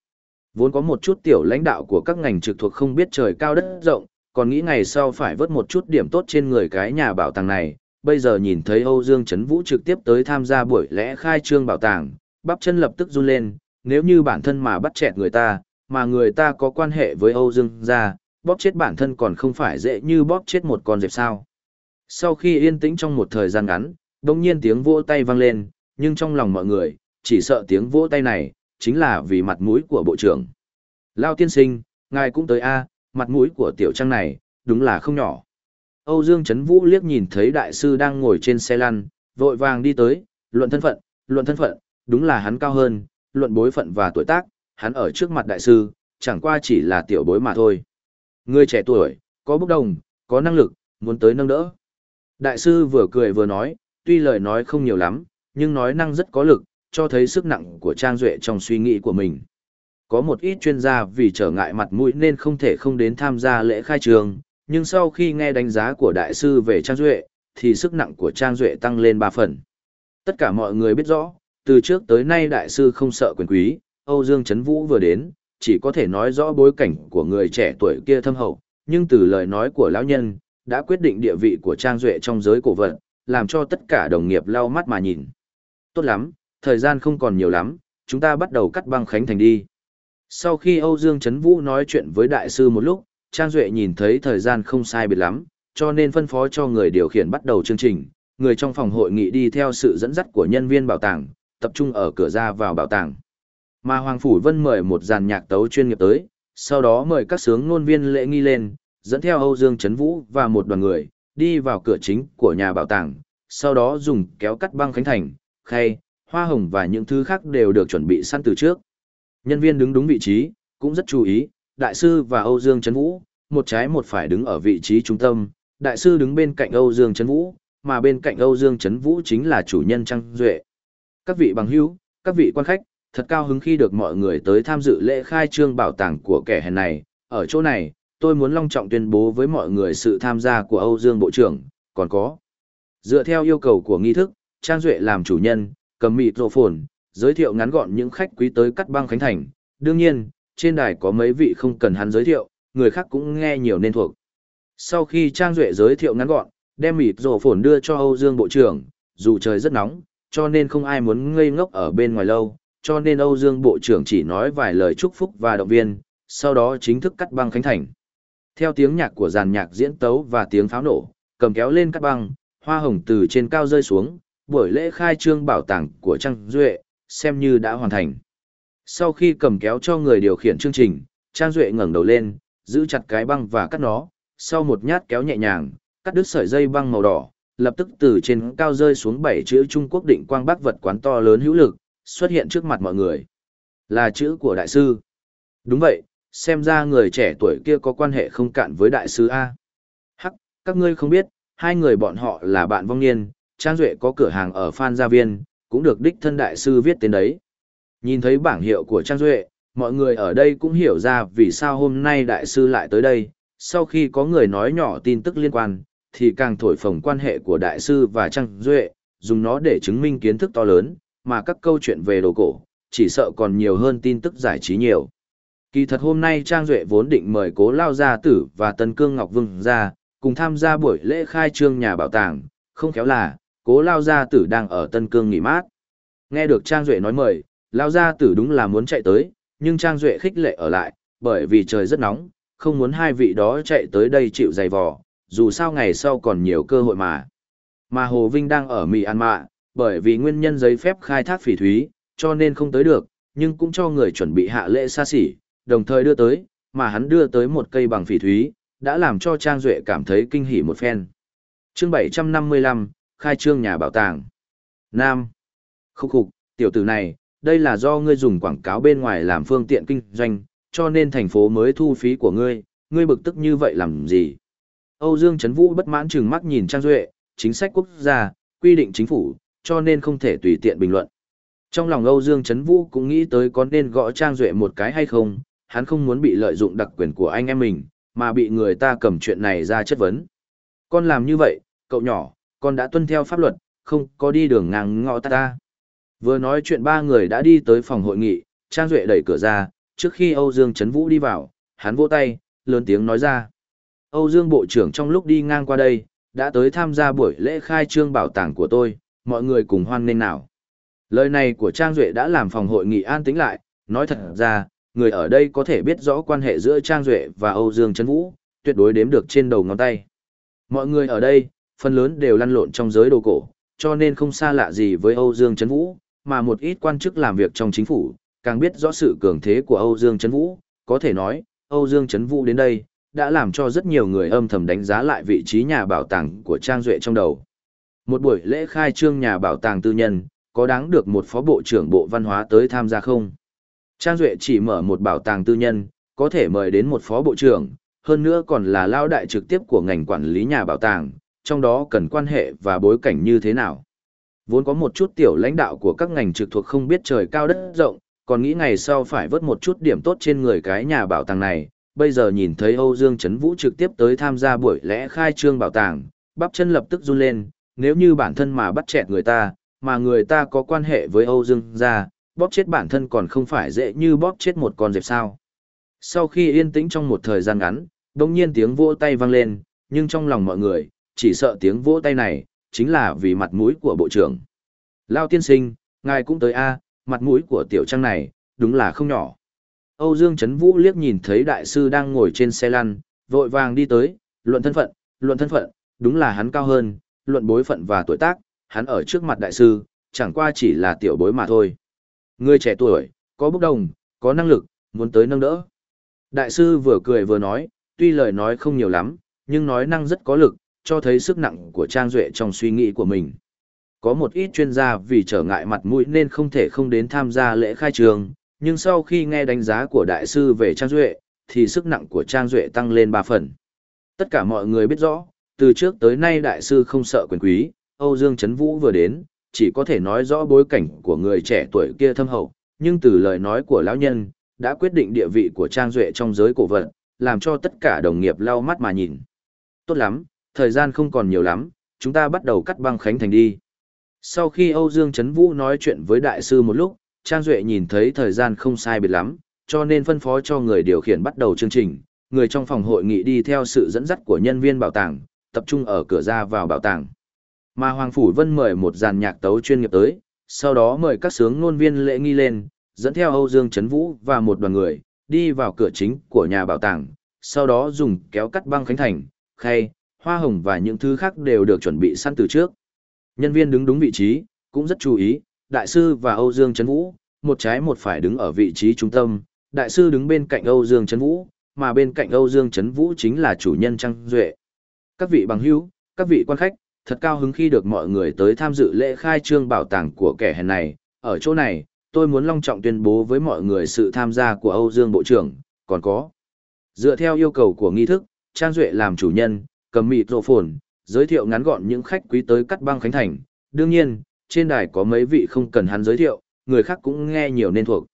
Vốn có một chút tiểu lãnh đạo của các ngành trực thuộc không biết trời cao đất rộng, còn nghĩ ngày sau phải vớt một chút điểm tốt trên người cái nhà bảo tàng này, bây giờ nhìn thấy Âu Dương Trấn Vũ trực tiếp tới tham gia buổi lễ khai trương bảo tàng, bắp chân lập tức run lên, nếu như bản thân mà bắt chẹt người ta, mà người ta có quan hệ với Âu Dương gia, bóp chết bản thân còn không phải dễ như bóp chết một con dẹp sao. Sau khi yên tĩnh trong một thời gian ngắn, đồng nhiên tiếng vỗ tay vang lên, nhưng trong lòng mọi người, chỉ sợ tiếng vỗ tay này, chính là vì mặt mũi của bộ trưởng. Lao tiên sinh, ngài cũng tới a mặt mũi của tiểu trang này, đúng là không nhỏ. Âu Dương Trấn Vũ liếc nhìn thấy đại sư đang ngồi trên xe lăn, vội vàng đi tới, luận thân phận, luận thân phận, đúng là hắn cao hơn, luận bối phận và tuổi tác, hắn ở trước mặt đại sư, chẳng qua chỉ là tiểu bối mà thôi. Người trẻ tuổi, có bốc đồng, có năng lực, muốn tới nâng đỡ. Đại sư vừa cười vừa nói, tuy lời nói không nhiều lắm, nhưng nói năng rất có lực, cho thấy sức nặng của Trang Duệ trong suy nghĩ của mình. Có một ít chuyên gia vì trở ngại mặt mũi nên không thể không đến tham gia lễ khai trường, nhưng sau khi nghe đánh giá của đại sư về Trang Duệ, thì sức nặng của Trang Duệ tăng lên 3 phần. Tất cả mọi người biết rõ, từ trước tới nay đại sư không sợ quyền quý, Âu Dương Trấn Vũ vừa đến, chỉ có thể nói rõ bối cảnh của người trẻ tuổi kia thâm hậu, nhưng từ lời nói của lão nhân, đã quyết định địa vị của Trang Duệ trong giới cổ vật, làm cho tất cả đồng nghiệp lau mắt mà nhìn. Tốt lắm, thời gian không còn nhiều lắm, chúng ta bắt đầu cắt băng khánh thành đi. Sau khi Âu Dương Trấn Vũ nói chuyện với đại sư một lúc, Trang Duệ nhìn thấy thời gian không sai biệt lắm, cho nên phân phó cho người điều khiển bắt đầu chương trình. Người trong phòng hội nghị đi theo sự dẫn dắt của nhân viên bảo tàng, tập trung ở cửa ra vào bảo tàng. Mà Hoàng Phủ Vân mời một dàn nhạc tấu chuyên nghiệp tới, sau đó mời các sướng ngôn viên lễ nghi lên, dẫn theo Âu Dương Trấn Vũ và một đoàn người, đi vào cửa chính của nhà bảo tàng, sau đó dùng kéo cắt băng khánh thành, khay, hoa hồng và những thứ khác đều được chuẩn bị sẵn từ trước. Nhân viên đứng đúng vị trí, cũng rất chú ý, đại sư và Âu Dương Trấn Vũ, một trái một phải đứng ở vị trí trung tâm, đại sư đứng bên cạnh Âu Dương Trấn Vũ, mà bên cạnh Âu Dương Trấn Vũ chính là chủ nhân Trang Duệ. Các vị bằng hữu, các vị quan khách, thật cao hứng khi được mọi người tới tham dự lễ khai trương bảo tàng của kẻ hèn này. Ở chỗ này, tôi muốn long trọng tuyên bố với mọi người sự tham gia của Âu Dương Bộ trưởng, còn có. Dựa theo yêu cầu của nghi thức, Trang Duệ làm chủ nhân, cầm mịt rộ phồn, giới thiệu ngắn gọn những khách quý tới cắt băng khánh thành. Đương nhiên, trên đài có mấy vị không cần hắn giới thiệu, người khác cũng nghe nhiều nên thuộc. Sau khi Trang Duệ giới thiệu ngắn gọn, đem mịt rổ phồn đưa cho Âu Dương Bộ trưởng, dù trời rất nóng, cho nên không ai muốn ngây ngốc ở bên ngoài lâu, cho nên Âu Dương Bộ trưởng chỉ nói vài lời chúc phúc và động viên, sau đó chính thức cắt băng khánh thành. Theo tiếng nhạc của dàn nhạc diễn tấu và tiếng pháo nổ, cầm kéo lên cắt băng, hoa hồng từ trên cao rơi xuống, buổi lễ khai trương bảo tàng của Trang Duệ, xem như đã hoàn thành. Sau khi cầm kéo cho người điều khiển chương trình, Trang Duệ ngẩng đầu lên, giữ chặt cái băng và cắt nó, sau một nhát kéo nhẹ nhàng, cắt đứt sợi dây băng màu đỏ, lập tức từ trên cao rơi xuống bảy chữ Trung Quốc định quang bác vật quán to lớn hữu lực, xuất hiện trước mặt mọi người. Là chữ của đại sư. Đúng vậy, xem ra người trẻ tuổi kia có quan hệ không cạn với đại sư A. Hắc, các ngươi không biết, hai người bọn họ là bạn vong niên, Trang Duệ có cửa hàng ở Phan Gia Viên, cũng được đích thân đại sư viết tên đấy. Nhìn thấy bảng hiệu của Trang Duệ, mọi người ở đây cũng hiểu ra vì sao hôm nay đại sư lại tới đây. Sau khi có người nói nhỏ tin tức liên quan, thì càng thổi phồng quan hệ của đại sư và Trang Duệ, dùng nó để chứng minh kiến thức to lớn, mà các câu chuyện về đồ cổ, chỉ sợ còn nhiều hơn tin tức giải trí nhiều. Kỳ thật hôm nay Trang Duệ vốn định mời cố Lao Gia Tử và Tân Cương Ngọc Vương ra, cùng tham gia buổi lễ khai trương nhà bảo tàng, không khéo là, cố Lao Gia Tử đang ở Tân Cương nghỉ mát. Nghe được Trang Duệ nói mời, Lao Gia Tử đúng là muốn chạy tới, nhưng Trang Duệ khích lệ ở lại, bởi vì trời rất nóng, không muốn hai vị đó chạy tới đây chịu dày vò, dù sao ngày sau còn nhiều cơ hội mà. Mà Hồ Vinh đang ở Mì An Mạ, bởi vì nguyên nhân giấy phép khai thác phỉ thúy, cho nên không tới được, nhưng cũng cho người chuẩn bị hạ lễ xa xỉ, đồng thời đưa tới, mà hắn đưa tới một cây bằng phỉ thúy, đã làm cho Trang Duệ cảm thấy kinh hỉ một phen. chương 755, khai trương nhà bảo tàng. Nam. Khúc khục, tiểu tử này, đây là do ngươi dùng quảng cáo bên ngoài làm phương tiện kinh doanh, cho nên thành phố mới thu phí của ngươi, ngươi bực tức như vậy làm gì? Âu Dương Trấn Vũ bất mãn trừng mắt nhìn Trang Duệ, chính sách quốc gia, quy định chính phủ, cho nên không thể tùy tiện bình luận. Trong lòng Âu Dương Trấn Vũ cũng nghĩ tới có nên gõ Trang Duệ một cái hay không, hắn không muốn bị lợi dụng đặc quyền của anh em mình, mà bị người ta cầm chuyện này ra chất vấn. Con làm như vậy, cậu nhỏ, con đã tuân theo pháp luật, không có đi đường ngang ngõ ta ta. Vừa nói chuyện ba người đã đi tới phòng hội nghị, Trang Duệ đẩy cửa ra, trước khi Âu Dương Trấn Vũ đi vào, hắn vỗ tay, lớn tiếng nói ra. Âu Dương Bộ trưởng trong lúc đi ngang qua đây, đã tới tham gia buổi lễ khai trương bảo tàng của tôi, mọi người cùng hoan nên nào. Lời này của Trang Duệ đã làm phòng hội nghị an tĩnh lại, nói thật ra, người ở đây có thể biết rõ quan hệ giữa Trang Duệ và Âu Dương Trấn Vũ, tuyệt đối đếm được trên đầu ngón tay. Mọi người ở đây, phần lớn đều lăn lộn trong giới đồ cổ, cho nên không xa lạ gì với Âu Dương Trấn Vũ, mà một ít quan chức làm việc trong chính phủ, càng biết rõ sự cường thế của Âu Dương Trấn Vũ, có thể nói, Âu Dương Trấn Vũ đến đây, đã làm cho rất nhiều người âm thầm đánh giá lại vị trí nhà bảo tàng của Trang Duệ trong đầu. Một buổi lễ khai trương nhà bảo tàng tư nhân, có đáng được một phó bộ trưởng bộ văn hóa tới tham gia không? Trang Duệ chỉ mở một bảo tàng tư nhân, có thể mời đến một phó bộ trưởng, hơn nữa còn là lao đại trực tiếp của ngành quản lý nhà bảo tàng, trong đó cần quan hệ và bối cảnh như thế nào. Vốn có một chút tiểu lãnh đạo của các ngành trực thuộc không biết trời cao đất rộng, còn nghĩ ngày sau phải vớt một chút điểm tốt trên người cái nhà bảo tàng này, bây giờ nhìn thấy Âu Dương Trấn Vũ trực tiếp tới tham gia buổi lễ khai trương bảo tàng, bắp chân lập tức run lên, nếu như bản thân mà bắt chẹt người ta, mà người ta có quan hệ với Âu Dương gia, bóp chết bản thân còn không phải dễ như bóp chết một con dẹp sao. Sau khi yên tĩnh trong một thời gian ngắn, đồng nhiên tiếng vỗ tay vang lên, nhưng trong lòng mọi người, chỉ sợ tiếng vỗ tay này, chính là vì mặt mũi của bộ trưởng. Lao tiên sinh, ngài cũng tới a mặt mũi của tiểu trang này, đúng là không nhỏ. Âu Dương Trấn Vũ liếc nhìn thấy đại sư đang ngồi trên xe lăn, vội vàng đi tới, luận thân phận, luận thân phận, đúng là hắn cao hơn, luận bối phận và tuổi tác, hắn ở trước mặt đại sư, chẳng qua chỉ là tiểu bối mà thôi. Người trẻ tuổi, có bốc đồng, có năng lực, muốn tới nâng đỡ. Đại sư vừa cười vừa nói, tuy lời nói không nhiều lắm, nhưng nói năng rất có lực, cho thấy sức nặng của Trang Duệ trong suy nghĩ của mình. Có một ít chuyên gia vì trở ngại mặt mũi nên không thể không đến tham gia lễ khai trường, nhưng sau khi nghe đánh giá của đại sư về Trang Duệ, thì sức nặng của Trang Duệ tăng lên 3 phần. Tất cả mọi người biết rõ, từ trước tới nay đại sư không sợ quyền quý, Âu Dương Trấn Vũ vừa đến, chỉ có thể nói rõ bối cảnh của người trẻ tuổi kia thâm hậu, nhưng từ lời nói của lão nhân, đã quyết định địa vị của Trang Duệ trong giới cổ vật, làm cho tất cả đồng nghiệp lau mắt mà nhìn. Tốt lắm, thời gian không còn nhiều lắm, chúng ta bắt đầu cắt băng khánh thành đi. Sau khi Âu Dương Trấn Vũ nói chuyện với đại sư một lúc, Trang Duệ nhìn thấy thời gian không sai biệt lắm, cho nên phân phó cho người điều khiển bắt đầu chương trình. Người trong phòng hội nghị đi theo sự dẫn dắt của nhân viên bảo tàng, tập trung ở cửa ra vào bảo tàng. Mà Hoàng Phủ Vân mời một dàn nhạc tấu chuyên nghiệp tới, sau đó mời các sướng ngôn viên lễ nghi lên, dẫn theo Âu Dương Trấn Vũ và một đoàn người, đi vào cửa chính của nhà bảo tàng, sau đó dùng kéo cắt băng khánh thành, khay, hoa hồng và những thứ khác đều được chuẩn bị sẵn từ trước. Nhân viên đứng đúng vị trí, cũng rất chú ý, đại sư và Âu Dương Trấn Vũ, một trái một phải đứng ở vị trí trung tâm, đại sư đứng bên cạnh Âu Dương Trấn Vũ, mà bên cạnh Âu Dương Trấn Vũ chính là chủ nhân Trang Duệ. Các vị bằng hữu, các vị quan khách, thật cao hứng khi được mọi người tới tham dự lễ khai trương bảo tàng của kẻ hèn này. Ở chỗ này, tôi muốn long trọng tuyên bố với mọi người sự tham gia của Âu Dương Bộ trưởng, còn có. Dựa theo yêu cầu của nghi thức, Trang Duệ làm chủ nhân, cầm mịt rộ phồn, giới thiệu ngắn gọn những khách quý tới cắt băng khánh thành. Đương nhiên, trên đài có mấy vị không cần hắn giới thiệu, người khác cũng nghe nhiều nên thuộc.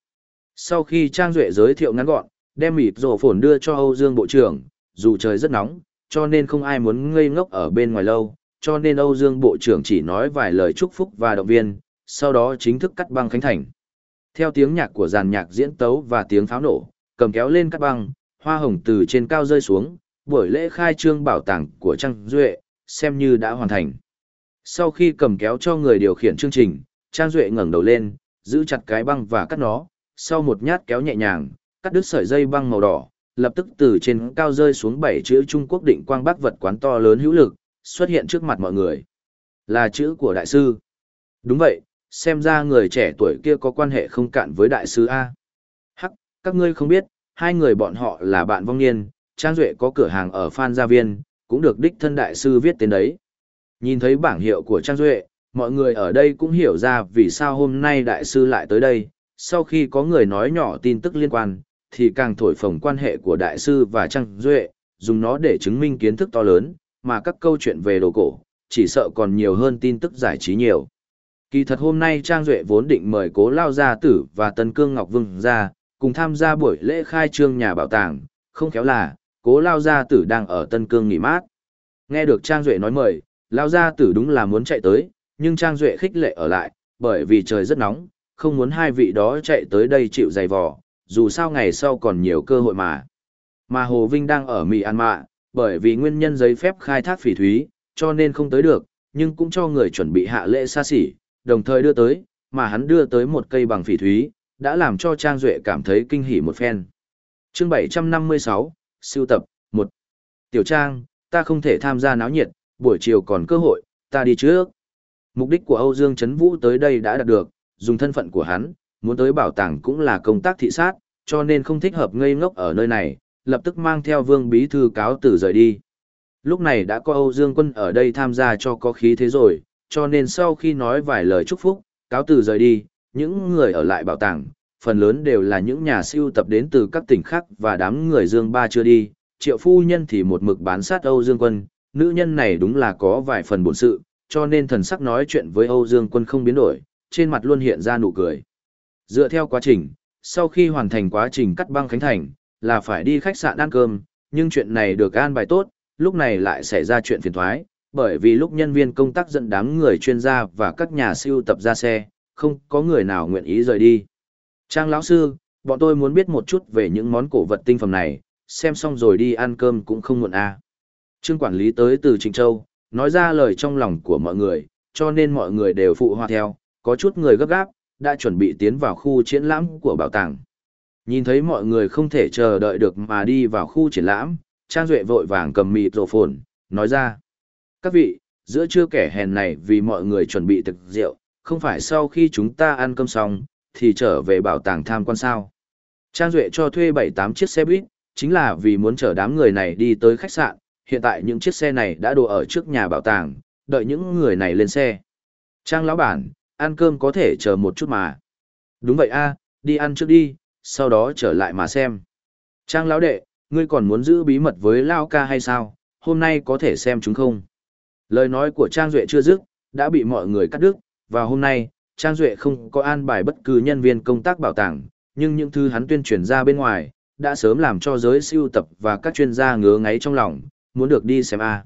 Sau khi Trang Duệ giới thiệu ngắn gọn, đem mịt rổ phồn đưa cho Âu Dương Bộ trưởng, dù trời rất nóng, cho nên không ai muốn ngây ngốc ở bên ngoài lâu, cho nên Âu Dương Bộ trưởng chỉ nói vài lời chúc phúc và động viên, sau đó chính thức cắt băng khánh thành. Theo tiếng nhạc của dàn nhạc diễn tấu và tiếng pháo nổ, cầm kéo lên cắt băng, hoa hồng từ trên cao rơi xuống, buổi lễ khai trương bảo tàng của Trang Duệ, xem như đã hoàn thành. Sau khi cầm kéo cho người điều khiển chương trình, Trang Duệ ngẩng đầu lên, giữ chặt cái băng và cắt nó, sau một nhát kéo nhẹ nhàng, cắt đứt sợi dây băng màu đỏ, lập tức từ trên cao rơi xuống bảy chữ Trung Quốc định quang bác vật quán to lớn hữu lực, xuất hiện trước mặt mọi người. Là chữ của đại sư. Đúng vậy, xem ra người trẻ tuổi kia có quan hệ không cạn với đại sư A. Hắc, các ngươi không biết, hai người bọn họ là bạn vong niên, Trang Duệ có cửa hàng ở Phan Gia Viên, cũng được đích thân đại sư viết tên đấy. Nhìn thấy bảng hiệu của Trang Duệ, mọi người ở đây cũng hiểu ra vì sao hôm nay đại sư lại tới đây. Sau khi có người nói nhỏ tin tức liên quan, thì càng thổi phồng quan hệ của đại sư và Trang Duệ, dùng nó để chứng minh kiến thức to lớn, mà các câu chuyện về đồ cổ, chỉ sợ còn nhiều hơn tin tức giải trí nhiều. Kỳ thật hôm nay Trang Duệ vốn định mời cố Lao Gia Tử và Tân Cương Ngọc Vương ra, cùng tham gia buổi lễ khai trương nhà bảo tàng, không khéo là, cố Lao Gia Tử đang ở Tân Cương nghỉ mát. Nghe được Trang Duệ nói mời, Lao Gia Tử đúng là muốn chạy tới, nhưng Trang Duệ khích lệ ở lại, bởi vì trời rất nóng, không muốn hai vị đó chạy tới đây chịu dày vò, dù sao ngày sau còn nhiều cơ hội mà. Mà Hồ Vinh đang ở Mỹ An Mạ, bởi vì nguyên nhân giấy phép khai thác phỉ thúy, cho nên không tới được, nhưng cũng cho người chuẩn bị hạ lễ xa xỉ, đồng thời đưa tới, mà hắn đưa tới một cây bằng phỉ thúy, đã làm cho Trang Duệ cảm thấy kinh hỉ một phen. chương 756, siêu tập, 1. Tiểu Trang, ta không thể tham gia náo nhiệt, buổi chiều còn cơ hội, ta đi trước. Mục đích của Âu Dương Trấn Vũ tới đây đã đạt được, dùng thân phận của hắn, muốn tới bảo tàng cũng là công tác thị sát, cho nên không thích hợp ngây ngốc ở nơi này, lập tức mang theo Vương Bí Thư cáo tử rời đi. Lúc này đã có Âu Dương Quân ở đây tham gia cho có khí thế rồi, cho nên sau khi nói vài lời chúc phúc, cáo tử rời đi, những người ở lại bảo tàng, phần lớn đều là những nhà siêu tập đến từ các tỉnh khác và đám người Dương Ba chưa đi, triệu phu nhân thì một mực bán sát Âu Dương Quân, nữ nhân này đúng là có vài phần bổn sự, cho nên thần sắc nói chuyện với Âu Dương Quân không biến đổi, trên mặt luôn hiện ra nụ cười. Dựa theo quá trình, sau khi hoàn thành quá trình cắt băng khánh thành, là phải đi khách sạn ăn cơm, nhưng chuyện này được an bài tốt, lúc này lại xảy ra chuyện phiền thoái, bởi vì lúc nhân viên công tác dẫn đám người chuyên gia và các nhà siêu tập ra xe, không có người nào nguyện ý rời đi. Trang lão sư, bọn tôi muốn biết một chút về những món cổ vật tinh phẩm này, xem xong rồi đi ăn cơm cũng không muộn à. Trương quản lý tới từ Trịnh Châu, nói ra lời trong lòng của mọi người, cho nên mọi người đều phụ hòa theo, có chút người gấp gáp, đã chuẩn bị tiến vào khu triển lãm của bảo tàng. Nhìn thấy mọi người không thể chờ đợi được mà đi vào khu triển lãm, Trang Duệ vội vàng cầm mịt rổ phồn, nói ra. Các vị, giữa trưa kẻ hèn này vì mọi người chuẩn bị thực rượu, không phải sau khi chúng ta ăn cơm xong, thì trở về bảo tàng tham quan sao. Trang Duệ cho thuê 7-8 chiếc xe buýt, chính là vì muốn chở đám người này đi tới khách sạn, hiện tại những chiếc xe này đã đổ ở trước nhà bảo tàng, đợi những người này lên xe. Trang lão bản, ăn cơm có thể chờ một chút mà. Đúng vậy a đi ăn trước đi, sau đó trở lại mà xem. Trang lão đệ, ngươi còn muốn giữ bí mật với Lao ca hay sao, hôm nay có thể xem chúng không? Lời nói của Trang Duệ chưa dứt, đã bị mọi người cắt đứt, và hôm nay, Trang Duệ không có an bài bất cứ nhân viên công tác bảo tàng, nhưng những thứ hắn tuyên truyền ra bên ngoài, đã sớm làm cho giới siêu tập và các chuyên gia ngứa ngáy trong lòng, muốn được đi xem a.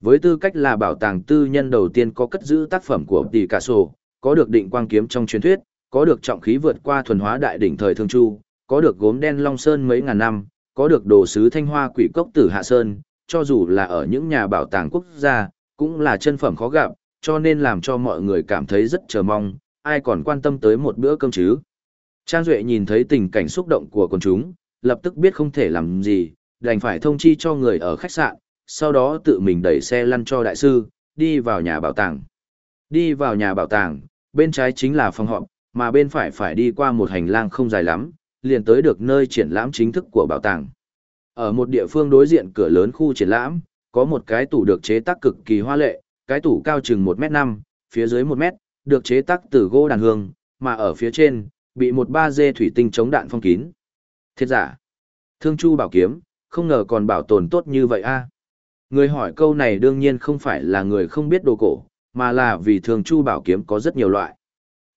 Với tư cách là bảo tàng tư nhân đầu tiên có cất giữ tác phẩm của Picasso, có được định quang kiếm trong truyền thuyết, có được trọng khí vượt qua thuần hóa đại đỉnh thời thương chu, có được gốm đen long sơn mấy ngàn năm, có được đồ sứ thanh hoa quỷ cốc tử hạ sơn, cho dù là ở những nhà bảo tàng quốc gia, cũng là chân phẩm khó gặp, cho nên làm cho mọi người cảm thấy rất chờ mong, ai còn quan tâm tới một bữa cơm chứ. Trang Duệ nhìn thấy tình cảnh xúc động của con chúng, lập tức biết không thể làm gì, đành phải thông chi cho người ở khách sạn, sau đó tự mình đẩy xe lăn cho đại sư, đi vào nhà bảo tàng. Đi vào nhà bảo tàng, bên trái chính là phòng họp, mà bên phải phải đi qua một hành lang không dài lắm, liền tới được nơi triển lãm chính thức của bảo tàng. Ở một địa phương đối diện cửa lớn khu triển lãm, có một cái tủ được chế tác cực kỳ hoa lệ, cái tủ cao chừng 1m5, phía dưới 1m, được chế tác từ gỗ đàn hương, mà ở phía trên, bị một ba dê thủy tinh chống đạn phong kín. Thiết giả. Thương Chu bảo kiếm, không ngờ còn bảo tồn tốt như vậy a. Người hỏi câu này đương nhiên không phải là người không biết đồ cổ, mà là vì thường Chu bảo kiếm có rất nhiều loại.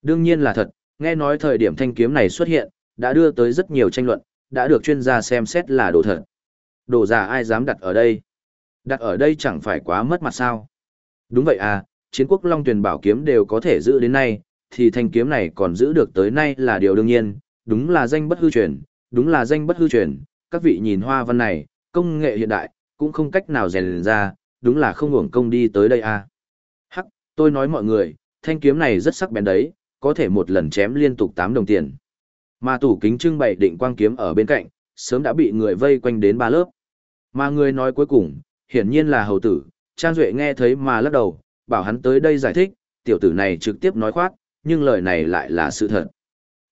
Đương nhiên là thật, nghe nói thời điểm thanh kiếm này xuất hiện, đã đưa tới rất nhiều tranh luận, đã được chuyên gia xem xét là đồ thật. Đồ giả ai dám đặt ở đây? Đặt ở đây chẳng phải quá mất mặt sao? Đúng vậy à, chiến quốc long tuyển bảo kiếm đều có thể giữ đến nay, thì thanh kiếm này còn giữ được tới nay là điều đương nhiên, đúng là danh bất hư truyền, đúng là danh bất hư truyền, các vị nhìn hoa văn này, công nghệ hiện đại, cũng không cách nào rèn ra, đúng là không hưởng công đi tới đây à. Tôi nói mọi người, thanh kiếm này rất sắc bén đấy, có thể một lần chém liên tục 8 đồng tiền. Mà tủ kính trưng bày định quang kiếm ở bên cạnh, sớm đã bị người vây quanh đến ba lớp. Mà người nói cuối cùng, hiển nhiên là hầu tử, Trang Duệ nghe thấy mà lắc đầu, bảo hắn tới đây giải thích, tiểu tử này trực tiếp nói khoát, nhưng lời này lại là sự thật.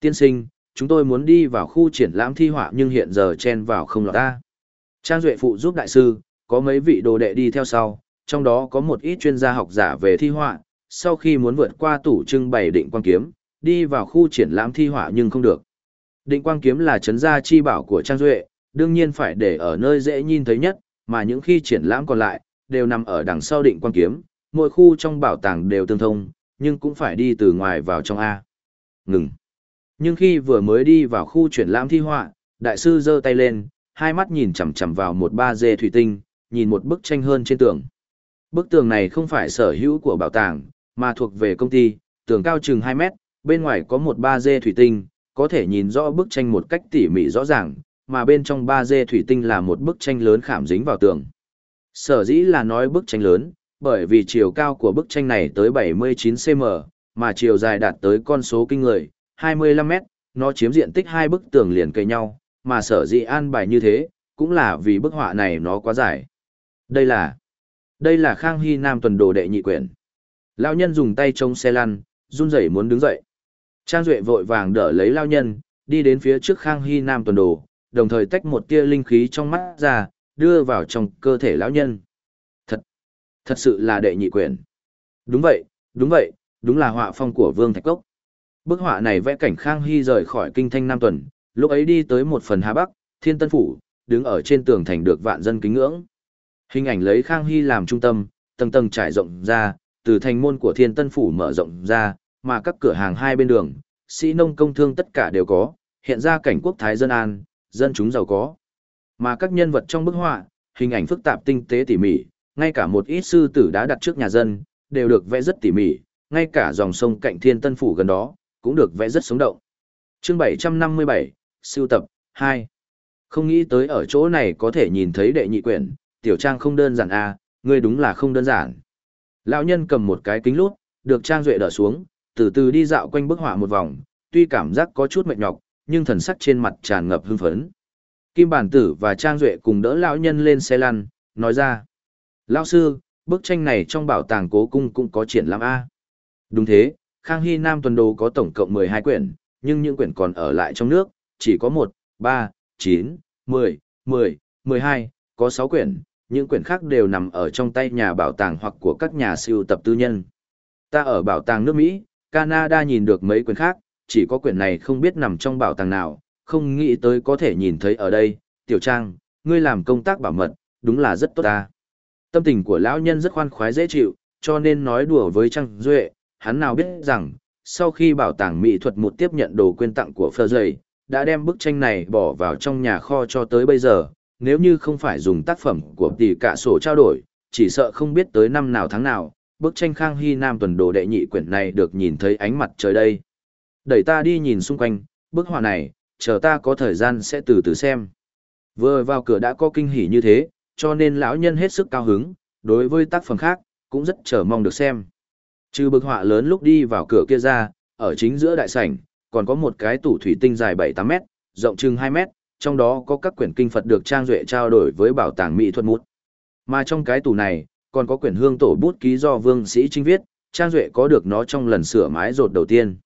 Tiên sinh, chúng tôi muốn đi vào khu triển lãm thi họa nhưng hiện giờ chen vào không lọt ta. Trang Duệ phụ giúp đại sư, có mấy vị đồ đệ đi theo sau, trong đó có một ít chuyên gia học giả về thi họa, sau khi muốn vượt qua tủ trưng bày định quang kiếm, đi vào khu triển lãm thi họa nhưng không được. Định quang kiếm là chấn gia chi bảo của Trang Duệ, đương nhiên phải để ở nơi dễ nhìn thấy nhất, mà những khi triển lãm còn lại, đều nằm ở đằng sau định quang kiếm, mỗi khu trong bảo tàng đều tương thông, nhưng cũng phải đi từ ngoài vào trong A. Ngừng. Nhưng khi vừa mới đi vào khu triển lãm thi họa, đại sư giơ tay lên, hai mắt nhìn chằm chằm vào một ba dê thủy tinh, nhìn một bức tranh hơn trên tường. Bức tường này không phải sở hữu của bảo tàng, mà thuộc về công ty, tường cao chừng 2 mét, bên ngoài có một ba dê thủy tinh, có thể nhìn rõ bức tranh một cách tỉ mỉ rõ ràng, mà bên trong ba dê thủy tinh là một bức tranh lớn khảm dính vào tường. Sở dĩ là nói bức tranh lớn, bởi vì chiều cao của bức tranh này tới 79cm, mà chiều dài đạt tới con số kinh người, 25 mét, nó chiếm diện tích hai bức tường liền kề nhau, mà sở dĩ an bài như thế, cũng là vì bức họa này nó quá dài. Đây là, đây là Khang Hy Nam tuần đồ đệ nhị quyển. Lão nhân dùng tay chống xe lăn, run rẩy muốn đứng dậy. Trang Duệ vội vàng đỡ lấy lao nhân, đi đến phía trước Khang Hy Nam tuần đồ, đồng thời tách một tia linh khí trong mắt ra, đưa vào trong cơ thể lão nhân. Thật, thật sự là đệ nhị quyển. Đúng vậy, đúng vậy, đúng là họa phong của Vương Thạch Cốc. Bức họa này vẽ cảnh Khang Hy rời khỏi kinh thanh Nam tuần, lúc ấy đi tới một phần Hà Bắc, Thiên Tân Phủ, đứng ở trên tường thành được vạn dân kính ngưỡng. Hình ảnh lấy Khang Hy làm trung tâm, tầng tầng trải rộng ra, từ thành môn của Thiên Tân Phủ mở rộng ra, mà các cửa hàng hai bên đường, sĩ nông công thương tất cả đều có, hiện ra cảnh quốc thái dân an, dân chúng giàu có. Mà các nhân vật trong bức họa, hình ảnh phức tạp tinh tế tỉ mỉ, ngay cả một ít sư tử đã đặt trước nhà dân, đều được vẽ rất tỉ mỉ, ngay cả dòng sông cạnh Thiên Tân Phủ gần đó, cũng được vẽ rất sống động. Chương 757, Siêu tập 2 Không nghĩ tới ở chỗ này có thể nhìn thấy đệ nhị quyển, tiểu trang không đơn giản à, ngươi đúng là không đơn giản. Lão nhân cầm một cái kính lút, được trang duệ đỡ xuống, từ từ đi dạo quanh bức họa một vòng, tuy cảm giác có chút mệt nhọc, nhưng thần sắc trên mặt tràn ngập hưng phấn. Kim Bản Tử và Trang Duệ cùng đỡ lão nhân lên xe lăn, nói ra. Lão sư, bức tranh này trong bảo tàng cố cung cũng có triển lãm A. Đúng thế, Khang Hy Nam tuần đồ có tổng cộng 12 quyển, nhưng những quyển còn ở lại trong nước, chỉ có 1, 3, 9, 10, 10, 12, có 6 quyển, những quyển khác đều nằm ở trong tay nhà bảo tàng hoặc của các nhà siêu tập tư nhân. Ta ở bảo tàng nước Mỹ, Canada nhìn được mấy quyển khác, chỉ có quyển này không biết nằm trong bảo tàng nào, không nghĩ tới có thể nhìn thấy ở đây. Tiểu Trang, ngươi làm công tác bảo mật, đúng là rất tốt ta. Tâm tình của lão nhân rất khoan khoái dễ chịu, cho nên nói đùa với Trang Duệ, hắn nào biết rằng, sau khi bảo tàng mỹ thuật một tiếp nhận đồ quyên tặng của Phơ Dày, đã đem bức tranh này bỏ vào trong nhà kho cho tới bây giờ, nếu như không phải dùng tác phẩm của tỷ cả sổ trao đổi, chỉ sợ không biết tới năm nào tháng nào, bức tranh Khang Hy Nam tuần đồ đệ nhị quyển này được nhìn thấy ánh mặt trời đây. Đẩy ta đi nhìn xung quanh, bức họa này, chờ ta có thời gian sẽ từ từ xem. Vừa vào cửa đã có kinh hỉ như thế, cho nên lão nhân hết sức cao hứng, đối với tác phẩm khác, cũng rất chờ mong được xem. Trừ bức họa lớn lúc đi vào cửa kia ra, ở chính giữa đại sảnh, còn có một cái tủ thủy tinh dài 7-8 mét, rộng chừng 2 mét, trong đó có các quyển kinh Phật được trang duệ trao đổi với bảo tàng mỹ thuật mút. Mà trong cái tủ này, còn có quyển hương tổ bút ký do Vương Sĩ Trinh viết, trang duệ có được nó trong lần sửa mái rột đầu tiên.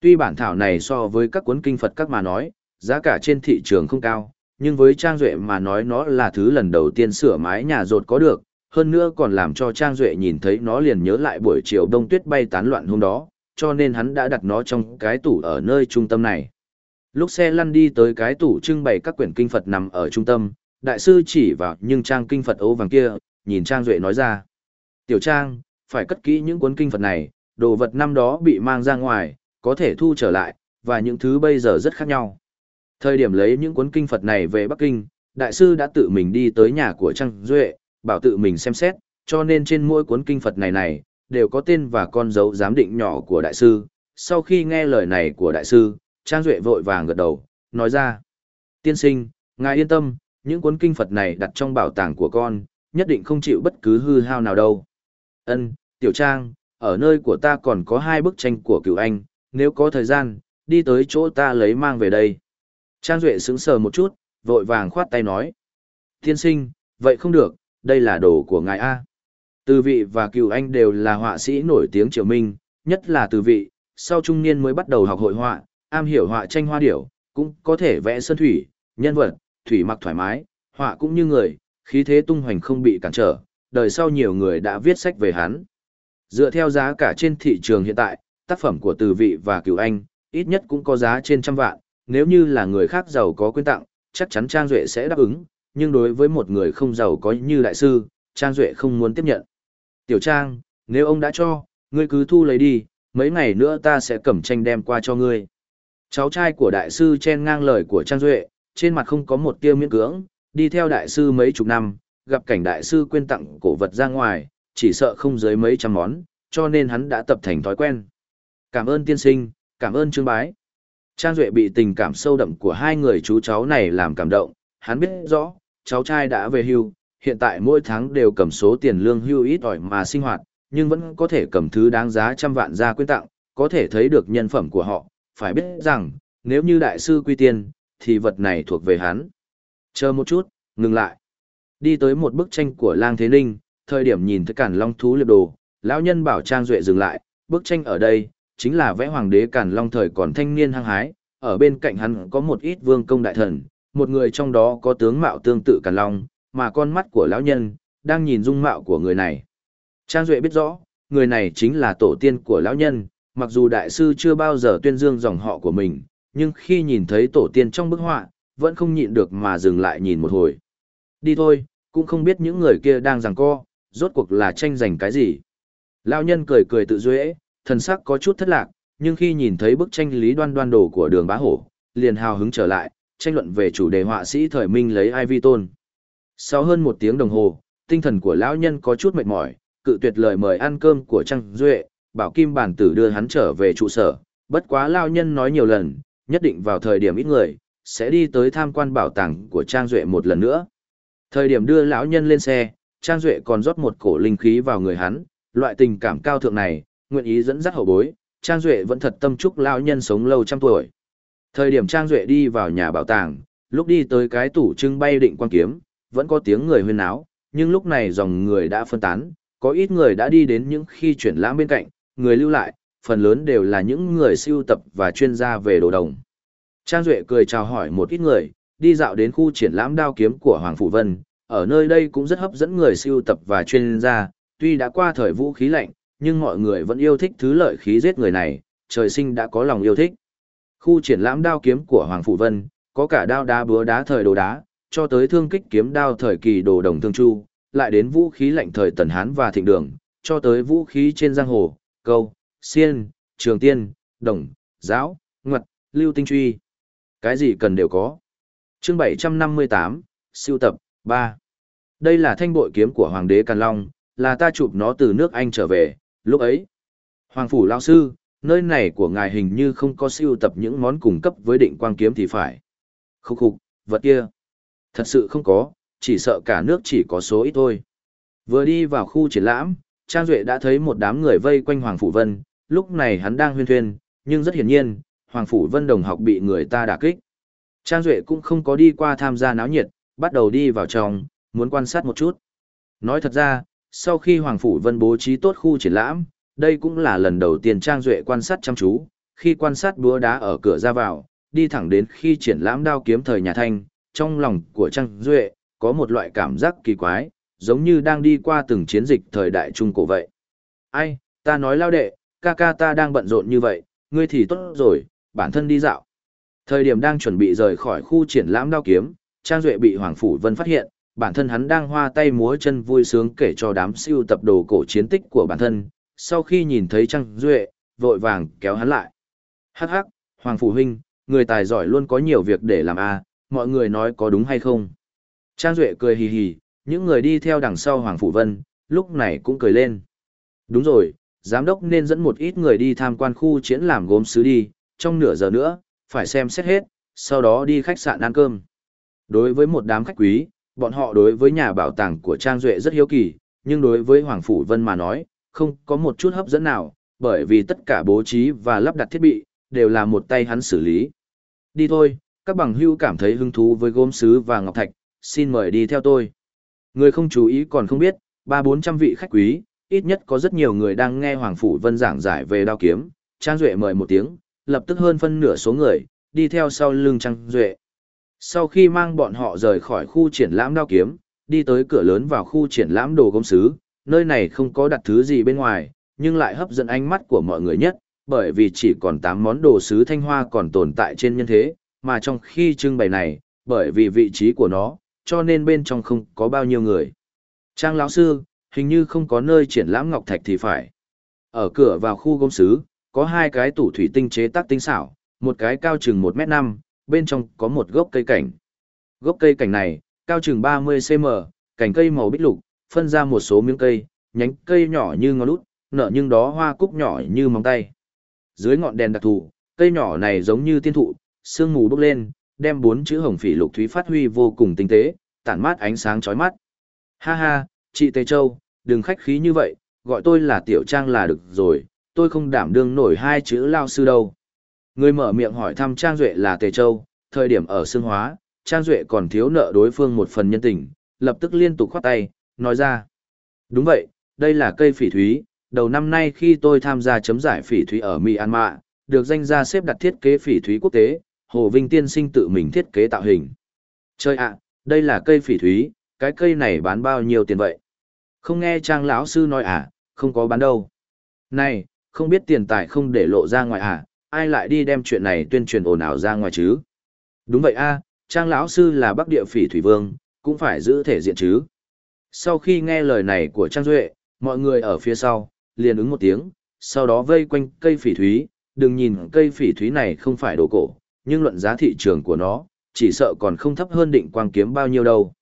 Tuy bản thảo này so với các cuốn kinh Phật các mà nói, giá cả trên thị trường không cao, nhưng với Trang Duệ mà nói nó là thứ lần đầu tiên sửa mái nhà rột có được, hơn nữa còn làm cho Trang Duệ nhìn thấy nó liền nhớ lại buổi chiều đông tuyết bay tán loạn hôm đó, cho nên hắn đã đặt nó trong cái tủ ở nơi trung tâm này. Lúc xe lăn đi tới cái tủ trưng bày các quyển kinh Phật nằm ở trung tâm, đại sư chỉ vào nhưng trang kinh Phật ấu vàng kia, nhìn Trang Duệ nói ra. Tiểu Trang, phải cất kỹ những cuốn kinh Phật này, đồ vật năm đó bị mang ra ngoài, có thể thu trở lại, và những thứ bây giờ rất khác nhau. Thời điểm lấy những cuốn kinh Phật này về Bắc Kinh, đại sư đã tự mình đi tới nhà của Trang Duệ, bảo tự mình xem xét, cho nên trên mỗi cuốn kinh Phật này này, đều có tên và con dấu giám định nhỏ của đại sư. Sau khi nghe lời này của đại sư, Trang Duệ vội vàng gật đầu, nói ra. Tiên sinh, ngài yên tâm, những cuốn kinh Phật này đặt trong bảo tàng của con, nhất định không chịu bất cứ hư hao nào đâu. Ân, Tiểu Trang, ở nơi của ta còn có hai bức tranh của cựu anh, nếu có thời gian, đi tới chỗ ta lấy mang về đây. Trang Duệ sững sờ một chút, vội vàng khoát tay nói. Tiên sinh, vậy không được, đây là đồ của ngài A. Từ vị và cựu anh đều là họa sĩ nổi tiếng triều minh, nhất là từ vị, sau trung niên mới bắt đầu học hội họa, am hiểu họa tranh hoa điểu, cũng có thể vẽ sơn thủy, nhân vật, thủy mặc thoải mái, họa cũng như người, khí thế tung hoành không bị cản trở, đời sau nhiều người đã viết sách về hắn. Dựa theo giá cả trên thị trường hiện tại, tác phẩm của Từ Vị và Cửu Anh, ít nhất cũng có giá trên trăm vạn, nếu như là người khác giàu có quyên tặng, chắc chắn Trang Duệ sẽ đáp ứng, nhưng đối với một người không giàu có như đại sư, Trang Duệ không muốn tiếp nhận. Tiểu Trang, nếu ông đã cho, ngươi cứ thu lấy đi, mấy ngày nữa ta sẽ cầm tranh đem qua cho ngươi. Cháu trai của đại sư chen ngang lời của Trang Duệ, trên mặt không có một tia miễn cưỡng, đi theo đại sư mấy chục năm, gặp cảnh đại sư quên tặng cổ vật ra ngoài, chỉ sợ không dưới mấy trăm món, cho nên hắn đã tập thành thói quen. Cảm ơn tiên sinh, cảm ơn trương bái. Trang Duệ bị tình cảm sâu đậm của hai người chú cháu này làm cảm động, hắn biết rõ, cháu trai đã về hưu, hiện tại mỗi tháng đều cầm số tiền lương hưu ít ỏi mà sinh hoạt, nhưng vẫn có thể cầm thứ đáng giá trăm vạn ra quyên tặng, có thể thấy được nhân phẩm của họ, phải biết rằng, nếu như đại sư quy tiên, thì vật này thuộc về hắn. Chờ một chút, ngừng lại. Đi tới một bức tranh của Lang Thế Ninh, thời điểm nhìn thấy cản long thú liệp đồ, lão nhân bảo Trang Duệ dừng lại, bức tranh ở đây, chính là vẽ hoàng đế cản long thời còn thanh niên hăng hái, ở bên cạnh hắn có một ít vương công đại thần, một người trong đó có tướng mạo tương tự cản long, mà con mắt của lão nhân, đang nhìn dung mạo của người này. Trang Duệ biết rõ, người này chính là tổ tiên của lão nhân, mặc dù đại sư chưa bao giờ tuyên dương dòng họ của mình, nhưng khi nhìn thấy tổ tiên trong bức họa, vẫn không nhịn được mà dừng lại nhìn một hồi. Đi thôi, cũng không biết những người kia đang giằng co, rốt cuộc là tranh giành cái gì. Lão nhân cười cười tự duệ, thần sắc có chút thất lạc, nhưng khi nhìn thấy bức tranh lý đoan đoan đồ của đường bá hổ, liền hào hứng trở lại, tranh luận về chủ đề họa sĩ thời minh lấy ai vi tôn. Sau hơn một tiếng đồng hồ, tinh thần của lão nhân có chút mệt mỏi, cự tuyệt lời mời ăn cơm của Trăng Duệ, bảo Kim Bản Tử đưa hắn trở về trụ sở. Bất quá lão nhân nói nhiều lần, nhất định vào thời điểm ít người, sẽ đi tới tham quan bảo tàng của Trang Duệ một lần nữa. Thời điểm đưa lão nhân lên xe, Trang Duệ còn rót một cổ linh khí vào người hắn, loại tình cảm cao thượng này, nguyện ý dẫn dắt hậu bối, Trang Duệ vẫn thật tâm chúc lão nhân sống lâu trăm tuổi. Thời điểm Trang Duệ đi vào nhà bảo tàng, lúc đi tới cái tủ trưng bay định quan kiếm, vẫn có tiếng người huyên náo, nhưng lúc này dòng người đã phân tán, có ít người đã đi đến những khi chuyển lãm bên cạnh, người lưu lại, phần lớn đều là những người siêu tập và chuyên gia về đồ đồng. Trang Duệ cười chào hỏi một ít người, đi dạo đến khu triển lãm đao kiếm của Hoàng Phủ Vân, ở nơi đây cũng rất hấp dẫn người siêu tập và chuyên gia, tuy đã qua thời vũ khí lạnh, nhưng mọi người vẫn yêu thích thứ lợi khí giết người này, trời sinh đã có lòng yêu thích. Khu triển lãm đao kiếm của Hoàng Phủ Vân, có cả đao đá búa đá thời đồ đá, cho tới thương kích kiếm đao thời kỳ đồ đồng thương chu, lại đến vũ khí lạnh thời tần hán và thịnh đường, cho tới vũ khí trên giang hồ, câu, xiên, trường tiên, đồng, giáo, ngoặt, lưu tinh truy. Cái gì cần đều có. chương 758, siêu tập, 3. Đây là thanh bội kiếm của Hoàng đế Càn Long, là ta chụp nó từ nước Anh trở về, lúc ấy. Hoàng Phủ Lao Sư, nơi này của ngài hình như không có siêu tập những món cung cấp với định quang kiếm thì phải. Khúc khục, vật kia. Thật sự không có, chỉ sợ cả nước chỉ có số ít thôi. Vừa đi vào khu triển lãm, Trang Duệ đã thấy một đám người vây quanh Hoàng Phủ Vân, lúc này hắn đang huyên thuyên, nhưng rất hiển nhiên, Hoàng Phủ Vân đồng học bị người ta đả kích. Trang Duệ cũng không có đi qua tham gia náo nhiệt, bắt đầu đi vào trong, muốn quan sát một chút. Nói thật ra, sau khi Hoàng Phủ Vân bố trí tốt khu triển lãm, đây cũng là lần đầu tiên Trang Duệ quan sát chăm chú, khi quan sát búa đá ở cửa ra vào, đi thẳng đến khi triển lãm đao kiếm thời nhà Thanh, trong lòng của Trang Duệ, có một loại cảm giác kỳ quái, giống như đang đi qua từng chiến dịch thời đại Trung Cổ vậy. Ai, ta nói lao đệ, ca ca ta đang bận rộn như vậy, ngươi thì tốt rồi, bản thân đi dạo. Thời điểm đang chuẩn bị rời khỏi khu triển lãm đao kiếm, Trang Duệ bị Hoàng Phủ Vân phát hiện, bản thân hắn đang hoa tay múa chân vui sướng kể cho đám siêu tập đồ cổ chiến tích của bản thân, sau khi nhìn thấy Trang Duệ, vội vàng kéo hắn lại. Hắc hắc, Hoàng Phủ Huynh, người tài giỏi luôn có nhiều việc để làm à, mọi người nói có đúng hay không? Trang Duệ cười hì hì, những người đi theo đằng sau Hoàng Phủ Vân, lúc này cũng cười lên. Đúng rồi, giám đốc nên dẫn một ít người đi tham quan khu triển làm gốm sứ đi, trong nửa giờ nữa, phải xem xét hết, sau đó đi khách sạn ăn cơm. Đối với một đám khách quý, bọn họ đối với nhà bảo tàng của Trang Duệ rất hiếu kỳ, nhưng đối với Hoàng Phủ Vân mà nói, không có một chút hấp dẫn nào, bởi vì tất cả bố trí và lắp đặt thiết bị, đều là một tay hắn xử lý. Đi thôi, các bằng hưu cảm thấy hứng thú với gốm sứ và ngọc thạch, xin mời đi theo tôi. Người không chú ý còn không biết, ba bốn trăm vị khách quý, ít nhất có rất nhiều người đang nghe Hoàng Phủ Vân giảng giải về đao kiếm, Trang Duệ mời một tiếng, lập tức hơn phân nửa số người, đi theo sau lưng Trang Duệ. Sau khi mang bọn họ rời khỏi khu triển lãm đao kiếm, đi tới cửa lớn vào khu triển lãm đồ công sứ, nơi này không có đặt thứ gì bên ngoài, nhưng lại hấp dẫn ánh mắt của mọi người nhất, bởi vì chỉ còn 8 món đồ sứ thanh hoa còn tồn tại trên nhân thế, mà trong khi trưng bày này, bởi vì vị trí của nó, cho nên bên trong không có bao nhiêu người. Trang lão sư, hình như không có nơi triển lãm ngọc thạch thì phải. Ở cửa vào khu gốm sứ, có hai cái tủ thủy tinh chế tác tinh xảo, một cái cao chừng 1m5, bên trong có một gốc cây cảnh. Gốc cây cảnh này, cao chừng 30cm, cành cây màu bích lục, phân ra một số miếng cây, nhánh cây nhỏ như ngón út, nở nhưng đó hoa cúc nhỏ như móng tay. Dưới ngọn đèn đặc thù, cây nhỏ này giống như tiên thụ, sương mù bốc lên, đem bốn chữ hồng phỉ lục thúy phát huy vô cùng tinh tế, tản mát ánh sáng chói mắt. Ha ha, chị Tề Châu, đừng khách khí như vậy, gọi tôi là Tiểu Trang là được rồi, tôi không đảm đương nổi hai chữ lao sư đâu. Người mở miệng hỏi thăm Trang Duệ là Tề Châu, thời điểm ở Sương Hóa, Trang Duệ còn thiếu nợ đối phương một phần nhân tình, lập tức liên tục khoát tay, nói ra. Đúng vậy, đây là cây phỉ thúy, đầu năm nay khi tôi tham gia chấm giải phỉ thúy ở Myanmar, được danh gia xếp đặt thiết kế phỉ thúy quốc tế, Hồ Vinh Tiên sinh tự mình thiết kế tạo hình. Chơi ạ, đây là cây phỉ thúy, cái cây này bán bao nhiêu tiền vậy? Không nghe Trang lão sư nói à, không có bán đâu. Này, không biết tiền tài không để lộ ra ngoài à, ai lại đi đem chuyện này tuyên truyền ồn ào ra ngoài chứ? Đúng vậy a, Trang lão sư là Bắc Địa Phỉ Thủy Vương, cũng phải giữ thể diện chứ. Sau khi nghe lời này của Trang Duệ, mọi người ở phía sau, liền ứng một tiếng, sau đó vây quanh cây phỉ thúy, đừng nhìn cây phỉ thúy này không phải đồ cổ, nhưng luận giá thị trường của nó, chỉ sợ còn không thấp hơn định quang kiếm bao nhiêu đâu.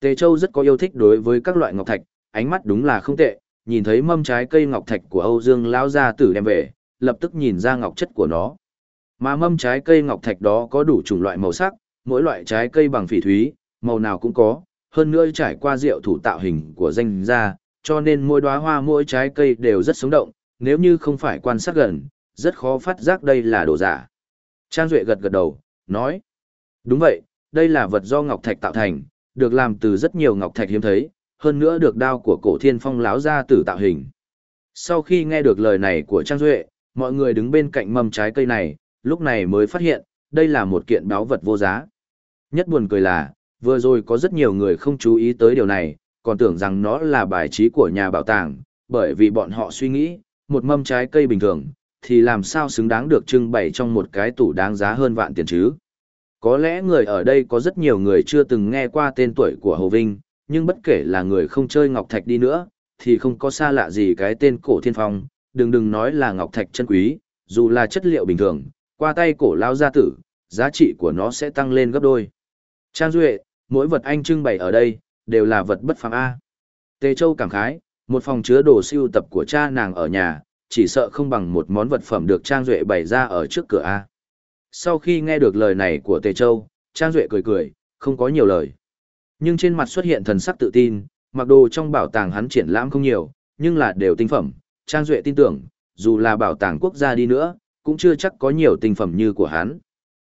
Tề Châu rất có yêu thích đối với các loại ngọc thạch, ánh mắt đúng là không tệ, nhìn thấy mâm trái cây ngọc thạch của Âu Dương lão gia tử đem về, lập tức nhìn ra ngọc chất của nó. Mà mâm trái cây ngọc thạch đó có đủ chủng loại màu sắc, mỗi loại trái cây bằng phỉ thúy, màu nào cũng có, hơn nữa trải qua rượu thủ tạo hình của danh gia, cho nên mỗi đóa hoa mỗi trái cây đều rất sống động, nếu như không phải quan sát gần, rất khó phát giác đây là đồ giả. Trang Duệ gật gật đầu, nói, đúng vậy, đây là vật do ngọc thạch tạo thành, được làm từ rất nhiều ngọc thạch hiếm thấy, hơn nữa được đao của cổ thiên phong láo ra từ tạo hình. Sau khi nghe được lời này của Trang Duệ, mọi người đứng bên cạnh mâm trái cây này, lúc này mới phát hiện, đây là một kiện báo vật vô giá. Nhất buồn cười là, vừa rồi có rất nhiều người không chú ý tới điều này, còn tưởng rằng nó là bài trí của nhà bảo tàng, bởi vì bọn họ suy nghĩ, một mâm trái cây bình thường, thì làm sao xứng đáng được trưng bày trong một cái tủ đáng giá hơn vạn tiền chứ. Có lẽ người ở đây có rất nhiều người chưa từng nghe qua tên tuổi của Hồ Vinh, nhưng bất kể là người không chơi Ngọc Thạch đi nữa, thì không có xa lạ gì cái tên cổ thiên phong, đừng đừng nói là Ngọc Thạch chân quý, dù là chất liệu bình thường, qua tay cổ lao gia tử, giá trị của nó sẽ tăng lên gấp đôi. Trang Duệ, mỗi vật anh trưng bày ở đây, đều là vật bất phàm A. Tề Châu cảm khái, một phòng chứa đồ siêu tập của cha nàng ở nhà, chỉ sợ không bằng một món vật phẩm được Trang Duệ bày ra ở trước cửa A. Sau khi nghe được lời này của Tề Châu, Trang Duệ cười cười, không có nhiều lời. Nhưng trên mặt xuất hiện thần sắc tự tin, mặc đồ trong bảo tàng hắn triển lãm không nhiều, nhưng là đều tinh phẩm. Trang Duệ tin tưởng, dù là bảo tàng quốc gia đi nữa, cũng chưa chắc có nhiều tinh phẩm như của hắn.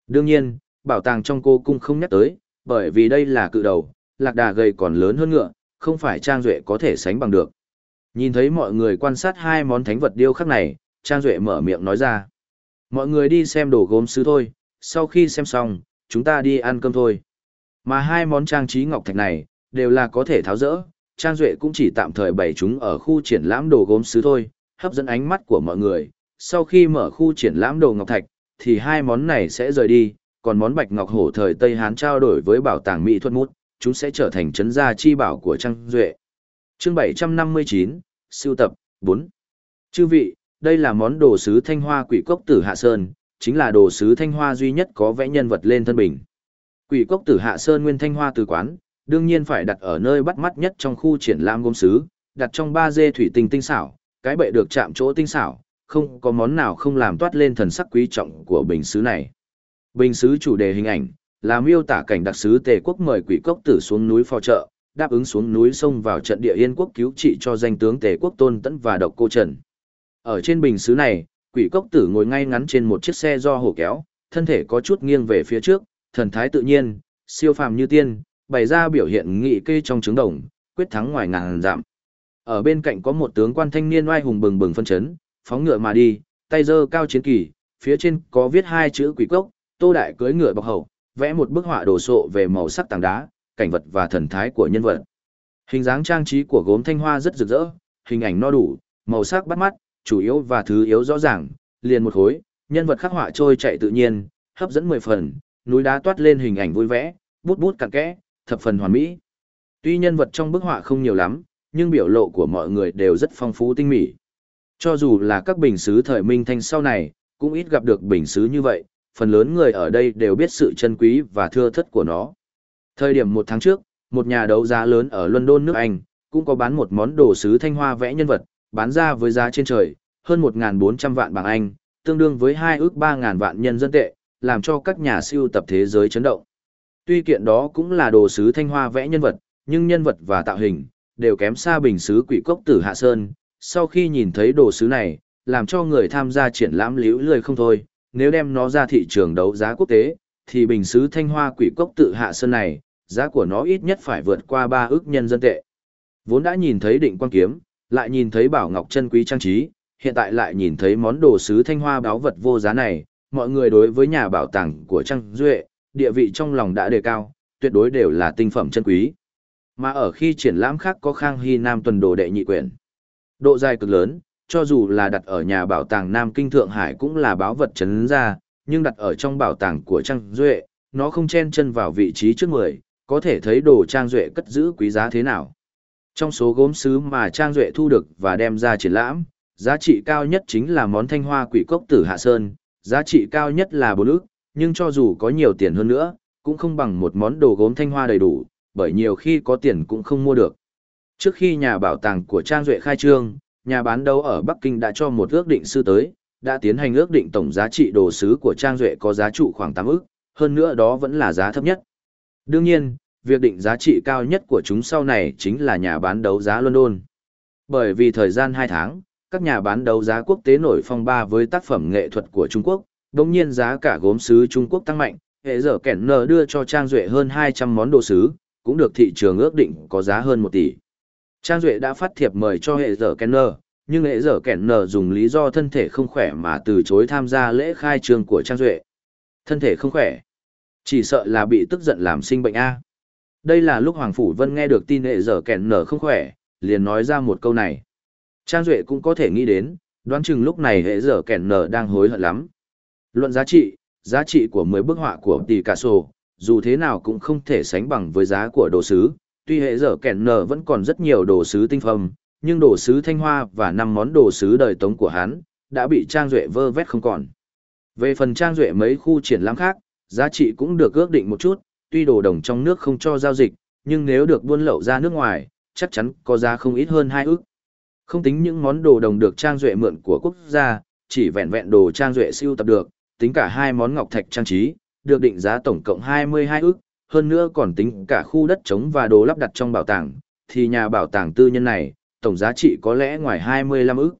Đương nhiên, bảo tàng trong cô cung không nhắc tới, bởi vì đây là cự đầu, lạc đà gầy còn lớn hơn ngựa, không phải Trang Duệ có thể sánh bằng được. Nhìn thấy mọi người quan sát hai món thánh vật điêu khắc này, Trang Duệ mở miệng nói ra. Mọi người đi xem đồ gốm sứ thôi, sau khi xem xong, chúng ta đi ăn cơm thôi. Mà hai món trang trí ngọc thạch này, đều là có thể tháo rỡ, Trang Duệ cũng chỉ tạm thời bày chúng ở khu triển lãm đồ gốm sứ thôi, hấp dẫn ánh mắt của mọi người. Sau khi mở khu triển lãm đồ ngọc thạch, thì hai món này sẽ rời đi, còn món bạch ngọc hổ thời Tây Hán trao đổi với bảo tàng mỹ thuật mút, chúng sẽ trở thành trấn gia chi bảo của Trang Duệ chương 759, siêu tập, 4. Chư vị, đây là món đồ sứ thanh hoa quỷ cốc tử Hạ Sơn, chính là đồ sứ thanh hoa duy nhất có vẽ nhân vật lên thân bình. Quỷ cốc tử Hạ Sơn nguyên thanh hoa từ quán, đương nhiên phải đặt ở nơi bắt mắt nhất trong khu triển lãm gốm sứ, đặt trong ba dê thủy tinh tinh xảo, cái bệ được chạm chỗ tinh xảo, không có món nào không làm toát lên thần sắc quý trọng của bình sứ này. Bình sứ chủ đề hình ảnh, là miêu tả cảnh đặc sứ Tề quốc mời quỷ cốc tử xuống núi phò trợ, đáp ứng xuống núi sông vào trận địa Yên quốc cứu trị cho danh tướng Tề quốc Tôn Tấn và Độc Cô Trần. Ở trên bình sứ này, quỷ cốc tử ngồi ngay ngắn trên một chiếc xe do hổ kéo, thân thể có chút nghiêng về phía trước, thần thái tự nhiên, siêu phàm như tiên, bày ra biểu hiện nghị kê trong trứng đồng, quyết thắng ngoài ngàn giảm. Ở bên cạnh có một tướng quan thanh niên oai hùng bừng bừng phân chấn, phóng ngựa mà đi, tay giơ cao chiến kỳ, phía trên có viết hai chữ quỷ cốc, Tô Đại cưỡi ngựa bọc hậu, vẽ một bức họa đồ sộ về màu sắc tảng đá, cảnh vật và thần thái của nhân vật. Hình dáng trang trí của gốm thanh hoa rất rực rỡ, hình ảnh no đủ, màu sắc bắt mắt, chủ yếu và thứ yếu rõ ràng, liền một khối, nhân vật khắc họa trôi chạy tự nhiên, hấp dẫn mười phần, núi đá toát lên hình ảnh vui vẻ, bút bút cặn kẽ, thập phần hoàn mỹ. Tuy nhân vật trong bức họa không nhiều lắm, nhưng biểu lộ của mọi người đều rất phong phú tinh mỹ. Cho dù là các bình sứ thời Minh Thanh sau này, cũng ít gặp được bình sứ như vậy, phần lớn người ở đây đều biết sự chân quý và thưa thất của nó. Thời điểm một tháng trước, một nhà đấu giá lớn ở London nước Anh, cũng có bán một món đồ sứ thanh hoa vẽ nhân vật, bán ra với giá trên trời, hơn 1.400 vạn bảng Anh, tương đương với 2 ước 3.000 vạn nhân dân tệ, làm cho các nhà siêu tập thế giới chấn động. Tuy kiện đó cũng là đồ sứ thanh hoa vẽ nhân vật, nhưng nhân vật và tạo hình, đều kém xa bình sứ quỷ cốc tử Hạ Sơn. Sau khi nhìn thấy đồ sứ này, làm cho người tham gia triển lãm liễu lười không thôi, nếu đem nó ra thị trường đấu giá quốc tế, thì bình sứ thanh hoa quỷ cốc tự Hạ Sơn này, giá của nó ít nhất phải vượt qua 3 ước nhân dân tệ. Vốn đã nhìn thấy định quan kiếm, lại nhìn thấy bảo ngọc chân quý trang trí, hiện tại lại nhìn thấy món đồ sứ thanh hoa báo vật vô giá này, mọi người đối với nhà bảo tàng của Trang Duệ, địa vị trong lòng đã đề cao, tuyệt đối đều là tinh phẩm chân quý. Mà ở khi triển lãm khác có Khang Hy Nam tuần đồ đệ nhị quyển. Độ dài cực lớn, cho dù là đặt ở nhà bảo tàng Nam Kinh Thượng Hải cũng là báo vật chấn ra, nhưng đặt ở trong bảo tàng của Trang Duệ, nó không chen chân vào vị trí trước mười, có thể thấy đồ Trang Duệ cất giữ quý giá thế nào. Trong số gốm sứ mà Trang Duệ thu được và đem ra triển lãm, giá trị cao nhất chính là món thanh hoa quỷ cốc tử Hạ Sơn, giá trị cao nhất là bốn ức, nhưng cho dù có nhiều tiền hơn nữa, cũng không bằng một món đồ gốm thanh hoa đầy đủ, bởi nhiều khi có tiền cũng không mua được. Trước khi nhà bảo tàng của Trang Duệ khai trương, nhà bán đấu ở Bắc Kinh đã cho một ước định sư tới, đã tiến hành ước định tổng giá trị đồ sứ của Trang Duệ có giá trụ khoảng 8 ức, hơn nữa đó vẫn là giá thấp nhất. Đương nhiên, việc định giá trị cao nhất của chúng sau này chính là nhà bán đấu giá London. Bởi vì thời gian 2 tháng, các nhà bán đấu giá quốc tế nổi phong ba với tác phẩm nghệ thuật của Trung Quốc, đồng nhiên giá cả gốm sứ Trung Quốc tăng mạnh, hệ giờ kẻn nờ đưa cho Trang Duệ hơn 200 món đồ sứ, cũng được thị trường ước định có giá hơn 1 tỷ. Trang Duệ đã phát thiệp mời cho hệ giờ kẻn nờ, nhưng lễ dở kẻn nở dùng lý do thân thể không khỏe mà từ chối tham gia lễ khai trương của Trang Duệ. Thân thể không khỏe. Chỉ sợ là bị tức giận làm sinh bệnh A. Đây là lúc Hoàng Phủ Vân nghe được tin lễ dở kẻn nở không khỏe, liền nói ra một câu này. Trang Duệ cũng có thể nghĩ đến, đoán chừng lúc này hệ dở kẻn nở đang hối hận lắm. Luận giá trị, giá trị của 10 bức họa của tỷ cả sổ, dù thế nào cũng không thể sánh bằng với giá của đồ sứ. Tuy hệ dở kẻn nở vẫn còn rất nhiều đồ sứ tinh phẩm, nhưng đồ sứ thanh hoa và năm món đồ sứ đời tống của hắn, đã bị Trang Duệ vơ vét không còn. Về phần Trang Duệ mấy khu triển lãm khác, giá trị cũng được ước định một chút, tuy đồ đồng trong nước không cho giao dịch, nhưng nếu được buôn lậu ra nước ngoài, chắc chắn có giá không ít hơn hai ức. Không tính những món đồ đồng được Trang Duệ mượn của quốc gia, chỉ vẹn vẹn đồ Trang Duệ siêu tập được, tính cả hai món ngọc thạch trang trí, được định giá tổng cộng 22 ức, hơn nữa còn tính cả khu đất trống và đồ lắp đặt trong bảo tàng, thì nhà bảo tàng tư nhân này, tổng giá trị có lẽ ngoài 25 ức.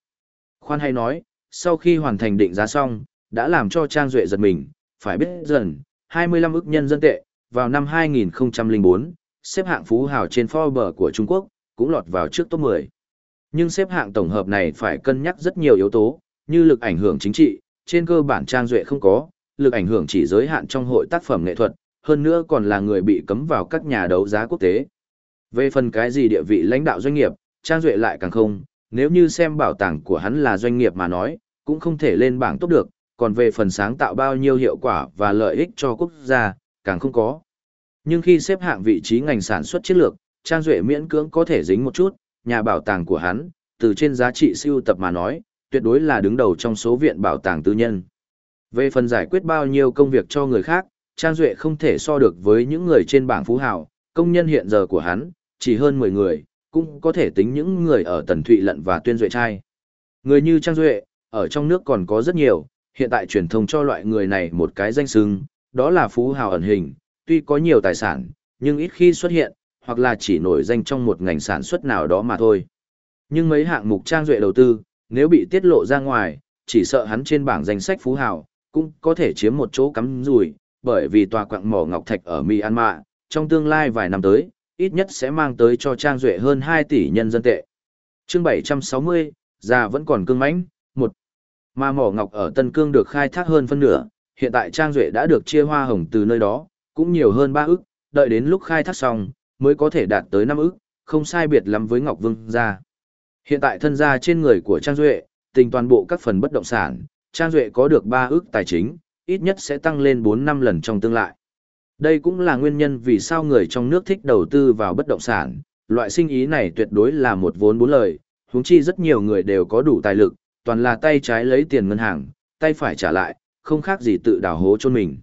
Khoan hay nói, sau khi hoàn thành định giá xong, đã làm cho Trang Duệ giật mình, phải biết dần, 25 ức nhân dân tệ, vào năm 2004, xếp hạng phú hào trên Forbes của Trung Quốc, cũng lọt vào trước top 10 nhưng xếp hạng tổng hợp này phải cân nhắc rất nhiều yếu tố, như lực ảnh hưởng chính trị, trên cơ bản trang duệ không có, lực ảnh hưởng chỉ giới hạn trong hội tác phẩm nghệ thuật, hơn nữa còn là người bị cấm vào các nhà đấu giá quốc tế. Về phần cái gì địa vị lãnh đạo doanh nghiệp, trang duệ lại càng không, nếu như xem bảo tàng của hắn là doanh nghiệp mà nói, cũng không thể lên bảng tốt được, còn về phần sáng tạo bao nhiêu hiệu quả và lợi ích cho quốc gia, càng không có. Nhưng khi xếp hạng vị trí ngành sản xuất chiến lược, Trang Duệ miễn cưỡng có thể dính một chút, nhà bảo tàng của hắn, từ trên giá trị siêu tập mà nói, tuyệt đối là đứng đầu trong số viện bảo tàng tư nhân. Về phần giải quyết bao nhiêu công việc cho người khác, Trang Duệ không thể so được với những người trên bảng phú hào, công nhân hiện giờ của hắn, chỉ hơn 10 người, cũng có thể tính những người ở Tần Thụy Lận và Tuyên Duệ Trai. Người như Trang Duệ, ở trong nước còn có rất nhiều, hiện tại truyền thông cho loại người này một cái danh xưng, đó là phú hào ẩn hình, tuy có nhiều tài sản, nhưng ít khi xuất hiện, hoặc là chỉ nổi danh trong một ngành sản xuất nào đó mà thôi. Nhưng mấy hạng mục trang duệ đầu tư, nếu bị tiết lộ ra ngoài, chỉ sợ hắn trên bảng danh sách phú hào, cũng có thể chiếm một chỗ cắm rùi, bởi vì tòa quặng mỏ ngọc thạch ở Myanmar, trong tương lai vài năm tới, ít nhất sẽ mang tới cho trang duệ hơn 2 tỷ nhân dân tệ. chương 760, già vẫn còn cương mãnh, một Mà mỏ ngọc ở Tân Cương được khai thác hơn phân nửa, hiện tại Trang Duệ đã được chia hoa hồng từ nơi đó, cũng nhiều hơn 3 ức, đợi đến lúc khai thác xong, mới có thể đạt tới 5 ức, không sai biệt lắm với Ngọc Vương gia. Hiện tại thân gia trên người của Trang Duệ, tình toàn bộ các phần bất động sản, Trang Duệ có được 3 ức tài chính, ít nhất sẽ tăng lên 4 năm lần trong tương lai. Đây cũng là nguyên nhân vì sao người trong nước thích đầu tư vào bất động sản, loại sinh ý này tuyệt đối là một vốn bốn lời, huống chi rất nhiều người đều có đủ tài lực, toàn là tay trái lấy tiền ngân hàng, tay phải trả lại, không khác gì tự đào hố chôn mình.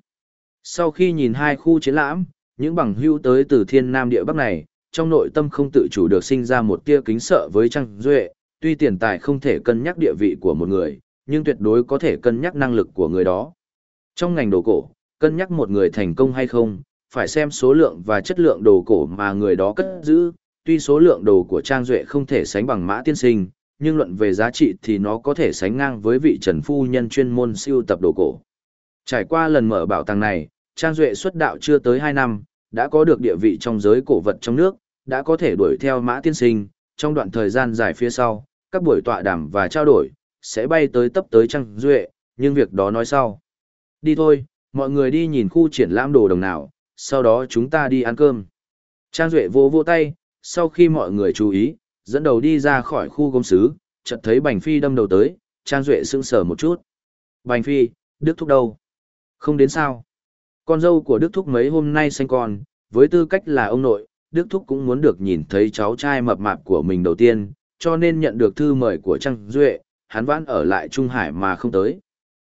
Sau khi nhìn hai khu chiến lãm, những bằng hưu tới từ thiên nam địa bắc này, trong nội tâm không tự chủ được sinh ra một tia kính sợ với Trang Duệ, tuy tiền tài không thể cân nhắc địa vị của một người, nhưng tuyệt đối có thể cân nhắc năng lực của người đó. Trong ngành đồ cổ, cân nhắc một người thành công hay không, phải xem số lượng và chất lượng đồ cổ mà người đó cất giữ, tuy số lượng đồ của Trang Duệ không thể sánh bằng mã tiên sinh, nhưng luận về giá trị thì nó có thể sánh ngang với vị trần phu nhân chuyên môn siêu tập đồ cổ. Trải qua lần mở bảo tàng này, Trang Duệ xuất đạo chưa tới 2 năm, đã có được địa vị trong giới cổ vật trong nước, đã có thể đuổi theo mã tiên sinh, trong đoạn thời gian dài phía sau, các buổi tọa đàm và trao đổi, sẽ bay tới tấp tới Trang Duệ, nhưng việc đó nói sau. Đi thôi, mọi người đi nhìn khu triển lãm đồ đồng nào, sau đó chúng ta đi ăn cơm. Trang Duệ vô vô tay, sau khi mọi người chú ý, dẫn đầu đi ra khỏi khu công sứ, chợt thấy Bành Phi đâm đầu tới, Trang Duệ sững sờ một chút. Bành Phi, Đức Thúc đâu? Không đến sao? Con dâu của Đức Thúc mấy hôm nay sinh con, với tư cách là ông nội, Đức Thúc cũng muốn được nhìn thấy cháu trai mập mạp của mình đầu tiên, cho nên nhận được thư mời của Trang Duệ, hắn vãn ở lại Trung Hải mà không tới.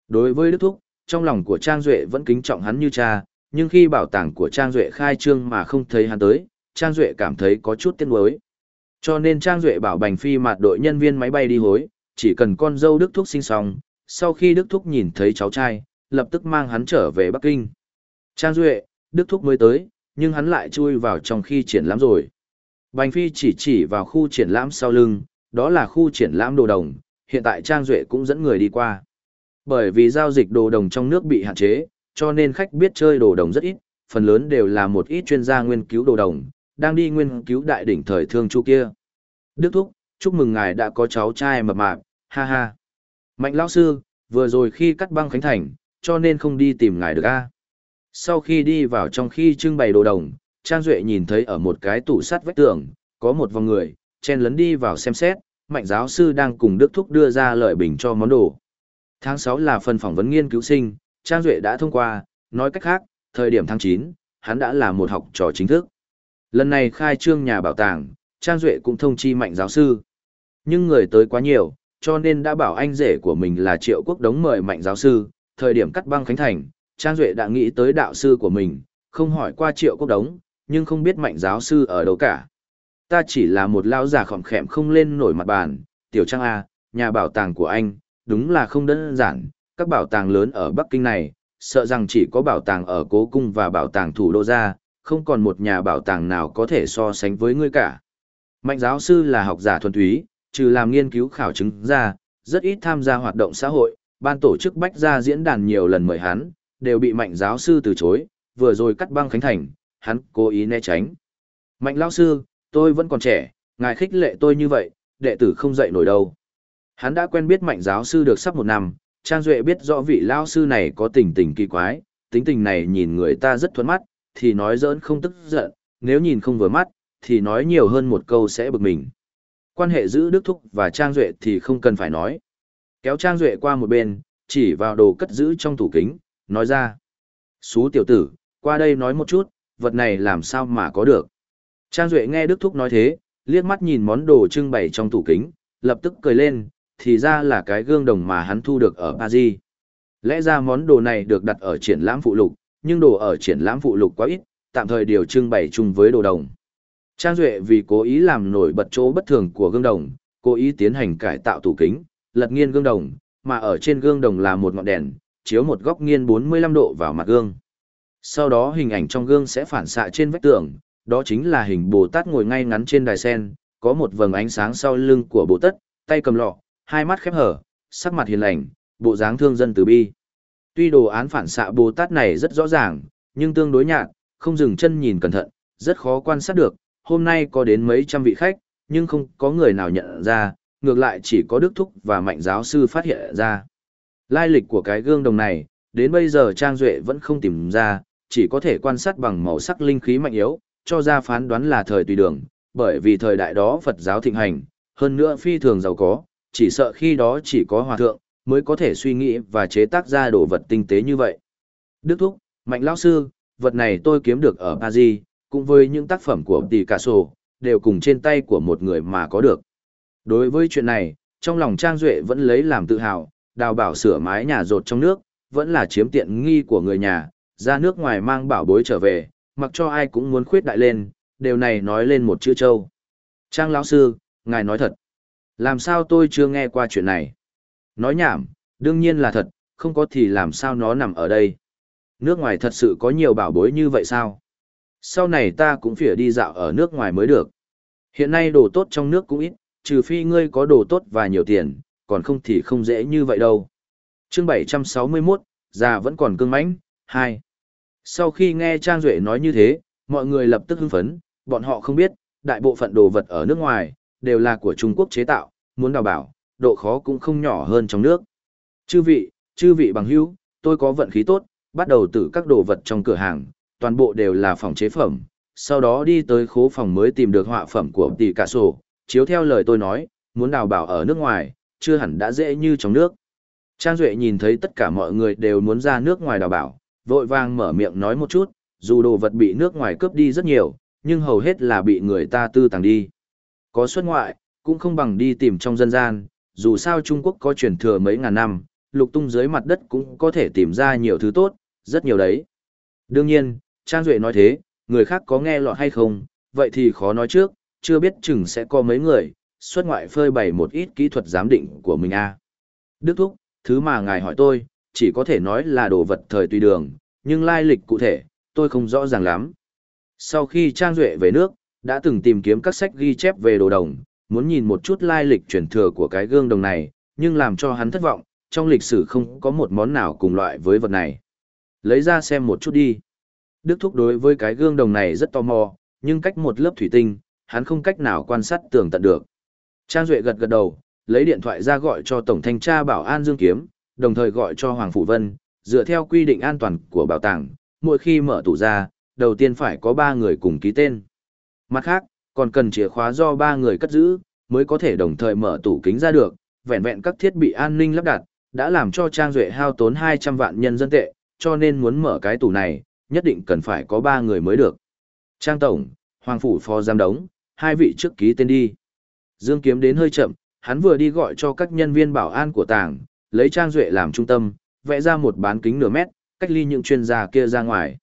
Đối với Đức Thúc, trong lòng của Trang Duệ vẫn kính trọng hắn như cha, nhưng khi bảo tàng của Trang Duệ khai trương mà không thấy hắn tới, Trang Duệ cảm thấy có chút tiếc nuối. Cho nên Trang Duệ bảo Bành Phi mặt đội nhân viên máy bay đi hối, chỉ cần con dâu Đức Thúc sinh xong, sau khi Đức Thúc nhìn thấy cháu trai, lập tức mang hắn trở về Bắc Kinh. Trang Duệ, Đức Thúc mới tới, nhưng hắn lại chui vào trong khi triển lãm rồi. Bành Phi chỉ chỉ vào khu triển lãm sau lưng, đó là khu triển lãm đồ đồng, hiện tại Trang Duệ cũng dẫn người đi qua. Bởi vì giao dịch đồ đồng trong nước bị hạn chế, cho nên khách biết chơi đồ đồng rất ít, phần lớn đều là một ít chuyên gia nghiên cứu đồ đồng, đang đi nghiên cứu đại đỉnh thời thương chu kia. Đức Thúc, chúc mừng ngài đã có cháu trai mập mạp, ha ha. Mạnh lão sư, vừa rồi khi cắt băng khánh thành, cho nên không đi tìm ngài được a. Sau khi đi vào trong khi trưng bày đồ đồng, Trang Duệ nhìn thấy ở một cái tủ sắt vách tường, có một vòng người, chen lấn đi vào xem xét, mạnh giáo sư đang cùng Đức Thúc đưa ra lợi bình cho món đồ. Tháng 6 là phần phỏng vấn nghiên cứu sinh, Trang Duệ đã thông qua, nói cách khác, thời điểm tháng 9, hắn đã là một học trò chính thức. Lần này khai trương nhà bảo tàng, Trang Duệ cũng thông chi mạnh giáo sư. Nhưng người tới quá nhiều, cho nên đã bảo anh rể của mình là Triệu Quốc Đống mời mạnh giáo sư, thời điểm cắt băng khánh thành, Trang Duệ đã nghĩ tới đạo sư của mình, không hỏi qua Triệu Quốc Đống, nhưng không biết mạnh giáo sư ở đâu cả. Ta chỉ là một lao giả khỏm khẽm không lên nổi mặt bàn, tiểu trang A, nhà bảo tàng của anh, đúng là không đơn giản, các bảo tàng lớn ở Bắc Kinh này, sợ rằng chỉ có bảo tàng ở Cố Cung và bảo tàng thủ đô ra, không còn một nhà bảo tàng nào có thể so sánh với ngươi cả. Mạnh giáo sư là học giả thuần túy, trừ làm nghiên cứu khảo chứng ra, rất ít tham gia hoạt động xã hội, ban tổ chức bách ra diễn đàn nhiều lần mời hắn, đều bị mạnh giáo sư từ chối, vừa rồi cắt băng khánh thành, hắn cố ý né tránh. Mạnh lão sư, tôi vẫn còn trẻ, ngài khích lệ tôi như vậy, đệ tử không dậy nổi đâu. Hắn đã quen biết mạnh giáo sư được sắp một năm, Trang Duệ biết rõ vị lao sư này có tình tình kỳ quái, tính tình này nhìn người ta rất thuẫn mắt, thì nói giỡn không tức giận, nếu nhìn không vừa mắt, thì nói nhiều hơn một câu sẽ bực mình. Quan hệ giữa Đức Thúc và Trang Duệ thì không cần phải nói. Kéo Trang Duệ qua một bên, chỉ vào đồ cất giữ trong tủ kính, nói ra. Xú tiểu tử, qua đây nói một chút, vật này làm sao mà có được. Trang Duệ nghe Đức Thúc nói thế, liếc mắt nhìn món đồ trưng bày trong tủ kính, lập tức cười lên, thì ra là cái gương đồng mà hắn thu được ở Paris. Lẽ ra món đồ này được đặt ở triển lãm phụ lục, nhưng đồ ở triển lãm phụ lục quá ít, tạm thời điều trưng bày chung với đồ đồng. Trang Duệ vì cố ý làm nổi bật chỗ bất thường của gương đồng, cố ý tiến hành cải tạo tủ kính, lật nghiêng gương đồng, mà ở trên gương đồng là một ngọn đèn, chiếu một góc nghiêng 45 độ vào mặt gương. Sau đó hình ảnh trong gương sẽ phản xạ trên vách tường, đó chính là hình Bồ Tát ngồi ngay ngắn trên đài sen, có một vầng ánh sáng sau lưng của Bồ Tát, tay cầm lọ, hai mắt khép hở, sắc mặt hiền lành, bộ dáng thương dân từ bi. Tuy đồ án phản xạ Bồ Tát này rất rõ ràng, nhưng tương đối nhạt, không dừng chân nhìn cẩn thận, rất khó quan sát được. Hôm nay có đến mấy trăm vị khách, nhưng không có người nào nhận ra, ngược lại chỉ có Đức Thúc và Mạnh giáo sư phát hiện ra. Lai lịch của cái gương đồng này, đến bây giờ Trang Duệ vẫn không tìm ra, chỉ có thể quan sát bằng màu sắc linh khí mạnh yếu, cho ra phán đoán là thời tùy đường, bởi vì thời đại đó Phật giáo thịnh hành, hơn nữa phi thường giàu có, chỉ sợ khi đó chỉ có hòa thượng, mới có thể suy nghĩ và chế tác ra đồ vật tinh tế như vậy. Đức Thúc, Mạnh Lão Sư, vật này tôi kiếm được ở Paris, cùng với những tác phẩm của Picasso, đều cùng trên tay của một người mà có được. Đối với chuyện này, trong lòng Trang Duệ vẫn lấy làm tự hào, đào bảo sửa mái nhà rột trong nước, vẫn là chiếm tiện nghi của người nhà, ra nước ngoài mang bảo bối trở về, mặc cho ai cũng muốn khuyết đại lên, điều này nói lên một chữ châu. Trang lão sư, ngài nói thật. Làm sao tôi chưa nghe qua chuyện này? Nói nhảm, đương nhiên là thật, không có thì làm sao nó nằm ở đây. Nước ngoài thật sự có nhiều bảo bối như vậy sao? Sau này ta cũng phải đi dạo ở nước ngoài mới được. Hiện nay đồ tốt trong nước cũng ít, trừ phi ngươi có đồ tốt và nhiều tiền, còn không thì không dễ như vậy đâu. Chương 761, già vẫn còn cương mãnh, 2. Sau khi nghe Trang Duệ nói như thế, mọi người lập tức hưng phấn, bọn họ không biết, đại bộ phận đồ vật ở nước ngoài, đều là của Trung Quốc chế tạo, muốn đào bảo, độ khó cũng không nhỏ hơn trong nước. Chư vị, chư vị bằng hữu, tôi có vận khí tốt, bắt đầu từ các đồ vật trong cửa hàng, toàn bộ đều là phòng chế phẩm, sau đó đi tới khố phòng mới tìm được họa phẩm của tỷ cả sổ, chiếu theo lời tôi nói, muốn đào bảo ở nước ngoài, chưa hẳn đã dễ như trong nước. Trang Duệ nhìn thấy tất cả mọi người đều muốn ra nước ngoài đào bảo, vội vàng mở miệng nói một chút, dù đồ vật bị nước ngoài cướp đi rất nhiều, nhưng hầu hết là bị người ta tư tàng đi. Có xuất ngoại, cũng không bằng đi tìm trong dân gian, dù sao Trung Quốc có truyền thừa mấy ngàn năm, lục tung dưới mặt đất cũng có thể tìm ra nhiều thứ tốt, rất nhiều đấy. Đương nhiên, Trang Duệ nói thế, người khác có nghe lọt hay không, vậy thì khó nói trước, chưa biết chừng sẽ có mấy người, xuất ngoại phơi bày một ít kỹ thuật giám định của mình a à. Đức Thúc, thứ mà ngài hỏi tôi, chỉ có thể nói là đồ vật thời tùy đường, nhưng lai lịch cụ thể, tôi không rõ ràng lắm. Sau khi Trang Duệ về nước, đã từng tìm kiếm các sách ghi chép về đồ đồng, muốn nhìn một chút lai lịch truyền thừa của cái gương đồng này, nhưng làm cho hắn thất vọng, trong lịch sử không có một món nào cùng loại với vật này. Lấy ra xem một chút đi. Đức Thúc đối với cái gương đồng này rất tò mò, nhưng cách một lớp thủy tinh, hắn không cách nào quan sát tường tận được. Trang Duệ gật gật đầu, lấy điện thoại ra gọi cho Tổng Thanh tra Bảo An Dương Kiếm, đồng thời gọi cho Hoàng Phủ Vân, dựa theo quy định an toàn của bảo tàng, mỗi khi mở tủ ra, đầu tiên phải có 3 người cùng ký tên. Mặt khác, còn cần chìa khóa do ba người cất giữ, mới có thể đồng thời mở tủ kính ra được, vẹn vẹn các thiết bị an ninh lắp đặt, đã làm cho Trang Duệ hao tốn 200 vạn nhân dân tệ, cho nên muốn mở cái tủ này, nhất định cần phải có ba người mới được. Trang Tổng, Hoàng Phủ Phó Giám Đống, hai vị trước ký tên đi. Dương Kiếm đến hơi chậm, hắn vừa đi gọi cho các nhân viên bảo an của tàng, lấy Trang Duệ làm trung tâm, vẽ ra một bán kính nửa mét, cách ly những chuyên gia kia ra ngoài.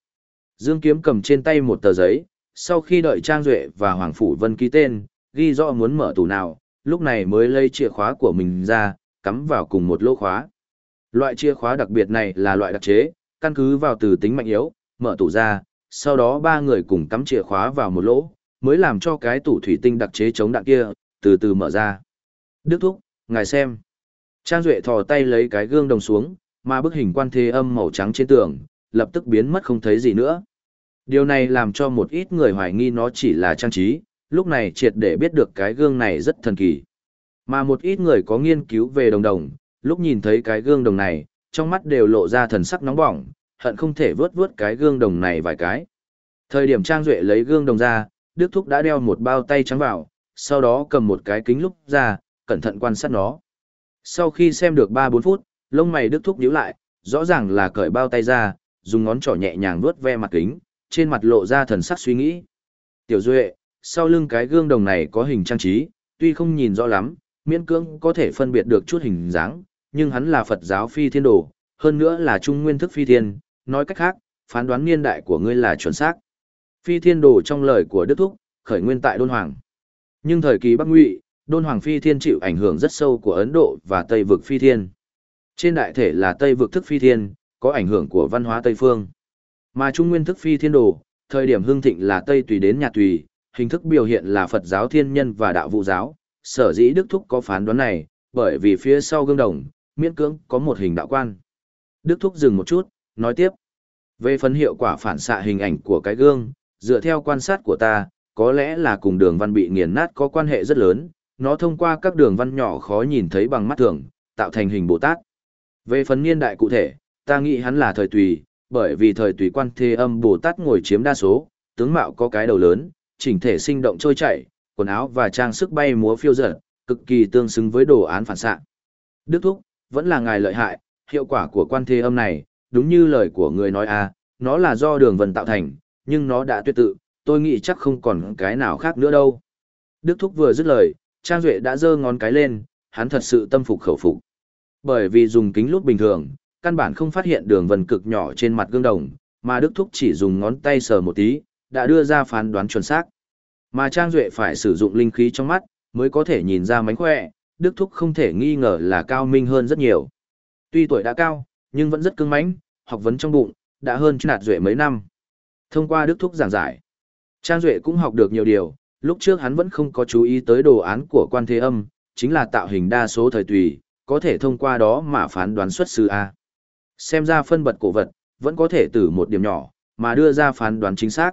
Dương Kiếm cầm trên tay một tờ giấy, sau khi đợi Trang Duệ và Hoàng Phủ Vân ký tên, ghi rõ muốn mở tủ nào, lúc này mới lấy chìa khóa của mình ra, cắm vào cùng một lỗ khóa. Loại chìa khóa đặc biệt này là loại đặc chế, căn cứ vào từ tính mạnh yếu, mở tủ ra, sau đó ba người cùng cắm chìa khóa vào một lỗ, mới làm cho cái tủ thủy tinh đặc chế chống đạn kia, từ từ mở ra. Đức Thúc, ngài xem. Trang Duệ thò tay lấy cái gương đồng xuống, mà bức hình quan thế âm màu trắng trên tường, lập tức biến mất không thấy gì nữa. Điều này làm cho một ít người hoài nghi nó chỉ là trang trí, lúc này triệt để biết được cái gương này rất thần kỳ. Mà một ít người có nghiên cứu về đồng đồng, lúc nhìn thấy cái gương đồng này, trong mắt đều lộ ra thần sắc nóng bỏng, hận không thể vớt vớt cái gương đồng này vài cái. Thời điểm Trang Duệ lấy gương đồng ra, Đức Thúc đã đeo một bao tay trắng vào, sau đó cầm một cái kính lúc ra, cẩn thận quan sát nó. Sau khi xem được 3-4 phút, lông mày Đức Thúc nhíu lại, rõ ràng là cởi bao tay ra, dùng ngón trỏ nhẹ nhàng vuốt ve mặt kính, trên mặt lộ ra thần sắc suy nghĩ. Tiểu Duệ, sau lưng cái gương đồng này có hình trang trí, tuy không nhìn rõ lắm, miễn cưỡng có thể phân biệt được chút hình dáng, nhưng hắn là Phật giáo phi thiên đồ, hơn nữa là trung nguyên thức phi thiên, nói cách khác, phán đoán niên đại của ngươi là chuẩn xác. Phi thiên đồ trong lời của Đức Thúc, khởi nguyên tại Đôn Hoàng. Nhưng thời kỳ Bắc Ngụy, Đôn Hoàng phi thiên chịu ảnh hưởng rất sâu của Ấn Độ và Tây vực phi thiên. Trên đại thể là Tây vực thức phi thiên, có ảnh hưởng của văn hóa Tây phương. Mà Trung Nguyên thức phi thiên đồ, thời điểm hương thịnh là Tây tùy đến nhà tùy, hình thức biểu hiện là Phật giáo thiên nhân và đạo vụ giáo. Sở dĩ Đức Thúc có phán đoán này, bởi vì phía sau gương đồng, miễn cưỡng có một hình đạo quan. Đức Thúc dừng một chút, nói tiếp. Về phần hiệu quả phản xạ hình ảnh của cái gương, dựa theo quan sát của ta, có lẽ là cùng đường văn bị nghiền nát có quan hệ rất lớn, nó thông qua các đường văn nhỏ khó nhìn thấy bằng mắt thường, tạo thành hình Bồ Tát. Về phần niên đại cụ thể, ta nghĩ hắn là thời tùy, bởi vì thời tùy quan thế âm Bồ Tát ngồi chiếm đa số, tướng mạo có cái đầu lớn, chỉnh thể sinh động trôi chảy, quần áo và trang sức bay múa phiêu dở, cực kỳ tương xứng với đồ án phản xạ. Đức Thúc, vẫn là ngài lợi hại, hiệu quả của quan thế âm này, đúng như lời của người nói à, nó là do đường vần tạo thành, nhưng nó đã tuyệt tự, tôi nghĩ chắc không còn cái nào khác nữa đâu. Đức Thúc vừa dứt lời, Trang Duệ đã giơ ngón cái lên, hắn thật sự tâm phục khẩu phục. Bởi vì dùng kính lúc bình thường, căn bản không phát hiện đường vân cực nhỏ trên mặt gương đồng, mà Đức Thúc chỉ dùng ngón tay sờ một tí, đã đưa ra phán đoán chuẩn xác. Mà Trang Duệ phải sử dụng linh khí trong mắt, mới có thể nhìn ra mánh khỏe, Đức Thúc không thể nghi ngờ là cao minh hơn rất nhiều. Tuy tuổi đã cao, nhưng vẫn rất cứng mãnh, học vấn trong bụng, đã hơn nạt Duệ mấy năm. Thông qua Đức Thúc giảng giải, Trang Duệ cũng học được nhiều điều, lúc trước hắn vẫn không có chú ý tới đồ án của quan thế âm, chính là tạo hình đa số thời tùy, có thể thông qua đó mà phán đoán xuất xứ A. Xem ra phân bật cổ vật, vẫn có thể từ một điểm nhỏ, mà đưa ra phán đoán chính xác.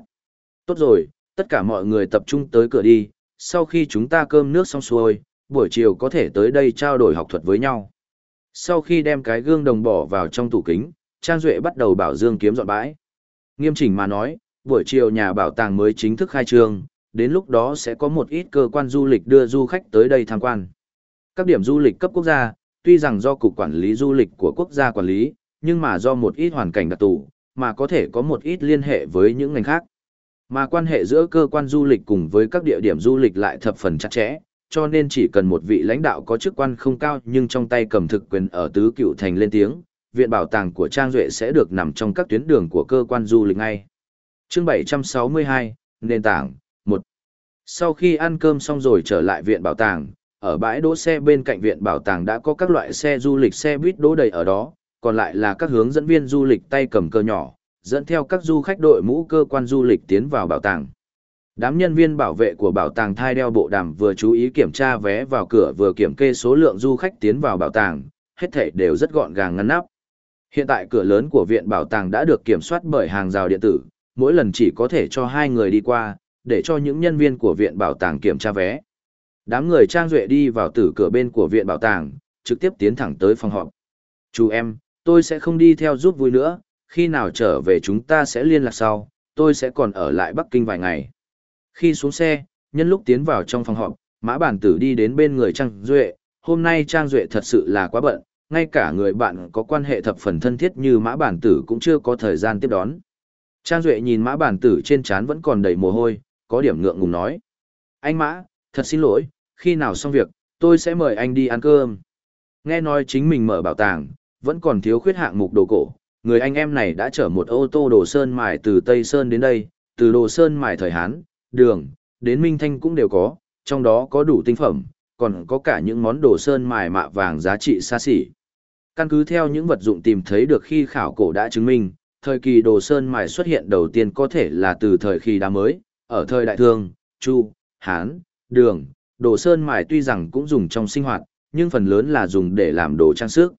Tốt rồi, tất cả mọi người tập trung tới cửa đi, sau khi chúng ta cơm nước xong xuôi, buổi chiều có thể tới đây trao đổi học thuật với nhau. Sau khi đem cái gương đồng bỏ vào trong tủ kính, Trang Duệ bắt đầu bảo Dương kiếm dọn bãi. Nghiêm chỉnh mà nói, buổi chiều nhà bảo tàng mới chính thức khai trương, đến lúc đó sẽ có một ít cơ quan du lịch đưa du khách tới đây tham quan. Các điểm du lịch cấp quốc gia, tuy rằng do cục quản lý du lịch của quốc gia quản lý, nhưng mà do một ít hoàn cảnh đặc tù, mà có thể có một ít liên hệ với những ngành khác. Mà quan hệ giữa cơ quan du lịch cùng với các địa điểm du lịch lại thập phần chặt chẽ, cho nên chỉ cần một vị lãnh đạo có chức quan không cao nhưng trong tay cầm thực quyền ở tứ cựu thành lên tiếng, viện bảo tàng của Trang Duệ sẽ được nằm trong các tuyến đường của cơ quan du lịch ngay. chương 762, nền tảng, 1. Sau khi ăn cơm xong rồi trở lại viện bảo tàng, ở bãi đỗ xe bên cạnh viện bảo tàng đã có các loại xe du lịch xe buýt đỗ đầy ở đó, còn lại là các hướng dẫn viên du lịch tay cầm cơ nhỏ, dẫn theo các du khách đội mũ cơ quan du lịch tiến vào bảo tàng. Đám nhân viên bảo vệ của bảo tàng thai đeo bộ đàm vừa chú ý kiểm tra vé vào cửa vừa kiểm kê số lượng du khách tiến vào bảo tàng, hết thảy đều rất gọn gàng ngăn nắp. Hiện tại cửa lớn của viện bảo tàng đã được kiểm soát bởi hàng rào điện tử, mỗi lần chỉ có thể cho hai người đi qua, để cho những nhân viên của viện bảo tàng kiểm tra vé. Đám người trang duệ đi vào tử cửa bên của viện bảo tàng, trực tiếp tiến thẳng tới phòng họp. Chú em, tôi sẽ không đi theo giúp vui nữa, khi nào trở về chúng ta sẽ liên lạc sau, tôi sẽ còn ở lại Bắc Kinh vài ngày. Khi xuống xe, nhân lúc tiến vào trong phòng họp, Mã Bản Tử đi đến bên người Trang Duệ, hôm nay Trang Duệ thật sự là quá bận, ngay cả người bạn có quan hệ thập phần thân thiết như Mã Bản Tử cũng chưa có thời gian tiếp đón. Trang Duệ nhìn Mã Bản Tử trên trán vẫn còn đầy mồ hôi, có điểm ngượng ngùng nói. Anh Mã, thật xin lỗi, khi nào xong việc, tôi sẽ mời anh đi ăn cơm. Nghe nói chính mình mở bảo tàng, vẫn còn thiếu khuyết hạng mục đồ cổ, người anh em này đã chở một ô tô đồ sơn mài từ Tây Sơn đến đây, từ đồ sơn mài thời Hán, đường, đến Minh Thanh cũng đều có, trong đó có đủ tinh phẩm, còn có cả những món đồ sơn mài mạ vàng giá trị xa xỉ. Căn cứ theo những vật dụng tìm thấy được khi khảo cổ đã chứng minh, thời kỳ đồ sơn mài xuất hiện đầu tiên có thể là từ thời kỳ đá mới, ở thời đại thương, chu, hán, đường, đồ sơn mài tuy rằng cũng dùng trong sinh hoạt, nhưng phần lớn là dùng để làm đồ trang sức.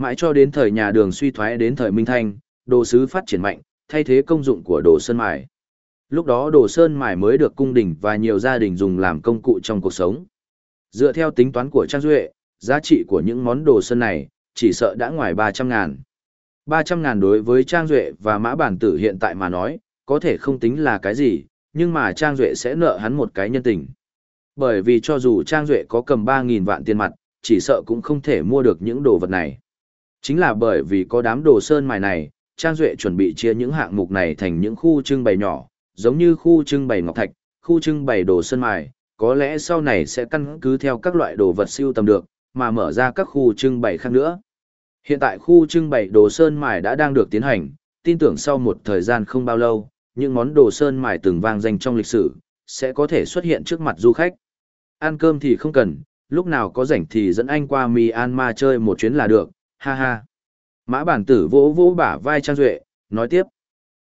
Mãi cho đến thời nhà đường suy thoái đến thời Minh Thanh, đồ sứ phát triển mạnh, thay thế công dụng của đồ sơn mài. Lúc đó đồ sơn mài mới được cung đình và nhiều gia đình dùng làm công cụ trong cuộc sống. Dựa theo tính toán của Trang Duệ, giá trị của những món đồ sơn này, chỉ sợ đã ngoài 300 ngàn. 300 ngàn đối với Trang Duệ và Mã Bản Tử hiện tại mà nói, có thể không tính là cái gì, nhưng mà Trang Duệ sẽ nợ hắn một cái nhân tình. Bởi vì cho dù Trang Duệ có cầm 3.000 vạn tiền mặt, chỉ sợ cũng không thể mua được những đồ vật này. Chính là bởi vì có đám đồ sơn mài này, Trang Duệ chuẩn bị chia những hạng mục này thành những khu trưng bày nhỏ, giống như khu trưng bày ngọc thạch, khu trưng bày đồ sơn mài, có lẽ sau này sẽ căn cứ theo các loại đồ vật siêu tầm được, mà mở ra các khu trưng bày khác nữa. Hiện tại khu trưng bày đồ sơn mài đã đang được tiến hành, tin tưởng sau một thời gian không bao lâu, những món đồ sơn mài từng vang danh trong lịch sử, sẽ có thể xuất hiện trước mặt du khách. Ăn cơm thì không cần, lúc nào có rảnh thì dẫn anh qua Myanmar chơi một chuyến là được, ha ha. Mã bản tử vỗ vỗ bả vai Trang Duệ, nói tiếp.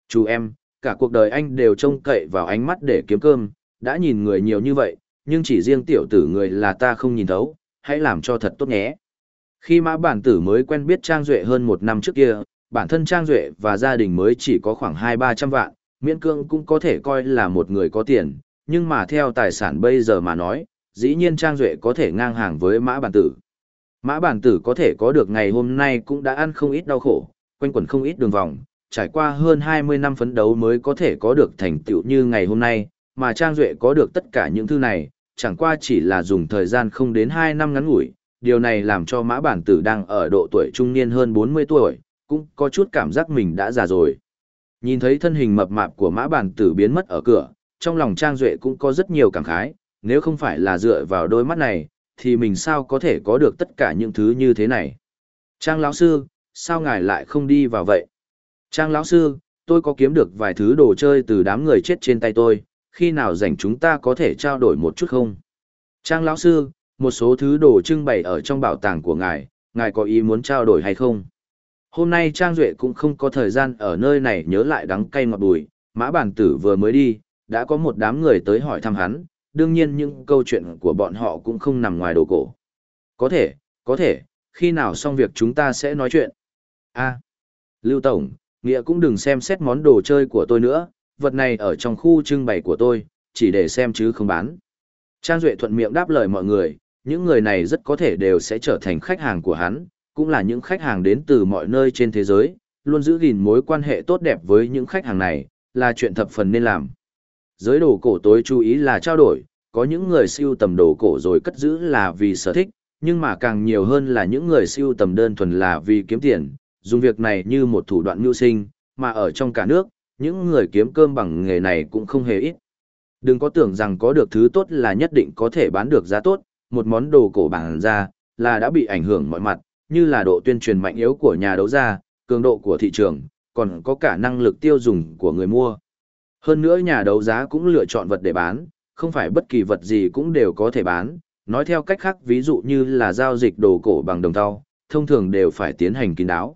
Chú em, cả cuộc đời anh đều trông cậy vào ánh mắt để kiếm cơm, đã nhìn người nhiều như vậy, nhưng chỉ riêng tiểu tử người là ta không nhìn thấu, hãy làm cho thật tốt nhé. Khi mã bản tử mới quen biết Trang Duệ hơn một năm trước kia, bản thân Trang Duệ và gia đình mới chỉ có khoảng 2-300 vạn, miễn cương cũng có thể coi là một người có tiền, nhưng mà theo tài sản bây giờ mà nói, dĩ nhiên Trang Duệ có thể ngang hàng với mã bản tử. Mã bản tử có thể có được ngày hôm nay cũng đã ăn không ít đau khổ, quanh quẩn không ít đường vòng, trải qua hơn 20 năm phấn đấu mới có thể có được thành tựu như ngày hôm nay, mà Trang Duệ có được tất cả những thứ này, chẳng qua chỉ là dùng thời gian không đến 2 năm ngắn ngủi, điều này làm cho mã bản tử đang ở độ tuổi trung niên hơn 40 tuổi, cũng có chút cảm giác mình đã già rồi. Nhìn thấy thân hình mập mạp của mã bản tử biến mất ở cửa, trong lòng Trang Duệ cũng có rất nhiều cảm khái, nếu không phải là dựa vào đôi mắt này, thì mình sao có thể có được tất cả những thứ như thế này. Trang lão sư, sao ngài lại không đi vào vậy? Trang lão sư, tôi có kiếm được vài thứ đồ chơi từ đám người chết trên tay tôi, khi nào rảnh chúng ta có thể trao đổi một chút không? Trang lão sư, một số thứ đồ trưng bày ở trong bảo tàng của ngài, ngài có ý muốn trao đổi hay không? Hôm nay Trang Duệ cũng không có thời gian ở nơi này nhớ lại đắng cay ngọt bùi, mã bản tử vừa mới đi, đã có một đám người tới hỏi thăm hắn, đương nhiên những câu chuyện của bọn họ cũng không nằm ngoài đồ cổ. Có thể, có thể, khi nào xong việc chúng ta sẽ nói chuyện. a Lưu Tổng, nghĩa cũng đừng xem xét món đồ chơi của tôi nữa, vật này ở trong khu trưng bày của tôi, chỉ để xem chứ không bán. Trang Duệ thuận miệng đáp lời mọi người, những người này rất có thể đều sẽ trở thành khách hàng của hắn, cũng là những khách hàng đến từ mọi nơi trên thế giới, luôn giữ gìn mối quan hệ tốt đẹp với những khách hàng này, là chuyện thập phần nên làm. Giới đồ cổ tối chú ý là trao đổi, có những người siêu tầm đồ cổ rồi cất giữ là vì sở thích, nhưng mà càng nhiều hơn là những người siêu tầm đơn thuần là vì kiếm tiền, dùng việc này như một thủ đoạn mưu sinh, mà ở trong cả nước, những người kiếm cơm bằng nghề này cũng không hề ít. Đừng có tưởng rằng có được thứ tốt là nhất định có thể bán được giá tốt, một món đồ cổ bằng ra, là đã bị ảnh hưởng mọi mặt, như là độ tuyên truyền mạnh yếu của nhà đấu giá, cường độ của thị trường, còn có cả năng lực tiêu dùng của người mua. Hơn nữa nhà đấu giá cũng lựa chọn vật để bán, không phải bất kỳ vật gì cũng đều có thể bán, nói theo cách khác ví dụ như là giao dịch đồ cổ bằng đồng thau thông thường đều phải tiến hành kín đáo.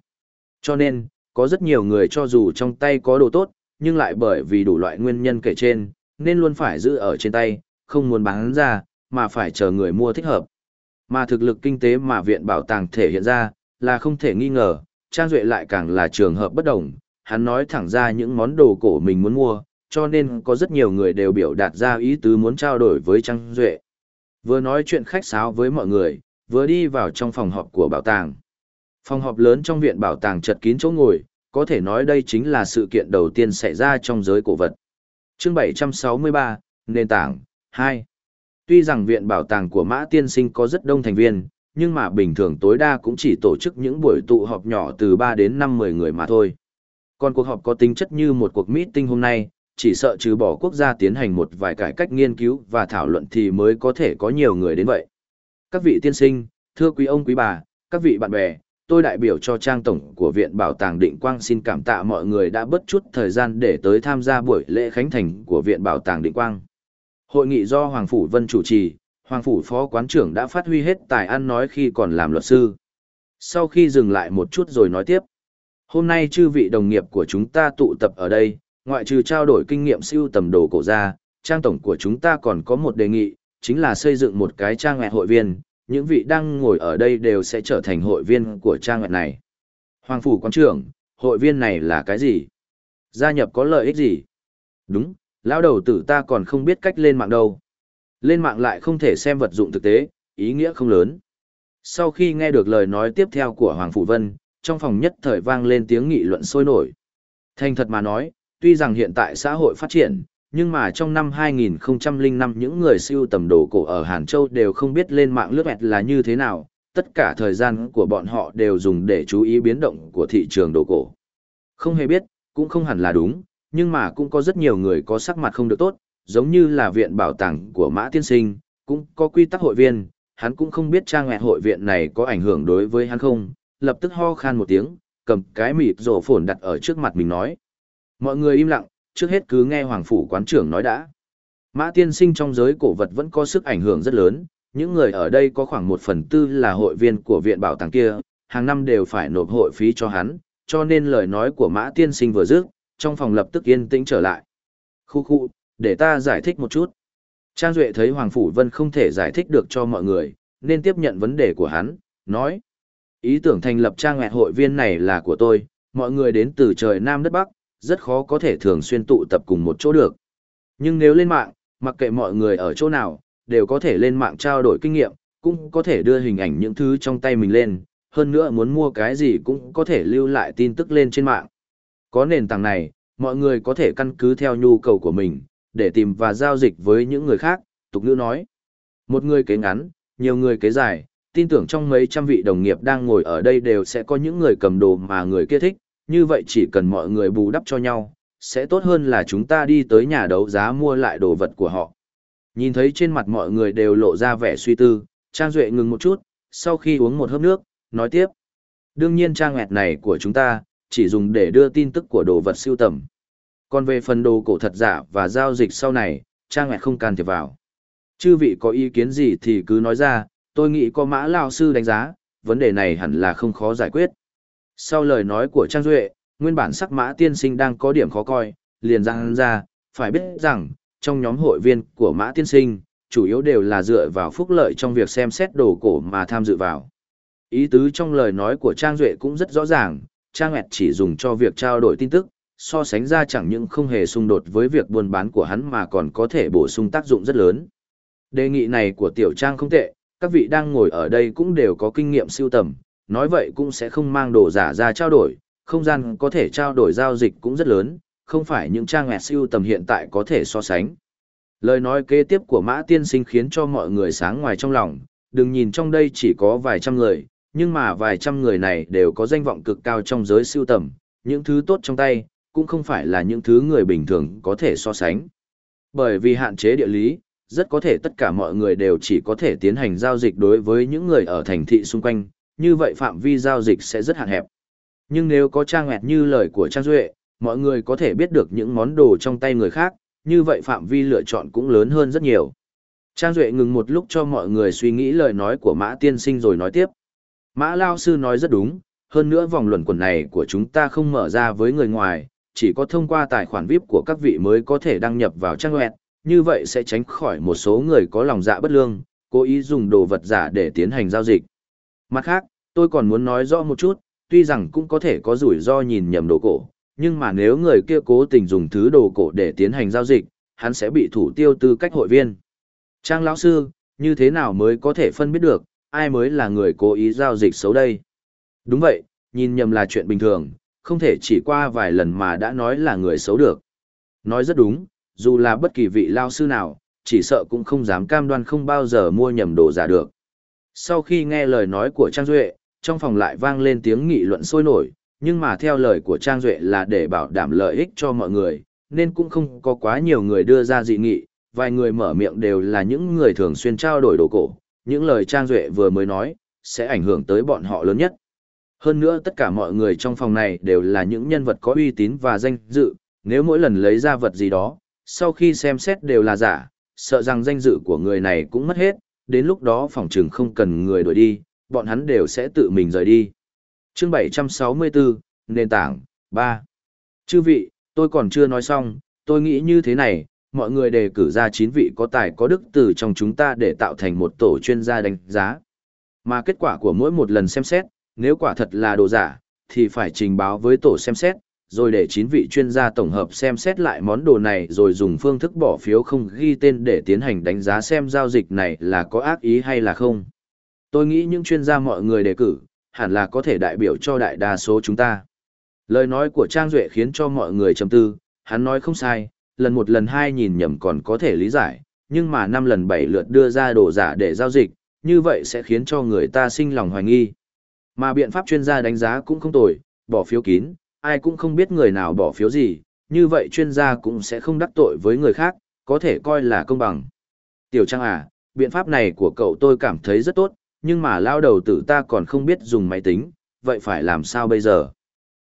Cho nên, có rất nhiều người cho dù trong tay có đồ tốt, nhưng lại bởi vì đủ loại nguyên nhân kể trên, nên luôn phải giữ ở trên tay, không muốn bán ra, mà phải chờ người mua thích hợp. Mà thực lực kinh tế mà viện bảo tàng thể hiện ra, là không thể nghi ngờ, Trang Duệ lại càng là trường hợp bất đồng, hắn nói thẳng ra những món đồ cổ mình muốn mua, cho nên có rất nhiều người đều biểu đạt ra ý tứ muốn trao đổi với Trang Duệ. Vừa nói chuyện khách sáo với mọi người, vừa đi vào trong phòng họp của bảo tàng. Phòng họp lớn trong viện bảo tàng chật kín chỗ ngồi, có thể nói đây chính là sự kiện đầu tiên xảy ra trong giới cổ vật. chương 763, Nền tảng, 2. Tuy rằng viện bảo tàng của Mã Tiên Sinh có rất đông thành viên, nhưng mà bình thường tối đa cũng chỉ tổ chức những buổi tụ họp nhỏ từ 3 đến 5-10 người mà thôi. Còn cuộc họp có tính chất như một cuộc meeting hôm nay, chỉ sợ trừ bỏ quốc gia tiến hành một vài cải cách nghiên cứu và thảo luận thì mới có thể có nhiều người đến vậy. Các vị tiên sinh, thưa quý ông quý bà, các vị bạn bè, tôi đại biểu cho trang tổng của Viện Bảo tàng Định Quang xin cảm tạ mọi người đã bớt chút thời gian để tới tham gia buổi lễ khánh thành của Viện Bảo tàng Định Quang. Hội nghị do Hoàng Phủ Vân chủ trì, Hoàng Phủ Phó Quán trưởng đã phát huy hết tài ăn nói khi còn làm luật sư. Sau khi dừng lại một chút rồi nói tiếp. Hôm nay chư vị đồng nghiệp của chúng ta tụ tập ở đây, ngoại trừ trao đổi kinh nghiệm siêu tầm đồ cổ ra, trang tổng của chúng ta còn có một đề nghị, chính là xây dựng một cái trang web hội viên, những vị đang ngồi ở đây đều sẽ trở thành hội viên của trang web này. Hoàng Phủ Quán trưởng, hội viên này là cái gì? Gia nhập có lợi ích gì? Đúng, lão đầu tử ta còn không biết cách lên mạng đâu. Lên mạng lại không thể xem vật dụng thực tế, ý nghĩa không lớn. Sau khi nghe được lời nói tiếp theo của Hoàng Phủ Vân, trong phòng nhất thời vang lên tiếng nghị luận sôi nổi. Thành thật mà nói, tuy rằng hiện tại xã hội phát triển, nhưng mà trong năm 2005 những người siêu tầm đồ cổ ở Hàn Châu đều không biết lên mạng lướt mẹt là như thế nào, tất cả thời gian của bọn họ đều dùng để chú ý biến động của thị trường đồ cổ. Không hề biết, cũng không hẳn là đúng, nhưng mà cũng có rất nhiều người có sắc mặt không được tốt, giống như là viện bảo tàng của Mã Tiên Sinh, cũng có quy tắc hội viên, hắn cũng không biết trang ngại hội viện này có ảnh hưởng đối với hắn không, lập tức ho khan một tiếng, cầm cái mịt rổ phồn đặt ở trước mặt mình nói. Mọi người im lặng, trước hết cứ nghe Hoàng Phủ quán trưởng nói đã. Mã tiên sinh trong giới cổ vật vẫn có sức ảnh hưởng rất lớn, những người ở đây có khoảng một phần tư là hội viên của viện bảo tàng kia, hàng năm đều phải nộp hội phí cho hắn, cho nên lời nói của Mã tiên sinh vừa dứt, trong phòng lập tức yên tĩnh trở lại. Khu khu, để ta giải thích một chút. Trang Duệ thấy Hoàng Phủ Vân không thể giải thích được cho mọi người, nên tiếp nhận vấn đề của hắn, nói. Ý tưởng thành lập trang ngại hội viên này là của tôi, mọi người đến từ trời Nam đất Bắc, rất khó có thể thường xuyên tụ tập cùng một chỗ được. Nhưng nếu lên mạng, Mặc kệ mọi người ở chỗ nào, đều có thể lên mạng trao đổi kinh nghiệm, cũng có thể đưa hình ảnh những thứ trong tay mình lên, hơn nữa muốn mua cái gì cũng có thể lưu lại tin tức lên trên mạng. Có nền tảng này, mọi người có thể căn cứ theo nhu cầu của mình, để tìm và giao dịch với những người khác, tục ngữ nói. Một người kế ngắn, nhiều người kế dài, tin tưởng trong mấy trăm vị đồng nghiệp đang ngồi ở đây đều sẽ có những người cầm đồ mà người kia thích, như vậy chỉ cần mọi người bù đắp cho nhau, sẽ tốt hơn là chúng ta đi tới nhà đấu giá mua lại đồ vật của họ. Nhìn thấy trên mặt mọi người đều lộ ra vẻ suy tư, Trang Duệ ngừng một chút, sau khi uống một hớp nước, nói tiếp. Đương nhiên trang ngẹt này của chúng ta, chỉ dùng để đưa tin tức của đồ vật siêu tầm. Còn về phần đồ cổ thật giả và giao dịch sau này, trang ngẹt không can thiệp vào. Chư vị có ý kiến gì thì cứ nói ra, tôi nghĩ có mã lao sư đánh giá, vấn đề này hẳn là không khó giải quyết. Sau lời nói của Trang Duệ, nguyên bản sắc mã tiên sinh đang có điểm khó coi, liền răng ra, phải biết rằng, trong nhóm hội viên của mã tiên sinh, chủ yếu đều là dựa vào phúc lợi trong việc xem xét đồ cổ mà tham dự vào. Ý tứ trong lời nói của Trang Duệ cũng rất rõ ràng, Trang Nguyệt chỉ dùng cho việc trao đổi tin tức, so sánh ra chẳng những không hề xung đột với việc buôn bán của hắn mà còn có thể bổ sung tác dụng rất lớn. Đề nghị này của Tiểu Trang không tệ, các vị đang ngồi ở đây cũng đều có kinh nghiệm siêu tầm, nói vậy cũng sẽ không mang đồ giả ra trao đổi, không gian có thể trao đổi giao dịch cũng rất lớn, không phải những trang ngẹt siêu tầm hiện tại có thể so sánh. Lời nói kế tiếp của Mã Tiên Sinh khiến cho mọi người sáng ngoài trong lòng, đừng nhìn trong đây chỉ có vài trăm người, nhưng mà vài trăm người này đều có danh vọng cực cao trong giới siêu tầm, những thứ tốt trong tay, cũng không phải là những thứ người bình thường có thể so sánh. Bởi vì hạn chế địa lý, rất có thể tất cả mọi người đều chỉ có thể tiến hành giao dịch đối với những người ở thành thị xung quanh, như vậy phạm vi giao dịch sẽ rất hạn hẹp. Nhưng nếu có trang ngẹt như lời của Trang Duệ, mọi người có thể biết được những món đồ trong tay người khác, như vậy phạm vi lựa chọn cũng lớn hơn rất nhiều. Trang Duệ ngừng một lúc cho mọi người suy nghĩ lời nói của Mã Tiên Sinh rồi nói tiếp. Mã Lao Sư nói rất đúng, hơn nữa vòng luận quần này của chúng ta không mở ra với người ngoài, chỉ có thông qua tài khoản VIP của các vị mới có thể đăng nhập vào trang web, như vậy sẽ tránh khỏi một số người có lòng dạ bất lương, cố ý dùng đồ vật giả để tiến hành giao dịch. Mặt khác, tôi còn muốn nói rõ một chút, tuy rằng cũng có thể có rủi ro nhìn nhầm đồ cổ, nhưng mà nếu người kia cố tình dùng thứ đồ cổ để tiến hành giao dịch, hắn sẽ bị thủ tiêu tư cách hội viên. Trang lão sư, như thế nào mới có thể phân biết được, ai mới là người cố ý giao dịch xấu đây? Đúng vậy, nhìn nhầm là chuyện bình thường, không thể chỉ qua vài lần mà đã nói là người xấu được. Nói rất đúng, dù là bất kỳ vị lao sư nào, chỉ sợ cũng không dám cam đoan không bao giờ mua nhầm đồ giả được. Sau khi nghe lời nói của Trang Duệ, trong phòng lại vang lên tiếng nghị luận sôi nổi, nhưng mà theo lời của Trang Duệ là để bảo đảm lợi ích cho mọi người, nên cũng không có quá nhiều người đưa ra dị nghị, vài người mở miệng đều là những người thường xuyên trao đổi đồ cổ, những lời Trang Duệ vừa mới nói, sẽ ảnh hưởng tới bọn họ lớn nhất. Hơn nữa tất cả mọi người trong phòng này đều là những nhân vật có uy tín và danh dự, nếu mỗi lần lấy ra vật gì đó, sau khi xem xét đều là giả, sợ rằng danh dự của người này cũng mất hết, đến lúc đó phòng trừng không cần người đuổi đi, bọn hắn đều sẽ tự mình rời đi. Chương 764, Nền tảng, 3. Chư vị, tôi còn chưa nói xong, tôi nghĩ như thế này, mọi người đề cử ra 9 vị có tài có đức từ trong chúng ta để tạo thành một tổ chuyên gia đánh giá. Mà kết quả của mỗi một lần xem xét, nếu quả thật là đồ giả, thì phải trình báo với tổ xem xét, rồi để 9 vị chuyên gia tổng hợp xem xét lại món đồ này rồi dùng phương thức bỏ phiếu không ghi tên để tiến hành đánh giá xem giao dịch này là có ác ý hay là không. Tôi nghĩ những chuyên gia mọi người đề cử, hẳn là có thể đại biểu cho đại đa số chúng ta. Lời nói của Trang Duệ khiến cho mọi người trầm tư, hắn nói không sai, lần một lần hai nhìn nhầm còn có thể lý giải, nhưng mà năm lần bảy lượt đưa ra đồ giả để giao dịch, như vậy sẽ khiến cho người ta sinh lòng hoài nghi. Mà biện pháp chuyên gia đánh giá cũng không tồi, bỏ phiếu kín, ai cũng không biết người nào bỏ phiếu gì, như vậy chuyên gia cũng sẽ không đắc tội với người khác, có thể coi là công bằng. Tiểu Trang à, biện pháp này của cậu tôi cảm thấy rất tốt, nhưng mà lao đầu tử ta còn không biết dùng máy tính, vậy phải làm sao bây giờ?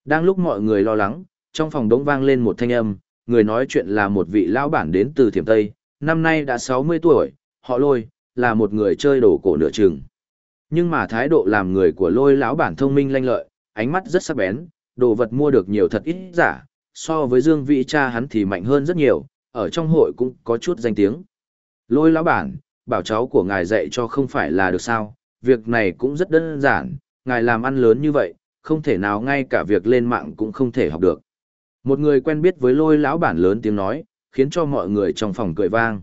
Đang lúc mọi người lo lắng, trong phòng đống vang lên một thanh âm, người nói chuyện là một vị lão bản đến từ Thiểm Tây, năm nay đã 60 tuổi, họ lôi, là một người chơi đồ cổ nửa chừng. Nhưng mà thái độ làm người của lôi lão bản thông minh lanh lợi, ánh mắt rất sắc bén, đồ vật mua được nhiều thật ít giả, so với Dương vị cha hắn thì mạnh hơn rất nhiều, ở trong hội cũng có chút danh tiếng. Lôi lão bản, bảo cháu của ngài dạy cho không phải là được sao, việc này cũng rất đơn giản, ngài làm ăn lớn như vậy, không thể nào ngay cả việc lên mạng cũng không thể học được. Một người quen biết với lôi lão bản lớn tiếng nói, khiến cho mọi người trong phòng cười vang.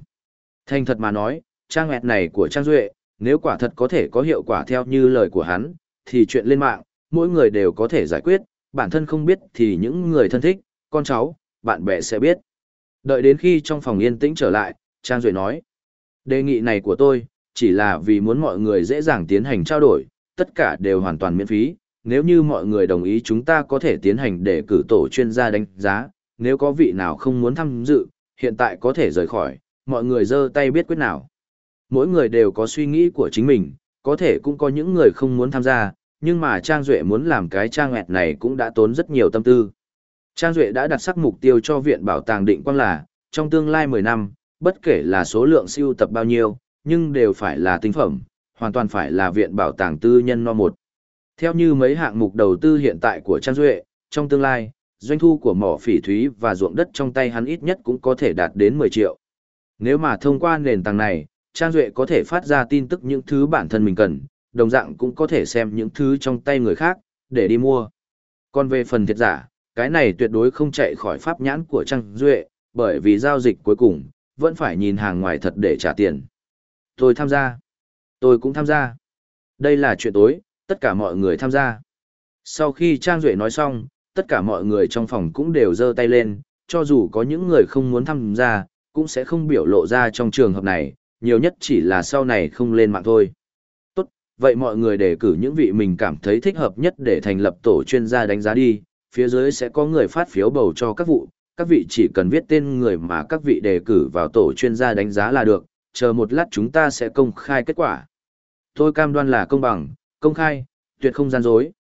Thành thật mà nói, trang ẹt này của Trang Duệ, nếu quả thật có thể có hiệu quả theo như lời của hắn, thì chuyện lên mạng, mỗi người đều có thể giải quyết, bản thân không biết thì những người thân thích, con cháu, bạn bè sẽ biết. Đợi đến khi trong phòng yên tĩnh trở lại, Trang Duệ nói, đề nghị này của tôi, chỉ là vì muốn mọi người dễ dàng tiến hành trao đổi, tất cả đều hoàn toàn miễn phí, nếu như mọi người đồng ý chúng ta có thể tiến hành để cử tổ chuyên gia đánh giá, nếu có vị nào không muốn tham dự, hiện tại có thể rời khỏi, mọi người giơ tay biết quyết nào. Mỗi người đều có suy nghĩ của chính mình, có thể cũng có những người không muốn tham gia, nhưng mà Trang Duệ muốn làm cái trang nghẹt này cũng đã tốn rất nhiều tâm tư. Trang Duệ đã đặt sắc mục tiêu cho Viện Bảo tàng Định Quang là, trong tương lai 10 năm, bất kể là số lượng siêu tập bao nhiêu, nhưng đều phải là tinh phẩm, hoàn toàn phải là Viện Bảo tàng tư nhân no một. Theo như mấy hạng mục đầu tư hiện tại của Trang Duệ, trong tương lai, doanh thu của mỏ phỉ thúy và ruộng đất trong tay hắn ít nhất cũng có thể đạt đến 10 triệu. Nếu mà thông qua nền tảng này, Trang Duệ có thể phát ra tin tức những thứ bản thân mình cần, đồng dạng cũng có thể xem những thứ trong tay người khác, để đi mua. Còn về phần thiệt giả, cái này tuyệt đối không chạy khỏi pháp nhãn của Trang Duệ, bởi vì giao dịch cuối cùng, vẫn phải nhìn hàng ngoài thật để trả tiền. Tôi tham gia. Tôi cũng tham gia. Đây là chuyện tối, tất cả mọi người tham gia. Sau khi Trang Duệ nói xong, tất cả mọi người trong phòng cũng đều giơ tay lên, cho dù có những người không muốn tham gia, cũng sẽ không biểu lộ ra trong trường hợp này, nhiều nhất chỉ là sau này không lên mạng thôi. Tốt, vậy mọi người đề cử những vị mình cảm thấy thích hợp nhất để thành lập tổ chuyên gia đánh giá đi, phía dưới sẽ có người phát phiếu bầu cho các vụ, các vị chỉ cần viết tên người mà các vị đề cử vào tổ chuyên gia đánh giá là được, chờ một lát chúng ta sẽ công khai kết quả. Tôi cam đoan là công bằng, công khai, tuyệt không gian dối.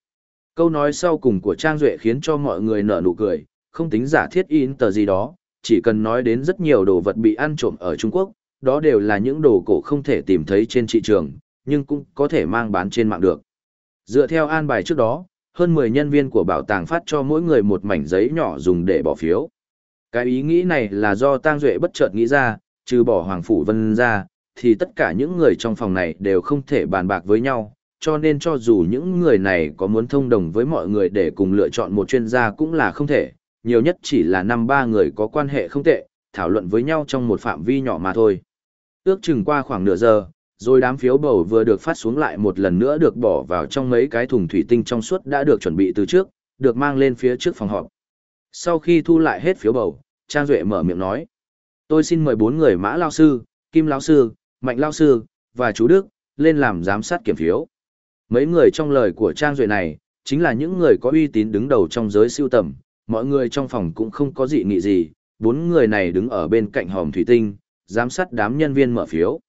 Câu nói sau cùng của Trang Duệ khiến cho mọi người nở nụ cười, không tính giả thiết in tờ gì đó, chỉ cần nói đến rất nhiều đồ vật bị ăn trộm ở Trung Quốc, đó đều là những đồ cổ không thể tìm thấy trên thị trường, nhưng cũng có thể mang bán trên mạng được. Dựa theo an bài trước đó, hơn 10 nhân viên của bảo tàng phát cho mỗi người một mảnh giấy nhỏ dùng để bỏ phiếu. Cái ý nghĩ này là do Tang Duệ bất chợt nghĩ ra, trừ bỏ Hoàng Phủ Vân ra, thì tất cả những người trong phòng này đều không thể bàn bạc với nhau, cho nên cho dù những người này có muốn thông đồng với mọi người để cùng lựa chọn một chuyên gia cũng là không thể, nhiều nhất chỉ là năm ba người có quan hệ không tệ, thảo luận với nhau trong một phạm vi nhỏ mà thôi. Ước chừng qua khoảng nửa giờ, rồi đám phiếu bầu vừa được phát xuống lại một lần nữa được bỏ vào trong mấy cái thùng thủy tinh trong suốt đã được chuẩn bị từ trước, được mang lên phía trước phòng họp. Sau khi thu lại hết phiếu bầu, Trang Duệ mở miệng nói. Tôi xin mời bốn người Mã Lao Sư, Kim Lao Sư, Mạnh Lao Sư, và chú Đức, lên làm giám sát kiểm phiếu. Mấy người trong lời của Trang Duệ này, chính là những người có uy tín đứng đầu trong giới siêu tầm, mọi người trong phòng cũng không có dị nghị gì, bốn người này đứng ở bên cạnh hòm thủy tinh, giám sát đám nhân viên mở phiếu.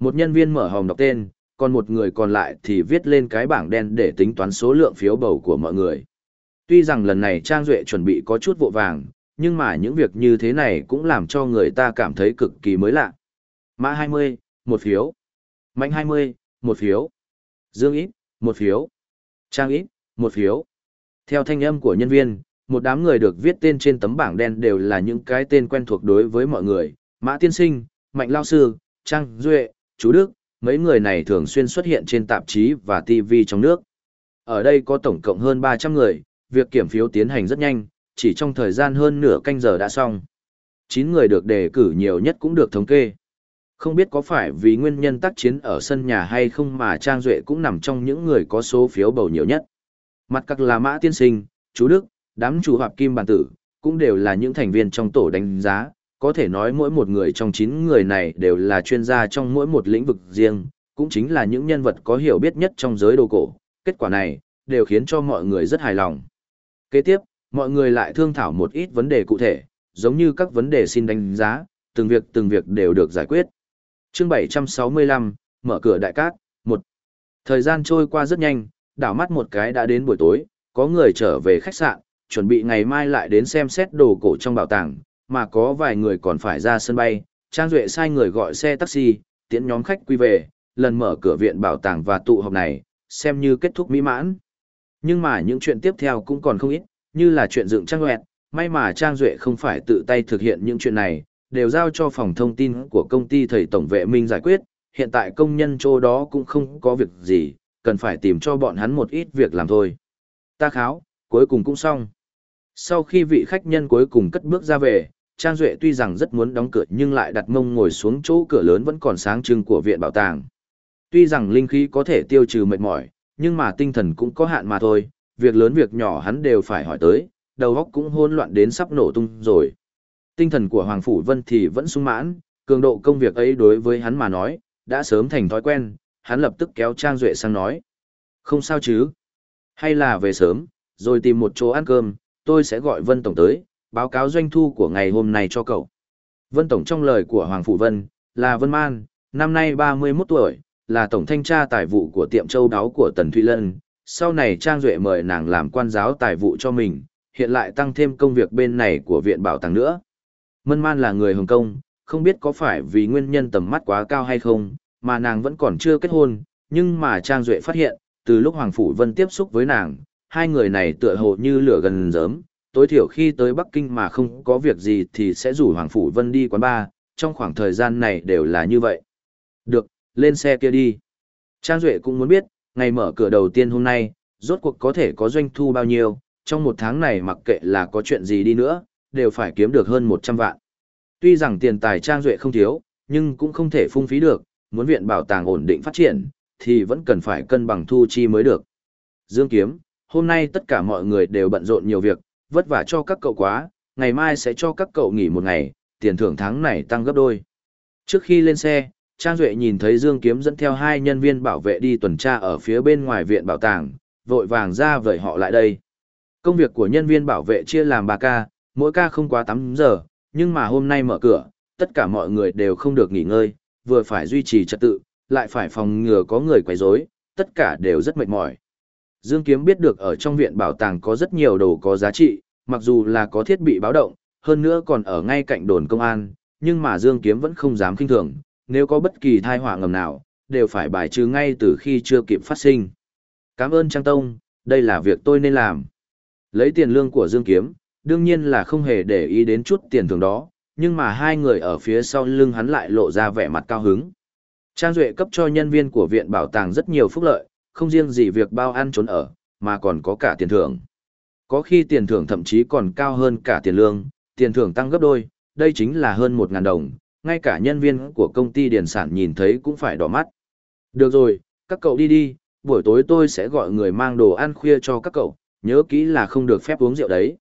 Một nhân viên mở hòm đọc tên, còn một người còn lại thì viết lên cái bảng đen để tính toán số lượng phiếu bầu của mọi người. Tuy rằng lần này Trang Duệ chuẩn bị có chút vội vàng, nhưng mà những việc như thế này cũng làm cho người ta cảm thấy cực kỳ mới lạ. Mã 20, một phiếu. Mạnh 20, một phiếu. Dương ít, một phiếu. Trang ít, một phiếu. Theo thanh âm của nhân viên, một đám người được viết tên trên tấm bảng đen đều là những cái tên quen thuộc đối với mọi người. Mã Tiên Sinh, Mạnh Lao Sư, Trang Duệ, Chú Đức, mấy người này thường xuyên xuất hiện trên tạp chí và TV trong nước. Ở đây có tổng cộng hơn 300 người, việc kiểm phiếu tiến hành rất nhanh, chỉ trong thời gian hơn nửa canh giờ đã xong. 9 người được đề cử nhiều nhất cũng được thống kê. Không biết có phải vì nguyên nhân tác chiến ở sân nhà hay không mà Trang Duệ cũng nằm trong những người có số phiếu bầu nhiều nhất. Mặt các là Mã Tiên Sinh, chú Đức, đám chủ Hạp kim bản tử, cũng đều là những thành viên trong tổ đánh giá, có thể nói mỗi một người trong 9 người này đều là chuyên gia trong mỗi một lĩnh vực riêng, cũng chính là những nhân vật có hiểu biết nhất trong giới đồ cổ. Kết quả này, đều khiến cho mọi người rất hài lòng. Kế tiếp, mọi người lại thương thảo một ít vấn đề cụ thể, giống như các vấn đề xin đánh giá, từng việc từng việc đều được giải quyết chương 765, mở cửa đại cát, 1 Thời gian trôi qua rất nhanh, đảo mắt một cái đã đến buổi tối, có người trở về khách sạn, chuẩn bị ngày mai lại đến xem xét đồ cổ trong bảo tàng, mà có vài người còn phải ra sân bay. Trang Duệ sai người gọi xe taxi, tiễn nhóm khách quy về, lần mở cửa viện bảo tàng và tụ họp này, xem như kết thúc mỹ mãn. Nhưng mà những chuyện tiếp theo cũng còn không ít, như là chuyện dựng Trang Duệ, may mà Trang Duệ không phải tự tay thực hiện những chuyện này, đều giao cho phòng thông tin của công ty thầy tổng vệ minh giải quyết, hiện tại công nhân chỗ đó cũng không có việc gì, cần phải tìm cho bọn hắn một ít việc làm thôi. Ta kháo, cuối cùng cũng xong. Sau khi vị khách nhân cuối cùng cất bước ra về, Trang Duệ tuy rằng rất muốn đóng cửa nhưng lại đặt mông ngồi xuống chỗ cửa lớn vẫn còn sáng trưng của viện bảo tàng. Tuy rằng linh khí có thể tiêu trừ mệt mỏi, nhưng mà tinh thần cũng có hạn mà thôi, việc lớn việc nhỏ hắn đều phải hỏi tới, đầu óc cũng hỗn loạn đến sắp nổ tung rồi. Tinh thần của Hoàng Phủ Vân thì vẫn sung mãn, cường độ công việc ấy đối với hắn mà nói, đã sớm thành thói quen, hắn lập tức kéo Trang Duệ sang nói. Không sao chứ? Hay là về sớm, rồi tìm một chỗ ăn cơm, tôi sẽ gọi Vân Tổng tới, báo cáo doanh thu của ngày hôm nay cho cậu. Vân Tổng trong lời của Hoàng Phủ Vân, là Vân Man, năm nay 31 tuổi, là Tổng Thanh tra Tài vụ của tiệm châu đáo của Tần Thụy Lân. Sau này Trang Duệ mời nàng làm quan giáo tài vụ cho mình, hiện lại tăng thêm công việc bên này của Viện Bảo tàng nữa. Mân Man là người Hồng Kông, không biết có phải vì nguyên nhân tầm mắt quá cao hay không, mà nàng vẫn còn chưa kết hôn, nhưng mà Trang Duệ phát hiện, từ lúc Hoàng Phủ Vân tiếp xúc với nàng, hai người này tựa hồ như lửa gần giớm, tối thiểu khi tới Bắc Kinh mà không có việc gì thì sẽ rủ Hoàng Phủ Vân đi quán bar, trong khoảng thời gian này đều là như vậy. Được, lên xe kia đi. Trang Duệ cũng muốn biết, ngày mở cửa đầu tiên hôm nay, rốt cuộc có thể có doanh thu bao nhiêu, trong một tháng này mặc kệ là có chuyện gì đi nữa, đều phải kiếm được hơn 100 vạn. Tuy rằng tiền tài Trang Duệ không thiếu, nhưng cũng không thể phung phí được, muốn viện bảo tàng ổn định phát triển, thì vẫn cần phải cân bằng thu chi mới được. Dương Kiếm, hôm nay tất cả mọi người đều bận rộn nhiều việc, vất vả cho các cậu quá, ngày mai sẽ cho các cậu nghỉ một ngày, tiền thưởng tháng này tăng gấp đôi. Trước khi lên xe, Trang Duệ nhìn thấy Dương Kiếm dẫn theo hai nhân viên bảo vệ đi tuần tra ở phía bên ngoài viện bảo tàng, vội vàng ra vời họ lại đây. Công việc của nhân viên bảo vệ chia làm 3 ca, mỗi ca không quá 8 giờ, nhưng mà hôm nay mở cửa, tất cả mọi người đều không được nghỉ ngơi, vừa phải duy trì trật tự, lại phải phòng ngừa có người quấy rối, tất cả đều rất mệt mỏi. Dương Kiếm biết được ở trong viện bảo tàng có rất nhiều đồ có giá trị, mặc dù là có thiết bị báo động, hơn nữa còn ở ngay cạnh đồn công an, nhưng mà Dương Kiếm vẫn không dám kinh thường, nếu có bất kỳ thai họa ngầm nào, đều phải bài trừ ngay từ khi chưa kịp phát sinh. Cảm ơn Trang Tông, đây là việc tôi nên làm. Lấy tiền lương của Dương Kiếm, đương nhiên là không hề để ý đến chút tiền thưởng đó, nhưng mà hai người ở phía sau lưng hắn lại lộ ra vẻ mặt cao hứng. Trang Duệ cấp cho nhân viên của viện bảo tàng rất nhiều phúc lợi, không riêng gì việc bao ăn trốn ở, mà còn có cả tiền thưởng. Có khi tiền thưởng thậm chí còn cao hơn cả tiền lương, tiền thưởng tăng gấp đôi, đây chính là hơn 1.000 đồng, ngay cả nhân viên của công ty điền sản nhìn thấy cũng phải đỏ mắt. Được rồi, các cậu đi đi, buổi tối tôi sẽ gọi người mang đồ ăn khuya cho các cậu, nhớ kỹ là không được phép uống rượu đấy.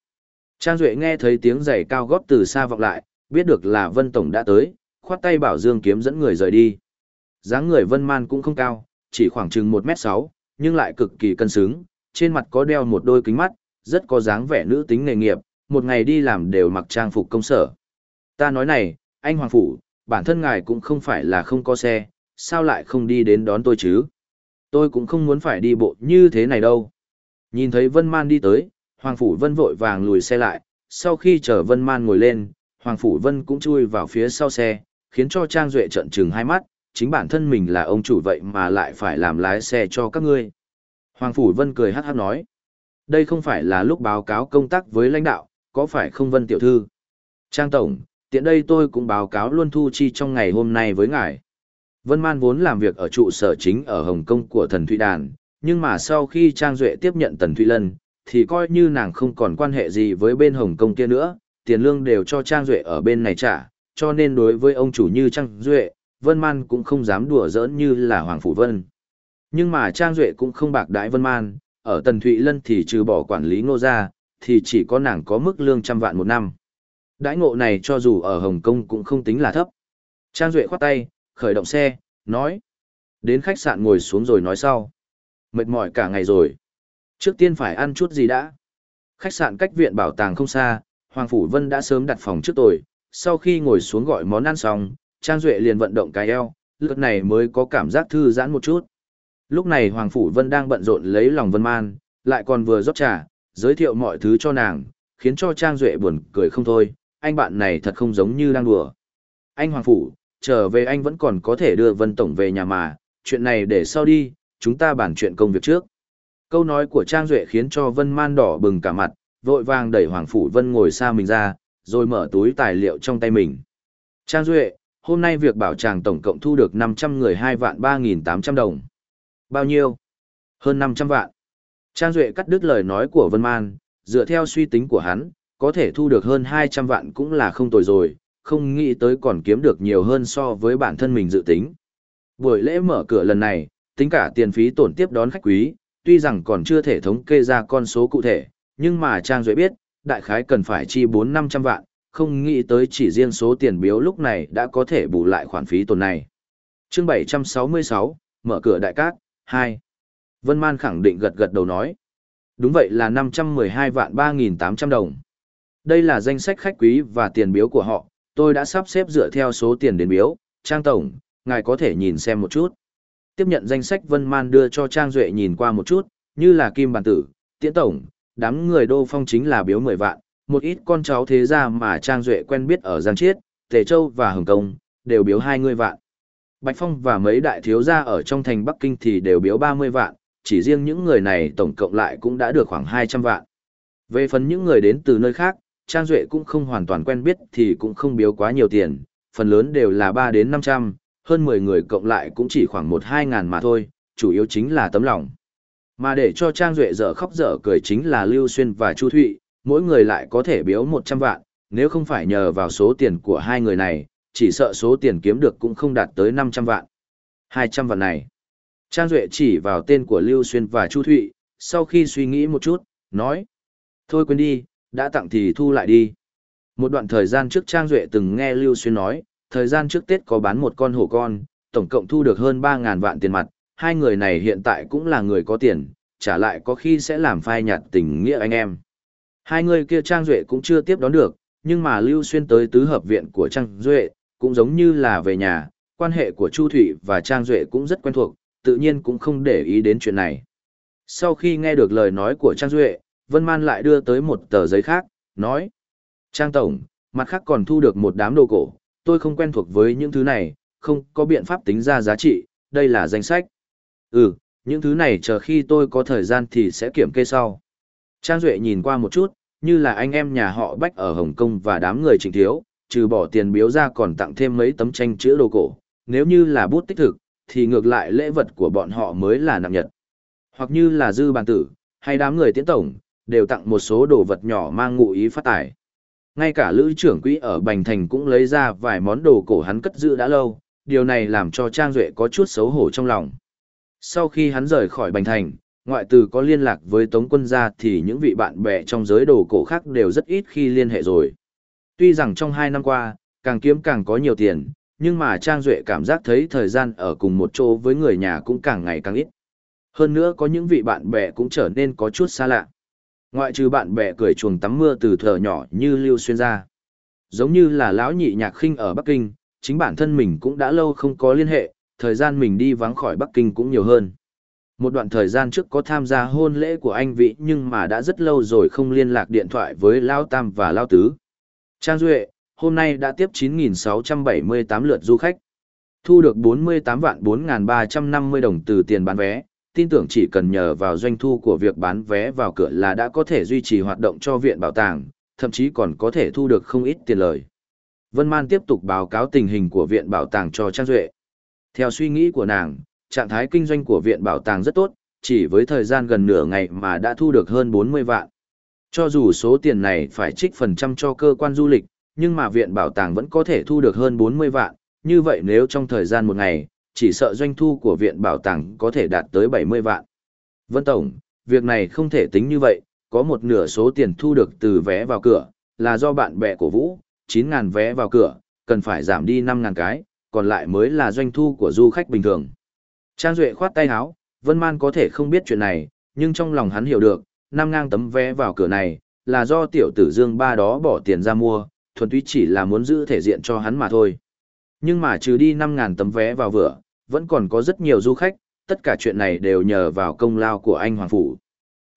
Trang Duệ nghe thấy tiếng giày cao gót từ xa vọng lại, biết được là Vân Tổng đã tới, khoát tay bảo Dương Kiếm dẫn người rời đi. dáng người Vân Man cũng không cao, chỉ khoảng chừng 1m6, nhưng lại cực kỳ cân xứng, trên mặt có đeo một đôi kính mắt, rất có dáng vẻ nữ tính nghề nghiệp, một ngày đi làm đều mặc trang phục công sở. Ta nói này, anh Hoàng Phủ, bản thân ngài cũng không phải là không có xe, sao lại không đi đến đón tôi chứ? Tôi cũng không muốn phải đi bộ như thế này đâu. Nhìn thấy Vân Man đi tới, Hoàng Phủ Vân vội vàng lùi xe lại, sau khi chở Vân Man ngồi lên, Hoàng Phủ Vân cũng chui vào phía sau xe, khiến cho Trang Duệ trận trừng hai mắt, chính bản thân mình là ông chủ vậy mà lại phải làm lái xe cho các ngươi. Hoàng Phủ Vân cười hát hát nói, đây không phải là lúc báo cáo công tác với lãnh đạo, có phải không Vân Tiểu Thư? Trang Tổng, tiện đây tôi cũng báo cáo luôn thu chi trong ngày hôm nay với ngài. Vân Man vốn làm việc ở trụ sở chính ở Hồng Kông của Thần Thụy Đàn, nhưng mà sau khi Trang Duệ tiếp nhận Tần Thụy Lân, thì coi như nàng không còn quan hệ gì với bên Hồng Kông kia nữa, tiền lương đều cho Trang Duệ ở bên này trả, cho nên đối với ông chủ như Trang Duệ, Vân Man cũng không dám đùa giỡn như là Hoàng Phủ Vân. Nhưng mà Trang Duệ cũng không bạc đãi Vân Man, ở Tần Thụy Lân thì trừ bỏ quản lý ngô ra, thì chỉ có nàng có mức lương trăm vạn một năm. Đãi ngộ này cho dù ở Hồng Kông cũng không tính là thấp. Trang Duệ khoát tay, khởi động xe, nói. Đến khách sạn ngồi xuống rồi nói sau. Mệt mỏi cả ngày rồi. Trước tiên phải ăn chút gì đã. Khách sạn cách viện bảo tàng không xa, Hoàng Phủ Vân đã sớm đặt phòng trước tôi. Sau khi ngồi xuống gọi món ăn xong, Trang Duệ liền vận động cái eo, lượt này mới có cảm giác thư giãn một chút. Lúc này Hoàng Phủ Vân đang bận rộn lấy lòng Vân Man, lại còn vừa rót trà, giới thiệu mọi thứ cho nàng, khiến cho Trang Duệ buồn cười không thôi, anh bạn này thật không giống như đang đùa. Anh Hoàng Phủ, trở về anh vẫn còn có thể đưa Vân Tổng về nhà mà, chuyện này để sau đi, chúng ta bàn chuyện công việc trước. Câu nói của Trang Duệ khiến cho Vân Man đỏ bừng cả mặt, vội vàng đẩy Hoàng Phủ Vân ngồi xa mình ra, rồi mở túi tài liệu trong tay mình. Trang Duệ, hôm nay việc bảo tràng tổng cộng thu được 500 người 2 vạn 3.800 đồng. Bao nhiêu? Hơn 500 vạn. Trang Duệ cắt đứt lời nói của Vân Man, dựa theo suy tính của hắn, có thể thu được hơn 200 vạn cũng là không tồi rồi, không nghĩ tới còn kiếm được nhiều hơn so với bản thân mình dự tính. Buổi lễ mở cửa lần này, tính cả tiền phí tổn tiếp đón khách quý, tuy rằng còn chưa thể thống kê ra con số cụ thể, nhưng mà Trang Duệ biết, đại khái cần phải chi 4-500 vạn, không nghĩ tới chỉ riêng số tiền biếu lúc này đã có thể bù lại khoản phí tổn này. chương 766, mở cửa đại cát, 2. Vân Man khẳng định gật gật đầu nói. Đúng vậy là 512 vạn 3.800 đồng. Đây là danh sách khách quý và tiền biếu của họ, tôi đã sắp xếp dựa theo số tiền đến biếu. Trang Tổng, ngài có thể nhìn xem một chút. Tiếp nhận danh sách Vân Man đưa cho Trang Duệ nhìn qua một chút, như là Kim Bản Tử, Tiễn Tổng, đám người đô phong chính là biếu 10 vạn, một ít con cháu thế gia mà Trang Duệ quen biết ở Giang Chiết, Tề Châu và Hồng Kông, đều biếu 20 vạn. Bạch Phong và mấy đại thiếu gia ở trong thành Bắc Kinh thì đều biếu 30 vạn, chỉ riêng những người này tổng cộng lại cũng đã được khoảng 200 vạn. Về phần những người đến từ nơi khác, Trang Duệ cũng không hoàn toàn quen biết thì cũng không biếu quá nhiều tiền, phần lớn đều là 3 đến 500, hơn 10 người cộng lại cũng chỉ khoảng 1-2 ngàn mà thôi, chủ yếu chính là tấm lòng. Mà để cho Trang Duệ dở khóc dở cười chính là Lưu Xuyên và Chu Thụy, mỗi người lại có thể biếu 100 vạn, nếu không phải nhờ vào số tiền của hai người này, chỉ sợ số tiền kiếm được cũng không đạt tới 500 vạn. 200 vạn này. Trang Duệ chỉ vào tên của Lưu Xuyên và Chu Thụy, sau khi suy nghĩ một chút, nói. Thôi quên đi, đã tặng thì thu lại đi. Một đoạn thời gian trước Trang Duệ từng nghe Lưu Xuyên nói, thời gian trước Tết có bán một con hổ con, tổng cộng thu được hơn 3.000 vạn tiền mặt, hai người này hiện tại cũng là người có tiền, trả lại có khi sẽ làm phai nhạt tình nghĩa anh em. Hai người kia Trang Duệ cũng chưa tiếp đón được, nhưng mà Lưu Xuyên tới tứ hợp viện của Trang Duệ, cũng giống như là về nhà, quan hệ của Chu Thủy và Trang Duệ cũng rất quen thuộc, tự nhiên cũng không để ý đến chuyện này. Sau khi nghe được lời nói của Trang Duệ, Vân Man lại đưa tới một tờ giấy khác, nói. Trang Tổng, mặt khác còn thu được một đám đồ cổ, tôi không quen thuộc với những thứ này, không có biện pháp tính ra giá trị, đây là danh sách. Ừ, những thứ này chờ khi tôi có thời gian thì sẽ kiểm kê sau. Trang Duệ nhìn qua một chút, như là anh em nhà họ Bách ở Hồng Kông và đám người trình thiếu, trừ bỏ tiền biếu ra còn tặng thêm mấy tấm tranh chữ đồ cổ, nếu như là bút tích thực, thì ngược lại lễ vật của bọn họ mới là nặng nhật. Hoặc như là dư bàn tử, hay đám người tiễn tổng, đều tặng một số đồ vật nhỏ mang ngụ ý phát tài. Ngay cả lữ trưởng quỹ ở Bành Thành cũng lấy ra vài món đồ cổ hắn cất giữ đã lâu, điều này làm cho Trang Duệ có chút xấu hổ trong lòng. Sau khi hắn rời khỏi Bành Thành, ngoại từ có liên lạc với Tống quân gia thì những vị bạn bè trong giới đồ cổ khác đều rất ít khi liên hệ rồi. Tuy rằng trong hai năm qua, càng kiếm càng có nhiều tiền, nhưng mà Trang Duệ cảm giác thấy thời gian ở cùng một chỗ với người nhà cũng càng ngày càng ít. Hơn nữa có những vị bạn bè cũng trở nên có chút xa lạ. Ngoại trừ bạn bè cười chuồng tắm mưa từ thở nhỏ như Lưu Xuyên ra. Giống như là lão nhị nhạc khinh ở Bắc Kinh, chính bản thân mình cũng đã lâu không có liên hệ, thời gian mình đi vắng khỏi Bắc Kinh cũng nhiều hơn. Một đoạn thời gian trước có tham gia hôn lễ của anh Vị nhưng mà đã rất lâu rồi không liên lạc điện thoại với Lao Tam và Lao Tứ. Trang Duệ, hôm nay đã tiếp 9.678 lượt du khách. Thu được 48 vạn 4.350 đồng từ tiền bán vé, tin tưởng chỉ cần nhờ vào doanh thu của việc bán vé vào cửa là đã có thể duy trì hoạt động cho viện bảo tàng, thậm chí còn có thể thu được không ít tiền lời. Vân Man tiếp tục báo cáo tình hình của viện bảo tàng cho Trang Duệ. Theo suy nghĩ của nàng, trạng thái kinh doanh của viện bảo tàng rất tốt, chỉ với thời gian gần nửa ngày mà đã thu được hơn 40 vạn. Cho dù số tiền này phải trích phần trăm cho cơ quan du lịch, nhưng mà viện bảo tàng vẫn có thể thu được hơn 40 vạn, như vậy nếu trong thời gian một ngày, chỉ sợ doanh thu của viện bảo tàng có thể đạt tới 70 vạn. Vân Tổng, việc này không thể tính như vậy, có một nửa số tiền thu được từ vé vào cửa, là do bạn bè của vũ, 9.000 vé vào cửa, cần phải giảm đi 5.000 cái, còn lại mới là doanh thu của du khách bình thường. Trang Duệ khoát tay áo, Vân Man có thể không biết chuyện này, nhưng trong lòng hắn hiểu được, năm ngang tấm vé vào cửa này, là do tiểu tử Dương ba đó bỏ tiền ra mua, thuần túy chỉ là muốn giữ thể diện cho hắn mà thôi. Nhưng mà trừ đi 5.000 tấm vé vào vừa, vẫn còn có rất nhiều du khách, tất cả chuyện này đều nhờ vào công lao của anh Hoàng Phủ.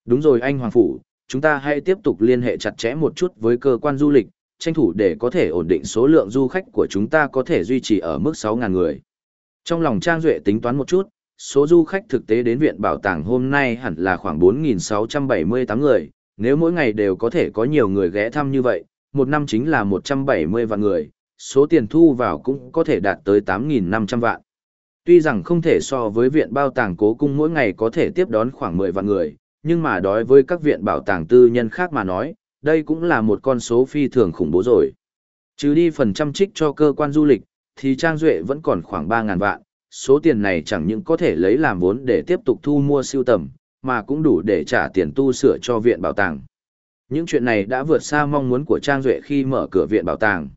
Đúng rồi anh Hoàng Phủ, chúng ta hãy tiếp tục liên hệ chặt chẽ một chút với cơ quan du lịch, tranh thủ để có thể ổn định số lượng du khách của chúng ta có thể duy trì ở mức 6.000 người. Trong lòng Trang Duệ tính toán một chút, số du khách thực tế đến viện bảo tàng hôm nay hẳn là khoảng 4.678 người, nếu mỗi ngày đều có thể có nhiều người ghé thăm như vậy, một năm chính là 170 vạn người, số tiền thu vào cũng có thể đạt tới 8.500 vạn. Tuy rằng không thể so với viện bảo tàng cố cung mỗi ngày có thể tiếp đón khoảng 10 vạn người, nhưng mà đối với các viện bảo tàng tư nhân khác mà nói, đây cũng là một con số phi thường khủng bố rồi. Trừ đi phần trăm trích cho cơ quan du lịch, thì Trang Duệ vẫn còn khoảng 3.000 vạn, số tiền này chẳng những có thể lấy làm vốn để tiếp tục thu mua siêu tầm, mà cũng đủ để trả tiền tu sửa cho viện bảo tàng. Những chuyện này đã vượt xa mong muốn của Trang Duệ khi mở cửa viện bảo tàng.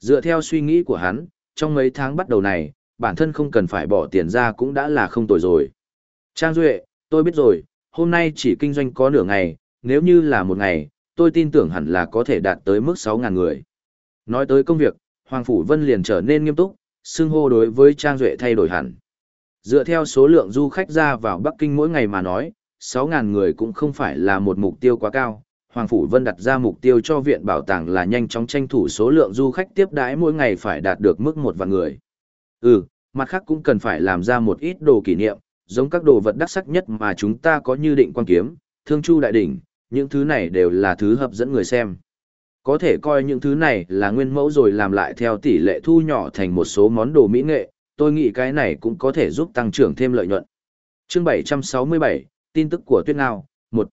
Dựa theo suy nghĩ của hắn, trong mấy tháng bắt đầu này, bản thân không cần phải bỏ tiền ra cũng đã là không tồi rồi. Trang Duệ, tôi biết rồi, hôm nay chỉ kinh doanh có nửa ngày, nếu như là một ngày, tôi tin tưởng hẳn là có thể đạt tới mức 6.000 người. Nói tới công việc, Hoàng Phủ Vân liền trở nên nghiêm túc, xưng hô đối với Trang Duệ thay đổi hẳn. Dựa theo số lượng du khách ra vào Bắc Kinh mỗi ngày mà nói, 6.000 người cũng không phải là một mục tiêu quá cao. Hoàng Phủ Vân đặt ra mục tiêu cho viện bảo tàng là nhanh chóng tranh thủ số lượng du khách tiếp đãi mỗi ngày phải đạt được mức một vạn người. Ừ, mặt khác cũng cần phải làm ra một ít đồ kỷ niệm, giống các đồ vật đắc sắc nhất mà chúng ta có như định quan kiếm, thương chu đại đỉnh, những thứ này đều là thứ hấp dẫn người xem. Có thể coi những thứ này là nguyên mẫu rồi làm lại theo tỷ lệ thu nhỏ thành một số món đồ mỹ nghệ, tôi nghĩ cái này cũng có thể giúp tăng trưởng thêm lợi nhuận. Chương 767, tin tức của Tuyết Ngao, 1.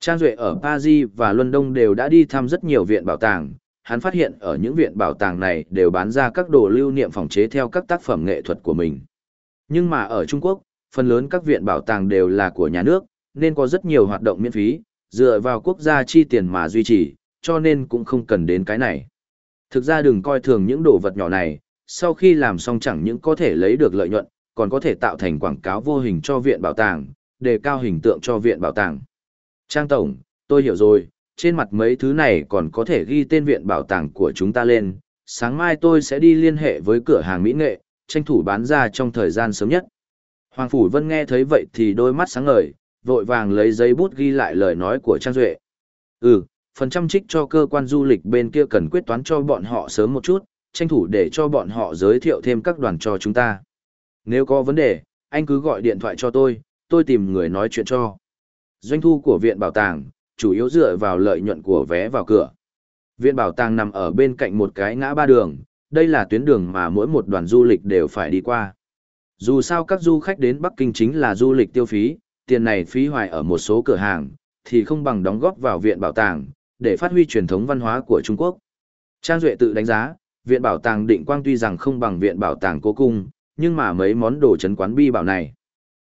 Trang Duệ ở Paris và London đều đã đi thăm rất nhiều viện bảo tàng, hắn phát hiện ở những viện bảo tàng này đều bán ra các đồ lưu niệm phòng chế theo các tác phẩm nghệ thuật của mình. Nhưng mà ở Trung Quốc, phần lớn các viện bảo tàng đều là của nhà nước, nên có rất nhiều hoạt động miễn phí, dựa vào quốc gia chi tiền mà duy trì, cho nên cũng không cần đến cái này. Thực ra đừng coi thường những đồ vật nhỏ này, sau khi làm xong chẳng những có thể lấy được lợi nhuận, còn có thể tạo thành quảng cáo vô hình cho viện bảo tàng, đề cao hình tượng cho viện bảo tàng. Trang Tổng, tôi hiểu rồi, trên mặt mấy thứ này còn có thể ghi tên viện bảo tàng của chúng ta lên, sáng mai tôi sẽ đi liên hệ với cửa hàng mỹ nghệ, tranh thủ bán ra trong thời gian sớm nhất. Hoàng Phủ Vân nghe thấy vậy thì đôi mắt sáng ngời, vội vàng lấy giấy bút ghi lại lời nói của Trang Duệ. Ừ, phần trăm trích cho cơ quan du lịch bên kia cần quyết toán cho bọn họ sớm một chút, tranh thủ để cho bọn họ giới thiệu thêm các đoàn cho chúng ta. Nếu có vấn đề, anh cứ gọi điện thoại cho tôi, tôi tìm người nói chuyện cho. Doanh thu của viện bảo tàng, chủ yếu dựa vào lợi nhuận của vé vào cửa. Viện bảo tàng nằm ở bên cạnh một cái ngã ba đường, đây là tuyến đường mà mỗi một đoàn du lịch đều phải đi qua. Dù sao các du khách đến Bắc Kinh chính là du lịch tiêu phí, tiền này phí hoài ở một số cửa hàng, thì không bằng đóng góp vào viện bảo tàng, để phát huy truyền thống văn hóa của Trung Quốc. Trang Duệ tự đánh giá, viện bảo tàng định quang tuy rằng không bằng viện bảo tàng cố cung, nhưng mà mấy món đồ trấn quán bi bảo này,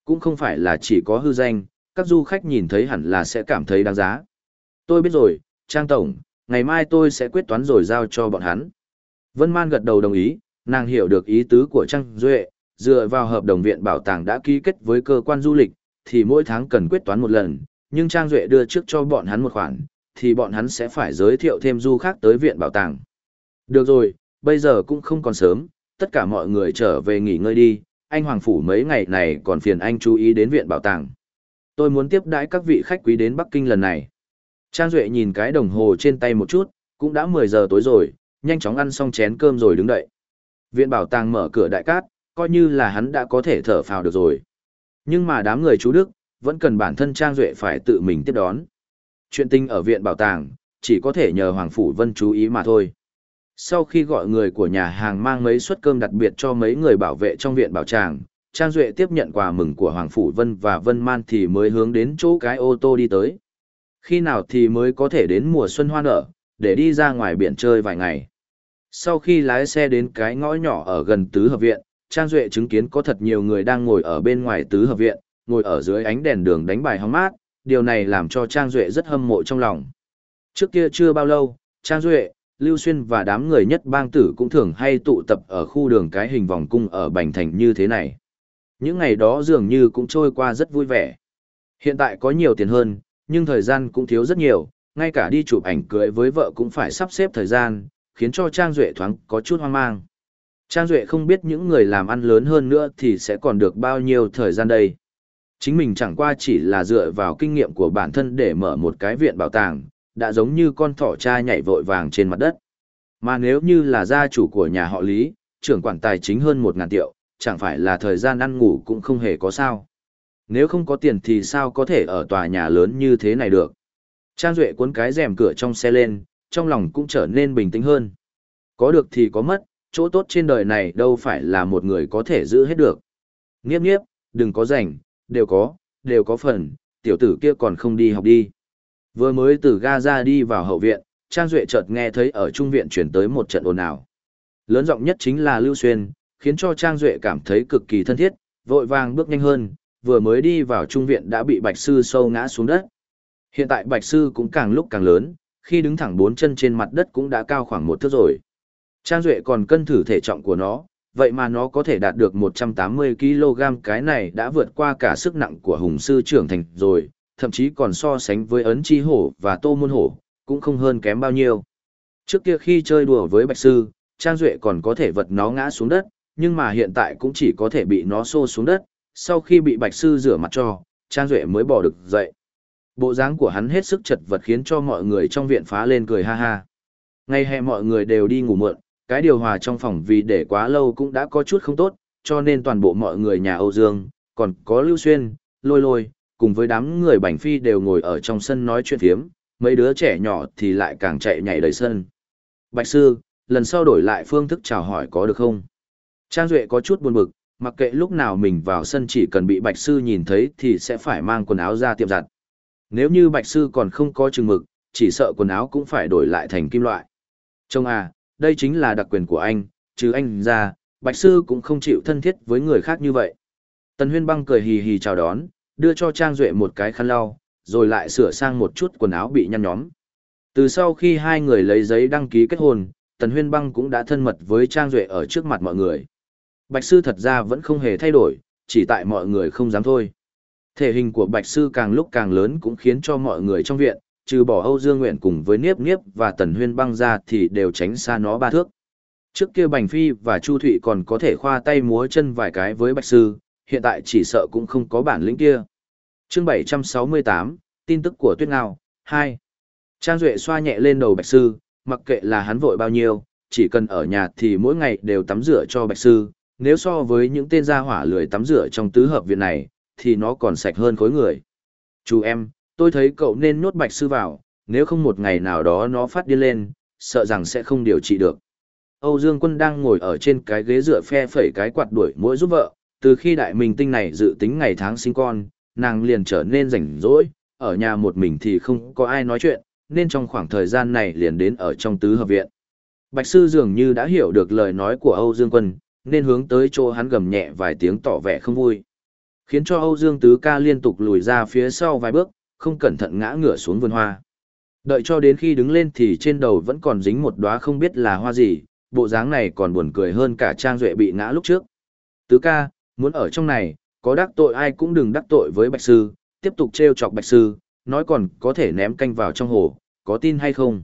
cũng không phải là chỉ có hư danh, các du khách nhìn thấy hẳn là sẽ cảm thấy đáng giá. Tôi biết rồi, Trang Tổng, ngày mai tôi sẽ quyết toán rồi giao cho bọn hắn. Vân Man gật đầu đồng ý, nàng hiểu được ý tứ của Trang Duệ, dựa vào hợp đồng viện bảo tàng đã ký kết với cơ quan du lịch, thì mỗi tháng cần quyết toán một lần, nhưng Trang Duệ đưa trước cho bọn hắn một khoản, thì bọn hắn sẽ phải giới thiệu thêm du khách tới viện bảo tàng. Được rồi, bây giờ cũng không còn sớm, tất cả mọi người trở về nghỉ ngơi đi, anh Hoàng Phủ mấy ngày này còn phiền anh chú ý đến viện bảo tàng. Tôi muốn tiếp đãi các vị khách quý đến Bắc Kinh lần này. Trang Duệ nhìn cái đồng hồ trên tay một chút, cũng đã 10 giờ tối rồi, nhanh chóng ăn xong chén cơm rồi đứng đậy. Viện bảo tàng mở cửa đại cát, coi như là hắn đã có thể thở phào được rồi. Nhưng mà đám người chú Đức, vẫn cần bản thân Trang Duệ phải tự mình tiếp đón. Chuyện tinh ở viện bảo tàng, chỉ có thể nhờ Hoàng Phủ Vân chú ý mà thôi. Sau khi gọi người của nhà hàng mang mấy suất cơm đặc biệt cho mấy người bảo vệ trong viện bảo tràng, Trang Duệ tiếp nhận quà mừng của Hoàng Phủ Vân và Vân Man thì mới hướng đến chỗ cái ô tô đi tới. Khi nào thì mới có thể đến mùa xuân hoa nở, để đi ra ngoài biển chơi vài ngày. Sau khi lái xe đến cái ngõ nhỏ ở gần tứ hợp viện, Trang Duệ chứng kiến có thật nhiều người đang ngồi ở bên ngoài tứ hợp viện, ngồi ở dưới ánh đèn đường đánh bài hóng mát, điều này làm cho Trang Duệ rất hâm mộ trong lòng. Trước kia chưa bao lâu, Trang Duệ, Lưu Xuyên và đám người nhất bang tử cũng thường hay tụ tập ở khu đường cái hình vòng cung ở Bành Thành như thế này. Những ngày đó dường như cũng trôi qua rất vui vẻ. Hiện tại có nhiều tiền hơn, nhưng thời gian cũng thiếu rất nhiều, ngay cả đi chụp ảnh cưới với vợ cũng phải sắp xếp thời gian, khiến cho Trang Duệ thoáng có chút hoang mang. Trang Duệ không biết những người làm ăn lớn hơn nữa thì sẽ còn được bao nhiêu thời gian đây. Chính mình chẳng qua chỉ là dựa vào kinh nghiệm của bản thân để mở một cái viện bảo tàng, đã giống như con thỏ cha nhảy vội vàng trên mặt đất. Mà nếu như là gia chủ của nhà họ Lý, trưởng quản tài chính hơn 1.000 triệu, chẳng phải là thời gian ăn ngủ cũng không hề có sao. Nếu không có tiền thì sao có thể ở tòa nhà lớn như thế này được. Trang Duệ cuốn cái rèm cửa trong xe lên, trong lòng cũng trở nên bình tĩnh hơn. Có được thì có mất, chỗ tốt trên đời này đâu phải là một người có thể giữ hết được. Nghiếp nghiếp, đừng có rảnh, đều có, đều có phần, tiểu tử kia còn không đi học đi. Vừa mới từ ga ra đi vào hậu viện, Trang Duệ chợt nghe thấy ở trung viện chuyển tới một trận ồn ào. Lớn giọng nhất chính là Lưu Xuyên, khiến cho Trang Duệ cảm thấy cực kỳ thân thiết, vội vàng bước nhanh hơn, vừa mới đi vào trung viện đã bị Bạch Sư sâu ngã xuống đất. Hiện tại Bạch Sư cũng càng lúc càng lớn, khi đứng thẳng bốn chân trên mặt đất cũng đã cao khoảng một thước rồi. Trang Duệ còn cân thử thể trọng của nó, vậy mà nó có thể đạt được 180kg cái này đã vượt qua cả sức nặng của hùng sư trưởng thành rồi, thậm chí còn so sánh với ấn chi hổ và tô môn hổ, cũng không hơn kém bao nhiêu. Trước kia khi chơi đùa với bạch sư, Trang Duệ còn có thể vật nó ngã xuống đất, nhưng mà hiện tại cũng chỉ có thể bị nó xô xuống đất, sau khi bị bạch sư rửa mặt cho, Trang Duệ mới bỏ được dậy. Bộ dáng của hắn hết sức chật vật khiến cho mọi người trong viện phá lên cười ha ha. Ngày hè mọi người đều đi ngủ muộn, cái điều hòa trong phòng vì để quá lâu cũng đã có chút không tốt, cho nên toàn bộ mọi người nhà Âu Dương, còn có Lưu Xuyên, Lôi Lôi, cùng với đám người Bành Phi đều ngồi ở trong sân nói chuyện thiếm, mấy đứa trẻ nhỏ thì lại càng chạy nhảy đầy sân. Bạch Sư, lần sau đổi lại phương thức chào hỏi có được không? Trang Duệ có chút buồn bực, mặc kệ lúc nào mình vào sân chỉ cần bị Bạch Sư nhìn thấy thì sẽ phải mang quần áo ra tiệm giặt. Nếu như Bạch Sư còn không có chừng mực, chỉ sợ quần áo cũng phải đổi lại thành kim loại. Trông à, đây chính là đặc quyền của anh, chứ anh ra, Bạch Sư cũng không chịu thân thiết với người khác như vậy. Tần Huyên Băng cười hì hì chào đón, đưa cho Trang Duệ một cái khăn lau, rồi lại sửa sang một chút quần áo bị nhăn nhóm. Từ sau khi hai người lấy giấy đăng ký kết hôn, Tần Huyên Băng cũng đã thân mật với Trang Duệ ở trước mặt mọi người. Bạch Sư thật ra vẫn không hề thay đổi, chỉ tại mọi người không dám thôi. Thể hình của Bạch Sư càng lúc càng lớn cũng khiến cho mọi người trong viện, trừ bỏ Âu Dương Nguyện cùng với Niếp Niếp và Tần Huyên Băng ra thì đều tránh xa nó ba thước. Trước kia Bành Phi và Chu Thụy còn có thể khoa tay múa chân vài cái với Bạch Sư, hiện tại chỉ sợ cũng không có bản lĩnh kia. chương 768, tin tức của Tuyết Ngao, 2. Trang Duệ xoa nhẹ lên đầu Bạch Sư, mặc kệ là hắn vội bao nhiêu, chỉ cần ở nhà thì mỗi ngày đều tắm rửa cho Bạch Sư, nếu so với những tên gia hỏa lười tắm rửa trong tứ hợp viện này, thì nó còn sạch hơn khối người. Chú em, tôi thấy cậu nên nhốt Bạch Sư vào, nếu không một ngày nào đó nó phát điên lên, sợ rằng sẽ không điều trị được. Âu Dương Quân đang ngồi ở trên cái ghế dựa phe phẩy cái quạt đuổi mỗi giúp vợ, từ khi đại minh tinh này dự tính ngày tháng sinh con, nàng liền trở nên rảnh rỗi, ở nhà một mình thì không có ai nói chuyện, nên trong khoảng thời gian này liền đến ở trong tứ hợp viện. Bạch sư dường như đã hiểu được lời nói của Âu Dương Quân, nên hướng tới chỗ hắn gầm nhẹ vài tiếng tỏ vẻ không vui. Khiến cho Âu Dương Tứ ca liên tục lùi ra phía sau vài bước, không cẩn thận ngã ngửa xuống vườn hoa. Đợi cho đến khi đứng lên thì trên đầu vẫn còn dính một đóa không biết là hoa gì, bộ dáng này còn buồn cười hơn cả Trang Duệ bị ngã lúc trước. Tứ ca, muốn ở trong này, có đắc tội ai cũng đừng đắc tội với Bạch Sư, tiếp tục trêu chọc Bạch Sư, nói còn có thể ném canh vào trong hồ, có tin hay không?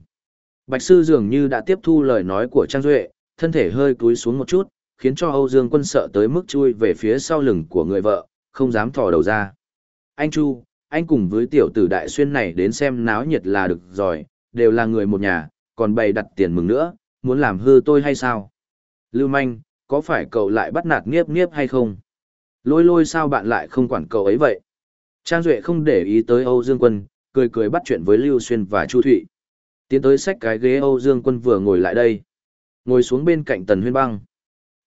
Bạch Sư dường như đã tiếp thu lời nói của Trang Duệ, thân thể hơi cúi xuống một chút, khiến cho Âu Dương quân sợ tới mức chui về phía sau lưng của người vợ, không dám thò đầu ra. Anh Chu, anh cùng với tiểu tử đại xuyên này đến xem náo nhiệt là được rồi, đều là người một nhà, còn bày đặt tiền mừng nữa, muốn làm hư tôi hay sao? Lưu manh, có phải cậu lại bắt nạt nghiếp nghiếp hay không? Lôi lôi sao bạn lại không quản cậu ấy vậy? Trang Duệ không để ý tới Âu Dương Quân, cười cười bắt chuyện với Lưu Xuyên và Chu Thụy. Tiến tới sách cái ghế Âu Dương Quân vừa ngồi lại đây. Ngồi xuống bên cạnh Tần Huyên Băng.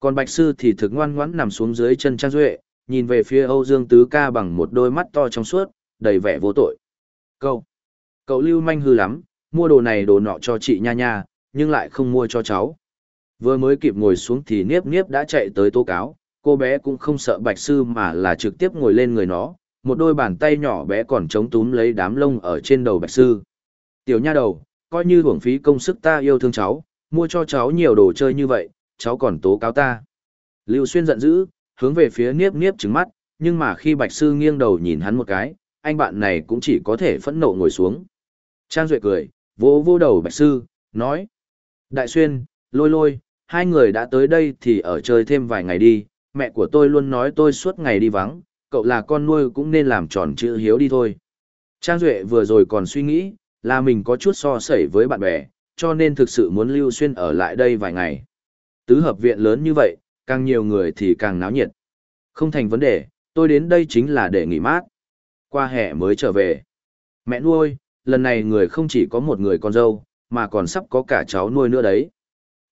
Còn Bạch Sư thì thực ngoan ngoãn nằm xuống dưới chân Trang Duệ, nhìn về phía Âu Dương Tứ Ca bằng một đôi mắt to trong suốt, đầy vẻ vô tội. Cậu, cậu lưu manh hư lắm, mua đồ này đồ nọ cho chị nha nha, nhưng lại không mua cho cháu. Vừa mới kịp ngồi xuống thì Niếp Niếp đã chạy tới tố cáo, cô bé cũng không sợ Bạch Sư mà là trực tiếp ngồi lên người nó, một đôi bàn tay nhỏ bé còn chống túm lấy đám lông ở trên đầu Bạch Sư. Tiểu nha đầu, coi như hưởng phí công sức ta yêu thương cháu, mua cho cháu nhiều đồ chơi như vậy, cháu còn tố cáo ta. Lưu Xuyên giận dữ, hướng về phía Niếp Niếp trừng mắt, nhưng mà khi Bạch Sư nghiêng đầu nhìn hắn một cái, anh bạn này cũng chỉ có thể phẫn nộ ngồi xuống. Trang Duệ cười, vỗ vô đầu Bạch Sư, nói. Đại Xuyên, lôi lôi, hai người đã tới đây thì ở chơi thêm vài ngày đi, mẹ của tôi luôn nói tôi suốt ngày đi vắng, cậu là con nuôi cũng nên làm tròn chữ hiếu đi thôi. Trang Duệ vừa rồi còn suy nghĩ, là mình có chút so sẩy với bạn bè, cho nên thực sự muốn Lưu Xuyên ở lại đây vài ngày. Tứ hợp viện lớn như vậy, càng nhiều người thì càng náo nhiệt. Không thành vấn đề, tôi đến đây chính là để nghỉ mát. Qua hè mới trở về. Mẹ nuôi, lần này người không chỉ có một người con dâu, mà còn sắp có cả cháu nuôi nữa đấy.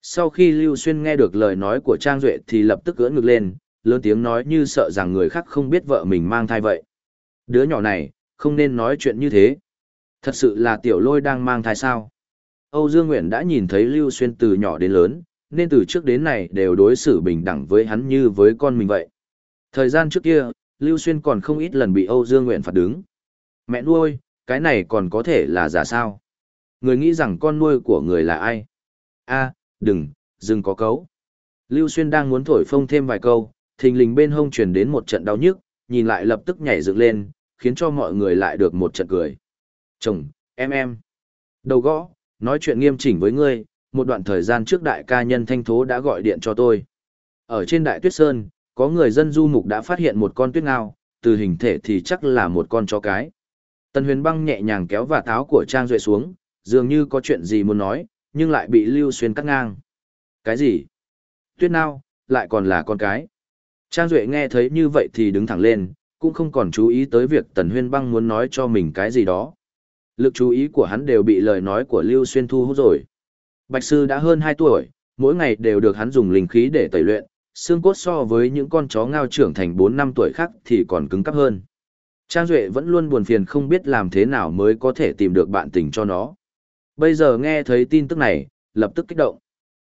Sau khi Lưu Xuyên nghe được lời nói của Trang Duệ thì lập tức ưỡn ngực lên, lớn tiếng nói như sợ rằng người khác không biết vợ mình mang thai vậy. Đứa nhỏ này, không nên nói chuyện như thế. Thật sự là tiểu lôi đang mang thai sao. Âu Dương Nguyễn đã nhìn thấy Lưu Xuyên từ nhỏ đến lớn, nên từ trước đến nay đều đối xử bình đẳng với hắn như với con mình vậy. Thời gian trước kia, Lưu Xuyên còn không ít lần bị Âu Dương Nguyện phạt đứng. Mẹ nuôi, cái này còn có thể là giả sao? Người nghĩ rằng con nuôi của người là ai? a đừng, dừng có cấu. Lưu Xuyên đang muốn thổi phông thêm vài câu, thình lình bên hông truyền đến một trận đau nhức, nhìn lại lập tức nhảy dựng lên, khiến cho mọi người lại được một trận cười. Chồng, em em. Đầu gõ, nói chuyện nghiêm chỉnh với ngươi, một đoạn thời gian trước đại ca nhân thanh thố đã gọi điện cho tôi. Ở trên đại tuyết sơn, có người dân du mục đã phát hiện một con tuyết ngao, từ hình thể thì chắc là một con chó cái. Tần huyền băng nhẹ nhàng kéo và tháo của Trang Duệ xuống, dường như có chuyện gì muốn nói, nhưng lại bị Lưu Xuyên cắt ngang. Cái gì? Tuyết ngao, lại còn là con cái. Trang Duệ nghe thấy như vậy thì đứng thẳng lên, cũng không còn chú ý tới việc Tần Huyên Băng muốn nói cho mình cái gì đó. Lực chú ý của hắn đều bị lời nói của Lưu Xuyên thu hút rồi. Bạch Sư đã hơn 2 tuổi, mỗi ngày đều được hắn dùng linh khí để tẩy luyện, xương cốt so với những con chó ngao trưởng thành 4 năm tuổi khác thì còn cứng cắp hơn. Trang Duệ vẫn luôn buồn phiền không biết làm thế nào mới có thể tìm được bạn tình cho nó. Bây giờ nghe thấy tin tức này, lập tức kích động.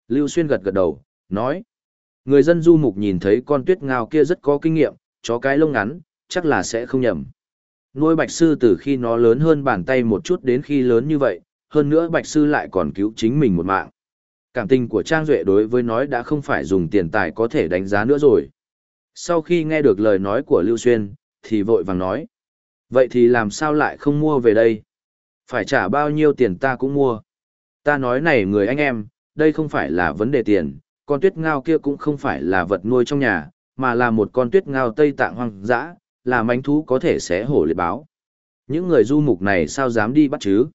Lưu Xuyên gật gật đầu, nói. Người dân du mục nhìn thấy con tuyết ngao kia rất có kinh nghiệm, chó cái lông ngắn, chắc là sẽ không nhầm. Nuôi bạch sư từ khi nó lớn hơn bàn tay một chút đến khi lớn như vậy, hơn nữa bạch sư lại còn cứu chính mình một mạng. Cảm tình của Trang Duệ đối với nói đã không phải dùng tiền tài có thể đánh giá nữa rồi. Sau khi nghe được lời nói của Lưu Xuyên, thì vội vàng nói. Vậy thì làm sao lại không mua về đây? Phải trả bao nhiêu tiền ta cũng mua. Ta nói này người anh em, đây không phải là vấn đề tiền, con tuyết ngao kia cũng không phải là vật nuôi trong nhà, mà là một con tuyết ngao Tây Tạng hoang dã, là mánh thú có thể xé hổ liệt báo. Những người du mục này sao dám đi bắt chứ?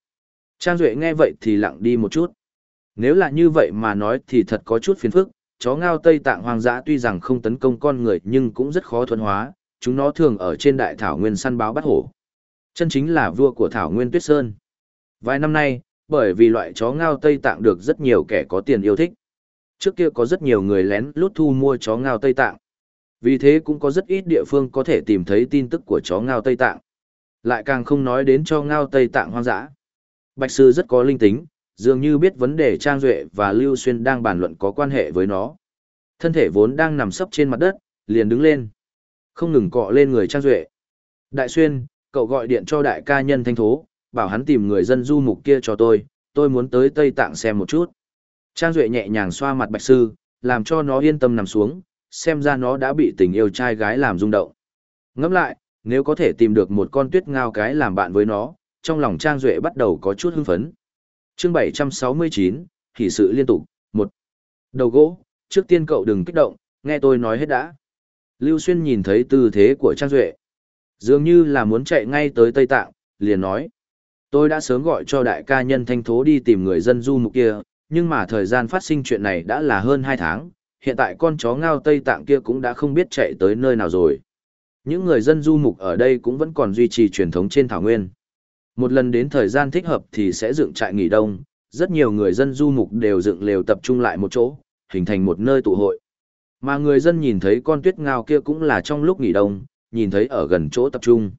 Trang Duệ nghe vậy thì lặng đi một chút. Nếu là như vậy mà nói thì thật có chút phiền phức, chó ngao Tây Tạng hoang dã tuy rằng không tấn công con người nhưng cũng rất khó thuần hóa, chúng nó thường ở trên đại thảo nguyên săn báo bắt hổ. Chân chính là vua của thảo nguyên tuyết sơn. Vài năm nay, bởi vì loại chó ngao Tây Tạng được rất nhiều kẻ có tiền yêu thích. Trước kia có rất nhiều người lén lút thu mua chó ngao Tây Tạng. Vì thế cũng có rất ít địa phương có thể tìm thấy tin tức của chó ngao Tây Tạng. Lại càng không nói đến cho ngao Tây Tạng hoang dã. Bạch Sư rất có linh tính, dường như biết vấn đề Trang Duệ và Lưu Xuyên đang bàn luận có quan hệ với nó. Thân thể vốn đang nằm sấp trên mặt đất, liền đứng lên. Không ngừng cọ lên người Trang Duệ. Đại Xuyên, cậu gọi điện cho đại ca nhân thanh thố, bảo hắn tìm người dân du mục kia cho tôi, tôi muốn tới Tây Tạng xem một chút. Trang Duệ nhẹ nhàng xoa mặt Bạch Sư, làm cho nó yên tâm nằm xuống, xem ra nó đã bị tình yêu trai gái làm rung động. Ngẫm lại, nếu có thể tìm được một con tuyết ngao cái làm bạn với nó, trong lòng Trang Duệ bắt đầu có chút hưng phấn. chương 769, thì sự liên tục, một Đầu gỗ, trước tiên cậu đừng kích động, nghe tôi nói hết đã. Lưu Xuyên nhìn thấy tư thế của Trang Duệ. Dường như là muốn chạy ngay tới Tây Tạng, liền nói. Tôi đã sớm gọi cho đại ca nhân thanh thố đi tìm người dân du mục kia, nhưng mà thời gian phát sinh chuyện này đã là hơn 2 tháng, hiện tại con chó ngao Tây Tạng kia cũng đã không biết chạy tới nơi nào rồi. Những người dân du mục ở đây cũng vẫn còn duy trì truyền thống trên thảo nguyên. Một lần đến thời gian thích hợp thì sẽ dựng trại nghỉ đông, rất nhiều người dân du mục đều dựng lều tập trung lại một chỗ, hình thành một nơi tụ hội. Mà người dân nhìn thấy con tuyết ngao kia cũng là trong lúc nghỉ đông, nhìn thấy ở gần chỗ tập trung.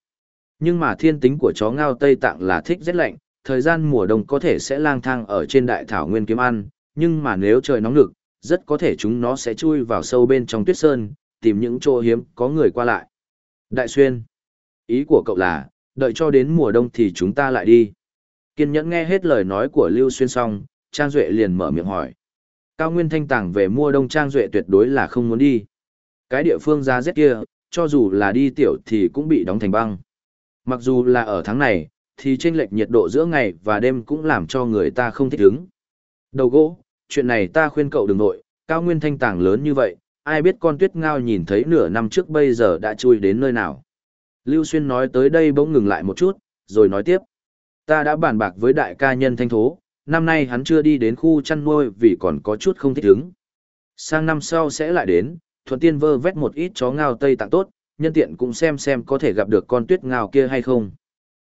Nhưng mà thiên tính của chó ngao Tây Tạng là thích rét lạnh, thời gian mùa đông có thể sẽ lang thang ở trên đại thảo nguyên kiếm ăn, nhưng mà nếu trời nóng lực, rất có thể chúng nó sẽ chui vào sâu bên trong tuyết sơn, tìm những chỗ hiếm có người qua lại. Đại xuyên, ý của cậu là, đợi cho đến mùa đông thì chúng ta lại đi. Kiên nhẫn nghe hết lời nói của Lưu Xuyên xong, Trang Duệ liền mở miệng hỏi. Cao Nguyên Thanh Tàng về mua đông Trang Duệ tuyệt đối là không muốn đi. Cái địa phương ra rét kia, cho dù là đi tiểu thì cũng bị đóng thành băng. Mặc dù là ở tháng này, thì chênh lệch nhiệt độ giữa ngày và đêm cũng làm cho người ta không thích ứng. Đầu gỗ, chuyện này ta khuyên cậu đừng nội, cao nguyên thanh tàng lớn như vậy, ai biết con tuyết ngao nhìn thấy nửa năm trước bây giờ đã chui đến nơi nào. Lưu Xuyên nói tới đây bỗng ngừng lại một chút, rồi nói tiếp. Ta đã bàn bạc với đại ca nhân thanh thố, năm nay hắn chưa đi đến khu chăn nuôi vì còn có chút không thích ứng. Sang năm sau sẽ lại đến, thuận tiên vơ vét một ít chó ngao tây tặng tốt, nhân tiện cũng xem xem có thể gặp được con tuyết ngao kia hay không.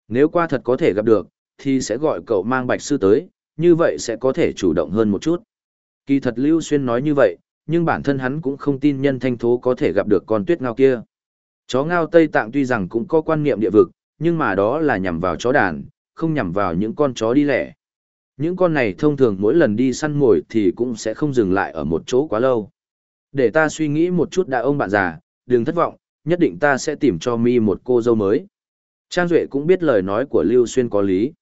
Nếu qua thật có thể gặp được, thì sẽ gọi cậu mang bạch sư tới, như vậy sẽ có thể chủ động hơn một chút. Kỳ thật Lưu Xuyên nói như vậy, nhưng bản thân hắn cũng không tin nhân thanh thố có thể gặp được con tuyết ngao kia. Chó ngao Tây Tạng tuy rằng cũng có quan niệm địa vực, nhưng mà đó là nhằm vào chó đàn, không nhằm vào những con chó đi lẻ. Những con này thông thường mỗi lần đi săn mồi thì cũng sẽ không dừng lại ở một chỗ quá lâu. Để ta suy nghĩ một chút đã ông bạn già, đừng thất vọng, nhất định ta sẽ tìm cho mi một cô dâu mới. Trang Duệ cũng biết lời nói của Lưu Xuyên có lý.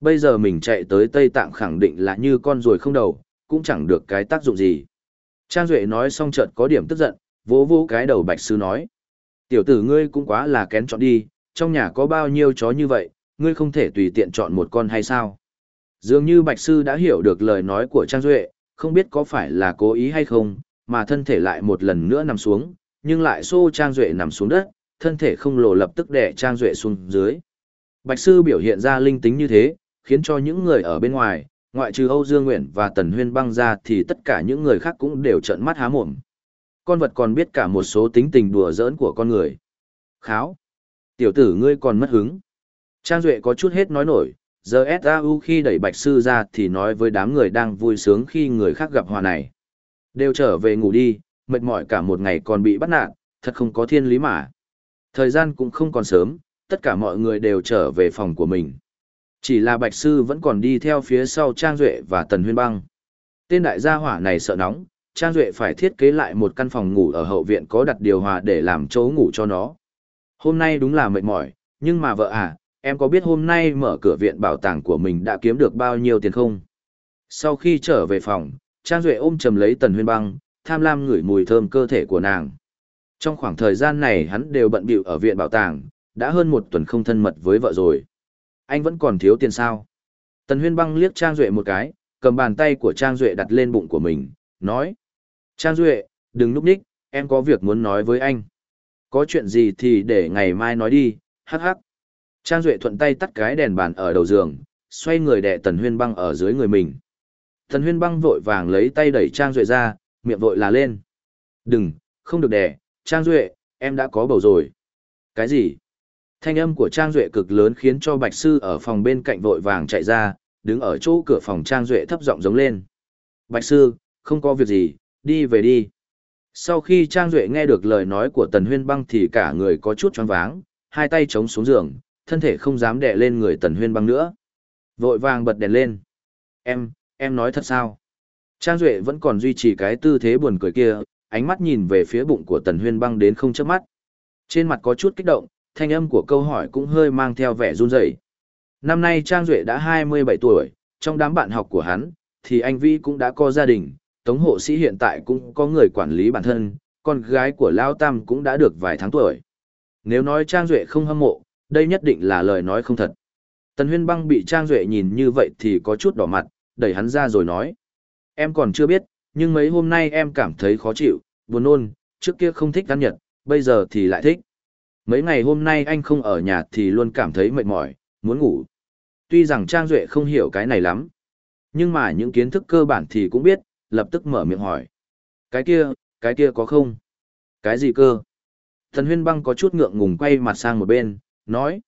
Bây giờ mình chạy tới Tây Tạng khẳng định là như con ruồi không đầu, cũng chẳng được cái tác dụng gì. Trang Duệ nói xong chợt có điểm tức giận, vỗ vỗ cái đầu Bạch Sư nói. Tiểu tử ngươi cũng quá là kén chọn đi, trong nhà có bao nhiêu chó như vậy, ngươi không thể tùy tiện chọn một con hay sao? Dường như Bạch Sư đã hiểu được lời nói của Trang Duệ, không biết có phải là cố ý hay không, mà thân thể lại một lần nữa nằm xuống, nhưng lại xô Trang Duệ nằm xuống đất, thân thể không lộ lập tức đè Trang Duệ xuống dưới. Bạch Sư biểu hiện ra linh tính như thế, khiến cho những người ở bên ngoài, ngoại trừ Âu Dương Nguyện và Tần Huyên băng ra thì tất cả những người khác cũng đều trợn mắt há mồm. Con vật còn biết cả một số tính tình đùa giỡn của con người. Kháo! Tiểu tử ngươi còn mất hứng. Trang Duệ có chút hết nói nổi, giờ S.A.U. khi đẩy Bạch Sư ra thì nói với đám người đang vui sướng khi người khác gặp hòa này. Đều trở về ngủ đi, mệt mỏi cả một ngày còn bị bắt nạn, thật không có thiên lý mà. Thời gian cũng không còn sớm, tất cả mọi người đều trở về phòng của mình. Chỉ là Bạch Sư vẫn còn đi theo phía sau Trang Duệ và Tần Huyên Băng. Tên đại gia hỏa này sợ nóng, Trang Duệ phải thiết kế lại một căn phòng ngủ ở hậu viện có đặt điều hòa để làm chỗ ngủ cho nó. Hôm nay đúng là mệt mỏi, nhưng mà vợ à, em có biết hôm nay mở cửa viện bảo tàng của mình đã kiếm được bao nhiêu tiền không? Sau khi trở về phòng, Trang Duệ ôm chầm lấy Tần Huyên Băng, tham lam ngửi mùi thơm cơ thể của nàng. Trong khoảng thời gian này hắn đều bận bịu ở viện bảo tàng, đã hơn một tuần không thân mật với vợ rồi. Anh vẫn còn thiếu tiền sao? Tần Huyên Băng liếc Trang Duệ một cái, cầm bàn tay của Trang Duệ đặt lên bụng của mình, nói. Trang Duệ, đừng núp đích, em có việc muốn nói với anh. Có chuyện gì thì để ngày mai nói đi, hắc hắc. Trang Duệ thuận tay tắt cái đèn bàn ở đầu giường, xoay người đẻ Tần Huyên Băng ở dưới người mình. Tần Huyên Băng vội vàng lấy tay đẩy Trang Duệ ra, miệng vội là lên. Đừng, không được đẻ, Trang Duệ, em đã có bầu rồi. Cái gì? Thanh âm của Trang Duệ cực lớn khiến cho Bạch Sư ở phòng bên cạnh vội vàng chạy ra, đứng ở chỗ cửa phòng Trang Duệ thấp giọng giống lên. Bạch Sư, không có việc gì, đi về đi. Sau khi Trang Duệ nghe được lời nói của Tần Huyên Băng thì cả người có chút choáng váng, hai tay chống xuống giường, thân thể không dám đè lên người Tần Huyên Băng nữa. Vội vàng bật đèn lên. Em, em nói thật sao? Trang Duệ vẫn còn duy trì cái tư thế buồn cười kia, ánh mắt nhìn về phía bụng của Tần Huyên Băng đến không chớp mắt. Trên mặt có chút kích động, thanh âm của câu hỏi cũng hơi mang theo vẻ run rẩy. Năm nay Trang Duệ đã 27 tuổi, trong đám bạn học của hắn, thì anh Vi cũng đã có gia đình, Tống hộ sĩ hiện tại cũng có người quản lý bản thân, con gái của Lao Tam cũng đã được vài tháng tuổi. Nếu nói Trang Duệ không hâm mộ, đây nhất định là lời nói không thật. Tần Huyên Băng bị Trang Duệ nhìn như vậy thì có chút đỏ mặt, đẩy hắn ra rồi nói. Em còn chưa biết, nhưng mấy hôm nay em cảm thấy khó chịu, buồn nôn, trước kia không thích ăn nhật, bây giờ thì lại thích. Mấy ngày hôm nay anh không ở nhà thì luôn cảm thấy mệt mỏi, muốn ngủ. Tuy rằng Trang Duệ không hiểu cái này lắm, nhưng mà những kiến thức cơ bản thì cũng biết, lập tức mở miệng hỏi. Cái kia, cái kia có không? Cái gì cơ? Thần huyên băng có chút ngượng ngùng quay mặt sang một bên, nói.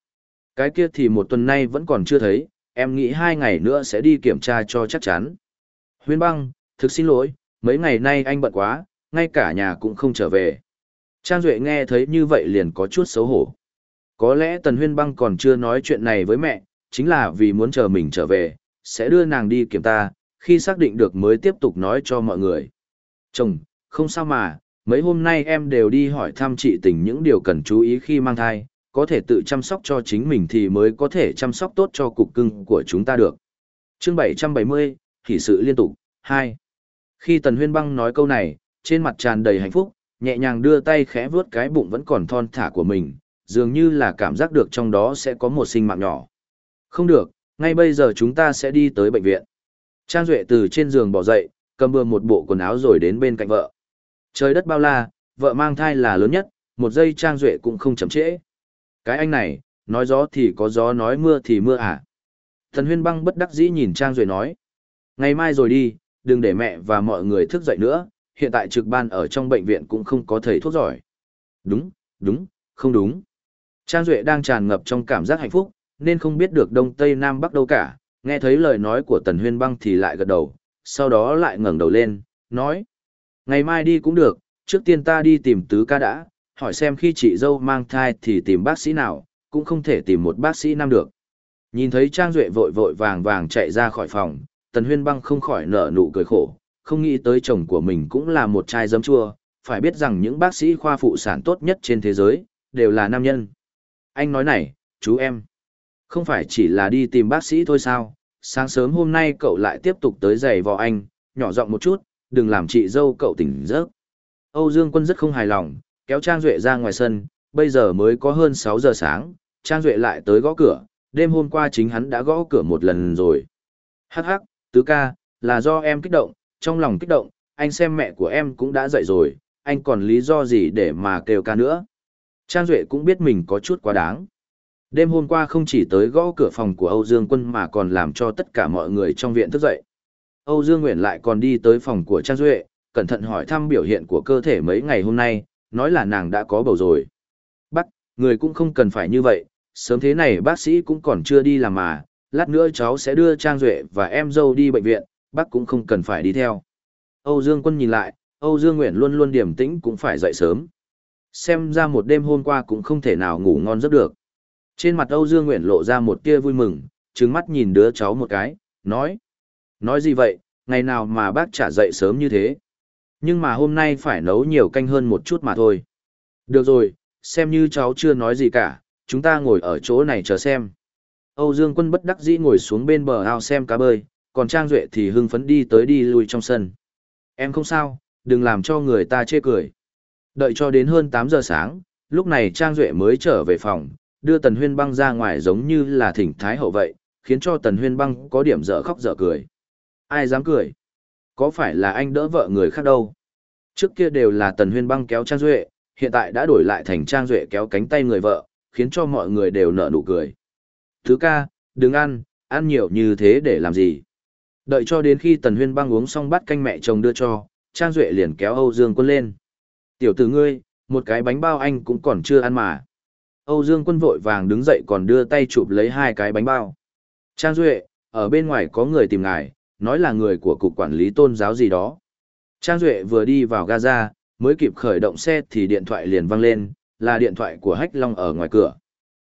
Cái kia thì một tuần nay vẫn còn chưa thấy, em nghĩ hai ngày nữa sẽ đi kiểm tra cho chắc chắn. Huyên băng, thực xin lỗi, mấy ngày nay anh bận quá, ngay cả nhà cũng không trở về. Trang Duệ nghe thấy như vậy liền có chút xấu hổ. Có lẽ Tần Huyên băng còn chưa nói chuyện này với mẹ, chính là vì muốn chờ mình trở về, sẽ đưa nàng đi kiểm ta, khi xác định được mới tiếp tục nói cho mọi người. Chồng, không sao mà, mấy hôm nay em đều đi hỏi thăm chị tình những điều cần chú ý khi mang thai, có thể tự chăm sóc cho chính mình thì mới có thể chăm sóc tốt cho cục cưng của chúng ta được. chương 770, Hỷ sự liên tục, 2. Khi Tần Huyên Băng nói câu này, trên mặt tràn đầy hạnh phúc, nhẹ nhàng đưa tay khẽ vuốt cái bụng vẫn còn thon thả của mình, dường như là cảm giác được trong đó sẽ có một sinh mạng nhỏ. Không được, ngay bây giờ chúng ta sẽ đi tới bệnh viện. Trang Duệ từ trên giường bỏ dậy, cầm bừa một bộ quần áo rồi đến bên cạnh vợ. Trời đất bao la, vợ mang thai là lớn nhất, một giây Trang Duệ cũng không chậm trễ. Cái anh này, nói gió thì có gió nói mưa thì mưa à. Thần huyên băng bất đắc dĩ nhìn Trang Duệ nói. Ngày mai rồi đi, đừng để mẹ và mọi người thức dậy nữa, hiện tại trực ban ở trong bệnh viện cũng không có thầy thuốc giỏi. Đúng, đúng, không đúng. Trang Duệ đang tràn ngập trong cảm giác hạnh phúc, nên không biết được Đông Tây Nam Bắc đâu cả, nghe thấy lời nói của Tần Huyên Băng thì lại gật đầu, sau đó lại ngẩng đầu lên, nói. Ngày mai đi cũng được, trước tiên ta đi tìm tứ ca đã, hỏi xem khi chị dâu mang thai thì tìm bác sĩ nào, cũng không thể tìm một bác sĩ nam được. Nhìn thấy Trang Duệ vội vội vàng vàng chạy ra khỏi phòng, Tần Huyên Băng không khỏi nở nụ cười khổ, không nghĩ tới chồng của mình cũng là một trai giấm chua, phải biết rằng những bác sĩ khoa phụ sản tốt nhất trên thế giới, đều là nam nhân. Anh nói này, chú em, không phải chỉ là đi tìm bác sĩ thôi sao, sáng sớm hôm nay cậu lại tiếp tục tới giày vò anh, nhỏ giọng một chút, đừng làm chị dâu cậu tỉnh giấc. Âu Dương Quân rất không hài lòng, kéo Trang Duệ ra ngoài sân, bây giờ mới có hơn 6 giờ sáng, Trang Duệ lại tới gõ cửa, đêm hôm qua chính hắn đã gõ cửa một lần rồi. Hắc hắc, tứ ca, là do em kích động, trong lòng kích động, anh xem mẹ của em cũng đã dậy rồi, anh còn lý do gì để mà kêu ca nữa. Trang Duệ cũng biết mình có chút quá đáng. Đêm hôm qua không chỉ tới gõ cửa phòng của Âu Dương Quân mà còn làm cho tất cả mọi người trong viện thức dậy. Âu Dương Nguyễn lại còn đi tới phòng của Trang Duệ, cẩn thận hỏi thăm biểu hiện của cơ thể mấy ngày hôm nay, nói là nàng đã có bầu rồi. Bác, người cũng không cần phải như vậy, sớm thế này bác sĩ cũng còn chưa đi làm mà, lát nữa cháu sẽ đưa Trang Duệ và em dâu đi bệnh viện, bác cũng không cần phải đi theo. Âu Dương Quân nhìn lại, Âu Dương Nguyễn luôn luôn điềm tĩnh cũng phải dậy sớm. Xem ra một đêm hôm qua cũng không thể nào ngủ ngon giấc được. Trên mặt Âu Dương nguyện lộ ra một tia vui mừng, trừng mắt nhìn đứa cháu một cái, nói. Nói gì vậy, ngày nào mà bác trả dậy sớm như thế. Nhưng mà hôm nay phải nấu nhiều canh hơn một chút mà thôi. Được rồi, xem như cháu chưa nói gì cả, chúng ta ngồi ở chỗ này chờ xem. Âu Dương Quân bất đắc dĩ ngồi xuống bên bờ ao xem cá bơi, còn Trang Duệ thì hưng phấn đi tới đi lui trong sân. Em không sao, đừng làm cho người ta chê cười. Đợi cho đến hơn 8 giờ sáng, lúc này Trang Duệ mới trở về phòng, đưa Tần Huyên Băng ra ngoài giống như là thỉnh thái hậu vậy, khiến cho Tần Huyên Băng có điểm dở khóc dở cười. Ai dám cười? Có phải là anh đỡ vợ người khác đâu? Trước kia đều là Tần Huyên Băng kéo Trang Duệ, hiện tại đã đổi lại thành Trang Duệ kéo cánh tay người vợ, khiến cho mọi người đều nở nụ cười. Thứ ca, đừng ăn, ăn nhiều như thế để làm gì? Đợi cho đến khi Tần Huyên Băng uống xong bát canh mẹ chồng đưa cho, Trang Duệ liền kéo Âu Dương Quân lên. Tiểu tử ngươi, một cái bánh bao anh cũng còn chưa ăn mà. Âu Dương Quân vội vàng đứng dậy còn đưa tay chụp lấy hai cái bánh bao. Trang Duệ, ở bên ngoài có người tìm ngài, nói là người của cục quản lý tôn giáo gì đó. Trang Duệ vừa đi vào Gaza, mới kịp khởi động xe thì điện thoại liền vang lên, là điện thoại của Hách Long ở ngoài cửa.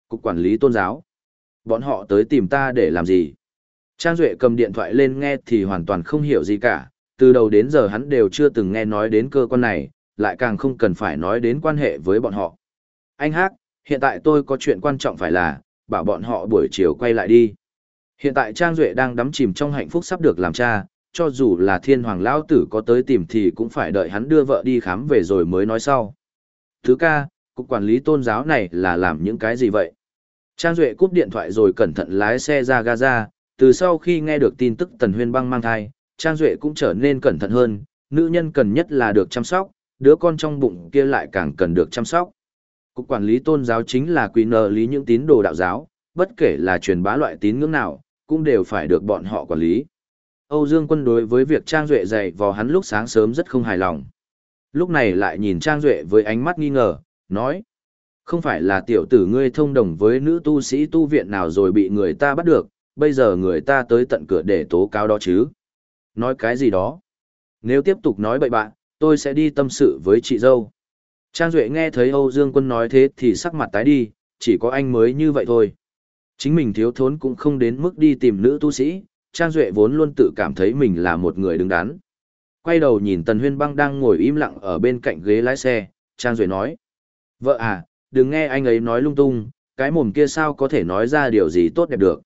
Cục quản lý tôn giáo. Bọn họ tới tìm ta để làm gì? Trang Duệ cầm điện thoại lên nghe thì hoàn toàn không hiểu gì cả, từ đầu đến giờ hắn đều chưa từng nghe nói đến cơ quan này, lại càng không cần phải nói đến quan hệ với bọn họ. Anh Hát, hiện tại tôi có chuyện quan trọng phải là, bảo bọn họ buổi chiều quay lại đi. Hiện tại Trang Duệ đang đắm chìm trong hạnh phúc sắp được làm cha, cho dù là thiên hoàng lão tử có tới tìm thì cũng phải đợi hắn đưa vợ đi khám về rồi mới nói sau. Thứ ca, cục quản lý tôn giáo này là làm những cái gì vậy? Trang Duệ cúp điện thoại rồi cẩn thận lái xe ra Gaza, từ sau khi nghe được tin tức Tần Huyên băng mang thai, Trang Duệ cũng trở nên cẩn thận hơn, nữ nhân cần nhất là được chăm sóc, đứa con trong bụng kia lại càng cần được chăm sóc. Cục quản lý tôn giáo chính là quý nợ lý những tín đồ đạo giáo, bất kể là truyền bá loại tín ngưỡng nào, cũng đều phải được bọn họ quản lý. Âu Dương Quân đối với việc Trang Duệ dạy vào hắn lúc sáng sớm rất không hài lòng. Lúc này lại nhìn Trang Duệ với ánh mắt nghi ngờ, nói. Không phải là tiểu tử ngươi thông đồng với nữ tu sĩ tu viện nào rồi bị người ta bắt được, bây giờ người ta tới tận cửa để tố cáo đó chứ. Nói cái gì đó? Nếu tiếp tục nói bậy bạn, tôi sẽ đi tâm sự với chị dâu. Trang Duệ nghe thấy Âu Dương Quân nói thế thì sắc mặt tái đi, chỉ có anh mới như vậy thôi. Chính mình thiếu thốn cũng không đến mức đi tìm nữ tu sĩ, Trang Duệ vốn luôn tự cảm thấy mình là một người đứng đắn. Quay đầu nhìn Tần Huyên Băng đang ngồi im lặng ở bên cạnh ghế lái xe, Trang Duệ nói. Vợ à, đừng nghe anh ấy nói lung tung, cái mồm kia sao có thể nói ra điều gì tốt đẹp được.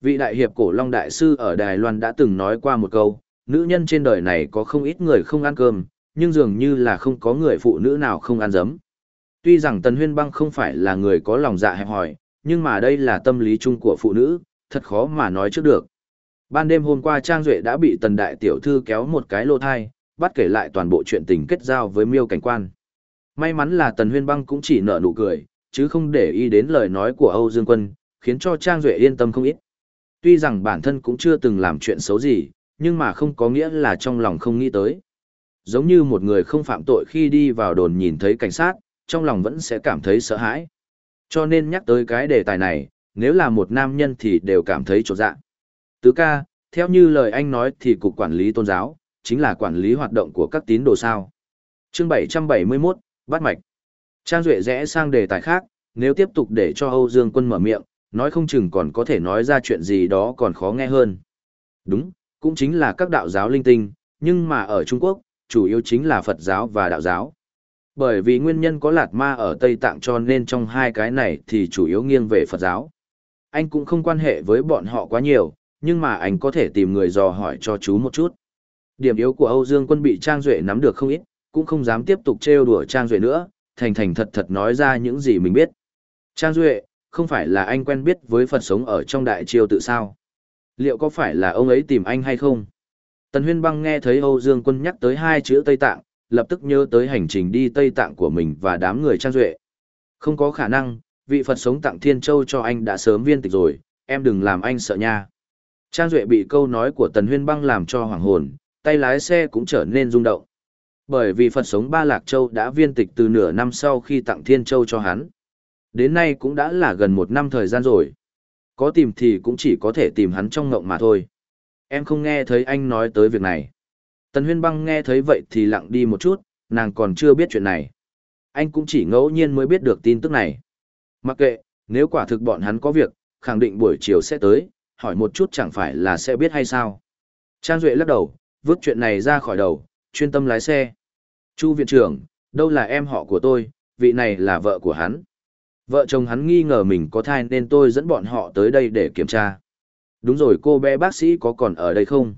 Vị đại hiệp cổ Long Đại Sư ở Đài Loan đã từng nói qua một câu, nữ nhân trên đời này có không ít người không ăn cơm, nhưng dường như là không có người phụ nữ nào không ăn dấm. Tuy rằng Tần Huyên Băng không phải là người có lòng dạ hẹp hòi, nhưng mà đây là tâm lý chung của phụ nữ, thật khó mà nói trước được. Ban đêm hôm qua Trang Duệ đã bị Tần Đại Tiểu Thư kéo một cái lô thai, bắt kể lại toàn bộ chuyện tình kết giao với miêu cảnh quan. May mắn là Tần Huyên Băng cũng chỉ nở nụ cười, chứ không để ý đến lời nói của Âu Dương Quân, khiến cho Trang Duệ yên tâm không ít. Tuy rằng bản thân cũng chưa từng làm chuyện xấu gì, nhưng mà không có nghĩa là trong lòng không nghĩ tới. Giống như một người không phạm tội khi đi vào đồn nhìn thấy cảnh sát, trong lòng vẫn sẽ cảm thấy sợ hãi. Cho nên nhắc tới cái đề tài này, nếu là một nam nhân thì đều cảm thấy trột dạ. Tứ ca, theo như lời anh nói thì cục quản lý tôn giáo, chính là quản lý hoạt động của các tín đồ sao. Chương 771, bắt mạch. Trang Duệ rẽ sang đề tài khác, nếu tiếp tục để cho Âu Dương Quân mở miệng, nói không chừng còn có thể nói ra chuyện gì đó còn khó nghe hơn. Đúng, cũng chính là các đạo giáo linh tinh, nhưng mà ở Trung Quốc, chủ yếu chính là Phật giáo và đạo giáo. Bởi vì nguyên nhân có lạt ma ở Tây Tạng cho nên trong hai cái này thì chủ yếu nghiêng về Phật giáo. Anh cũng không quan hệ với bọn họ quá nhiều, nhưng mà anh có thể tìm người dò hỏi cho chú một chút. Điểm yếu của Âu Dương quân bị Trang Duệ nắm được không ít, cũng không dám tiếp tục trêu đùa Trang Duệ nữa, thành thành thật thật nói ra những gì mình biết. Trang Duệ, không phải là anh quen biết với Phật sống ở trong đại triều tự sao? Liệu có phải là ông ấy tìm anh hay không? Tần Huyên Băng nghe thấy Âu Dương Quân nhắc tới hai chữ Tây Tạng, lập tức nhớ tới hành trình đi Tây Tạng của mình và đám người Trang Duệ. Không có khả năng, vị Phật sống tặng Thiên Châu cho anh đã sớm viên tịch rồi, em đừng làm anh sợ nha. Trang Duệ bị câu nói của Tần Huyên Băng làm cho hoàng hồn, tay lái xe cũng trở nên rung động. Bởi vì Phật sống Ba Lạc Châu đã viên tịch từ nửa năm sau khi tặng Thiên Châu cho hắn. Đến nay cũng đã là gần một năm thời gian rồi. Có tìm thì cũng chỉ có thể tìm hắn trong ngộng mà thôi. Em không nghe thấy anh nói tới việc này. Tần Huyên Băng nghe thấy vậy thì lặng đi một chút, nàng còn chưa biết chuyện này. Anh cũng chỉ ngẫu nhiên mới biết được tin tức này. Mặc kệ, nếu quả thực bọn hắn có việc, khẳng định buổi chiều sẽ tới, hỏi một chút chẳng phải là sẽ biết hay sao. Trang Duệ lắc đầu, vứt chuyện này ra khỏi đầu, chuyên tâm lái xe. Chu viện trưởng, đâu là em họ của tôi, vị này là vợ của hắn. Vợ chồng hắn nghi ngờ mình có thai nên tôi dẫn bọn họ tới đây để kiểm tra. Đúng rồi cô bé bác sĩ có còn ở đây không?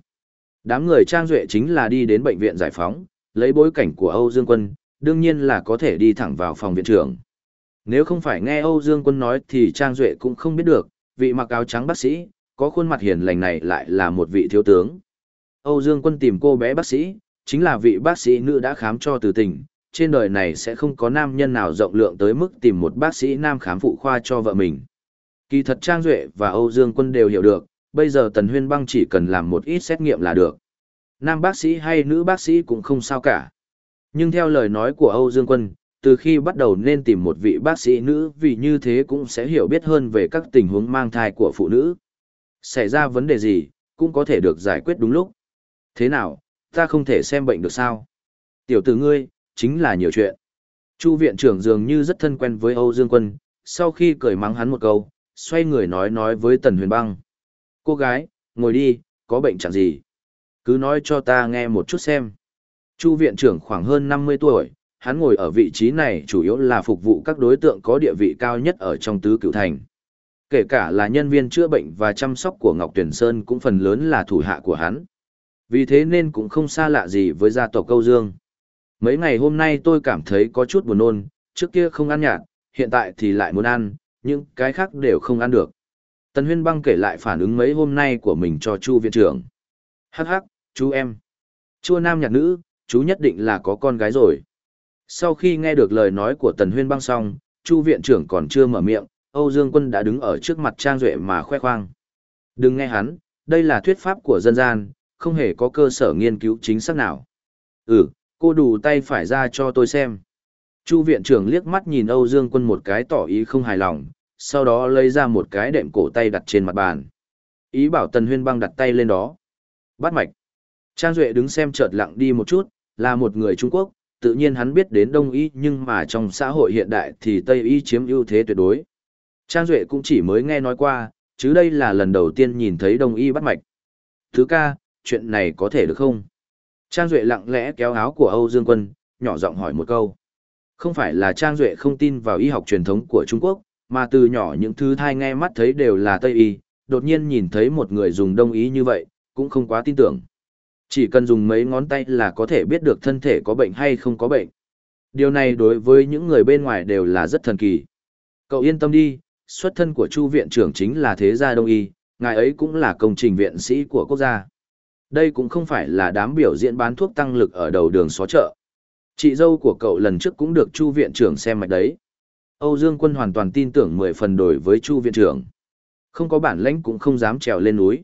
Đám người Trang Duệ chính là đi đến bệnh viện giải phóng, lấy bối cảnh của Âu Dương Quân, đương nhiên là có thể đi thẳng vào phòng viện trưởng. Nếu không phải nghe Âu Dương Quân nói thì Trang Duệ cũng không biết được, vị mặc áo trắng bác sĩ, có khuôn mặt hiền lành này lại là một vị thiếu tướng. Âu Dương Quân tìm cô bé bác sĩ, chính là vị bác sĩ nữ đã khám cho từ tình, trên đời này sẽ không có nam nhân nào rộng lượng tới mức tìm một bác sĩ nam khám phụ khoa cho vợ mình. Kỳ thật Trang Duệ và Âu Dương Quân đều hiểu được, bây giờ Tần Huyên Băng chỉ cần làm một ít xét nghiệm là được. Nam bác sĩ hay nữ bác sĩ cũng không sao cả. Nhưng theo lời nói của Âu Dương Quân, từ khi bắt đầu nên tìm một vị bác sĩ nữ vì như thế cũng sẽ hiểu biết hơn về các tình huống mang thai của phụ nữ. Xảy ra vấn đề gì, cũng có thể được giải quyết đúng lúc. Thế nào, ta không thể xem bệnh được sao? Tiểu tử ngươi, chính là nhiều chuyện. Chu viện trưởng dường như rất thân quen với Âu Dương Quân, sau khi cười mắng hắn một câu, xoay người nói nói với Tần Huyền Băng. Cô gái, ngồi đi, có bệnh chẳng gì. Cứ nói cho ta nghe một chút xem. Chu viện trưởng khoảng hơn 50 tuổi, hắn ngồi ở vị trí này chủ yếu là phục vụ các đối tượng có địa vị cao nhất ở trong tứ cửu thành. Kể cả là nhân viên chữa bệnh và chăm sóc của Ngọc Tuyển Sơn cũng phần lớn là thủ hạ của hắn. Vì thế nên cũng không xa lạ gì với gia tộc Câu Dương. Mấy ngày hôm nay tôi cảm thấy có chút buồn nôn, trước kia không ăn nhạt, hiện tại thì lại muốn ăn, những cái khác đều không ăn được. Tần Huyên Băng kể lại phản ứng mấy hôm nay của mình cho Chu viện trưởng. Hắc hắc, chú em. Chua nam nhạc nữ, chú nhất định là có con gái rồi. Sau khi nghe được lời nói của Tần Huyên Băng xong, Chu viện trưởng còn chưa mở miệng, Âu Dương Quân đã đứng ở trước mặt Trang Duệ mà khoe khoang. Đừng nghe hắn, đây là thuyết pháp của dân gian, không hề có cơ sở nghiên cứu chính xác nào. Ừ, cô đủ tay phải ra cho tôi xem. Chu viện trưởng liếc mắt nhìn Âu Dương Quân một cái tỏ ý không hài lòng, sau đó lấy ra một cái đệm cổ tay đặt trên mặt bàn. Ý bảo Tần Huyên băng đặt tay lên đó. Bắt mạch. Trang Duệ đứng xem chợt lặng đi một chút, là một người Trung Quốc, tự nhiên hắn biết đến Đông Y nhưng mà trong xã hội hiện đại thì Tây Y chiếm ưu thế tuyệt đối. Trang Duệ cũng chỉ mới nghe nói qua, chứ đây là lần đầu tiên nhìn thấy Đông Y bắt mạch. Thứ ca, chuyện này có thể được không? Trang Duệ lặng lẽ kéo áo của Âu Dương Quân, nhỏ giọng hỏi một câu. Không phải là Trang Duệ không tin vào y học truyền thống của Trung Quốc, mà từ nhỏ những thứ thai nghe mắt thấy đều là Tây Y, đột nhiên nhìn thấy một người dùng Đông Y như vậy, cũng không quá tin tưởng. Chỉ cần dùng mấy ngón tay là có thể biết được thân thể có bệnh hay không có bệnh. Điều này đối với những người bên ngoài đều là rất thần kỳ. Cậu yên tâm đi, xuất thân của Chu viện trưởng chính là thế gia Đông Y, ngài ấy cũng là công trình viện sĩ của quốc gia. Đây cũng không phải là đám biểu diễn bán thuốc tăng lực ở đầu đường xó chợ. Chị dâu của cậu lần trước cũng được Chu viện trưởng xem mạch đấy. Âu Dương Quân hoàn toàn tin tưởng mười phần đổi với Chu viện trưởng. Không có bản lãnh cũng không dám trèo lên núi.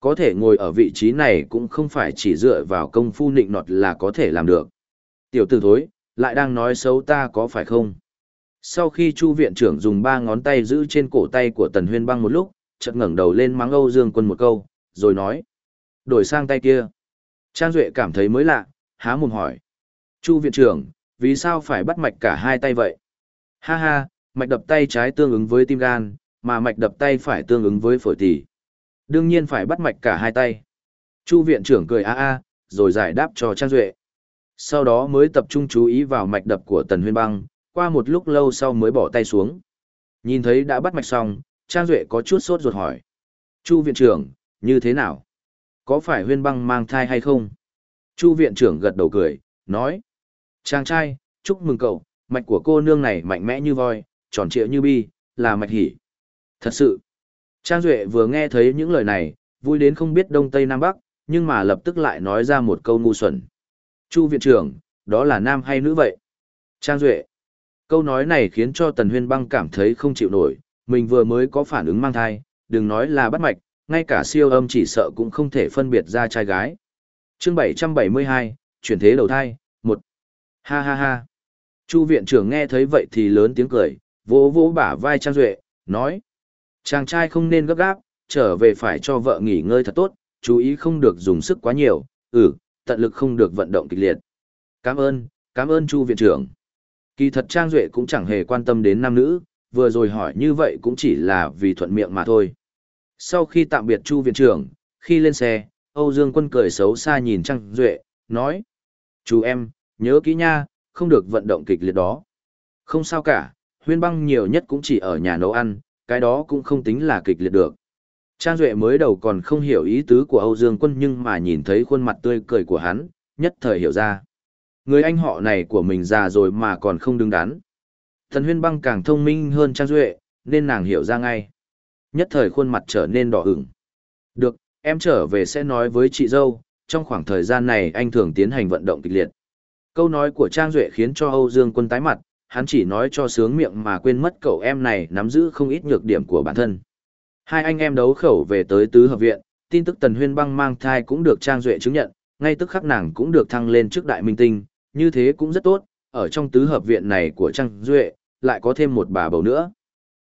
Có thể ngồi ở vị trí này cũng không phải chỉ dựa vào công phu nịnh nọt là có thể làm được. Tiểu tử thối, lại đang nói xấu ta có phải không? Sau khi Chu viện trưởng dùng ba ngón tay giữ trên cổ tay của Tần Huyên Băng một lúc, chợt ngẩng đầu lên mắng Âu Dương Quân một câu, rồi nói: "Đổi sang tay kia." Trang Duệ cảm thấy mới lạ, há mồm hỏi: "Chu viện trưởng, vì sao phải bắt mạch cả hai tay vậy?" Ha ha, mạch đập tay trái tương ứng với tim gan, mà mạch đập tay phải tương ứng với phổi tỷ. Đương nhiên phải bắt mạch cả hai tay. Chu viện trưởng cười a a, rồi giải đáp cho Trang Duệ. Sau đó mới tập trung chú ý vào mạch đập của Tần Huyên Băng, qua một lúc lâu sau mới bỏ tay xuống. Nhìn thấy đã bắt mạch xong, Trang Duệ có chút sốt ruột hỏi. Chu viện trưởng, như thế nào? Có phải Huyên Băng mang thai hay không? Chu viện trưởng gật đầu cười, nói. Chàng trai, chúc mừng cậu, mạch của cô nương này mạnh mẽ như voi, tròn trịa như bi, là mạch hỉ. Thật sự. Trang Duệ vừa nghe thấy những lời này, vui đến không biết Đông Tây Nam Bắc, nhưng mà lập tức lại nói ra một câu ngu xuẩn. Chu viện trưởng, đó là nam hay nữ vậy? Trang Duệ. Câu nói này khiến cho Tần Huyên Băng cảm thấy không chịu nổi, mình vừa mới có phản ứng mang thai, đừng nói là bắt mạch, ngay cả siêu âm chỉ sợ cũng không thể phân biệt ra trai gái. chương 772, chuyển thế đầu thai, Ha ha ha. Chu viện trưởng nghe thấy vậy thì lớn tiếng cười, vỗ vỗ bả vai Trang Duệ, nói. Chàng trai không nên gấp gáp, trở về phải cho vợ nghỉ ngơi thật tốt, chú ý không được dùng sức quá nhiều, ừ, tận lực không được vận động kịch liệt. Cảm ơn, cảm ơn Chu viện trưởng. Kỳ thật Trang Duệ cũng chẳng hề quan tâm đến nam nữ, vừa rồi hỏi như vậy cũng chỉ là vì thuận miệng mà thôi. Sau khi tạm biệt Chu viện trưởng, khi lên xe, Âu Dương Quân cười xấu xa nhìn Trang Duệ, nói. Chú em, nhớ kỹ nha, không được vận động kịch liệt đó. Không sao cả, huyên băng nhiều nhất cũng chỉ ở nhà nấu ăn, cái đó cũng không tính là kịch liệt được. Trang Duệ mới đầu còn không hiểu ý tứ của Âu Dương Quân nhưng mà nhìn thấy khuôn mặt tươi cười của hắn, nhất thời hiểu ra. Người anh họ này của mình già rồi mà còn không đứng đắn. Thần huyên băng càng thông minh hơn Trang Duệ, nên nàng hiểu ra ngay. Nhất thời khuôn mặt trở nên đỏ ửng. Được, em trở về sẽ nói với chị dâu, trong khoảng thời gian này anh thường tiến hành vận động kịch liệt. Câu nói của Trang Duệ khiến cho Âu Dương Quân tái mặt, hắn chỉ nói cho sướng miệng mà quên mất cậu em này nắm giữ không ít nhược điểm của bản thân. Hai anh em đấu khẩu về tới tứ hợp viện, tin tức Tần Huyên băng mang thai cũng được Trang Duệ chứng nhận, ngay tức khắc nàng cũng được thăng lên trước đại minh tinh, như thế cũng rất tốt, ở trong tứ hợp viện này của Trang Duệ, lại có thêm một bà bầu nữa.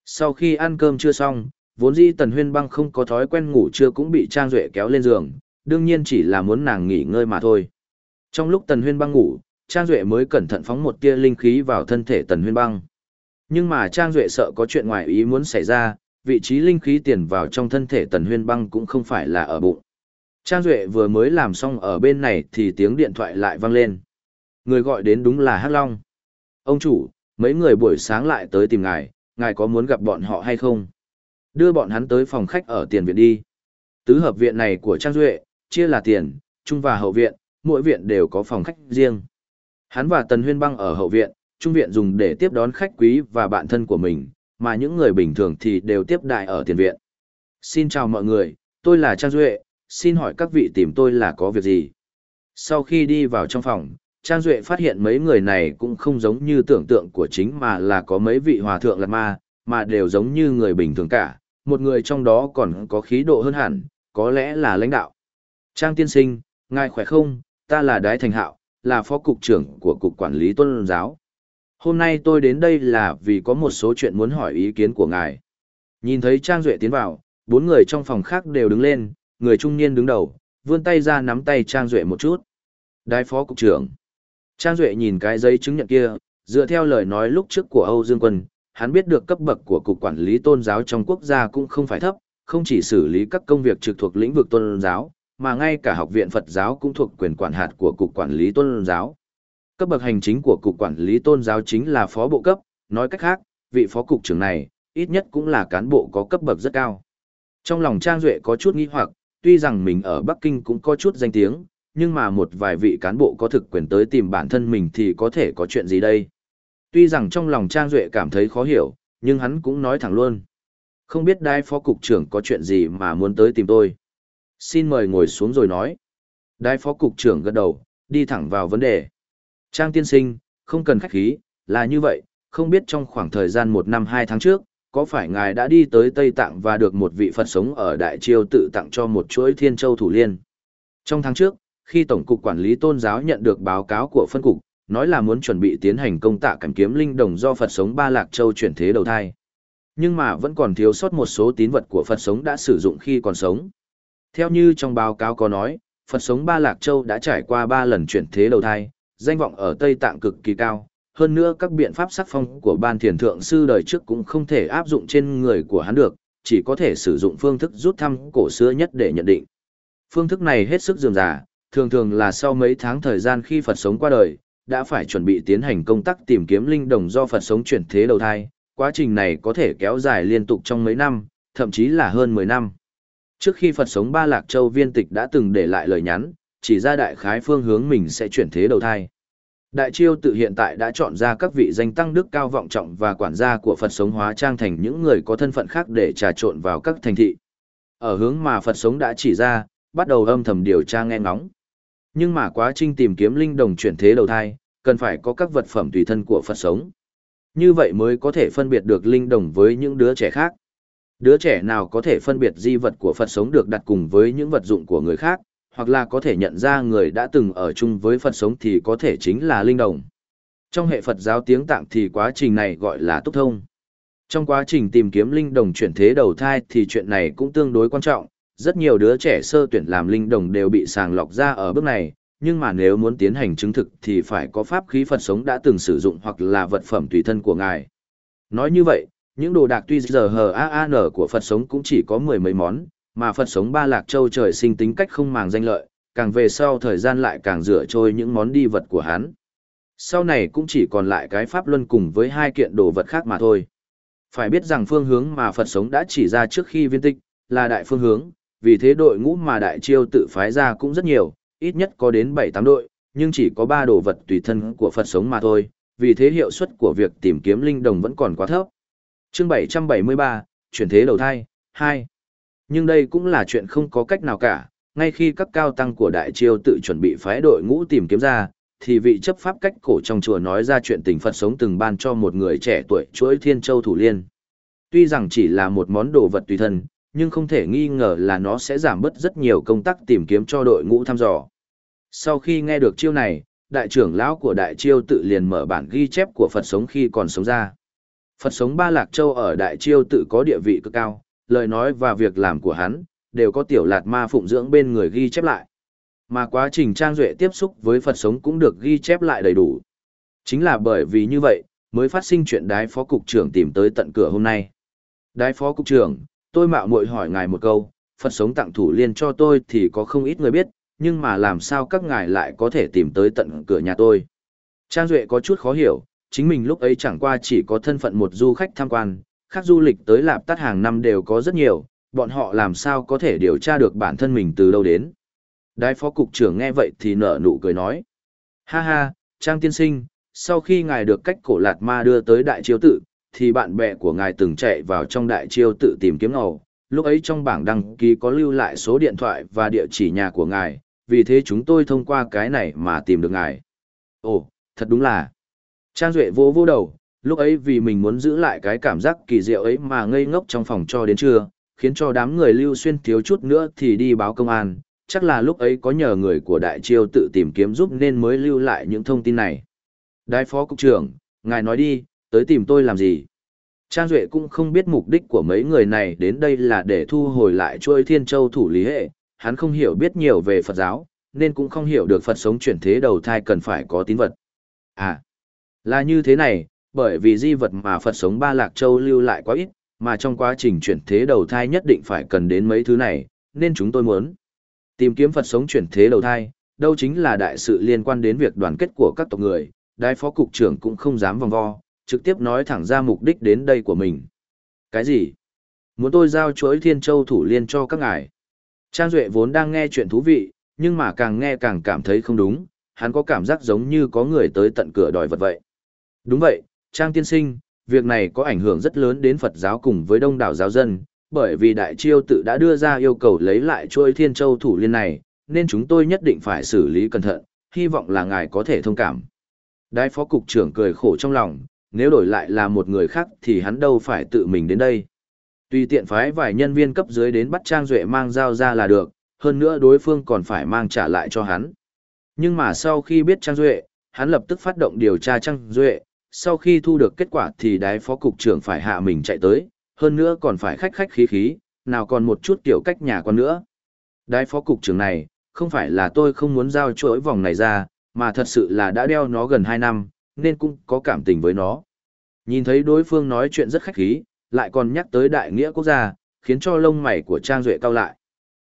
Sau khi ăn cơm chưa xong, vốn dĩ Tần Huyên băng không có thói quen ngủ trưa cũng bị Trang Duệ kéo lên giường, đương nhiên chỉ là muốn nàng nghỉ ngơi mà thôi. Trong lúc Tần Huyên băng ngủ, Trang Duệ mới cẩn thận phóng một tia linh khí vào thân thể Tần Huyên băng. Nhưng mà Trang Duệ sợ có chuyện ngoài ý muốn xảy ra, vị trí linh khí tiền vào trong thân thể Tần Huyên băng cũng không phải là ở bụng. Trang Duệ vừa mới làm xong ở bên này thì tiếng điện thoại lại vang lên. Người gọi đến đúng là Hắc Long. Ông chủ, mấy người buổi sáng lại tới tìm ngài, ngài có muốn gặp bọn họ hay không? Đưa bọn hắn tới phòng khách ở tiền viện đi. Tứ hợp viện này của Trang Duệ, chia là tiền, trung và hậu viện, mỗi viện đều có phòng khách riêng. Hắn và Tần Huyên Băng ở hậu viện, trung viện dùng để tiếp đón khách quý và bạn thân của mình, mà những người bình thường thì đều tiếp đại ở tiền viện. Xin chào mọi người, tôi là Trang Duệ, xin hỏi các vị tìm tôi là có việc gì? Sau khi đi vào trong phòng, Trang Duệ phát hiện mấy người này cũng không giống như tưởng tượng của chính mà là có mấy vị hòa thượng lạt ma, mà đều giống như người bình thường cả, một người trong đó còn có khí độ hơn hẳn, có lẽ là lãnh đạo. Trang tiên sinh, ngài khỏe không, ta là Đái Thành Hạo, là phó cục trưởng của Cục Quản lý Tôn giáo. Hôm nay tôi đến đây là vì có một số chuyện muốn hỏi ý kiến của ngài. Nhìn thấy Trang Duệ tiến vào, bốn người trong phòng khác đều đứng lên, người trung niên đứng đầu, vươn tay ra nắm tay Trang Duệ một chút. Đái phó cục trưởng. Trang Duệ nhìn cái giấy chứng nhận kia, dựa theo lời nói lúc trước của Âu Dương Quân, hắn biết được cấp bậc của Cục Quản lý Tôn giáo trong quốc gia cũng không phải thấp, không chỉ xử lý các công việc trực thuộc lĩnh vực tôn giáo, mà ngay cả học viện Phật giáo cũng thuộc quyền quản hạt của Cục Quản lý Tôn giáo. Cấp bậc hành chính của Cục Quản lý Tôn giáo chính là phó bộ cấp, nói cách khác, vị phó cục trưởng này, ít nhất cũng là cán bộ có cấp bậc rất cao. Trong lòng Trang Duệ có chút nghi hoặc, tuy rằng mình ở Bắc Kinh cũng có chút danh tiếng, nhưng mà một vài vị cán bộ có thực quyền tới tìm bản thân mình thì có thể có chuyện gì đây? Tuy rằng trong lòng Trang Duệ cảm thấy khó hiểu, nhưng hắn cũng nói thẳng luôn. Không biết đai phó cục trưởng có chuyện gì mà muốn tới tìm tôi xin mời ngồi xuống rồi nói. Đại phó cục trưởng gật đầu, đi thẳng vào vấn đề. Trang tiên sinh, không cần khách khí, là như vậy, không biết trong khoảng thời gian một năm hai tháng trước, có phải ngài đã đi tới Tây Tạng và được một vị Phật sống ở Đại Triều tự tặng cho một chuỗi thiên châu thủ liên. Trong tháng trước, khi Tổng cục Quản lý Tôn giáo nhận được báo cáo của phân cục, nói là muốn chuẩn bị tiến hành công tạ cảm kiếm linh đồng do Phật sống Ba Lạc Châu chuyển thế đầu thai. Nhưng mà vẫn còn thiếu sót một số tín vật của Phật sống đã sử dụng khi còn sống. Theo như trong báo cáo có nói, Phật sống Ba Lạc Châu đã trải qua ba lần chuyển thế đầu thai, danh vọng ở Tây Tạng cực kỳ cao, hơn nữa các biện pháp sắc phong của ban thiền thượng sư đời trước cũng không thể áp dụng trên người của hắn được, chỉ có thể sử dụng phương thức rút thăm cổ xưa nhất để nhận định. Phương thức này hết sức dườm giả, thường thường là sau mấy tháng thời gian khi Phật sống qua đời, đã phải chuẩn bị tiến hành công tác tìm kiếm linh đồng do Phật sống chuyển thế đầu thai, quá trình này có thể kéo dài liên tục trong mấy năm, thậm chí là hơn 10 năm. Trước khi Phật sống Ba Lạc Châu viên tịch đã từng để lại lời nhắn, chỉ ra đại khái phương hướng mình sẽ chuyển thế đầu thai. Đại chiêu tự hiện tại đã chọn ra các vị danh tăng đức cao vọng trọng và quản gia của Phật sống hóa trang thành những người có thân phận khác để trà trộn vào các thành thị. Ở hướng mà Phật sống đã chỉ ra, bắt đầu âm thầm điều tra nghe ngóng. Nhưng mà quá trình tìm kiếm linh đồng chuyển thế đầu thai, cần phải có các vật phẩm tùy thân của Phật sống. Như vậy mới có thể phân biệt được linh đồng với những đứa trẻ khác. Đứa trẻ nào có thể phân biệt di vật của Phật sống được đặt cùng với những vật dụng của người khác, hoặc là có thể nhận ra người đã từng ở chung với Phật sống thì có thể chính là linh đồng. Trong hệ Phật giáo tiếng tạng thì quá trình này gọi là túc thông. Trong quá trình tìm kiếm linh đồng chuyển thế đầu thai thì chuyện này cũng tương đối quan trọng, rất nhiều đứa trẻ sơ tuyển làm linh đồng đều bị sàng lọc ra ở bước này, nhưng mà nếu muốn tiến hành chứng thực thì phải có pháp khí Phật sống đã từng sử dụng hoặc là vật phẩm tùy thân của ngài. Nói như vậy, những đồ đạc tuy giờ hờ AAN của Phật sống cũng chỉ có mười mấy món, mà Phật sống ba lạc châu trời sinh tính cách không màng danh lợi, càng về sau thời gian lại càng rửa trôi những món đi vật của hắn. Sau này cũng chỉ còn lại cái pháp luân cùng với hai kiện đồ vật khác mà thôi. Phải biết rằng phương hướng mà Phật sống đã chỉ ra trước khi viên tịch, là đại phương hướng, vì thế đội ngũ mà đại chiêu tự phái ra cũng rất nhiều, ít nhất có đến 7-8 đội, nhưng chỉ có 3 đồ vật tùy thân của Phật sống mà thôi, vì thế hiệu suất của việc tìm kiếm linh đồng vẫn còn quá thấp. Chương 773, chuyển thế đầu thai, 2. Nhưng đây cũng là chuyện không có cách nào cả, ngay khi các cao tăng của đại triều tự chuẩn bị phái đội ngũ tìm kiếm ra, thì vị chấp pháp cách cổ trong chùa nói ra chuyện tình Phật sống từng ban cho một người trẻ tuổi chuỗi thiên châu thủ liên. Tuy rằng chỉ là một món đồ vật tùy thân, nhưng không thể nghi ngờ là nó sẽ giảm bớt rất nhiều công tác tìm kiếm cho đội ngũ thăm dò. Sau khi nghe được chiêu này, đại trưởng lão của đại chiêu tự liền mở bản ghi chép của Phật sống khi còn sống ra. Phật sống Ba Lạc Châu ở đại chiêu tự có địa vị cực cao, lời nói và việc làm của hắn, đều có tiểu lạt ma phụng dưỡng bên người ghi chép lại. Mà quá trình trang duệ tiếp xúc với Phật sống cũng được ghi chép lại đầy đủ. Chính là bởi vì như vậy, mới phát sinh chuyện đái phó cục trưởng tìm tới tận cửa hôm nay. Đái phó cục trưởng, tôi mạo muội hỏi ngài một câu, Phật sống tặng thủ liên cho tôi thì có không ít người biết, nhưng mà làm sao các ngài lại có thể tìm tới tận cửa nhà tôi. Trang Duệ có chút khó hiểu, chính mình lúc ấy chẳng qua chỉ có thân phận một du khách tham quan, khác du lịch tới lạp tắt hàng năm đều có rất nhiều, bọn họ làm sao có thể điều tra được bản thân mình từ đâu đến. đại phó cục trưởng nghe vậy thì nở nụ cười nói. Ha ha, Trang tiên sinh, sau khi ngài được cách cổ lạt ma đưa tới đại chiêu tự, thì bạn bè của ngài từng chạy vào trong đại chiêu tự tìm kiếm ngầu. Lúc ấy trong bảng đăng ký có lưu lại số điện thoại và địa chỉ nhà của ngài, vì thế chúng tôi thông qua cái này mà tìm được ngài. Ồ, thật đúng là. Trang Duệ vô vô đầu, lúc ấy vì mình muốn giữ lại cái cảm giác kỳ diệu ấy mà ngây ngốc trong phòng cho đến trưa, khiến cho đám người lưu xuyên thiếu chút nữa thì đi báo công an, chắc là lúc ấy có nhờ người của đại triều tự tìm kiếm giúp nên mới lưu lại những thông tin này. Đại phó cục trưởng, ngài nói đi, tới tìm tôi làm gì? Trang Duệ cũng không biết mục đích của mấy người này đến đây là để thu hồi lại trôi thiên châu thủ lý hệ, hắn không hiểu biết nhiều về Phật giáo, nên cũng không hiểu được Phật sống chuyển thế đầu thai cần phải có tín vật. À, là như thế này, bởi vì di vật mà Phật sống ba lạc châu lưu lại quá ít, mà trong quá trình chuyển thế đầu thai nhất định phải cần đến mấy thứ này, nên chúng tôi muốn tìm kiếm Phật sống chuyển thế đầu thai, đâu chính là đại sự liên quan đến việc đoàn kết của các tộc người, đại phó cục trưởng cũng không dám vòng vo, trực tiếp nói thẳng ra mục đích đến đây của mình. Cái gì? Muốn tôi giao chuỗi thiên châu thủ liên cho các ngài. Trang Duệ vốn đang nghe chuyện thú vị, nhưng mà càng nghe càng cảm thấy không đúng, hắn có cảm giác giống như có người tới tận cửa đòi vật vậy. Đúng vậy, Trang tiên sinh, việc này có ảnh hưởng rất lớn đến Phật giáo cùng với đông đảo giáo dân, bởi vì Đại Chiêu tự đã đưa ra yêu cầu lấy lại trôi thiên châu thủ liên này, nên chúng tôi nhất định phải xử lý cẩn thận, hy vọng là ngài có thể thông cảm. Đại phó cục trưởng cười khổ trong lòng, nếu đổi lại là một người khác thì hắn đâu phải tự mình đến đây. Tùy tiện phái vài nhân viên cấp dưới đến bắt Trang Duệ mang dao ra là được, hơn nữa đối phương còn phải mang trả lại cho hắn. Nhưng mà sau khi biết Trang Duệ, hắn lập tức phát động điều tra Trang Duệ, sau khi thu được kết quả thì đái phó cục trưởng phải hạ mình chạy tới, hơn nữa còn phải khách khách khí khí, nào còn một chút kiểu cách nhà con nữa. Đái phó cục trưởng này, không phải là tôi không muốn giao chuỗi vòng này ra, mà thật sự là đã đeo nó gần 2 năm, nên cũng có cảm tình với nó. Nhìn thấy đối phương nói chuyện rất khách khí, lại còn nhắc tới đại nghĩa quốc gia, khiến cho lông mày của Trang Duệ cao lại.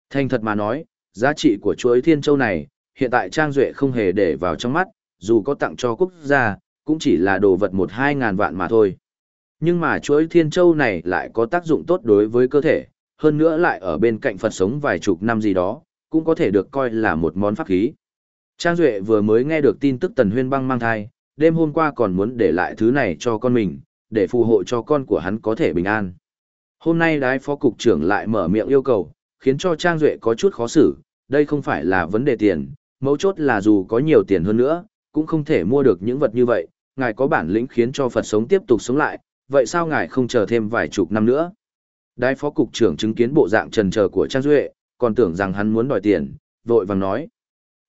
Thành thật mà nói, giá trị của chuỗi thiên châu này, hiện tại Trang Duệ không hề để vào trong mắt, dù có tặng cho quốc gia, cũng chỉ là đồ vật một hai ngàn vạn mà thôi. Nhưng mà chuỗi thiên châu này lại có tác dụng tốt đối với cơ thể, hơn nữa lại ở bên cạnh Phật sống vài chục năm gì đó, cũng có thể được coi là một món pháp khí. Trang Duệ vừa mới nghe được tin tức Tần Huyên băng mang thai, đêm hôm qua còn muốn để lại thứ này cho con mình, để phù hộ cho con của hắn có thể bình an. Hôm nay đái phó cục trưởng lại mở miệng yêu cầu, khiến cho Trang Duệ có chút khó xử, đây không phải là vấn đề tiền, mấu chốt là dù có nhiều tiền hơn nữa, cũng không thể mua được những vật như vậy, ngài có bản lĩnh khiến cho Phật sống tiếp tục sống lại, vậy sao ngài không chờ thêm vài chục năm nữa? Đại phó cục trưởng chứng kiến bộ dạng trần chờ của Trang Duệ, còn tưởng rằng hắn muốn đòi tiền, vội vàng nói.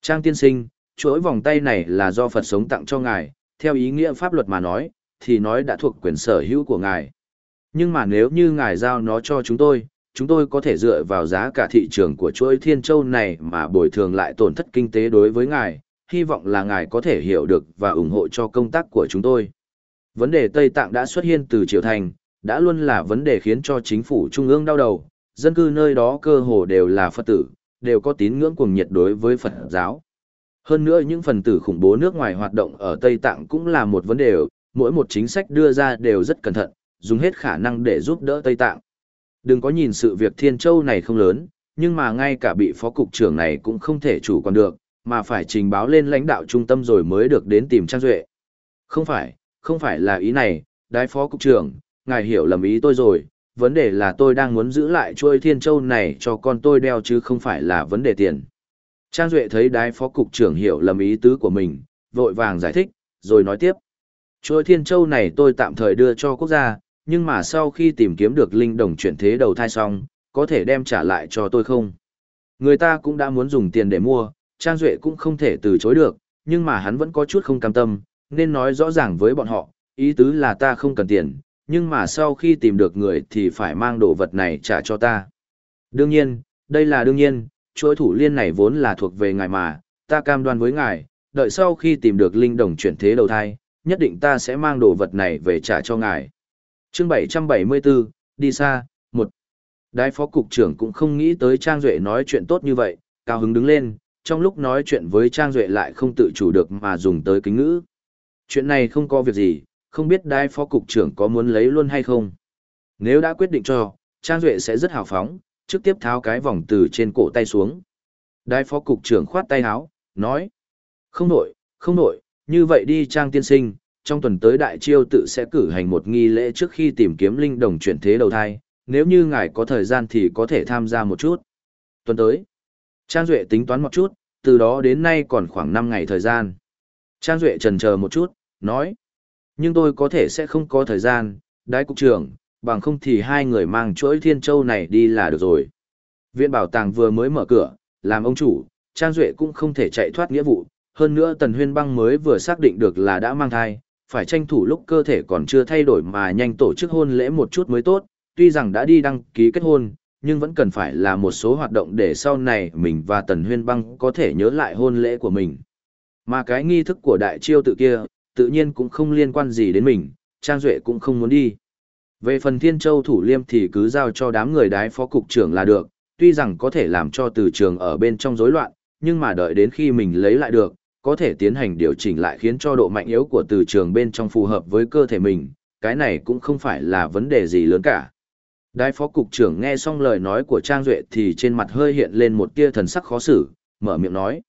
Trang tiên sinh, chuỗi vòng tay này là do Phật sống tặng cho ngài, theo ý nghĩa pháp luật mà nói, thì nói đã thuộc quyền sở hữu của ngài. Nhưng mà nếu như ngài giao nó cho chúng tôi, chúng tôi có thể dựa vào giá cả thị trường của chuỗi thiên châu này mà bồi thường lại tổn thất kinh tế đối với ngài, hy vọng là ngài có thể hiểu được và ủng hộ cho công tác của chúng tôi. Vấn đề Tây Tạng đã xuất hiện từ Triều Thành, đã luôn là vấn đề khiến cho chính phủ trung ương đau đầu, dân cư nơi đó cơ hồ đều là Phật tử, đều có tín ngưỡng cuồng nhiệt đối với Phật giáo. Hơn nữa những phần tử khủng bố nước ngoài hoạt động ở Tây Tạng cũng là một vấn đề, mỗi một chính sách đưa ra đều rất cẩn thận, dùng hết khả năng để giúp đỡ Tây Tạng. Đừng có nhìn sự việc Thiên Châu này không lớn, nhưng mà ngay cả bị phó cục trưởng này cũng không thể chủ quan được, mà phải trình báo lên lãnh đạo trung tâm rồi mới được đến tìm Trang Duệ. Không phải, không phải là ý này, đái phó cục trưởng, ngài hiểu lầm ý tôi rồi, vấn đề là tôi đang muốn giữ lại chuôi Thiên Châu này cho con tôi đeo chứ không phải là vấn đề tiền. Trang Duệ thấy đái phó cục trưởng hiểu lầm ý tứ của mình, vội vàng giải thích, rồi nói tiếp. Chuôi Thiên Châu này tôi tạm thời đưa cho quốc gia, nhưng mà sau khi tìm kiếm được linh đồng chuyển thế đầu thai xong, có thể đem trả lại cho tôi không? Người ta cũng đã muốn dùng tiền để mua, Trang Duệ cũng không thể từ chối được, nhưng mà hắn vẫn có chút không cam tâm, nên nói rõ ràng với bọn họ, ý tứ là ta không cần tiền, nhưng mà sau khi tìm được người thì phải mang đồ vật này trả cho ta. Đương nhiên, đây là đương nhiên, chuỗi thủ liên này vốn là thuộc về ngài mà, ta cam đoan với ngài, đợi sau khi tìm được linh đồng chuyển thế đầu thai, nhất định ta sẽ mang đồ vật này về trả cho ngài chương 774, đi xa, một Đại phó cục trưởng cũng không nghĩ tới Trang Duệ nói chuyện tốt như vậy, cao hứng đứng lên, trong lúc nói chuyện với Trang Duệ lại không tự chủ được mà dùng tới kính ngữ. Chuyện này không có việc gì, không biết Đai phó cục trưởng có muốn lấy luôn hay không. Nếu đã quyết định cho, Trang Duệ sẽ rất hào phóng, trực tiếp tháo cái vòng từ trên cổ tay xuống. Đai phó cục trưởng khoát tay áo, nói. Không nổi, không nổi, như vậy đi Trang tiên sinh, trong tuần tới đại chiêu tự sẽ cử hành một nghi lễ trước khi tìm kiếm linh đồng chuyển thế đầu thai, nếu như ngài có thời gian thì có thể tham gia một chút. Tuần tới, Trang Duệ tính toán một chút, từ đó đến nay còn khoảng 5 ngày thời gian. Trang Duệ trần chờ một chút, nói, nhưng tôi có thể sẽ không có thời gian, đái cục trưởng, bằng không thì hai người mang chuỗi thiên châu này đi là được rồi. Viện bảo tàng vừa mới mở cửa, làm ông chủ, Trang Duệ cũng không thể chạy thoát nghĩa vụ, hơn nữa Tần Huyên Băng mới vừa xác định được là đã mang thai, phải tranh thủ lúc cơ thể còn chưa thay đổi mà nhanh tổ chức hôn lễ một chút mới tốt, tuy rằng đã đi đăng ký kết hôn, nhưng vẫn cần phải là một số hoạt động để sau này mình và Tần Huyên Băng có thể nhớ lại hôn lễ của mình. Mà cái nghi thức của đại chiêu tự kia, tự nhiên cũng không liên quan gì đến mình, Trang Duệ cũng không muốn đi. Về phần Thiên Châu Thủ Liêm thì cứ giao cho đám người đái phó cục trưởng là được, tuy rằng có thể làm cho từ trường ở bên trong rối loạn, nhưng mà đợi đến khi mình lấy lại được, có thể tiến hành điều chỉnh lại khiến cho độ mạnh yếu của từ trường bên trong phù hợp với cơ thể mình, cái này cũng không phải là vấn đề gì lớn cả. Đại phó cục trưởng nghe xong lời nói của Trang Duệ thì trên mặt hơi hiện lên một tia thần sắc khó xử, mở miệng nói.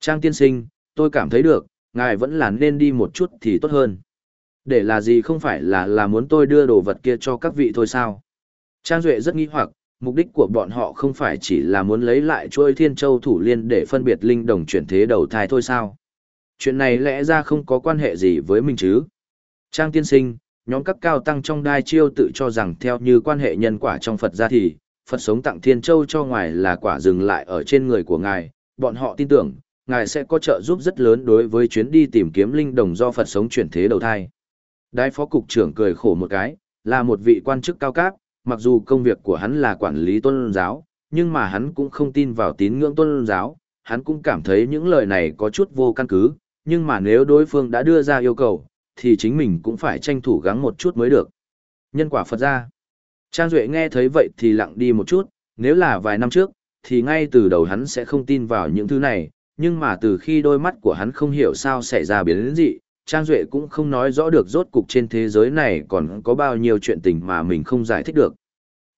Trang tiên sinh, tôi cảm thấy được, ngài vẫn là nên đi một chút thì tốt hơn. Để là gì không phải là là muốn tôi đưa đồ vật kia cho các vị thôi sao? Trang Duệ rất nghi hoặc, mục đích của bọn họ không phải chỉ là muốn lấy lại chuôi thiên châu thủ liên để phân biệt linh đồng chuyển thế đầu thai thôi sao. Chuyện này lẽ ra không có quan hệ gì với mình chứ. Trang tiên sinh, nhóm các cao tăng trong đai chiêu tự cho rằng theo như quan hệ nhân quả trong Phật gia thì, Phật sống tặng thiên châu cho ngài là quả dừng lại ở trên người của ngài, bọn họ tin tưởng, ngài sẽ có trợ giúp rất lớn đối với chuyến đi tìm kiếm linh đồng do Phật sống chuyển thế đầu thai. Đại phó cục trưởng cười khổ một cái, là một vị quan chức cao cấp, mặc dù công việc của hắn là quản lý tôn giáo, nhưng mà hắn cũng không tin vào tín ngưỡng tôn giáo, hắn cũng cảm thấy những lời này có chút vô căn cứ, nhưng mà nếu đối phương đã đưa ra yêu cầu, thì chính mình cũng phải tranh thủ gắng một chút mới được. Nhân quả Phật ra. Trang Duệ nghe thấy vậy thì lặng đi một chút, nếu là vài năm trước, thì ngay từ đầu hắn sẽ không tin vào những thứ này, nhưng mà từ khi đôi mắt của hắn không hiểu sao xảy ra biến dị, Trang Duệ cũng không nói rõ được rốt cục trên thế giới này còn có bao nhiêu chuyện tình mà mình không giải thích được.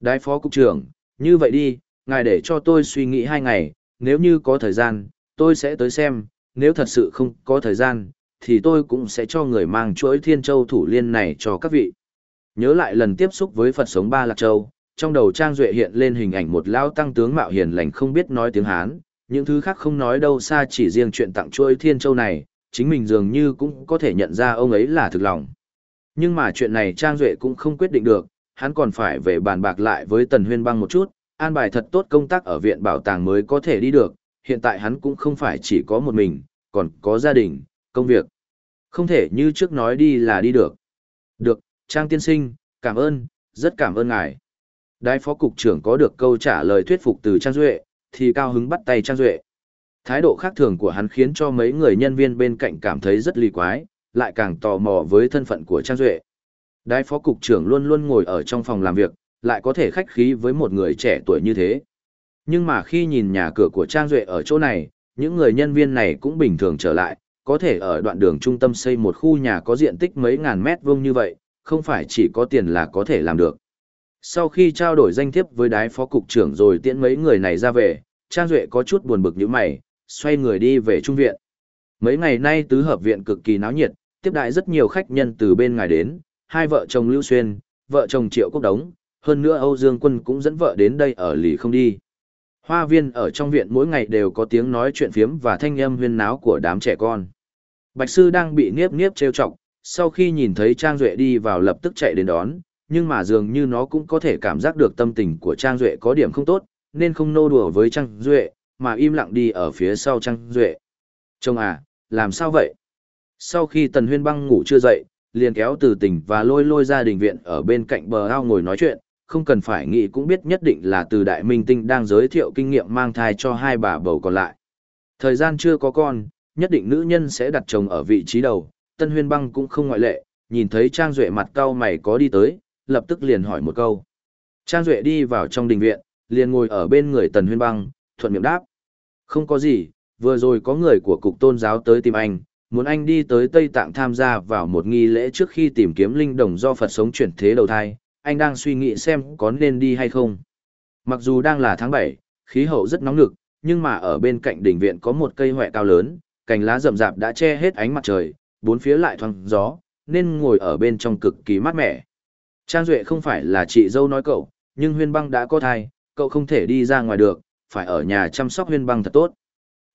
Đại phó cục trưởng, như vậy đi, ngài để cho tôi suy nghĩ hai ngày, nếu như có thời gian, tôi sẽ tới xem, nếu thật sự không có thời gian, thì tôi cũng sẽ cho người mang chuỗi thiên châu thủ liên này cho các vị. Nhớ lại lần tiếp xúc với Phật sống Ba Lạc Châu, trong đầu Trang Duệ hiện lên hình ảnh một lao tăng tướng mạo hiền lành không biết nói tiếng Hán, những thứ khác không nói đâu xa chỉ riêng chuyện tặng chuỗi thiên châu này, chính mình dường như cũng có thể nhận ra ông ấy là thực lòng. Nhưng mà chuyện này Trang Duệ cũng không quyết định được, hắn còn phải về bàn bạc lại với Tần Huyên Băng một chút, an bài thật tốt công tác ở viện bảo tàng mới có thể đi được, hiện tại hắn cũng không phải chỉ có một mình, còn có gia đình, công việc. Không thể như trước nói đi là đi được. Được, Trang tiên sinh, cảm ơn, rất cảm ơn ngài. Đại phó cục trưởng có được câu trả lời thuyết phục từ Trang Duệ, thì cao hứng bắt tay Trang Duệ. Thái độ khác thường của hắn khiến cho mấy người nhân viên bên cạnh cảm thấy rất ly quái, lại càng tò mò với thân phận của Trang Duệ. Đại phó cục trưởng luôn luôn ngồi ở trong phòng làm việc, lại có thể khách khí với một người trẻ tuổi như thế. Nhưng mà khi nhìn nhà cửa của Trang Duệ ở chỗ này, những người nhân viên này cũng bình thường trở lại, có thể ở đoạn đường trung tâm xây một khu nhà có diện tích mấy ngàn mét vuông như vậy, không phải chỉ có tiền là có thể làm được. Sau khi trao đổi danh thiếp với đái phó cục trưởng rồi tiễn mấy người này ra về, Trang Duệ có chút buồn bực như mày, xoay người đi về trung viện. Mấy ngày nay tứ hợp viện cực kỳ náo nhiệt, tiếp đại rất nhiều khách nhân từ bên ngoài đến, hai vợ chồng Lưu Xuyên, vợ chồng Triệu Quốc Đống, hơn nữa Âu Dương Quân cũng dẫn vợ đến đây ở lì không đi. Hoa viên ở trong viện mỗi ngày đều có tiếng nói chuyện phiếm và thanh âm huyên náo của đám trẻ con. Bạch sư đang bị niếp niếp trêu chọc, sau khi nhìn thấy Trang Duệ đi vào lập tức chạy đến đón, nhưng mà dường như nó cũng có thể cảm giác được tâm tình của Trang Duệ có điểm không tốt, nên không nô đùa với Trang Duệ, mà im lặng đi ở phía sau Trang Duệ. Trông à, làm sao vậy? Sau khi Tần Huyên băng ngủ chưa dậy, liền kéo từ tỉnh và lôi lôi ra đình viện ở bên cạnh bờ ao ngồi nói chuyện, không cần phải nghĩ cũng biết nhất định là từ đại minh tinh đang giới thiệu kinh nghiệm mang thai cho hai bà bầu còn lại. Thời gian chưa có con, nhất định nữ nhân sẽ đặt chồng ở vị trí đầu, Tân Huyên Băng cũng không ngoại lệ, nhìn thấy Trang Duệ mặt cau mày có đi tới, lập tức liền hỏi một câu. Trang Duệ đi vào trong đình viện, liền ngồi ở bên người Tần Huyên Băng, thuận miệng đáp. Không có gì, vừa rồi có người của cục tôn giáo tới tìm anh, muốn anh đi tới Tây Tạng tham gia vào một nghi lễ trước khi tìm kiếm linh đồng do Phật sống chuyển thế đầu thai, anh đang suy nghĩ xem có nên đi hay không. Mặc dù đang là tháng 7, khí hậu rất nóng nực, nhưng mà ở bên cạnh đỉnh viện có một cây hoẹ cao lớn, cành lá rậm rạp đã che hết ánh mặt trời, bốn phía lại thoáng gió, nên ngồi ở bên trong cực kỳ mát mẻ. Trang Duệ không phải là chị dâu nói cậu, nhưng huyên băng đã có thai, cậu không thể đi ra ngoài được, phải ở nhà chăm sóc huyên băng thật tốt.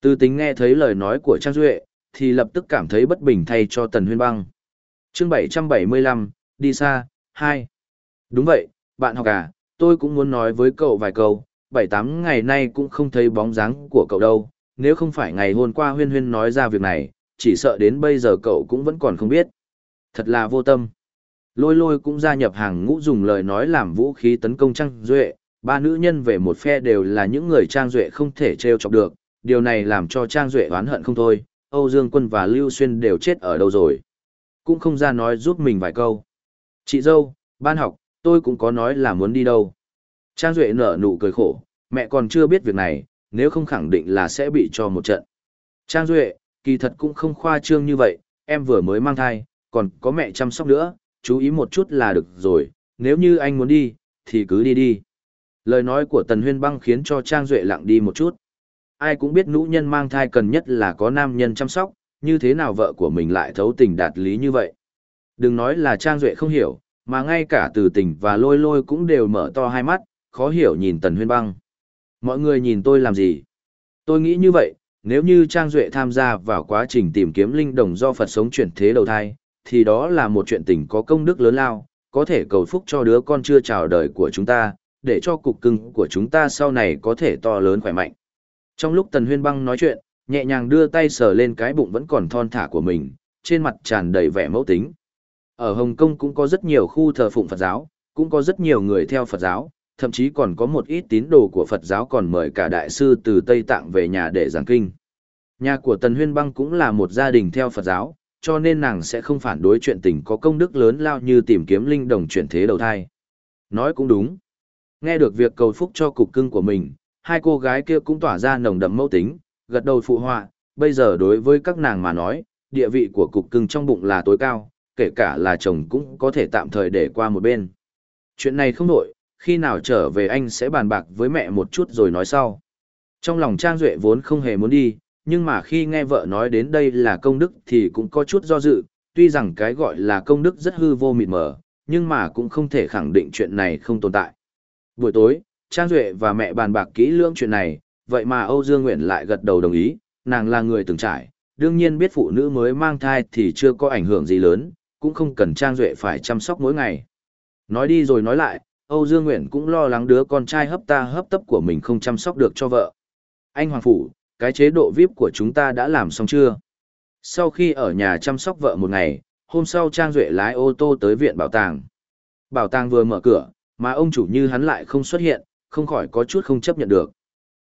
Từ tính nghe thấy lời nói của Trang Duệ, thì lập tức cảm thấy bất bình thay cho tần huyên băng. chương 775, đi xa, 2. Đúng vậy, bạn học à, tôi cũng muốn nói với cậu vài câu, 7-8 ngày nay cũng không thấy bóng dáng của cậu đâu, nếu không phải ngày hôm qua huyên huyên nói ra việc này, chỉ sợ đến bây giờ cậu cũng vẫn còn không biết. Thật là vô tâm. Lôi lôi cũng gia nhập hàng ngũ dùng lời nói làm vũ khí tấn công Trang Duệ, ba nữ nhân về một phe đều là những người Trang Duệ không thể trêu chọc được, điều này làm cho Trang Duệ oán hận không thôi, Âu Dương Quân và Lưu Xuyên đều chết ở đâu rồi. Cũng không ra nói giúp mình vài câu. Chị dâu, ban học, tôi cũng có nói là muốn đi đâu. Trang Duệ nở nụ cười khổ, mẹ còn chưa biết việc này, nếu không khẳng định là sẽ bị cho một trận. Trang Duệ, kỳ thật cũng không khoa trương như vậy, em vừa mới mang thai, còn có mẹ chăm sóc nữa, chú ý một chút là được rồi, nếu như anh muốn đi, thì cứ đi đi. Lời nói của Tần Huyên Băng khiến cho Trang Duệ lặng đi một chút. Ai cũng biết nữ nhân mang thai cần nhất là có nam nhân chăm sóc, như thế nào vợ của mình lại thấu tình đạt lý như vậy. Đừng nói là Trang Duệ không hiểu, mà ngay cả từ tình và lôi lôi cũng đều mở to hai mắt, khó hiểu nhìn Tần Huyên Băng. Mọi người nhìn tôi làm gì? Tôi nghĩ như vậy, nếu như Trang Duệ tham gia vào quá trình tìm kiếm linh đồng do Phật sống chuyển thế đầu thai, thì đó là một chuyện tình có công đức lớn lao, có thể cầu phúc cho đứa con chưa chào đời của chúng ta, để cho cục cưng của chúng ta sau này có thể to lớn khỏe mạnh. Trong lúc Tần Huyên Băng nói chuyện, nhẹ nhàng đưa tay sờ lên cái bụng vẫn còn thon thả của mình, trên mặt tràn đầy vẻ mẫu tính. Ở Hồng Kông cũng có rất nhiều khu thờ phụng Phật giáo, cũng có rất nhiều người theo Phật giáo, thậm chí còn có một ít tín đồ của Phật giáo còn mời cả đại sư từ Tây Tạng về nhà để giảng kinh. Nhà của Tần Huyên Băng cũng là một gia đình theo Phật giáo, cho nên nàng sẽ không phản đối chuyện tình có công đức lớn lao như tìm kiếm linh đồng chuyển thế đầu thai. Nói cũng đúng. Nghe được việc cầu phúc cho cục cưng của mình, hai cô gái kia cũng tỏa ra nồng đậm mẫu tính, gật đầu phụ họa, bây giờ đối với các nàng mà nói, địa vị của cục cưng trong bụng là tối cao, kể cả là chồng cũng có thể tạm thời để qua một bên. Chuyện này không nổi, khi nào trở về anh sẽ bàn bạc với mẹ một chút rồi nói sau. Trong lòng Trang Duệ vốn không hề muốn đi, nhưng mà khi nghe vợ nói đến đây là công đức thì cũng có chút do dự, tuy rằng cái gọi là công đức rất hư vô mịt mờ, nhưng mà cũng không thể khẳng định chuyện này không tồn tại. Buổi tối, Trang Duệ và mẹ bàn bạc kỹ lưỡng chuyện này, vậy mà Âu Dương Nguyễn lại gật đầu đồng ý, nàng là người từng trải, đương nhiên biết phụ nữ mới mang thai thì chưa có ảnh hưởng gì lớn, cũng không cần Trang Duệ phải chăm sóc mỗi ngày. Nói đi rồi nói lại, Âu Dương Nguyện cũng lo lắng đứa con trai hấp ta hấp tấp của mình không chăm sóc được cho vợ. Anh Hoàng Phủ, cái chế độ VIP của chúng ta đã làm xong chưa? Sau khi ở nhà chăm sóc vợ một ngày, hôm sau Trang Duệ lái ô tô tới viện bảo tàng. Bảo tàng vừa mở cửa, mà ông chủ như hắn lại không xuất hiện, không khỏi có chút không chấp nhận được.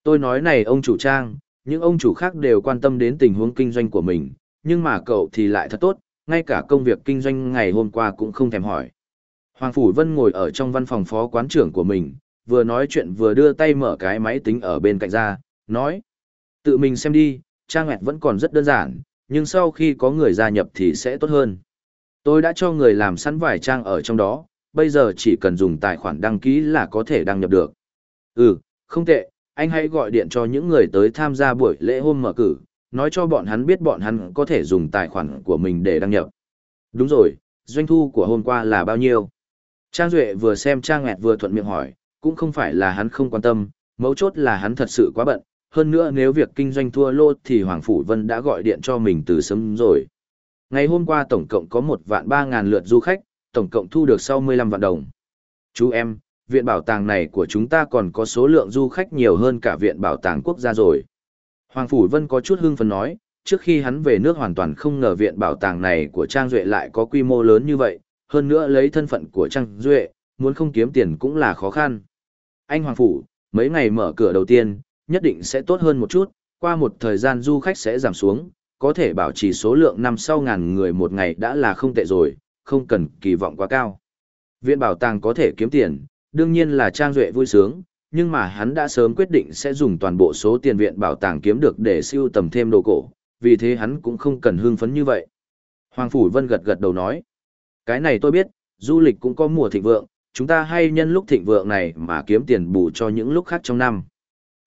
Tôi nói này ông chủ Trang, những ông chủ khác đều quan tâm đến tình huống kinh doanh của mình, nhưng mà cậu thì lại thật tốt, ngay cả công việc kinh doanh ngày hôm qua cũng không thèm hỏi. Hoàng Phủ Vân ngồi ở trong văn phòng phó quán trưởng của mình, vừa nói chuyện vừa đưa tay mở cái máy tính ở bên cạnh ra, nói. Tự mình xem đi, trang web vẫn còn rất đơn giản, nhưng sau khi có người gia nhập thì sẽ tốt hơn. Tôi đã cho người làm sẵn vài trang ở trong đó, bây giờ chỉ cần dùng tài khoản đăng ký là có thể đăng nhập được. Ừ, không tệ, anh hãy gọi điện cho những người tới tham gia buổi lễ hôm mở cử, nói cho bọn hắn biết bọn hắn có thể dùng tài khoản của mình để đăng nhập. Đúng rồi, doanh thu của hôm qua là bao nhiêu? Trang Duệ vừa xem Trang Ngẹt vừa thuận miệng hỏi, cũng không phải là hắn không quan tâm, mấu chốt là hắn thật sự quá bận, hơn nữa nếu việc kinh doanh thua lô thì Hoàng Phủ Vân đã gọi điện cho mình từ sớm rồi. Ngày hôm qua tổng cộng có một vạn ba ngàn lượt du khách, tổng cộng thu được sau 15 vạn đồng. Chú em, viện bảo tàng này của chúng ta còn có số lượng du khách nhiều hơn cả viện bảo tàng quốc gia rồi. Hoàng Phủ Vân có chút hưng phấn nói, trước khi hắn về nước hoàn toàn không ngờ viện bảo tàng này của Trang Duệ lại có quy mô lớn như vậy, hơn nữa lấy thân phận của Trang Duệ, muốn không kiếm tiền cũng là khó khăn. Anh Hoàng Phủ, mấy ngày mở cửa đầu tiên, nhất định sẽ tốt hơn một chút, qua một thời gian du khách sẽ giảm xuống, có thể bảo trì số lượng năm sau ngàn người một ngày đã là không tệ rồi, không cần kỳ vọng quá cao. Viện bảo tàng có thể kiếm tiền, đương nhiên là Trang Duệ vui sướng, nhưng mà hắn đã sớm quyết định sẽ dùng toàn bộ số tiền viện bảo tàng kiếm được để siêu tầm thêm đồ cổ, vì thế hắn cũng không cần hưng phấn như vậy. Hoàng Phủ Vân gật gật đầu nói, cái này tôi biết, du lịch cũng có mùa thịnh vượng, chúng ta hay nhân lúc thịnh vượng này mà kiếm tiền bù cho những lúc khác trong năm.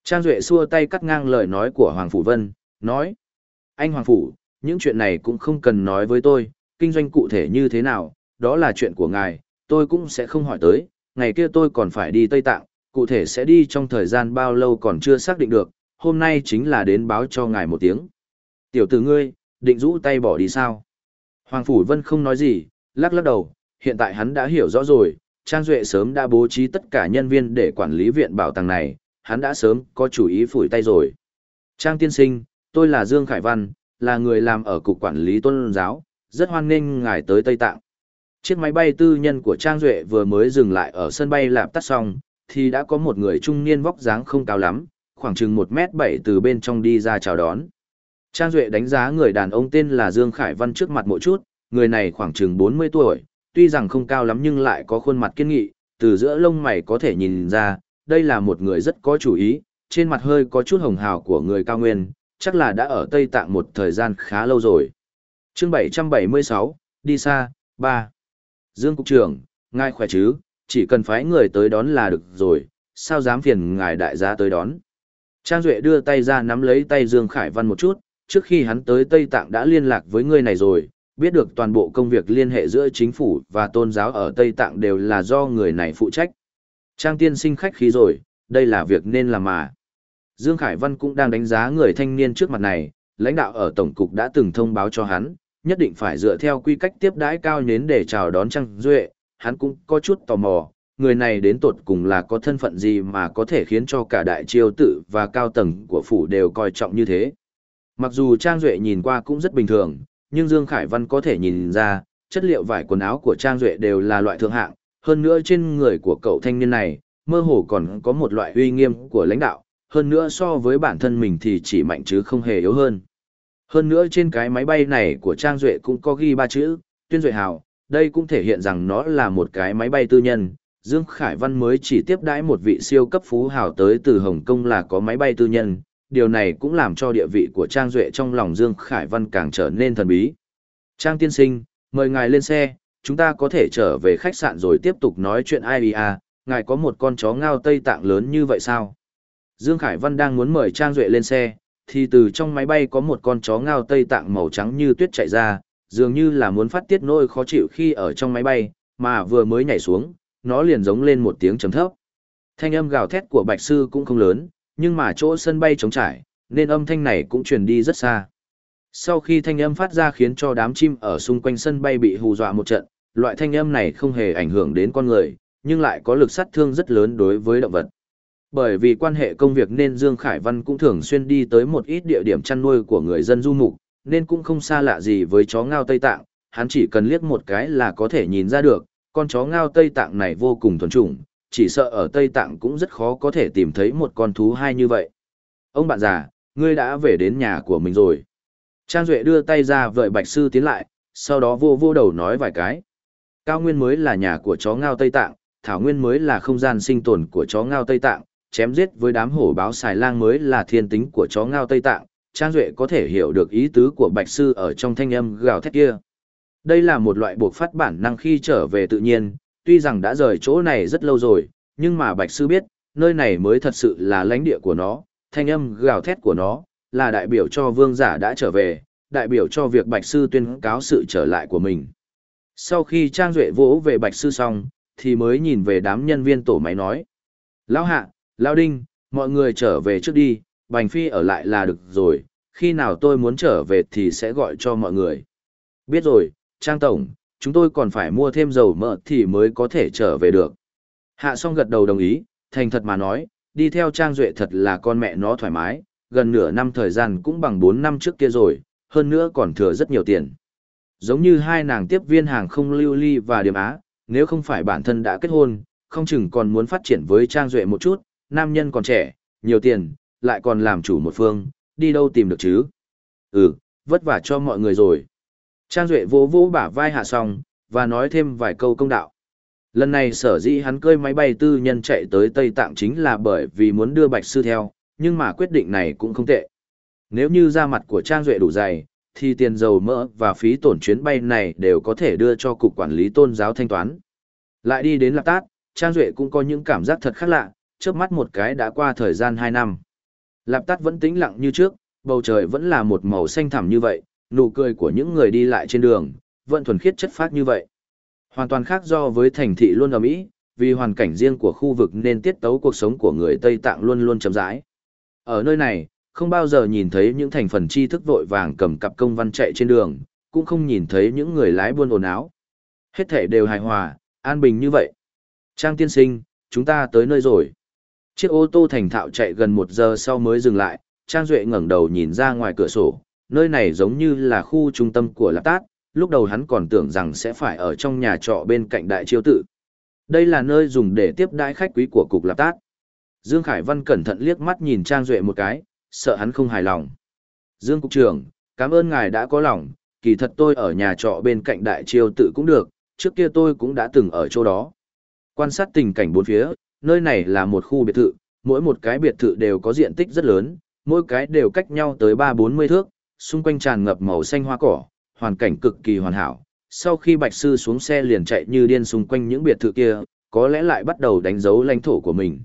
Trang Duệ xua tay cắt ngang lời nói của Hoàng Phủ Vân, nói, anh Hoàng Phủ, những chuyện này cũng không cần nói với tôi, kinh doanh cụ thể như thế nào, đó là chuyện của ngài, tôi cũng sẽ không hỏi tới, ngày kia tôi còn phải đi Tây Tạng, cụ thể sẽ đi trong thời gian bao lâu còn chưa xác định được, hôm nay chính là đến báo cho ngài một tiếng. Tiểu tử ngươi, định rũ tay bỏ đi sao? Hoàng Phủ Vân không nói gì, lắc lắc đầu, hiện tại hắn đã hiểu rõ rồi, Trang Duệ sớm đã bố trí tất cả nhân viên để quản lý viện bảo tàng này, hắn đã sớm có chủ ý phủi tay rồi. Trang tiên sinh, tôi là Dương Khải Văn, là người làm ở cục quản lý tôn giáo, rất hoan nghênh ngài tới Tây Tạng. Chiếc máy bay tư nhân của Trang Duệ vừa mới dừng lại ở sân bay lạp tắt xong, thì đã có một người trung niên vóc dáng không cao lắm, khoảng chừng 1 mét 7 từ bên trong đi ra chào đón. Trang Duệ đánh giá người đàn ông tên là Dương Khải Văn trước mặt một chút, người này khoảng chừng 40 tuổi, tuy rằng không cao lắm nhưng lại có khuôn mặt kiên nghị, từ giữa lông mày có thể nhìn ra, đây là một người rất có chủ ý, trên mặt hơi có chút hồng hào của người cao nguyên, chắc là đã ở Tây Tạng một thời gian khá lâu rồi. chương 776, đi xa, 3. Dương Cục trưởng, ngài khỏe chứ, chỉ cần phái người tới đón là được rồi, sao dám phiền ngài đại gia tới đón. Trang Duệ đưa tay ra nắm lấy tay Dương Khải Văn một chút, trước khi hắn tới Tây Tạng đã liên lạc với người này rồi, biết được toàn bộ công việc liên hệ giữa chính phủ và tôn giáo ở Tây Tạng đều là do người này phụ trách. Trang tiên sinh khách khí rồi, đây là việc nên làm mà. Dương Khải Văn cũng đang đánh giá người thanh niên trước mặt này, lãnh đạo ở Tổng cục đã từng thông báo cho hắn, nhất định phải dựa theo quy cách tiếp đãi cao nến để chào đón Trang Duệ, hắn cũng có chút tò mò, người này đến tột cùng là có thân phận gì mà có thể khiến cho cả đại triều tự và cao tầng của phủ đều coi trọng như thế. Mặc dù Trang Duệ nhìn qua cũng rất bình thường, nhưng Dương Khải Văn có thể nhìn ra, chất liệu vải quần áo của Trang Duệ đều là loại thượng hạng, hơn nữa trên người của cậu thanh niên này, mơ hồ còn có một loại uy nghiêm của lãnh đạo, hơn nữa so với bản thân mình thì chỉ mạnh chứ không hề yếu hơn. Hơn nữa trên cái máy bay này của Trang Duệ cũng có ghi ba chữ, tuyên duệ hào, đây cũng thể hiện rằng nó là một cái máy bay tư nhân. Dương Khải Văn mới chỉ tiếp đãi một vị siêu cấp phú hào tới từ Hồng Kông là có máy bay tư nhân, điều này cũng làm cho địa vị của Trang Duệ trong lòng Dương Khải Văn càng trở nên thần bí. Trang tiên sinh, mời ngài lên xe, chúng ta có thể trở về khách sạn rồi tiếp tục nói chuyện IBA, à, ngài có một con chó ngao Tây Tạng lớn như vậy sao? Dương Khải Văn đang muốn mời Trang Duệ lên xe, thì từ trong máy bay có một con chó ngao Tây Tạng màu trắng như tuyết chạy ra, dường như là muốn phát tiết nỗi khó chịu khi ở trong máy bay, mà vừa mới nhảy xuống, nó liền giống lên một tiếng trầm thấp. Thanh âm gào thét của Bạch Sư cũng không lớn, nhưng mà chỗ sân bay trống trải, nên âm thanh này cũng truyền đi rất xa. Sau khi thanh âm phát ra khiến cho đám chim ở xung quanh sân bay bị hù dọa một trận, loại thanh âm này không hề ảnh hưởng đến con người, nhưng lại có lực sát thương rất lớn đối với động vật. Bởi vì quan hệ công việc nên Dương Khải Văn cũng thường xuyên đi tới một ít địa điểm chăn nuôi của người dân du mục, nên cũng không xa lạ gì với chó ngao Tây Tạng, hắn chỉ cần liếc một cái là có thể nhìn ra được, con chó ngao Tây Tạng này vô cùng thuần chủng, chỉ sợ ở Tây Tạng cũng rất khó có thể tìm thấy một con thú hay như vậy. Ông bạn già, ngươi đã về đến nhà của mình rồi. Trang Duệ đưa tay ra vợi Bạch Sư tiến lại, sau đó vô vô đầu nói vài cái. Cao Nguyên mới là nhà của chó ngao Tây Tạng, Thảo Nguyên mới là không gian sinh tồn của chó ngao Tây Tạng, chém giết với đám hổ báo xài lang mới là thiên tính của chó ngao Tây Tạng. Trang Duệ có thể hiểu được ý tứ của Bạch Sư ở trong thanh âm gào thét kia. Đây là một loại buộc phát bản năng khi trở về tự nhiên, tuy rằng đã rời chỗ này rất lâu rồi, nhưng mà Bạch Sư biết, nơi này mới thật sự là lãnh địa của nó, thanh âm gào thét của nó, là đại biểu cho vương giả đã trở về, đại biểu cho việc Bạch Sư tuyên cáo sự trở lại của mình. Sau khi Trang Duệ vỗ về Bạch Sư xong, thì mới nhìn về đám nhân viên tổ máy nói. Lão Hạ, Lão Đinh, mọi người trở về trước đi, Bành Phi ở lại là được rồi, khi nào tôi muốn trở về thì sẽ gọi cho mọi người. Biết rồi, Trang Tổng, chúng tôi còn phải mua thêm dầu mỡ thì mới có thể trở về được. Hạ Song gật đầu đồng ý, thành thật mà nói, đi theo Trang Duệ thật là con mẹ nó thoải mái, gần nửa năm thời gian cũng bằng 4 năm trước kia rồi, hơn nữa còn thừa rất nhiều tiền. Giống như hai nàng tiếp viên hàng không lưu ly và điểm á, nếu không phải bản thân đã kết hôn, không chừng còn muốn phát triển với Trang Duệ một chút, nam nhân còn trẻ, nhiều tiền, lại còn làm chủ một phương, đi đâu tìm được chứ? Ừ, vất vả cho mọi người rồi. Trang Duệ vỗ vỗ bả vai hạ xong, và nói thêm vài câu công đạo. Lần này sở dĩ hắn cơi máy bay tư nhân chạy tới Tây Tạng chính là bởi vì muốn đưa Bạch Sư theo, nhưng mà quyết định này cũng không tệ. Nếu như da mặt của Trang Duệ đủ dày, thì tiền dầu mỡ và phí tổn chuyến bay này đều có thể đưa cho Cục Quản lý Tôn giáo thanh toán. Lại đi đến Lạp Tát, Trang Duệ cũng có những cảm giác thật khác lạ, trước mắt một cái đã qua thời gian 2 năm. Lạp tắt vẫn tĩnh lặng như trước, bầu trời vẫn là một màu xanh thẳm như vậy, nụ cười của những người đi lại trên đường, vẫn thuần khiết chất phát như vậy. Hoàn toàn khác do với thành thị luôn ở Mỹ, vì hoàn cảnh riêng của khu vực nên tiết tấu cuộc sống của người Tây Tạng luôn luôn chậm rãi. Ở nơi này, không bao giờ nhìn thấy những thành phần tri thức vội vàng cầm cặp công văn chạy trên đường, cũng không nhìn thấy những người lái buôn ồn áo. Hết thể đều hài hòa, an bình như vậy. Trang tiên sinh, chúng ta tới nơi rồi. Chiếc ô tô thành thạo chạy gần một giờ sau mới dừng lại, Trang Duệ ngẩng đầu nhìn ra ngoài cửa sổ, nơi này giống như là khu trung tâm của Lạp Tát, lúc đầu hắn còn tưởng rằng sẽ phải ở trong nhà trọ bên cạnh đại chiêu tự. Đây là nơi dùng để tiếp đãi khách quý của cục Lạp Tát. Dương Khải Văn cẩn thận liếc mắt nhìn Trang Duệ một cái, sợ hắn không hài lòng. Dương Cục trưởng, cảm ơn ngài đã có lòng, kỳ thật tôi ở nhà trọ bên cạnh đại chiêu tự cũng được, trước kia tôi cũng đã từng ở chỗ đó. Quan sát tình cảnh bốn phía, nơi này là một khu biệt thự, mỗi một cái biệt thự đều có diện tích rất lớn, mỗi cái đều cách nhau tới 3-40 thước, xung quanh tràn ngập màu xanh hoa cỏ, hoàn cảnh cực kỳ hoàn hảo. Sau khi Bạch Sư xuống xe liền chạy như điên xung quanh những biệt thự kia, có lẽ lại bắt đầu đánh dấu lãnh thổ của mình.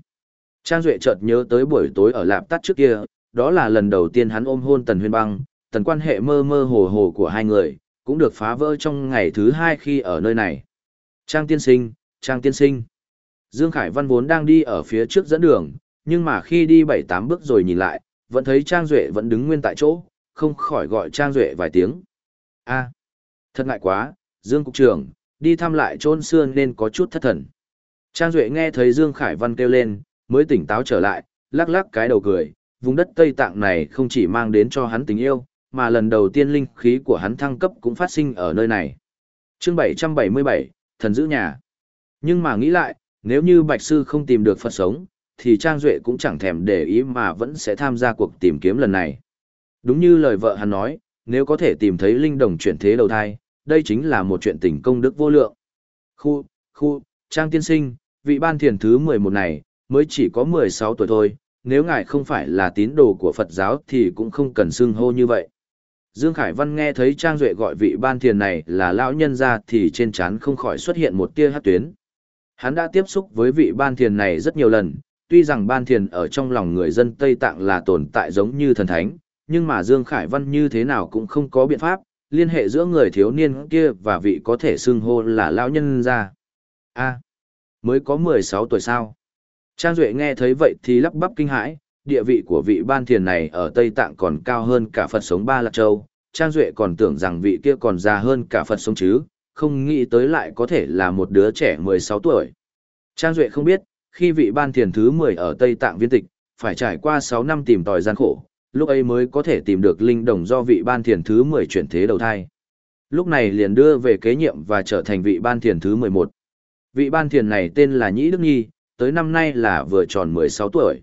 Trang Duệ chợt nhớ tới buổi tối ở Lạp Tắt trước kia, đó là lần đầu tiên hắn ôm hôn Tần Huyên Băng, tần quan hệ mơ mơ hồ hồ của hai người, cũng được phá vỡ trong ngày thứ hai khi ở nơi này. Trang tiên sinh, Trang tiên sinh. Dương Khải Văn vốn đang đi ở phía trước dẫn đường, nhưng mà khi đi bảy tám bước rồi nhìn lại, vẫn thấy Trang Duệ vẫn đứng nguyên tại chỗ, không khỏi gọi Trang Duệ vài tiếng. a à, thật ngại quá, Dương Cục trưởng, đi thăm lại trôn xưa nên có chút thất thần. Trang Duệ nghe thấy Dương Khải Văn kêu lên, mới tỉnh táo trở lại, lắc lắc cái đầu cười, vùng đất Tây Tạng này không chỉ mang đến cho hắn tình yêu, mà lần đầu tiên linh khí của hắn thăng cấp cũng phát sinh ở nơi này. chương 777, thần giữ nhà. Nhưng mà nghĩ lại, nếu như Bạch Sư không tìm được Phật sống, thì Trang Duệ cũng chẳng thèm để ý mà vẫn sẽ tham gia cuộc tìm kiếm lần này. Đúng như lời vợ hắn nói, nếu có thể tìm thấy linh đồng chuyển thế đầu thai, đây chính là một chuyện tình công đức vô lượng. Khu, khu, Trang tiên sinh, vị ban thiền thứ 11 này, mới chỉ có 16 tuổi thôi, nếu ngài không phải là tín đồ của Phật giáo thì cũng không cần xưng hô như vậy. Dương Khải Văn nghe thấy Trang Duệ gọi vị ban thiền này là lão nhân ra thì trên trán không khỏi xuất hiện một tia hát tuyến. Hắn đã tiếp xúc với vị ban thiền này rất nhiều lần, tuy rằng ban thiền ở trong lòng người dân Tây Tạng là tồn tại giống như thần thánh, nhưng mà Dương Khải Văn như thế nào cũng không có biện pháp, liên hệ giữa người thiếu niên kia và vị có thể xưng hô là lão nhân ra. a mới có 16 tuổi sao? Trang Duệ nghe thấy vậy thì lắp bắp kinh hãi, địa vị của vị ban thiền này ở Tây Tạng còn cao hơn cả Phật sống Ba Lạc Châu. Trang Duệ còn tưởng rằng vị kia còn già hơn cả Phật sống chứ, không nghĩ tới lại có thể là một đứa trẻ 16 tuổi. Trang Duệ không biết, khi vị ban thiền thứ 10 ở Tây Tạng viên tịch, phải trải qua 6 năm tìm tòi gian khổ, lúc ấy mới có thể tìm được linh đồng do vị ban thiền thứ 10 chuyển thế đầu thai. Lúc này liền đưa về kế nhiệm và trở thành vị ban thiền thứ 11. Vị ban thiền này tên là Nhĩ Đức Nhi, tới năm nay là vừa tròn 16 tuổi.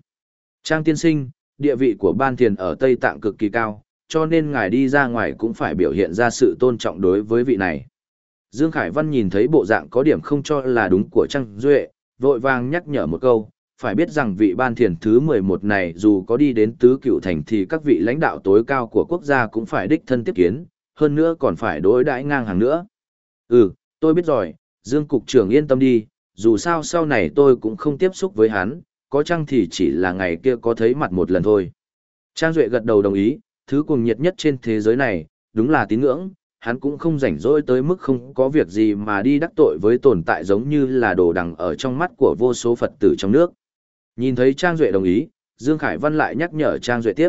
Trang tiên sinh, địa vị của ban thiền ở Tây Tạng cực kỳ cao, cho nên ngài đi ra ngoài cũng phải biểu hiện ra sự tôn trọng đối với vị này. Dương Khải Văn nhìn thấy bộ dạng có điểm không cho là đúng của Trang Duệ, vội vàng nhắc nhở một câu, phải biết rằng vị ban thiền thứ 11 này dù có đi đến tứ cựu thành thì các vị lãnh đạo tối cao của quốc gia cũng phải đích thân tiếp kiến, hơn nữa còn phải đối đãi ngang hàng nữa. Ừ, tôi biết rồi, Dương Cục trưởng yên tâm đi, dù sao sau này tôi cũng không tiếp xúc với hắn, có chăng thì chỉ là ngày kia có thấy mặt một lần thôi. Trang Duệ gật đầu đồng ý, thứ cùng nhiệt nhất trên thế giới này, đúng là tín ngưỡng, hắn cũng không rảnh rỗi tới mức không có việc gì mà đi đắc tội với tồn tại giống như là đồ đằng ở trong mắt của vô số Phật tử trong nước. Nhìn thấy Trang Duệ đồng ý, Dương Khải Văn lại nhắc nhở Trang Duệ tiếp.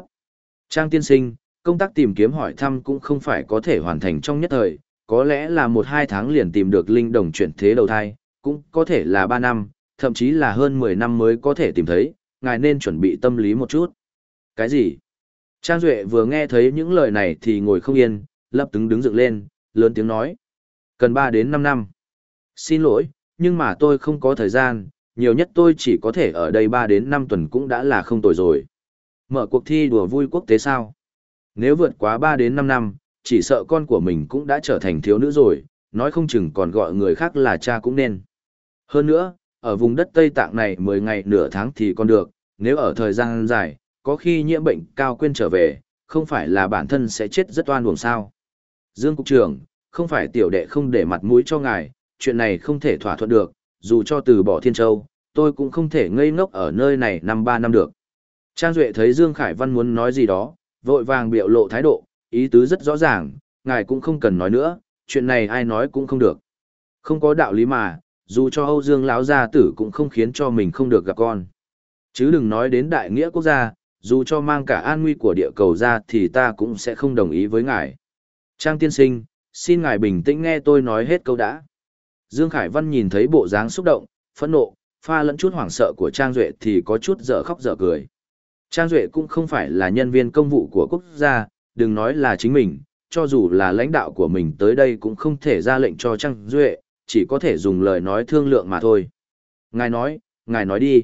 Trang tiên sinh, công tác tìm kiếm hỏi thăm cũng không phải có thể hoàn thành trong nhất thời, có lẽ là một hai tháng liền tìm được linh đồng chuyển thế đầu thai, cũng có thể là ba năm, thậm chí là hơn 10 năm mới có thể tìm thấy, ngài nên chuẩn bị tâm lý một chút. Cái gì? Trang Duệ vừa nghe thấy những lời này thì ngồi không yên, lập tức đứng dựng lên, lớn tiếng nói. Cần 3 đến 5 năm. Xin lỗi, nhưng mà tôi không có thời gian, nhiều nhất tôi chỉ có thể ở đây 3 đến 5 tuần cũng đã là không tồi rồi. Mở cuộc thi đùa vui quốc tế sao? Nếu vượt quá 3 đến 5 năm, chỉ sợ con của mình cũng đã trở thành thiếu nữ rồi, nói không chừng còn gọi người khác là cha cũng nên. Hơn nữa, ở vùng đất Tây Tạng này 10 ngày nửa tháng thì còn được, nếu ở thời gian dài, có khi nhiễm bệnh cao quên trở về, không phải là bản thân sẽ chết rất oan uổng sao. Dương Cục trưởng, không phải tiểu đệ không để mặt mũi cho ngài, chuyện này không thể thỏa thuận được, dù cho từ bỏ Thiên Châu, tôi cũng không thể ngây ngốc ở nơi này năm ba năm được. Trang Duệ thấy Dương Khải Văn muốn nói gì đó, vội vàng biểu lộ thái độ, ý tứ rất rõ ràng, ngài cũng không cần nói nữa, chuyện này ai nói cũng không được. Không có đạo lý mà, dù cho Âu Dương lão gia tử cũng không khiến cho mình không được gặp con. Chứ đừng nói đến đại nghĩa quốc gia, dù cho mang cả an nguy của địa cầu ra thì ta cũng sẽ không đồng ý với ngài. Trang tiên sinh, xin ngài bình tĩnh nghe tôi nói hết câu đã. Dương Khải Văn nhìn thấy bộ dáng xúc động, phẫn nộ, pha lẫn chút hoảng sợ của Trang Duệ thì có chút dở khóc dở cười. Trang Duệ cũng không phải là nhân viên công vụ của quốc gia, đừng nói là chính mình, cho dù là lãnh đạo của mình tới đây cũng không thể ra lệnh cho Trang Duệ, chỉ có thể dùng lời nói thương lượng mà thôi. Ngài nói, ngài nói đi.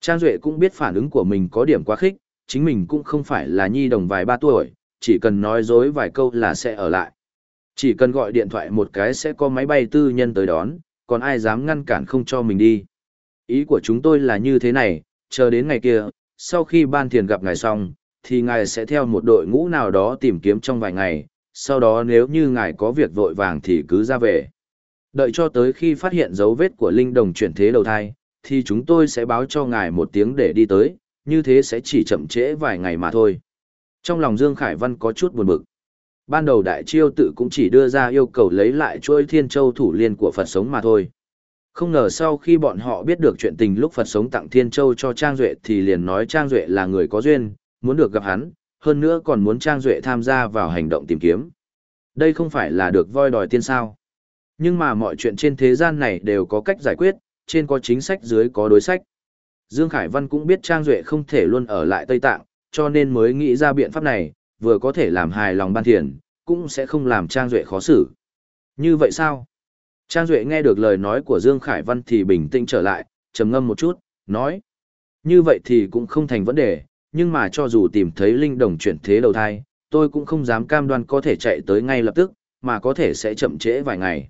Trang Duệ cũng biết phản ứng của mình có điểm quá khích, chính mình cũng không phải là nhi đồng vài ba tuổi, chỉ cần nói dối vài câu là sẽ ở lại. Chỉ cần gọi điện thoại một cái sẽ có máy bay tư nhân tới đón, còn ai dám ngăn cản không cho mình đi. Ý của chúng tôi là như thế này, chờ đến ngày kia, sau khi ban thiền gặp ngài xong, thì ngài sẽ theo một đội ngũ nào đó tìm kiếm trong vài ngày, sau đó nếu như ngài có việc vội vàng thì cứ ra về. Đợi cho tới khi phát hiện dấu vết của linh đồng chuyển thế đầu thai, thì chúng tôi sẽ báo cho ngài một tiếng để đi tới, như thế sẽ chỉ chậm trễ vài ngày mà thôi. Trong lòng Dương Khải Văn có chút buồn bực. Ban đầu đại chiêu tự cũng chỉ đưa ra yêu cầu lấy lại chuôi thiên châu thủ liên của Phật sống mà thôi. Không ngờ sau khi bọn họ biết được chuyện tình lúc Phật sống tặng thiên châu cho Trang Duệ thì liền nói Trang Duệ là người có duyên, muốn được gặp hắn, hơn nữa còn muốn Trang Duệ tham gia vào hành động tìm kiếm. Đây không phải là được voi đòi tiên sao. Nhưng mà mọi chuyện trên thế gian này đều có cách giải quyết, trên có chính sách dưới có đối sách. Dương Khải Văn cũng biết Trang Duệ không thể luôn ở lại Tây Tạng, cho nên mới nghĩ ra biện pháp này, vừa có thể làm hài lòng ban thiền, cũng sẽ không làm Trang Duệ khó xử. Như vậy sao? Trang Duệ nghe được lời nói của Dương Khải Văn thì bình tĩnh trở lại, trầm ngâm một chút, nói. Như vậy thì cũng không thành vấn đề, nhưng mà cho dù tìm thấy linh đồng chuyển thế đầu thai, tôi cũng không dám cam đoan có thể chạy tới ngay lập tức, mà có thể sẽ chậm trễ vài ngày.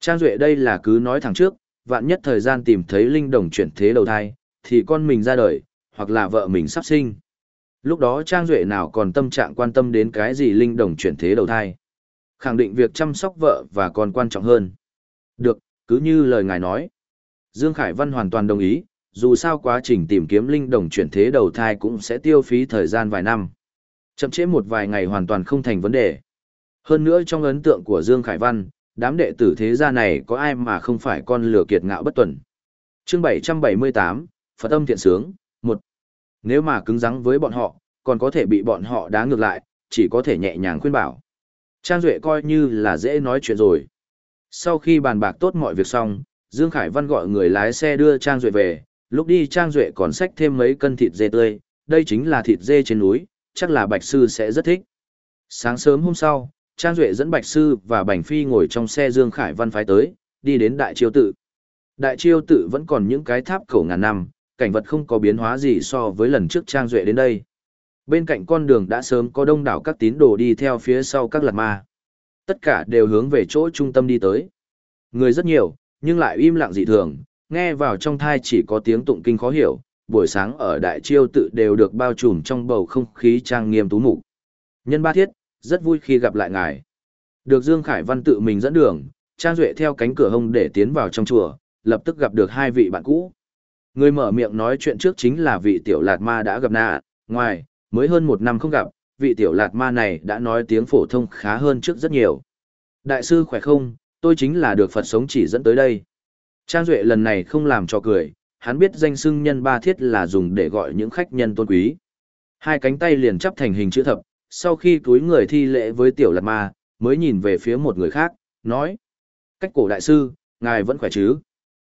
Trang Duệ đây là cứ nói thẳng trước, vạn nhất thời gian tìm thấy linh đồng chuyển thế đầu thai, thì con mình ra đời, hoặc là vợ mình sắp sinh. Lúc đó Trang Duệ nào còn tâm trạng quan tâm đến cái gì linh đồng chuyển thế đầu thai. Khẳng định việc chăm sóc vợ và con quan trọng hơn. Được, cứ như lời ngài nói. Dương Khải Văn hoàn toàn đồng ý, dù sao quá trình tìm kiếm linh đồng chuyển thế đầu thai cũng sẽ tiêu phí thời gian vài năm. Chậm trễ một vài ngày hoàn toàn không thành vấn đề. Hơn nữa trong ấn tượng của Dương Khải Văn, đám đệ tử thế gia này có ai mà không phải con lửa kiệt ngạo bất tuần. Chương 778, Phật âm thiện sướng, 1. Nếu mà cứng rắn với bọn họ, còn có thể bị bọn họ đá ngược lại, chỉ có thể nhẹ nhàng khuyên bảo. Trang Duệ coi như là dễ nói chuyện rồi. Sau khi bàn bạc tốt mọi việc xong, Dương Khải Văn gọi người lái xe đưa Trang Duệ về, lúc đi Trang Duệ còn xách thêm mấy cân thịt dê tươi, đây chính là thịt dê trên núi, chắc là Bạch Sư sẽ rất thích. Sáng sớm hôm sau, Trang Duệ dẫn Bạch Sư và Bành Phi ngồi trong xe Dương Khải Văn phái tới, đi đến Đại Chiêu Tự. Đại Chiêu Tự vẫn còn những cái tháp cổ ngàn năm, cảnh vật không có biến hóa gì so với lần trước Trang Duệ đến đây. Bên cạnh con đường đã sớm có đông đảo các tín đồ đi theo phía sau các lạt ma. Tất cả đều hướng về chỗ trung tâm đi tới. Người rất nhiều, nhưng lại im lặng dị thường, nghe vào trong thai chỉ có tiếng tụng kinh khó hiểu, buổi sáng ở đại chiêu tự đều được bao trùm trong bầu không khí trang nghiêm tú mục. Nhân ba thiết, rất vui khi gặp lại ngài. Được Dương Khải Văn tự mình dẫn đường, Trang Duệ theo cánh cửa hông để tiến vào trong chùa, lập tức gặp được hai vị bạn cũ. Người mở miệng nói chuyện trước chính là vị tiểu lạt ma đã gặp nạ, ngoài, mới hơn một năm không gặp, vị tiểu lạt ma này đã nói tiếng phổ thông khá hơn trước rất nhiều. Đại sư khỏe không, tôi chính là được Phật sống chỉ dẫn tới đây. Trang Duệ lần này không làm cho cười, hắn biết danh xưng nhân ba thiết là dùng để gọi những khách nhân tôn quý. Hai cánh tay liền chắp thành hình chữ thập, sau khi túi người thi lễ với tiểu lạt ma, mới nhìn về phía một người khác, nói. Cách cổ đại sư, ngài vẫn khỏe chứ?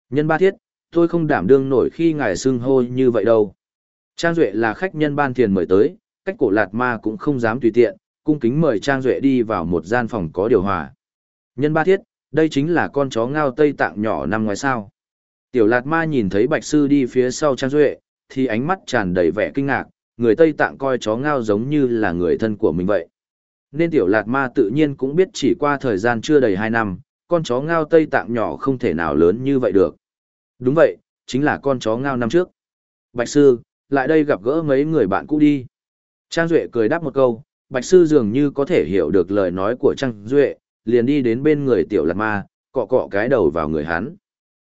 Nhân ba thiết, tôi không đảm đương nổi khi ngài xưng hô như vậy đâu. Trang Duệ là khách nhân ban tiền mời tới, cách cổ lạt ma cũng không dám tùy tiện, cung kính mời Trang Duệ đi vào một gian phòng có điều hòa. Nhân ba thiết, đây chính là con chó ngao Tây Tạng nhỏ nằm ngoài sao. Tiểu lạt ma nhìn thấy bạch sư đi phía sau Trang Duệ, thì ánh mắt tràn đầy vẻ kinh ngạc, người Tây Tạng coi chó ngao giống như là người thân của mình vậy. Nên tiểu lạt ma tự nhiên cũng biết chỉ qua thời gian chưa đầy 2 năm, con chó ngao Tây Tạng nhỏ không thể nào lớn như vậy được. Đúng vậy, chính là con chó ngao năm trước. Bạch sư, lại đây gặp gỡ mấy người bạn cũ đi. Trang Duệ cười đáp một câu, Bạch sư dường như có thể hiểu được lời nói của Trang Duệ, liền đi đến bên người tiểu lạt ma, cọ cọ cái đầu vào người hắn.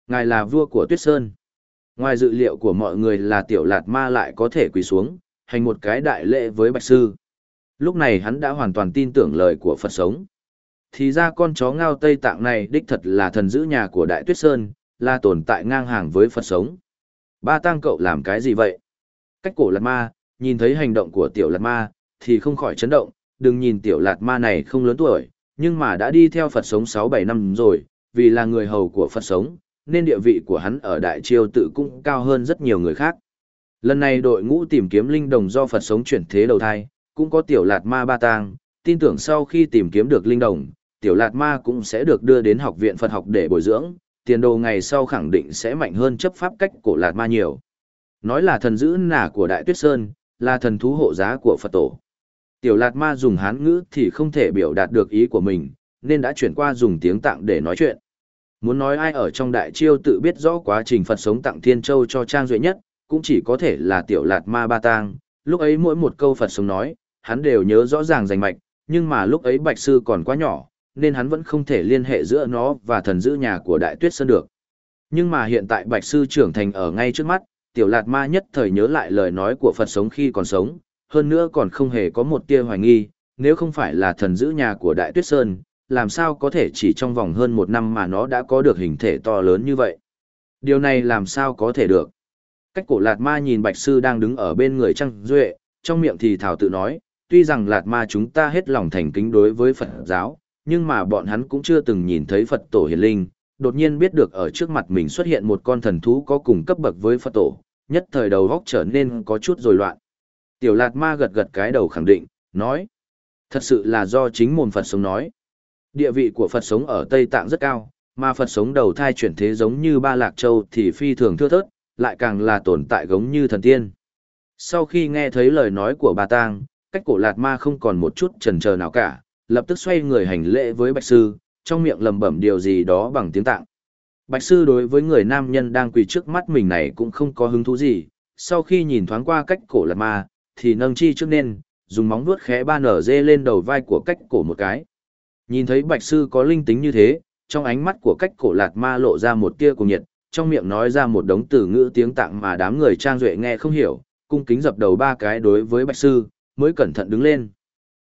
Ngài là vua của Tuyết Sơn. Ngoài dự liệu của mọi người là tiểu lạt ma lại có thể quỳ xuống, hành một cái đại lễ với Bạch sư. Lúc này hắn đã hoàn toàn tin tưởng lời của Phật sống. Thì ra con chó ngao Tây Tạng này đích thật là thần giữ nhà của Đại Tuyết Sơn, là tồn tại ngang hàng với Phật sống. Ba tang cậu làm cái gì vậy? Cách cổ lạt ma, nhìn thấy hành động của tiểu lạt ma, thì không khỏi chấn động, đừng nhìn tiểu lạt ma này không lớn tuổi, nhưng mà đã đi theo Phật sống 6-7 năm rồi, vì là người hầu của Phật sống, nên địa vị của hắn ở Đại Triều tự cũng cao hơn rất nhiều người khác. Lần này đội ngũ tìm kiếm linh đồng do Phật sống chuyển thế đầu thai, cũng có tiểu lạt ma ba tang, tin tưởng sau khi tìm kiếm được linh đồng, tiểu lạt ma cũng sẽ được đưa đến học viện Phật học để bồi dưỡng, tiền đồ ngày sau khẳng định sẽ mạnh hơn chấp pháp cách cổ lạt ma nhiều. Nói là thần giữ nả của Đại Tuyết Sơn, là thần thú hộ giá của Phật tổ. Tiểu Lạt Ma dùng hán ngữ thì không thể biểu đạt được ý của mình, nên đã chuyển qua dùng tiếng tạng để nói chuyện. Muốn nói ai ở trong đại chiêu tự biết rõ quá trình Phật sống tặng Thiên Châu cho Trang Duệ nhất, cũng chỉ có thể là Tiểu Lạt Ma Ba Tang. Lúc ấy mỗi một câu Phật sống nói, hắn đều nhớ rõ ràng rành mạch, nhưng mà lúc ấy Bạch Sư còn quá nhỏ, nên hắn vẫn không thể liên hệ giữa nó và thần giữ nhà của Đại Tuyết Sơn được. Nhưng mà hiện tại Bạch Sư trưởng thành ở ngay trước mắt, tiểu lạt ma nhất thời nhớ lại lời nói của Phật sống khi còn sống, hơn nữa còn không hề có một tia hoài nghi, nếu không phải là thần giữ nhà của Đại Tuyết Sơn, làm sao có thể chỉ trong vòng hơn một năm mà nó đã có được hình thể to lớn như vậy. Điều này làm sao có thể được. Cách cổ lạt ma nhìn Bạch Sư đang đứng ở bên người Trăng Duệ, trong miệng thì thảo tự nói, tuy rằng lạt ma chúng ta hết lòng thành kính đối với Phật giáo, nhưng mà bọn hắn cũng chưa từng nhìn thấy Phật tổ hiền linh, đột nhiên biết được ở trước mặt mình xuất hiện một con thần thú có cùng cấp bậc với Phật tổ, nhất thời đầu góc trở nên có chút rồi loạn. Tiểu Lạt Ma gật gật cái đầu khẳng định, nói. Thật sự là do chính môn Phật sống nói. Địa vị của Phật sống ở Tây Tạng rất cao, mà Phật sống đầu thai chuyển thế giống như Ba Lạc Châu thì phi thường thưa thớt, lại càng là tồn tại giống như thần tiên. Sau khi nghe thấy lời nói của bà Tang, cách cổ lạt ma không còn một chút chần chờ nào cả, lập tức xoay người hành lễ với bạch sư, trong miệng lẩm bẩm điều gì đó bằng tiếng tạng. Bạch sư đối với người nam nhân đang quỳ trước mắt mình này cũng không có hứng thú gì, sau khi nhìn thoáng qua cách cổ lạt ma, thì nâng chi trước nên, dùng móng vuốt khẽ ba nở dê lên đầu vai của cách cổ một cái. Nhìn thấy bạch sư có linh tính như thế, trong ánh mắt của cách cổ lạt ma lộ ra một tia cùng nhiệt, trong miệng nói ra một đống từ ngữ tiếng tạng mà đám người trang duệ nghe không hiểu, cung kính dập đầu ba cái đối với bạch sư, mới cẩn thận đứng lên.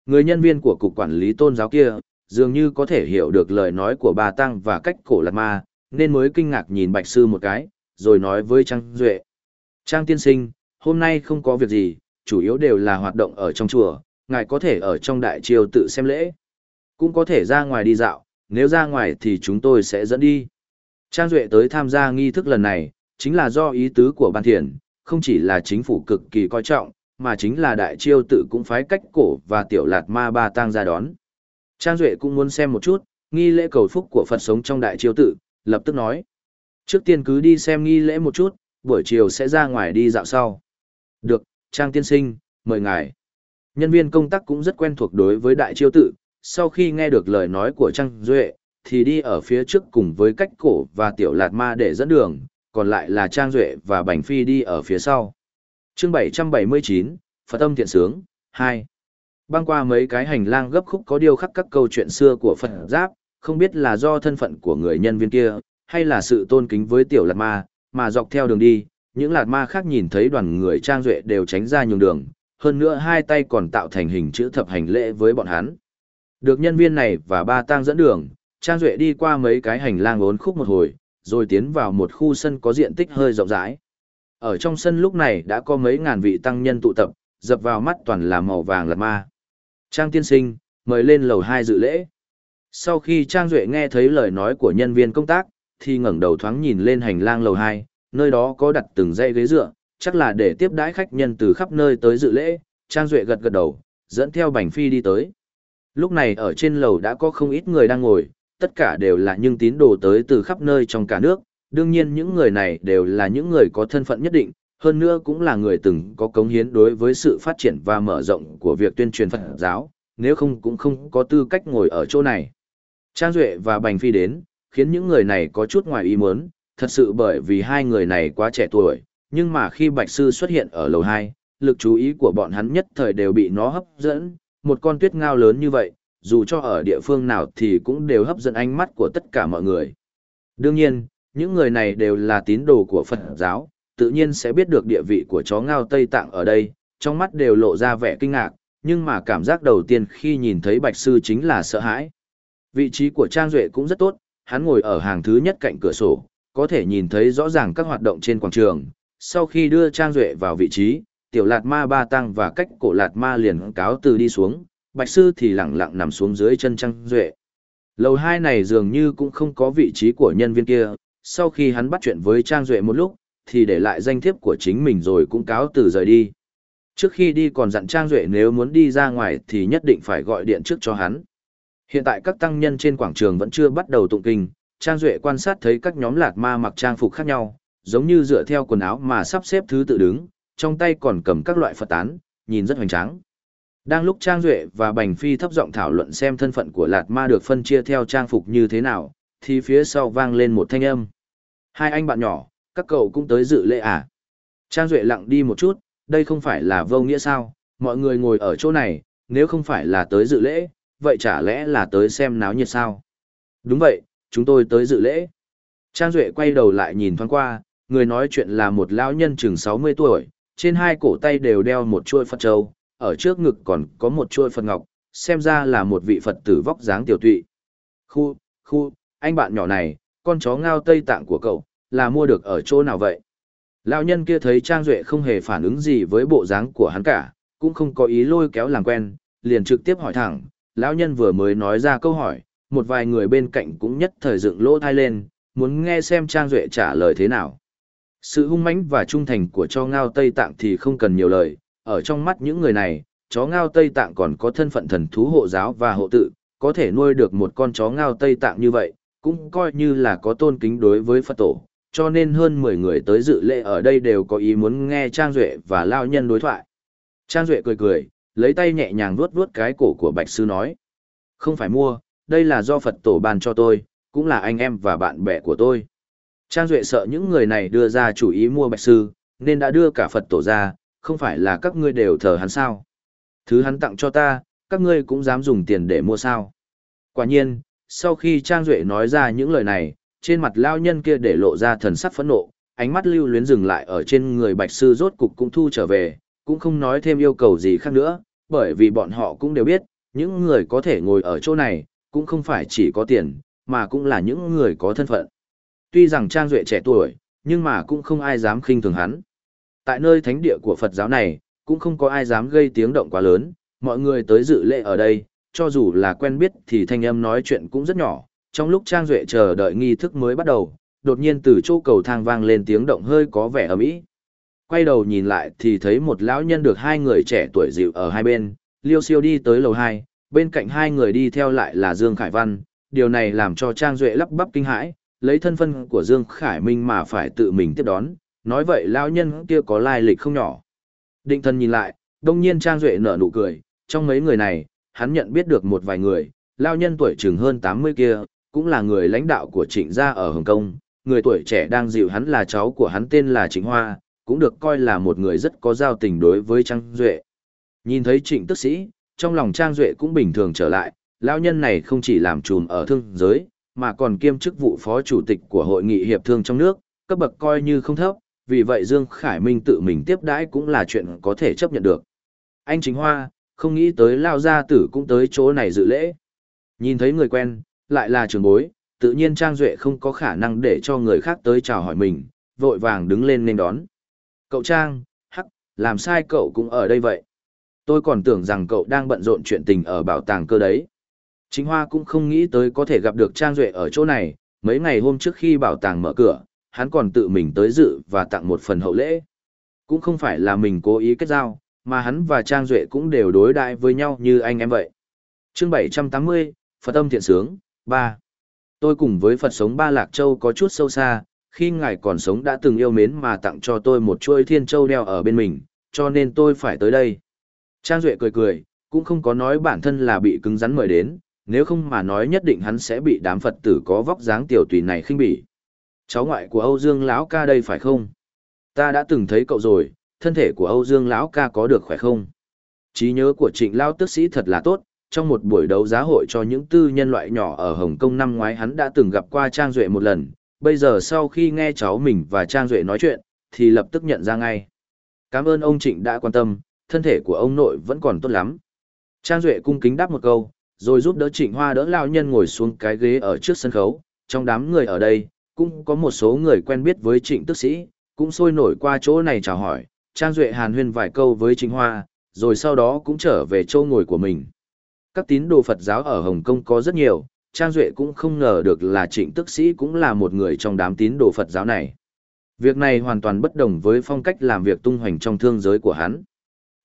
Người nhân viên của cục quản lý tôn giáo kia, dường như có thể hiểu được lời nói của bà Tăng và cách cổ lạt ma, nên mới kinh ngạc nhìn bạch sư một cái, rồi nói với Trang Duệ. Trang tiên sinh, hôm nay không có việc gì, chủ yếu đều là hoạt động ở trong chùa, ngài có thể ở trong đại triều tự xem lễ. Cũng có thể ra ngoài đi dạo, nếu ra ngoài thì chúng tôi sẽ dẫn đi. Trang Duệ tới tham gia nghi thức lần này, chính là do ý tứ của ban thiền, không chỉ là chính phủ cực kỳ coi trọng, mà chính là đại chiêu tự cũng phái cách cổ và tiểu lạt ma ba tang ra đón. Trang Duệ cũng muốn xem một chút, nghi lễ cầu phúc của Phật sống trong đại chiêu tự, lập tức nói. Trước tiên cứ đi xem nghi lễ một chút, buổi chiều sẽ ra ngoài đi dạo sau. Được, Trang tiên sinh, mời ngài. Nhân viên công tác cũng rất quen thuộc đối với đại chiêu tự, sau khi nghe được lời nói của Trang Duệ, thì đi ở phía trước cùng với cách cổ và tiểu lạt ma để dẫn đường, còn lại là Trang Duệ và Bành Phi đi ở phía sau chương 779, Phật âm thiện sướng, 2. Băng qua mấy cái hành lang gấp khúc có điêu khắc các câu chuyện xưa của Phật Giáp, không biết là do thân phận của người nhân viên kia, hay là sự tôn kính với tiểu lạt ma, mà dọc theo đường đi, những lạt ma khác nhìn thấy đoàn người Trang Duệ đều tránh ra nhường đường, hơn nữa hai tay còn tạo thành hình chữ thập hành lễ với bọn hắn. Được nhân viên này và ba tang dẫn đường, Trang Duệ đi qua mấy cái hành lang ốn khúc một hồi, rồi tiến vào một khu sân có diện tích hơi rộng rãi. Ở trong sân lúc này đã có mấy ngàn vị tăng nhân tụ tập, dập vào mắt toàn là màu vàng lạt ma. Trang tiên sinh, mời lên lầu 2 dự lễ. Sau khi Trang Duệ nghe thấy lời nói của nhân viên công tác, thì ngẩng đầu thoáng nhìn lên hành lang lầu 2, nơi đó có đặt từng dãy ghế dựa, chắc là để tiếp đãi khách nhân từ khắp nơi tới dự lễ. Trang Duệ gật gật đầu, dẫn theo Bành Phi đi tới. Lúc này ở trên lầu đã có không ít người đang ngồi, tất cả đều là những tín đồ tới từ khắp nơi trong cả nước, đương nhiên những người này đều là những người có thân phận nhất định, hơn nữa cũng là người từng có cống hiến đối với sự phát triển và mở rộng của việc tuyên truyền Phật giáo, nếu không cũng không có tư cách ngồi ở chỗ này. Trang Duệ và Bành Phi đến, khiến những người này có chút ngoài ý muốn, thật sự bởi vì hai người này quá trẻ tuổi, nhưng mà khi Bạch Sư xuất hiện ở lầu 2, lực chú ý của bọn hắn nhất thời đều bị nó hấp dẫn, một con tuyết ngao lớn như vậy, dù cho ở địa phương nào thì cũng đều hấp dẫn ánh mắt của tất cả mọi người. Đương nhiên, những người này đều là tín đồ của Phật giáo, tự nhiên sẽ biết được địa vị của chó ngao Tây Tạng ở đây, trong mắt đều lộ ra vẻ kinh ngạc, nhưng mà cảm giác đầu tiên khi nhìn thấy Bạch Sư chính là sợ hãi. Vị trí của Trang Duệ cũng rất tốt, hắn ngồi ở hàng thứ nhất cạnh cửa sổ, có thể nhìn thấy rõ ràng các hoạt động trên quảng trường. Sau khi đưa Trang Duệ vào vị trí, tiểu lạt ma ba tăng và cách cổ lạt ma liền cáo từ đi xuống, bạch sư thì lẳng lặng nằm xuống dưới chân Trang Duệ. Lầu hai này dường như cũng không có vị trí của nhân viên kia, sau khi hắn bắt chuyện với Trang Duệ một lúc, thì để lại danh thiếp của chính mình rồi cũng cáo từ rời đi. Trước khi đi còn dặn Trang Duệ nếu muốn đi ra ngoài thì nhất định phải gọi điện trước cho hắn. Hiện tại các tăng nhân trên quảng trường vẫn chưa bắt đầu tụng kinh, Trang Duệ quan sát thấy các nhóm lạt ma mặc trang phục khác nhau, giống như dựa theo quần áo mà sắp xếp thứ tự đứng, trong tay còn cầm các loại Phật tán, nhìn rất hoành tráng. Đang lúc Trang Duệ và Bành Phi thấp giọng thảo luận xem thân phận của Lạt Ma được phân chia theo trang phục như thế nào, thì phía sau vang lên một thanh âm. Hai anh bạn nhỏ, các cậu cũng tới dự lễ à? Trang Duệ lặng đi một chút, đây không phải là vô nghĩa sao, mọi người ngồi ở chỗ này, nếu không phải là tới dự lễ, vậy chả lẽ là tới xem náo nhiệt sao? Đúng vậy, chúng tôi tới dự lễ. Trang Duệ quay đầu lại nhìn thoáng qua, người nói chuyện là một lão nhân chừng 60 tuổi, trên hai cổ tay đều đeo một chuôi Phật Châu, ở trước ngực còn có một chuôi Phật Ngọc, xem ra là một vị Phật tử vóc dáng tiểu tụy. Khu, khu, anh bạn nhỏ này, con chó ngao Tây Tạng của cậu, là mua được ở chỗ nào vậy? Lão nhân kia thấy Trang Duệ không hề phản ứng gì với bộ dáng của hắn cả, cũng không có ý lôi kéo làm quen, liền trực tiếp hỏi thẳng, lão nhân vừa mới nói ra câu hỏi, một vài người bên cạnh cũng nhất thời dựng lỗ thai lên, muốn nghe xem Trang Duệ trả lời thế nào. Sự hung mãnh và trung thành của cho ngao Tây Tạng thì không cần nhiều lời, ở trong mắt những người này, chó ngao Tây Tạng còn có thân phận thần thú hộ giáo và hộ tự, có thể nuôi được một con chó ngao Tây Tạng như vậy, cũng coi như là có tôn kính đối với Phật tổ, cho nên hơn 10 người tới dự lễ ở đây đều có ý muốn nghe Trang Duệ và Lao Nhân đối thoại. Trang Duệ cười cười, lấy tay nhẹ nhàng vuốt vuốt cái cổ của Bạch Sư nói. Không phải mua, đây là do Phật tổ ban cho tôi, cũng là anh em và bạn bè của tôi. Trang Duệ sợ những người này đưa ra chủ ý mua Bạch Sư, nên đã đưa cả Phật tổ ra, không phải là các ngươi đều thờ hắn sao. Thứ hắn tặng cho ta, các ngươi cũng dám dùng tiền để mua sao. Quả nhiên, sau khi Trang Duệ nói ra những lời này, trên mặt lao nhân kia để lộ ra thần sắc phẫn nộ, ánh mắt lưu luyến dừng lại ở trên người bạch sư rốt cục cũng thu trở về, cũng không nói thêm yêu cầu gì khác nữa, bởi vì bọn họ cũng đều biết, những người có thể ngồi ở chỗ này, cũng không phải chỉ có tiền, mà cũng là những người có thân phận. Tuy rằng Trang Duệ trẻ tuổi, nhưng mà cũng không ai dám khinh thường hắn. Tại nơi thánh địa của Phật giáo này, cũng không có ai dám gây tiếng động quá lớn, mọi người tới dự lễ ở đây, cho dù là quen biết thì thanh âm nói chuyện cũng rất nhỏ. Trong lúc Trang Duệ chờ đợi nghi thức mới bắt đầu, đột nhiên từ chỗ cầu thang vang lên tiếng động hơi có vẻ ầm ĩ. Quay đầu nhìn lại thì thấy một lão nhân được hai người trẻ tuổi dịu ở hai bên, liêu siêu đi tới lầu hai, bên cạnh hai người đi theo lại là Dương Khải Văn, điều này làm cho Trang Duệ lắp bắp kinh hãi, lấy thân phân của Dương Khải Minh mà phải tự mình tiếp đón, nói vậy lão nhân kia có lai lịch không nhỏ. Định thân nhìn lại, đông nhiên Trang Duệ nở nụ cười, trong mấy người này, hắn nhận biết được một vài người, lao nhân tuổi chừng hơn 80 kia, cũng là người lãnh đạo của trịnh gia ở Hồng Kông, người tuổi trẻ đang dịu hắn là cháu của hắn tên là Trịnh Hoa, cũng được coi là một người rất có giao tình đối với Trang Duệ. Nhìn thấy trịnh tức sĩ, trong lòng Trang Duệ cũng bình thường trở lại, lao nhân này không chỉ làm trùm ở thương giới, mà còn kiêm chức vụ phó chủ tịch của hội nghị hiệp thương trong nước, cấp bậc coi như không thấp, vì vậy Dương Khải Minh tự mình tiếp đãi cũng là chuyện có thể chấp nhận được. Anh Chính Hoa, không nghĩ tới lao gia tử cũng tới chỗ này dự lễ. Nhìn thấy người quen, lại là trường bối, tự nhiên Trang Duệ không có khả năng để cho người khác tới chào hỏi mình, vội vàng đứng lên nên đón. Cậu Trang, hắc, làm sai cậu cũng ở đây vậy. Tôi còn tưởng rằng cậu đang bận rộn chuyện tình ở bảo tàng cơ đấy. Chính Hoa cũng không nghĩ tới có thể gặp được Trang Duệ ở chỗ này, mấy ngày hôm trước khi bảo tàng mở cửa, hắn còn tự mình tới dự và tặng một phần hậu lễ. Cũng không phải là mình cố ý kết giao, mà hắn và Trang Duệ cũng đều đối đại với nhau như anh em vậy. chương 780, Phật âm thiện sướng, 3. Tôi cùng với Phật sống Ba Lạc Châu có chút sâu xa, khi ngài còn sống đã từng yêu mến mà tặng cho tôi một chuỗi thiên châu đeo ở bên mình, cho nên tôi phải tới đây. Trang Duệ cười cười, cũng không có nói bản thân là bị cứng rắn mời đến, nếu không mà nói nhất định hắn sẽ bị đám Phật tử có vóc dáng tiểu tùy này khinh bỉ. Cháu ngoại của Âu Dương lão ca đây phải không? Ta đã từng thấy cậu rồi, thân thể của Âu Dương lão ca có được khỏe không? Trí nhớ của Trịnh lão tức sĩ thật là tốt, trong một buổi đấu giá hội cho những tư nhân loại nhỏ ở Hồng Kông năm ngoái hắn đã từng gặp qua Trang Duệ một lần, bây giờ sau khi nghe cháu mình và Trang Duệ nói chuyện, thì lập tức nhận ra ngay. Cảm ơn ông Trịnh đã quan tâm, thân thể của ông nội vẫn còn tốt lắm. Trang Duệ cung kính đáp một câu, rồi giúp đỡ Trịnh Hoa đỡ lao nhân ngồi xuống cái ghế ở trước sân khấu, trong đám người ở đây, cũng có một số người quen biết với Trịnh Tức Sĩ, cũng sôi nổi qua chỗ này chào hỏi, Trang Duệ hàn huyên vài câu với Trịnh Hoa, rồi sau đó cũng trở về chỗ ngồi của mình. Các tín đồ Phật giáo ở Hồng Kông có rất nhiều, Trang Duệ cũng không ngờ được là trịnh tức sĩ cũng là một người trong đám tín đồ Phật giáo này. Việc này hoàn toàn bất đồng với phong cách làm việc tung hoành trong thương giới của hắn.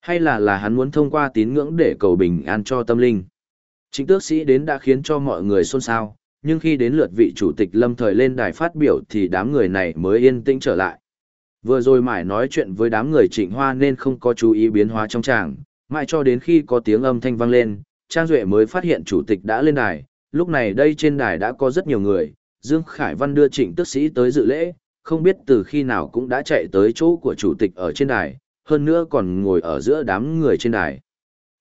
Hay là là hắn muốn thông qua tín ngưỡng để cầu bình an cho tâm linh. Trịnh tước sĩ đến đã khiến cho mọi người xôn xao, nhưng khi đến lượt vị chủ tịch lâm thời lên đài phát biểu thì đám người này mới yên tĩnh trở lại. Vừa rồi mải nói chuyện với đám người trịnh hoa nên không có chú ý biến hóa trong tràng, mãi cho đến khi có tiếng âm thanh vang lên, Trang Duệ mới phát hiện chủ tịch đã lên đài, lúc này đây trên đài đã có rất nhiều người, Dương Khải Văn đưa trịnh tức sĩ tới dự lễ, không biết từ khi nào cũng đã chạy tới chỗ của chủ tịch ở trên đài, hơn nữa còn ngồi ở giữa đám người trên đài.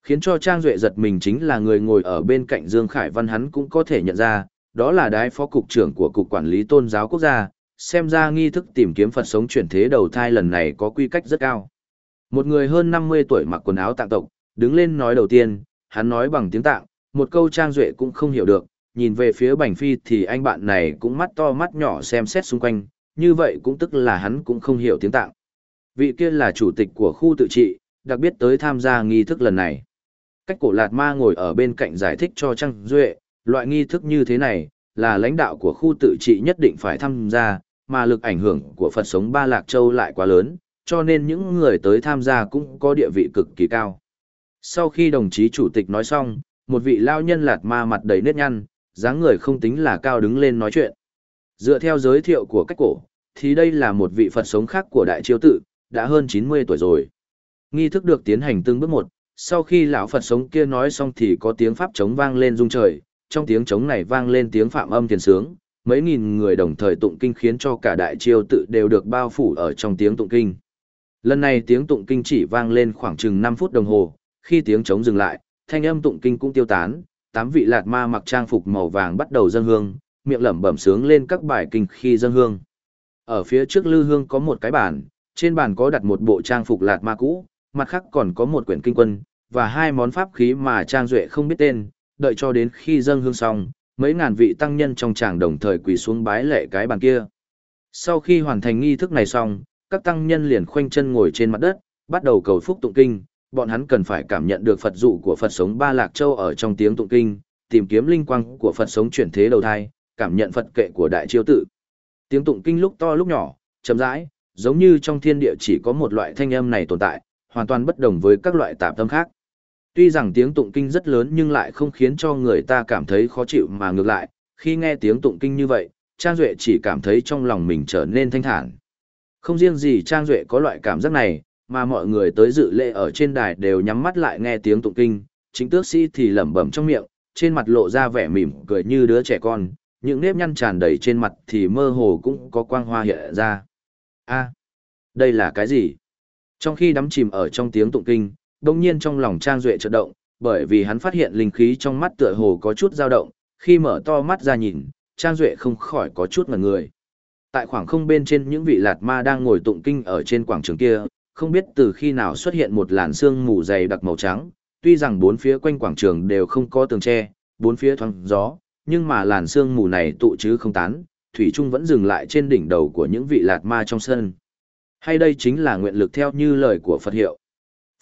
Khiến cho Trang Duệ giật mình chính là người ngồi ở bên cạnh Dương Khải Văn hắn cũng có thể nhận ra, đó là đái phó cục trưởng của Cục Quản lý Tôn giáo Quốc gia, xem ra nghi thức tìm kiếm Phật sống chuyển thế đầu thai lần này có quy cách rất cao. Một người hơn 50 tuổi mặc quần áo tạng tộc, đứng lên nói đầu tiên, hắn nói bằng tiếng tạng, một câu Trang Duệ cũng không hiểu được, nhìn về phía Bành Phi thì anh bạn này cũng mắt to mắt nhỏ xem xét xung quanh, như vậy cũng tức là hắn cũng không hiểu tiếng tạng. Vị kia là chủ tịch của khu tự trị, đặc biệt tới tham gia nghi thức lần này. Cách cổ Lạt Ma ngồi ở bên cạnh giải thích cho Trang Duệ, loại nghi thức như thế này, là lãnh đạo của khu tự trị nhất định phải tham gia, mà lực ảnh hưởng của Phật sống Ba Lạc Châu lại quá lớn, cho nên những người tới tham gia cũng có địa vị cực kỳ cao. Sau khi đồng chí chủ tịch nói xong, một vị lao nhân lạt ma mặt đầy nếp nhăn, dáng người không tính là cao đứng lên nói chuyện. Dựa theo giới thiệu của cách cổ, thì đây là một vị Phật sống khác của Đại Chiêu Tự, đã hơn 90 tuổi rồi. Nghi thức được tiến hành từng bước một, Sau khi lão Phật sống kia nói xong thì có tiếng pháp trống vang lên rung trời, trong tiếng trống này vang lên tiếng phạm âm thiền sướng, mấy nghìn người đồng thời tụng kinh khiến cho cả đại triều tự đều được bao phủ ở trong tiếng tụng kinh. Lần này tiếng tụng kinh chỉ vang lên khoảng chừng 5 phút đồng hồ, khi tiếng trống dừng lại, thanh âm tụng kinh cũng tiêu tán, tám vị lạt ma mặc trang phục màu vàng bắt đầu dâng hương, miệng lẩm bẩm sướng lên các bài kinh khi dâng hương. Ở phía trước lư hương có một cái bàn, trên bàn có đặt một bộ trang phục lạt ma cũ, mặt khác còn có một quyển kinh quân, và hai món pháp khí mà Trang Duệ không biết tên, đợi cho đến khi dâng hương xong, mấy ngàn vị tăng nhân trong tràng đồng thời quỳ xuống bái lệ cái bàn kia. Sau khi hoàn thành nghi thức này xong, các tăng nhân liền khoanh chân ngồi trên mặt đất, bắt đầu cầu phúc tụng kinh, bọn hắn cần phải cảm nhận được Phật dụ của Phật sống Ba Lạc Châu ở trong tiếng tụng kinh, tìm kiếm linh quang của Phật sống chuyển thế đầu thai, cảm nhận Phật kệ của đại chiêu tự. Tiếng tụng kinh lúc to lúc nhỏ, chậm rãi, giống như trong thiên địa chỉ có một loại thanh âm này tồn tại, hoàn toàn bất đồng với các loại tạp âm khác. Tuy rằng tiếng tụng kinh rất lớn nhưng lại không khiến cho người ta cảm thấy khó chịu mà ngược lại, khi nghe tiếng tụng kinh như vậy, Trang Duệ chỉ cảm thấy trong lòng mình trở nên thanh thản. Không riêng gì Trang Duệ có loại cảm giác này, mà mọi người tới dự lễ ở trên đài đều nhắm mắt lại nghe tiếng tụng kinh, chính tước sĩ thì lẩm bẩm trong miệng, trên mặt lộ ra vẻ mỉm cười như đứa trẻ con, những nếp nhăn tràn đầy trên mặt thì mơ hồ cũng có quang hoa hiện ra. a đây là cái gì? Trong khi đắm chìm ở trong tiếng tụng kinh, đông nhiên trong lòng Trang Duệ chợt động, bởi vì hắn phát hiện linh khí trong mắt tựa hồ có chút dao động, khi mở to mắt ra nhìn, Trang Duệ không khỏi có chút ngần người. Tại khoảng không bên trên những vị lạt ma đang ngồi tụng kinh ở trên quảng trường kia, không biết từ khi nào xuất hiện một làn sương mù dày đặc màu trắng, tuy rằng bốn phía quanh quảng trường đều không có tường tre, bốn phía thoáng gió, nhưng mà làn sương mù này tụ chứ không tán, thủy trung vẫn dừng lại trên đỉnh đầu của những vị lạt ma trong sân. Hay đây chính là nguyện lực theo như lời của Phật hiệu.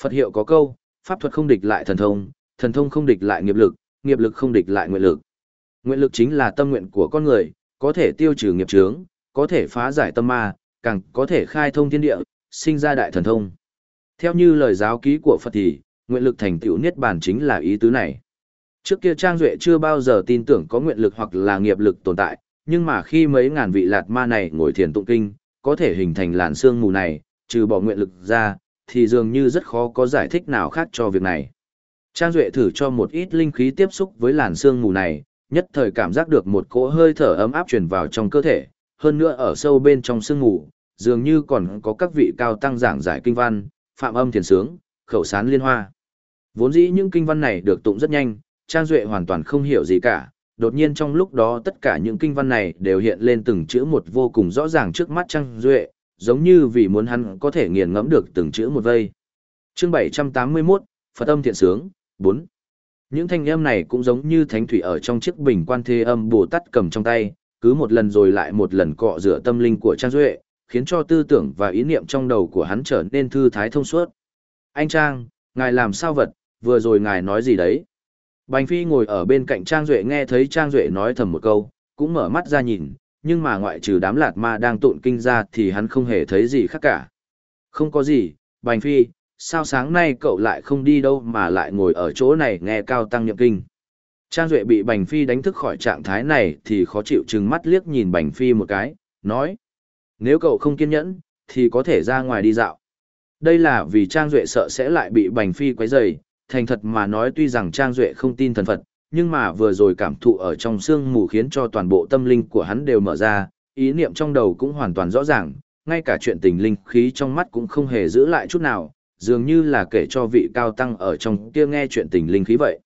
Phật hiệu có câu, pháp thuật không địch lại thần thông, thần thông không địch lại nghiệp lực, nghiệp lực không địch lại nguyện lực. Nguyện lực chính là tâm nguyện của con người, có thể tiêu trừ nghiệp chướng, có thể phá giải tâm ma, càng có thể khai thông thiên địa, sinh ra đại thần thông. Theo như lời giáo ký của Phật thì, nguyện lực thành tựu niết bàn chính là ý tứ này. Trước kia Trang Duệ chưa bao giờ tin tưởng có nguyện lực hoặc là nghiệp lực tồn tại, nhưng mà khi mấy ngàn vị lạt ma này ngồi thiền tụng kinh, có thể hình thành làn sương mù này, trừ bỏ nguyện lực ra, thì dường như rất khó có giải thích nào khác cho việc này. Trang Duệ thử cho một ít linh khí tiếp xúc với làn sương mù này, nhất thời cảm giác được một cỗ hơi thở ấm áp truyền vào trong cơ thể, hơn nữa ở sâu bên trong sương mù, dường như còn có các vị cao tăng giảng giải kinh văn, phạm âm thiền sướng, khẩu sán liên hoa. Vốn dĩ những kinh văn này được tụng rất nhanh, Trang Duệ hoàn toàn không hiểu gì cả, đột nhiên trong lúc đó tất cả những kinh văn này đều hiện lên từng chữ một vô cùng rõ ràng trước mắt Trang Duệ, giống như vì muốn hắn có thể nghiền ngẫm được từng chữ một vây. Chương 781, Phật âm thiện sướng, 4. Những thanh âm này cũng giống như thánh thủy ở trong chiếc bình quan thế âm Bồ Tát cầm trong tay, cứ một lần rồi lại một lần cọ rửa tâm linh của Trang Duệ, khiến cho tư tưởng và ý niệm trong đầu của hắn trở nên thư thái thông suốt. Anh Trang, ngài làm sao vật, vừa rồi ngài nói gì đấy? Bành Phi ngồi ở bên cạnh Trang Duệ nghe thấy Trang Duệ nói thầm một câu, cũng mở mắt ra nhìn, nhưng mà ngoại trừ đám lạt ma đang tụn kinh ra thì hắn không hề thấy gì khác cả. Không có gì, Bành Phi, sao sáng nay cậu lại không đi đâu mà lại ngồi ở chỗ này nghe cao tăng nhậm kinh. Trang Duệ bị Bành Phi đánh thức khỏi trạng thái này thì khó chịu chừng mắt liếc nhìn Bành Phi một cái, nói. Nếu cậu không kiên nhẫn, thì có thể ra ngoài đi dạo. Đây là vì Trang Duệ sợ sẽ lại bị Bành Phi quấy rầy, thành thật mà nói tuy rằng Trang Duệ không tin thần Phật, nhưng mà vừa rồi cảm thụ ở trong xương mù khiến cho toàn bộ tâm linh của hắn đều mở ra, ý niệm trong đầu cũng hoàn toàn rõ ràng, ngay cả chuyện tình linh khí trong mắt cũng không hề giữ lại chút nào, dường như là kể cho vị cao tăng ở trong kia nghe chuyện tình linh khí vậy.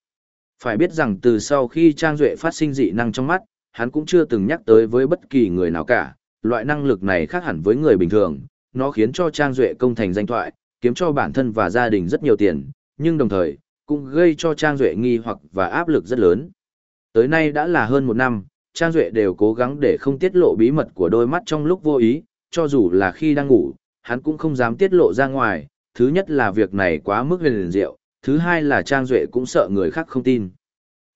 Phải biết rằng từ sau khi Trang Duệ phát sinh dị năng trong mắt, hắn cũng chưa từng nhắc tới với bất kỳ người nào cả, loại năng lực này khác hẳn với người bình thường, nó khiến cho Trang Duệ công thành danh thoại, kiếm cho bản thân và gia đình rất nhiều tiền, nhưng đồng thời, cũng gây cho Trang Duệ nghi hoặc và áp lực rất lớn. Tới nay đã là hơn một năm, Trang Duệ đều cố gắng để không tiết lộ bí mật của đôi mắt trong lúc vô ý, cho dù là khi đang ngủ, hắn cũng không dám tiết lộ ra ngoài, thứ nhất là việc này quá mức huyền diệu, thứ hai là Trang Duệ cũng sợ người khác không tin.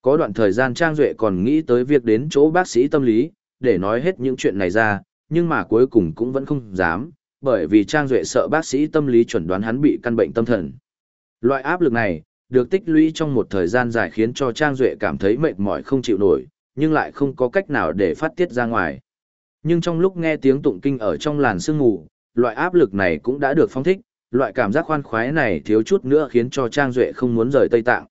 Có đoạn thời gian Trang Duệ còn nghĩ tới việc đến chỗ bác sĩ tâm lý, để nói hết những chuyện này ra, nhưng mà cuối cùng cũng vẫn không dám, bởi vì Trang Duệ sợ bác sĩ tâm lý chuẩn đoán hắn bị căn bệnh tâm thần. Loại áp lực này, được tích lũy trong một thời gian dài khiến cho Trang Duệ cảm thấy mệt mỏi không chịu nổi, nhưng lại không có cách nào để phát tiết ra ngoài. Nhưng trong lúc nghe tiếng tụng kinh ở trong làn sương ngủ, loại áp lực này cũng đã được phong thích, loại cảm giác khoan khoái này thiếu chút nữa khiến cho Trang Duệ không muốn rời Tây Tạng.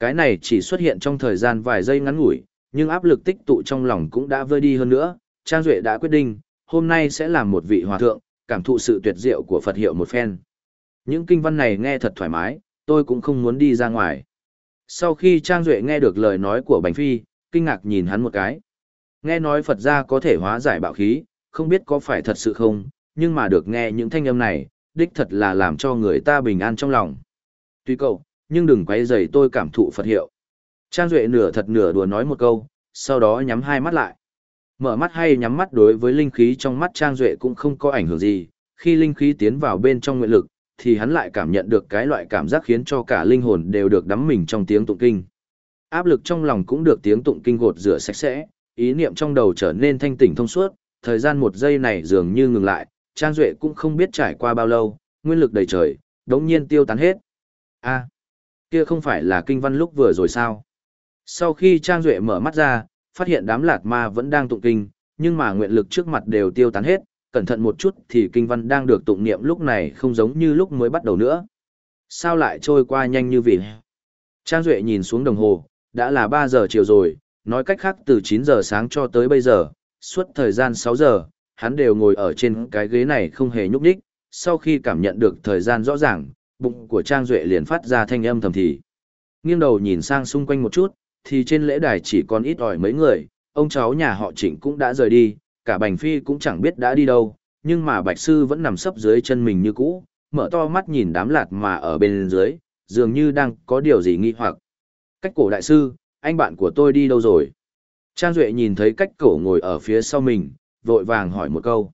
Cái này chỉ xuất hiện trong thời gian vài giây ngắn ngủi, nhưng áp lực tích tụ trong lòng cũng đã vơi đi hơn nữa. Trang Duệ đã quyết định, hôm nay sẽ làm một vị hòa thượng, cảm thụ sự tuyệt diệu của Phật hiệu một phen. Những kinh văn này nghe thật thoải mái, tôi cũng không muốn đi ra ngoài. Sau khi Trang Duệ nghe được lời nói của Bành Phi, kinh ngạc nhìn hắn một cái. Nghe nói Phật gia có thể hóa giải bạo khí, không biết có phải thật sự không, nhưng mà được nghe những thanh âm này, đích thật là làm cho người ta bình an trong lòng. Tuy cậu, nhưng đừng quay dày tôi cảm thụ Phật hiệu. Trang Duệ nửa thật nửa đùa nói một câu, sau đó nhắm hai mắt lại. Mở mắt hay nhắm mắt đối với linh khí trong mắt Trang Duệ cũng không có ảnh hưởng gì, khi linh khí tiến vào bên trong nguyện lực, thì hắn lại cảm nhận được cái loại cảm giác khiến cho cả linh hồn đều được đắm mình trong tiếng tụng kinh. Áp lực trong lòng cũng được tiếng tụng kinh gột rửa sạch sẽ, ý niệm trong đầu trở nên thanh tỉnh thông suốt, thời gian một giây này dường như ngừng lại, Trang Duệ cũng không biết trải qua bao lâu, nguyên lực đầy trời, đống nhiên tiêu tán hết. a kia không phải là kinh văn lúc vừa rồi sao? Sau khi Trang Duệ mở mắt ra, phát hiện đám lạt ma vẫn đang tụng kinh, nhưng mà nguyện lực trước mặt đều tiêu tán hết, cẩn thận một chút thì kinh văn đang được tụng niệm lúc này không giống như lúc mới bắt đầu nữa. Sao lại trôi qua nhanh như vậy? Trang Duệ nhìn xuống đồng hồ, đã là 3 giờ chiều rồi, nói cách khác từ 9 giờ sáng cho tới bây giờ, suốt thời gian 6 giờ, hắn đều ngồi ở trên cái ghế này không hề nhúc nhích, sau khi cảm nhận được thời gian rõ ràng, bụng của Trang Duệ liền phát ra thanh âm thầm thì. Nghiêng đầu nhìn sang xung quanh một chút, thì trên lễ đài chỉ còn ít ỏi mấy người, ông cháu nhà họ Trịnh cũng đã rời đi, cả Bành Phi cũng chẳng biết đã đi đâu, nhưng mà Bạch Sư vẫn nằm sấp dưới chân mình như cũ, mở to mắt nhìn đám lạt mà ở bên dưới, dường như đang có điều gì nghi hoặc. Cách cổ đại sư, anh bạn của tôi đi đâu rồi? Trang Duệ nhìn thấy cách cổ ngồi ở phía sau mình, vội vàng hỏi một câu.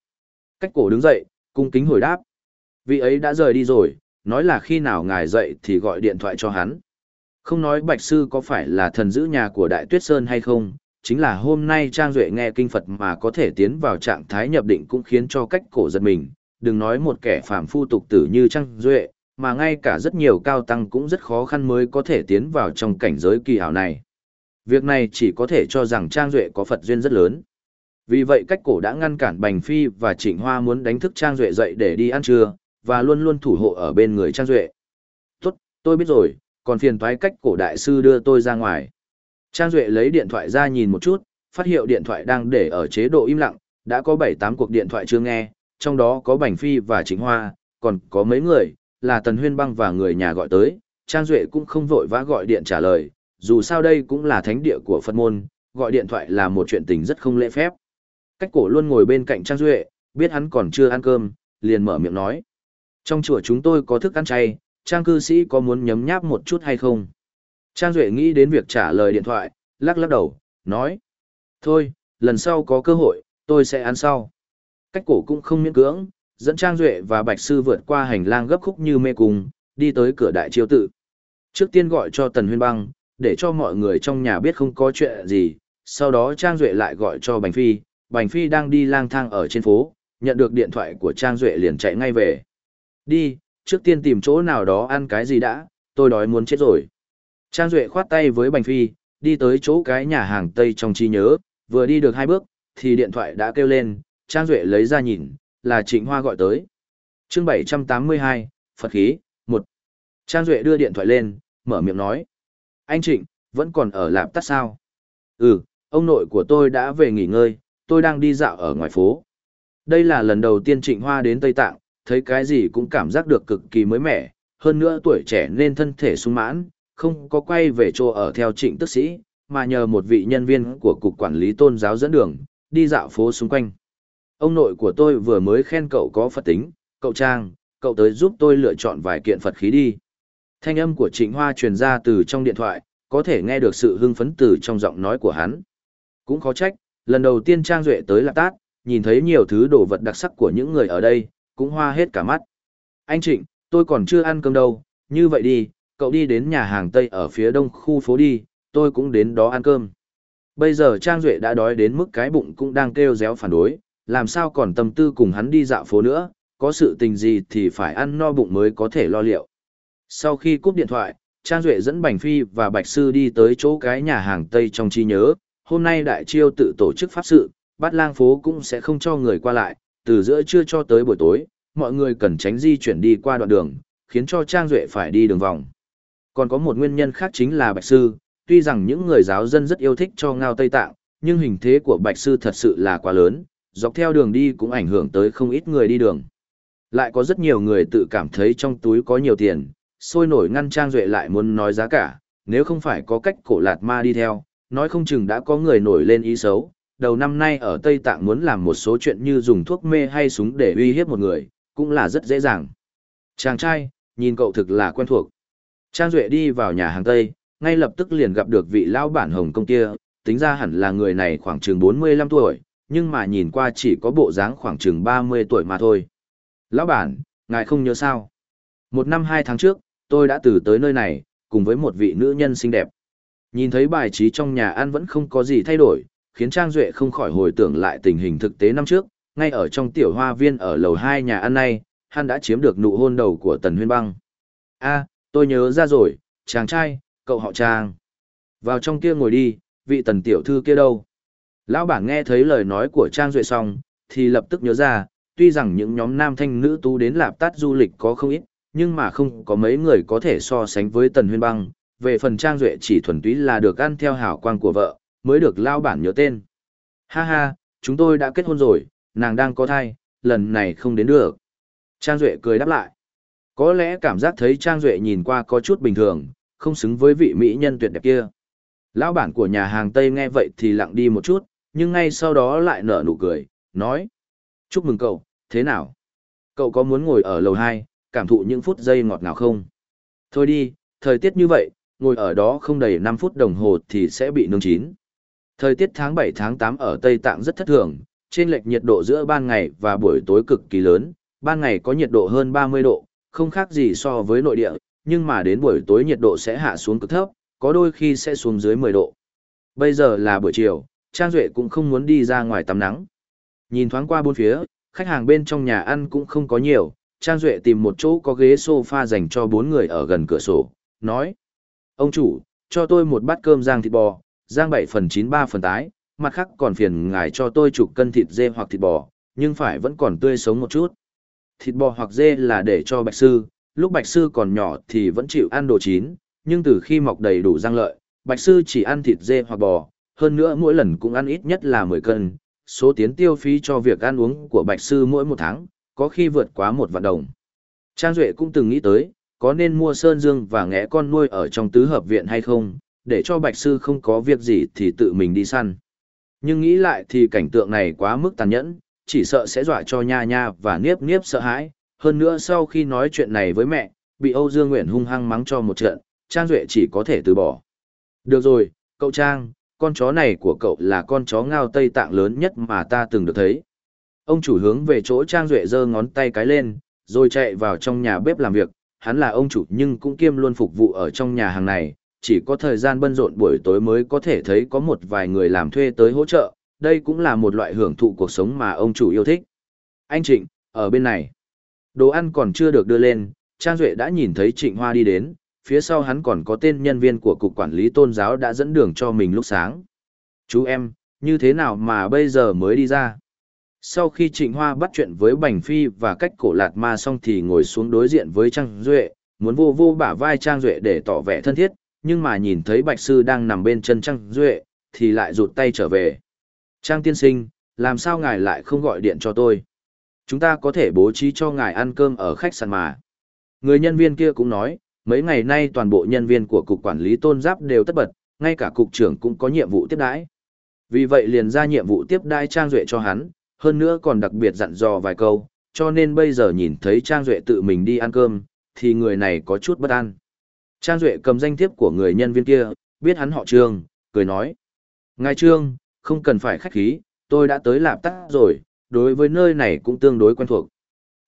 Cách cổ đứng dậy, cung kính hồi đáp. Vị ấy đã rời đi rồi, nói là khi nào ngài dậy thì gọi điện thoại cho hắn. Không nói Bạch Sư có phải là thần giữ nhà của Đại Tuyết Sơn hay không, chính là hôm nay Trang Duệ nghe kinh Phật mà có thể tiến vào trạng thái nhập định cũng khiến cho cách cổ giật mình, đừng nói một kẻ phàm phu tục tử như Trang Duệ, mà ngay cả rất nhiều cao tăng cũng rất khó khăn mới có thể tiến vào trong cảnh giới kỳ ảo này. Việc này chỉ có thể cho rằng Trang Duệ có Phật duyên rất lớn. Vì vậy cách cổ đã ngăn cản Bành Phi và Trịnh Hoa muốn đánh thức Trang Duệ dậy để đi ăn trưa, và luôn luôn thủ hộ ở bên người Trang Duệ. Tốt, tôi biết rồi, còn phiền thoái cách cổ đại sư đưa tôi ra ngoài. Trang Duệ lấy điện thoại ra nhìn một chút, phát hiệu điện thoại đang để ở chế độ im lặng, đã có 7-8 cuộc điện thoại chưa nghe, trong đó có Bành Phi và Chính Hoa, còn có mấy người, là Tần Huyên Băng và người nhà gọi tới, Trang Duệ cũng không vội vã gọi điện trả lời, dù sao đây cũng là thánh địa của Phật môn, gọi điện thoại là một chuyện tình rất không lễ phép. Cách cổ luôn ngồi bên cạnh Trang Duệ, biết hắn còn chưa ăn cơm, liền mở miệng nói. Trong chùa chúng tôi có thức ăn chay, Trang cư sĩ có muốn nhấm nháp một chút hay không? Trang Duệ nghĩ đến việc trả lời điện thoại, lắc lắc đầu, nói. Thôi, lần sau có cơ hội, tôi sẽ ăn sau. Cách cổ cũng không miễn cưỡng, dẫn Trang Duệ và Bạch Sư vượt qua hành lang gấp khúc như mê cung, đi tới cửa đại chiêu tự. Trước tiên gọi cho Tần Huyên Băng, để cho mọi người trong nhà biết không có chuyện gì, sau đó Trang Duệ lại gọi cho Bành Phi, Bành Phi đang đi lang thang ở trên phố, nhận được điện thoại của Trang Duệ liền chạy ngay về. Đi, trước tiên tìm chỗ nào đó ăn cái gì đã, tôi đói muốn chết rồi. Trang Duệ khoát tay với Bành Phi, đi tới chỗ cái nhà hàng Tây trong trí nhớ, vừa đi được hai bước, thì điện thoại đã kêu lên, Trang Duệ lấy ra nhìn, là Trịnh Hoa gọi tới. chương 782, Phật khí, 1. Trang Duệ đưa điện thoại lên, mở miệng nói. Anh Trịnh, vẫn còn ở lạp tắt sao? Ừ, ông nội của tôi đã về nghỉ ngơi, tôi đang đi dạo ở ngoài phố. Đây là lần đầu tiên Trịnh Hoa đến Tây Tạng, thấy cái gì cũng cảm giác được cực kỳ mới mẻ, hơn nữa tuổi trẻ nên thân thể sung mãn, không có quay về chỗ ở theo trịnh tức sĩ, mà nhờ một vị nhân viên của Cục Quản lý Tôn giáo dẫn đường, đi dạo phố xung quanh. Ông nội của tôi vừa mới khen cậu có Phật tính, cậu Trang, cậu tới giúp tôi lựa chọn vài kiện Phật khí đi. Thanh âm của Trịnh Hoa truyền ra từ trong điện thoại, có thể nghe được sự hưng phấn từ trong giọng nói của hắn. Cũng khó trách, lần đầu tiên Trang Duệ tới Lạp Tát, nhìn thấy nhiều thứ đồ vật đặc sắc của những người ở đây, cũng hoa hết cả mắt. Anh Trịnh, tôi còn chưa ăn cơm đâu, như vậy đi, cậu đi đến nhà hàng Tây ở phía đông khu phố đi, tôi cũng đến đó ăn cơm. Bây giờ Trang Duệ đã đói đến mức cái bụng cũng đang kêu réo phản đối, làm sao còn tâm tư cùng hắn đi dạo phố nữa, có sự tình gì thì phải ăn no bụng mới có thể lo liệu. Sau khi cúp điện thoại, Trang Duệ dẫn Bành Phi và Bạch Sư đi tới chỗ cái nhà hàng Tây trong trí nhớ, hôm nay đại chiêu tự tổ chức pháp sự, bát lang phố cũng sẽ không cho người qua lại, từ giữa trưa cho tới buổi tối, mọi người cần tránh di chuyển đi qua đoạn đường, khiến cho Trang Duệ phải đi đường vòng. Còn có một nguyên nhân khác chính là Bạch Sư, tuy rằng những người giáo dân rất yêu thích cho ngao Tây Tạng, nhưng hình thế của Bạch Sư thật sự là quá lớn, dọc theo đường đi cũng ảnh hưởng tới không ít người đi đường. Lại có rất nhiều người tự cảm thấy trong túi có nhiều tiền, sôi nổi ngăn Trang Duệ lại muốn nói giá cả, nếu không phải có cách cổ lạt ma đi theo, nói không chừng đã có người nổi lên ý xấu. Đầu năm nay ở Tây Tạng muốn làm một số chuyện như dùng thuốc mê hay súng để uy hiếp một người, cũng là rất dễ dàng. Chàng trai, nhìn cậu thực là quen thuộc. Trang Duệ đi vào nhà hàng Tây, ngay lập tức liền gặp được vị lão bản Hồng Công kia, tính ra hẳn là người này khoảng chừng 45 tuổi, nhưng mà nhìn qua chỉ có bộ dáng khoảng chừng 30 tuổi mà thôi. Lão bản, ngài không nhớ sao? Một năm hai tháng trước, tôi đã từ tới nơi này, cùng với một vị nữ nhân xinh đẹp. Nhìn thấy bài trí trong nhà ăn vẫn không có gì thay đổi, khiến Trang Duệ không khỏi hồi tưởng lại tình hình thực tế năm trước, ngay ở trong tiểu hoa viên ở lầu 2 nhà ăn này, hắn đã chiếm được nụ hôn đầu của Tần Huyên Băng. a tôi nhớ ra rồi, chàng trai, cậu họ Trang. Vào trong kia ngồi đi, vị tần tiểu thư kia đâu? Lão bản nghe thấy lời nói của Trang Duệ xong, thì lập tức nhớ ra, tuy rằng những nhóm nam thanh nữ tú đến lạp tát du lịch có không ít, nhưng mà không có mấy người có thể so sánh với Tần Huyên Băng. Về phần Trang Duệ chỉ thuần túy là được ăn theo hảo quang của vợ, mới được lao bản nhớ tên. Ha ha, chúng tôi đã kết hôn rồi, nàng đang có thai, lần này không đến được. Trang Duệ cười đáp lại. Có lẽ cảm giác thấy Trang Duệ nhìn qua có chút bình thường, không xứng với vị mỹ nhân tuyệt đẹp kia. Lão bản của nhà hàng Tây nghe vậy thì lặng đi một chút, nhưng ngay sau đó lại nở nụ cười, nói. Chúc mừng cậu, thế nào? Cậu có muốn ngồi ở lầu 2, cảm thụ những phút giây ngọt ngào không? Thôi đi, thời tiết như vậy, ngồi ở đó không đầy 5 phút đồng hồ thì sẽ bị nướng chín. Thời tiết tháng 7 tháng 8 ở Tây Tạng rất thất thường, trên lệch nhiệt độ giữa ban ngày và buổi tối cực kỳ lớn, ban ngày có nhiệt độ hơn 30 độ, không khác gì so với nội địa, nhưng mà đến buổi tối nhiệt độ sẽ hạ xuống cực thấp, có đôi khi sẽ xuống dưới 10 độ. Bây giờ là buổi chiều, Trang Duệ cũng không muốn đi ra ngoài tắm nắng. Nhìn thoáng qua bốn phía, khách hàng bên trong nhà ăn cũng không có nhiều, Trang Duệ tìm một chỗ có ghế sofa dành cho bốn người ở gần cửa sổ, nói. Ông chủ, cho tôi một bát cơm rang thịt bò, rang 7 phần 9 3 phần tái, mặt khác còn phiền ngài cho tôi chục cân thịt dê hoặc thịt bò, nhưng phải vẫn còn tươi sống một chút. Thịt bò hoặc dê là để cho bạch sư, lúc bạch sư còn nhỏ thì vẫn chịu ăn đồ chín, nhưng từ khi mọc đầy đủ răng lợi, bạch sư chỉ ăn thịt dê hoặc bò, hơn nữa mỗi lần cũng ăn ít nhất là 10 cân. Số tiền tiêu phí cho việc ăn uống của bạch sư mỗi một tháng, có khi vượt quá một vạn đồng. Trang Duệ cũng từng nghĩ tới, có nên mua sơn dương và ngẽ con nuôi ở trong tứ hợp viện hay không, để cho bạch sư không có việc gì thì tự mình đi săn. Nhưng nghĩ lại thì cảnh tượng này quá mức tàn nhẫn, chỉ sợ sẽ dọa cho nha nha và niếp niếp sợ hãi. Hơn nữa sau khi nói chuyện này với mẹ, bị Âu Dương Nguyện hung hăng mắng cho một trận, Trang Duệ chỉ có thể từ bỏ. Được rồi, cậu Trang, con chó này của cậu là con chó ngao Tây Tạng lớn nhất mà ta từng được thấy. Ông chủ hướng về chỗ Trang Duệ giơ ngón tay cái lên, rồi chạy vào trong nhà bếp làm việc. Hắn là ông chủ nhưng cũng kiêm luôn phục vụ ở trong nhà hàng này, chỉ có thời gian bận rộn buổi tối mới có thể thấy có một vài người làm thuê tới hỗ trợ, đây cũng là một loại hưởng thụ cuộc sống mà ông chủ yêu thích. Anh Trịnh, ở bên này. Đồ ăn còn chưa được đưa lên, Trang Duệ đã nhìn thấy Trịnh Hoa đi đến, phía sau hắn còn có tên nhân viên của Cục Quản lý Tôn giáo đã dẫn đường cho mình lúc sáng. Chú em, như thế nào mà bây giờ mới đi ra? Sau khi Trịnh Hoa bắt chuyện với Bành Phi và cách cổ lạt ma xong thì ngồi xuống đối diện với Trang Duệ, muốn vô vô bả vai Trang Duệ để tỏ vẻ thân thiết, nhưng mà nhìn thấy Bạch Sư đang nằm bên chân Trang Duệ, thì lại rụt tay trở về. Trang tiên sinh, làm sao ngài lại không gọi điện cho tôi? Chúng ta có thể bố trí cho ngài ăn cơm ở khách sạn mà. Người nhân viên kia cũng nói, mấy ngày nay toàn bộ nhân viên của cục quản lý tôn giáp đều tất bật, ngay cả cục trưởng cũng có nhiệm vụ tiếp đãi. Vì vậy liền ra nhiệm vụ tiếp đãi Trang Duệ cho hắn, hơn nữa còn đặc biệt dặn dò vài câu, cho nên bây giờ nhìn thấy Trang Duệ tự mình đi ăn cơm, thì người này có chút bất an. Trang Duệ cầm danh thiếp của người nhân viên kia, biết hắn họ Trương, cười nói. Ngài Trương, không cần phải khách khí, tôi đã tới lạp tắc rồi, đối với nơi này cũng tương đối quen thuộc.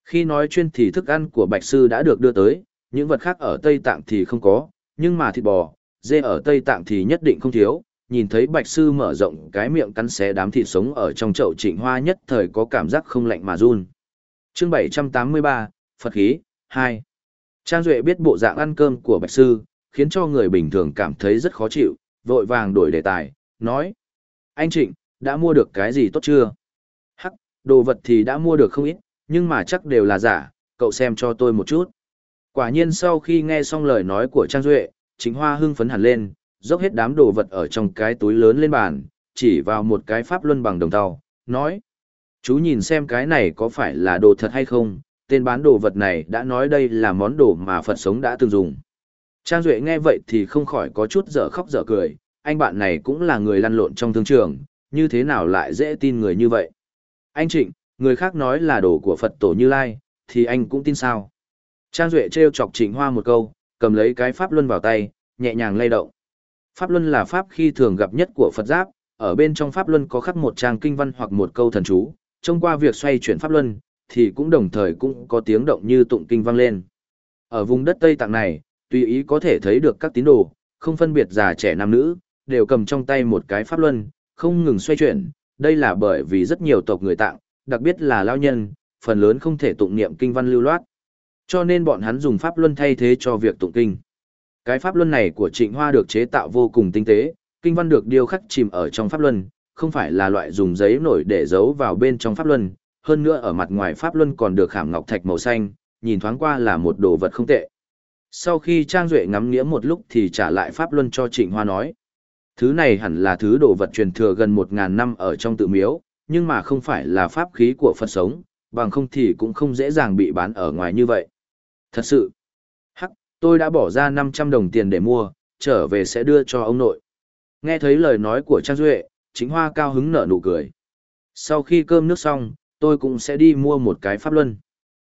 Khi nói chuyên thì thức ăn của Bạch Sư đã được đưa tới, những vật khác ở Tây Tạng thì không có, nhưng mà thịt bò, dê ở Tây Tạng thì nhất định không thiếu. Nhìn thấy Bạch Sư mở rộng cái miệng cắn xé đám thịt sống ở trong chậu trịnh hoa nhất thời có cảm giác không lạnh mà run. chương 783, Phật khí, 2. Trang Duệ biết bộ dạng ăn cơm của Bạch Sư, khiến cho người bình thường cảm thấy rất khó chịu, vội vàng đổi đề tài, nói. Anh Trịnh, đã mua được cái gì tốt chưa? Hắc, đồ vật thì đã mua được không ít, nhưng mà chắc đều là giả, cậu xem cho tôi một chút. Quả nhiên sau khi nghe xong lời nói của Trang Duệ, chính hoa hưng phấn hẳn lên, dốc hết đám đồ vật ở trong cái túi lớn lên bàn, chỉ vào một cái pháp luân bằng đồng tàu, nói. Chú nhìn xem cái này có phải là đồ thật hay không, tên bán đồ vật này đã nói đây là món đồ mà Phật sống đã từng dùng. Trang Duệ nghe vậy thì không khỏi có chút dở khóc dở cười, anh bạn này cũng là người lăn lộn trong thương trường, như thế nào lại dễ tin người như vậy. Anh Trịnh, người khác nói là đồ của Phật tổ Như Lai, thì anh cũng tin sao. Trang Duệ trêu chọc Trịnh Hoa một câu, cầm lấy cái pháp luân vào tay, nhẹ nhàng lay động. Pháp luân là pháp khi thường gặp nhất của Phật giáp, ở bên trong pháp luân có khắc một trang kinh văn hoặc một câu thần chú, trông qua việc xoay chuyển pháp luân, thì cũng đồng thời cũng có tiếng động như tụng kinh vang lên. Ở vùng đất Tây Tạng này, tùy ý có thể thấy được các tín đồ, không phân biệt già trẻ nam nữ, đều cầm trong tay một cái pháp luân, không ngừng xoay chuyển, đây là bởi vì rất nhiều tộc người Tạng, đặc biệt là lao nhân, phần lớn không thể tụng niệm kinh văn lưu loát. Cho nên bọn hắn dùng pháp luân thay thế cho việc tụng kinh. Cái pháp luân này của Trịnh Hoa được chế tạo vô cùng tinh tế, kinh văn được điêu khắc chìm ở trong pháp luân, không phải là loại dùng giấy nổi để giấu vào bên trong pháp luân, hơn nữa ở mặt ngoài pháp luân còn được khảm ngọc thạch màu xanh, nhìn thoáng qua là một đồ vật không tệ. Sau khi Trang Duệ ngắm nghĩa một lúc thì trả lại pháp luân cho Trịnh Hoa nói. Thứ này hẳn là thứ đồ vật truyền thừa gần 1.000 năm ở trong tự miếu, nhưng mà không phải là pháp khí của Phật sống, bằng không thì cũng không dễ dàng bị bán ở ngoài như vậy. Thật sự, hắc, tôi đã bỏ ra 500 đồng tiền để mua, trở về sẽ đưa cho ông nội. Nghe thấy lời nói của Trang Duệ, chính hoa cao hứng nở nụ cười. Sau khi cơm nước xong, tôi cũng sẽ đi mua một cái pháp luân.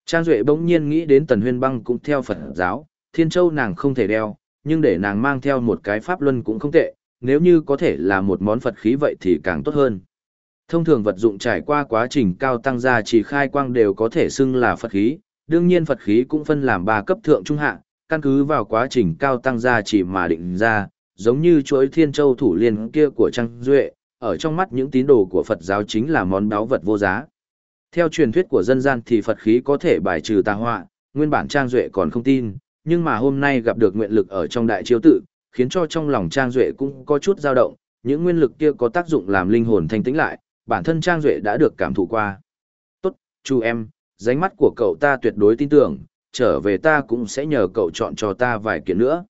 Trang Duệ bỗng nhiên nghĩ đến Tần Huyên Băng cũng theo Phật giáo, Thiên Châu nàng không thể đeo, nhưng để nàng mang theo một cái pháp luân cũng không tệ, nếu như có thể là một món Phật khí vậy thì càng tốt hơn. Thông thường vật dụng trải qua quá trình cao tăng gia chỉ khai quang đều có thể xưng là Phật khí, đương nhiên Phật khí cũng phân làm ba cấp thượng trung hạ, căn cứ vào quá trình cao tăng gia chỉ mà định ra, giống như chuỗi thiên châu thủ liên kia của Trang Duệ, ở trong mắt những tín đồ của Phật giáo chính là món báo vật vô giá. Theo truyền thuyết của dân gian thì Phật khí có thể bài trừ tà họa, nguyên bản Trang Duệ còn không tin, nhưng mà hôm nay gặp được nguyện lực ở trong đại chiếu tự, khiến cho trong lòng Trang Duệ cũng có chút dao động, những nguyên lực kia có tác dụng làm linh hồn thanh tĩnh lại, bản thân Trang Duệ đã được cảm thụ qua. Tốt, chú em, dánh mắt của cậu ta tuyệt đối tin tưởng, trở về ta cũng sẽ nhờ cậu chọn cho ta vài kiện nữa.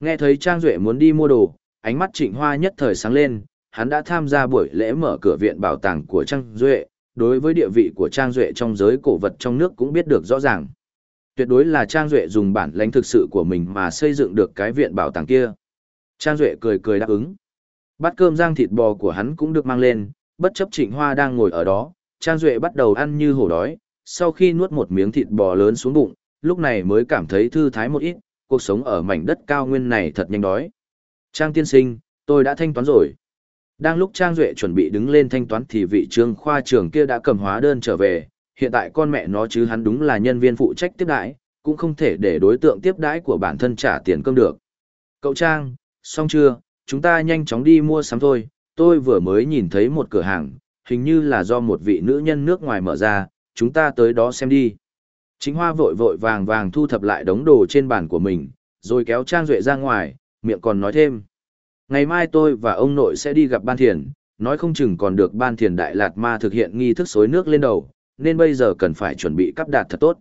Nghe thấy Trang Duệ muốn đi mua đồ, ánh mắt trịnh hoa nhất thời sáng lên, hắn đã tham gia buổi lễ mở cửa viện bảo tàng của Trang Duệ, đối với địa vị của Trang Duệ trong giới cổ vật trong nước cũng biết được rõ ràng. Tuyệt đối là Trang Duệ dùng bản lãnh thực sự của mình mà xây dựng được cái viện bảo tàng kia. Trang Duệ cười cười đáp ứng. Bát cơm rang thịt bò của hắn cũng được mang lên, bất chấp trịnh hoa đang ngồi ở đó, Trang Duệ bắt đầu ăn như hổ đói, sau khi nuốt một miếng thịt bò lớn xuống bụng, lúc này mới cảm thấy thư thái một ít, cuộc sống ở mảnh đất cao nguyên này thật nhanh đói. Trang tiên sinh, tôi đã thanh toán rồi. Đang lúc Trang Duệ chuẩn bị đứng lên thanh toán thì vị trương khoa trưởng kia đã cầm hóa đơn trở về, hiện tại con mẹ nó chứ hắn đúng là nhân viên phụ trách tiếp đãi, cũng không thể để đối tượng tiếp đãi của bản thân trả tiền cơm được. Cậu Trang, xong chưa, chúng ta nhanh chóng đi mua sắm thôi, tôi vừa mới nhìn thấy một cửa hàng, hình như là do một vị nữ nhân nước ngoài mở ra, chúng ta tới đó xem đi. Chính hoa vội vội vàng vàng thu thập lại đống đồ trên bàn của mình, rồi kéo Trang Duệ ra ngoài, miệng còn nói thêm. Ngày mai tôi và ông nội sẽ đi gặp ban thiền, nói không chừng còn được ban thiền Đại Lạt Ma thực hiện nghi thức xối nước lên đầu, nên bây giờ cần phải chuẩn bị cắp đạt thật tốt.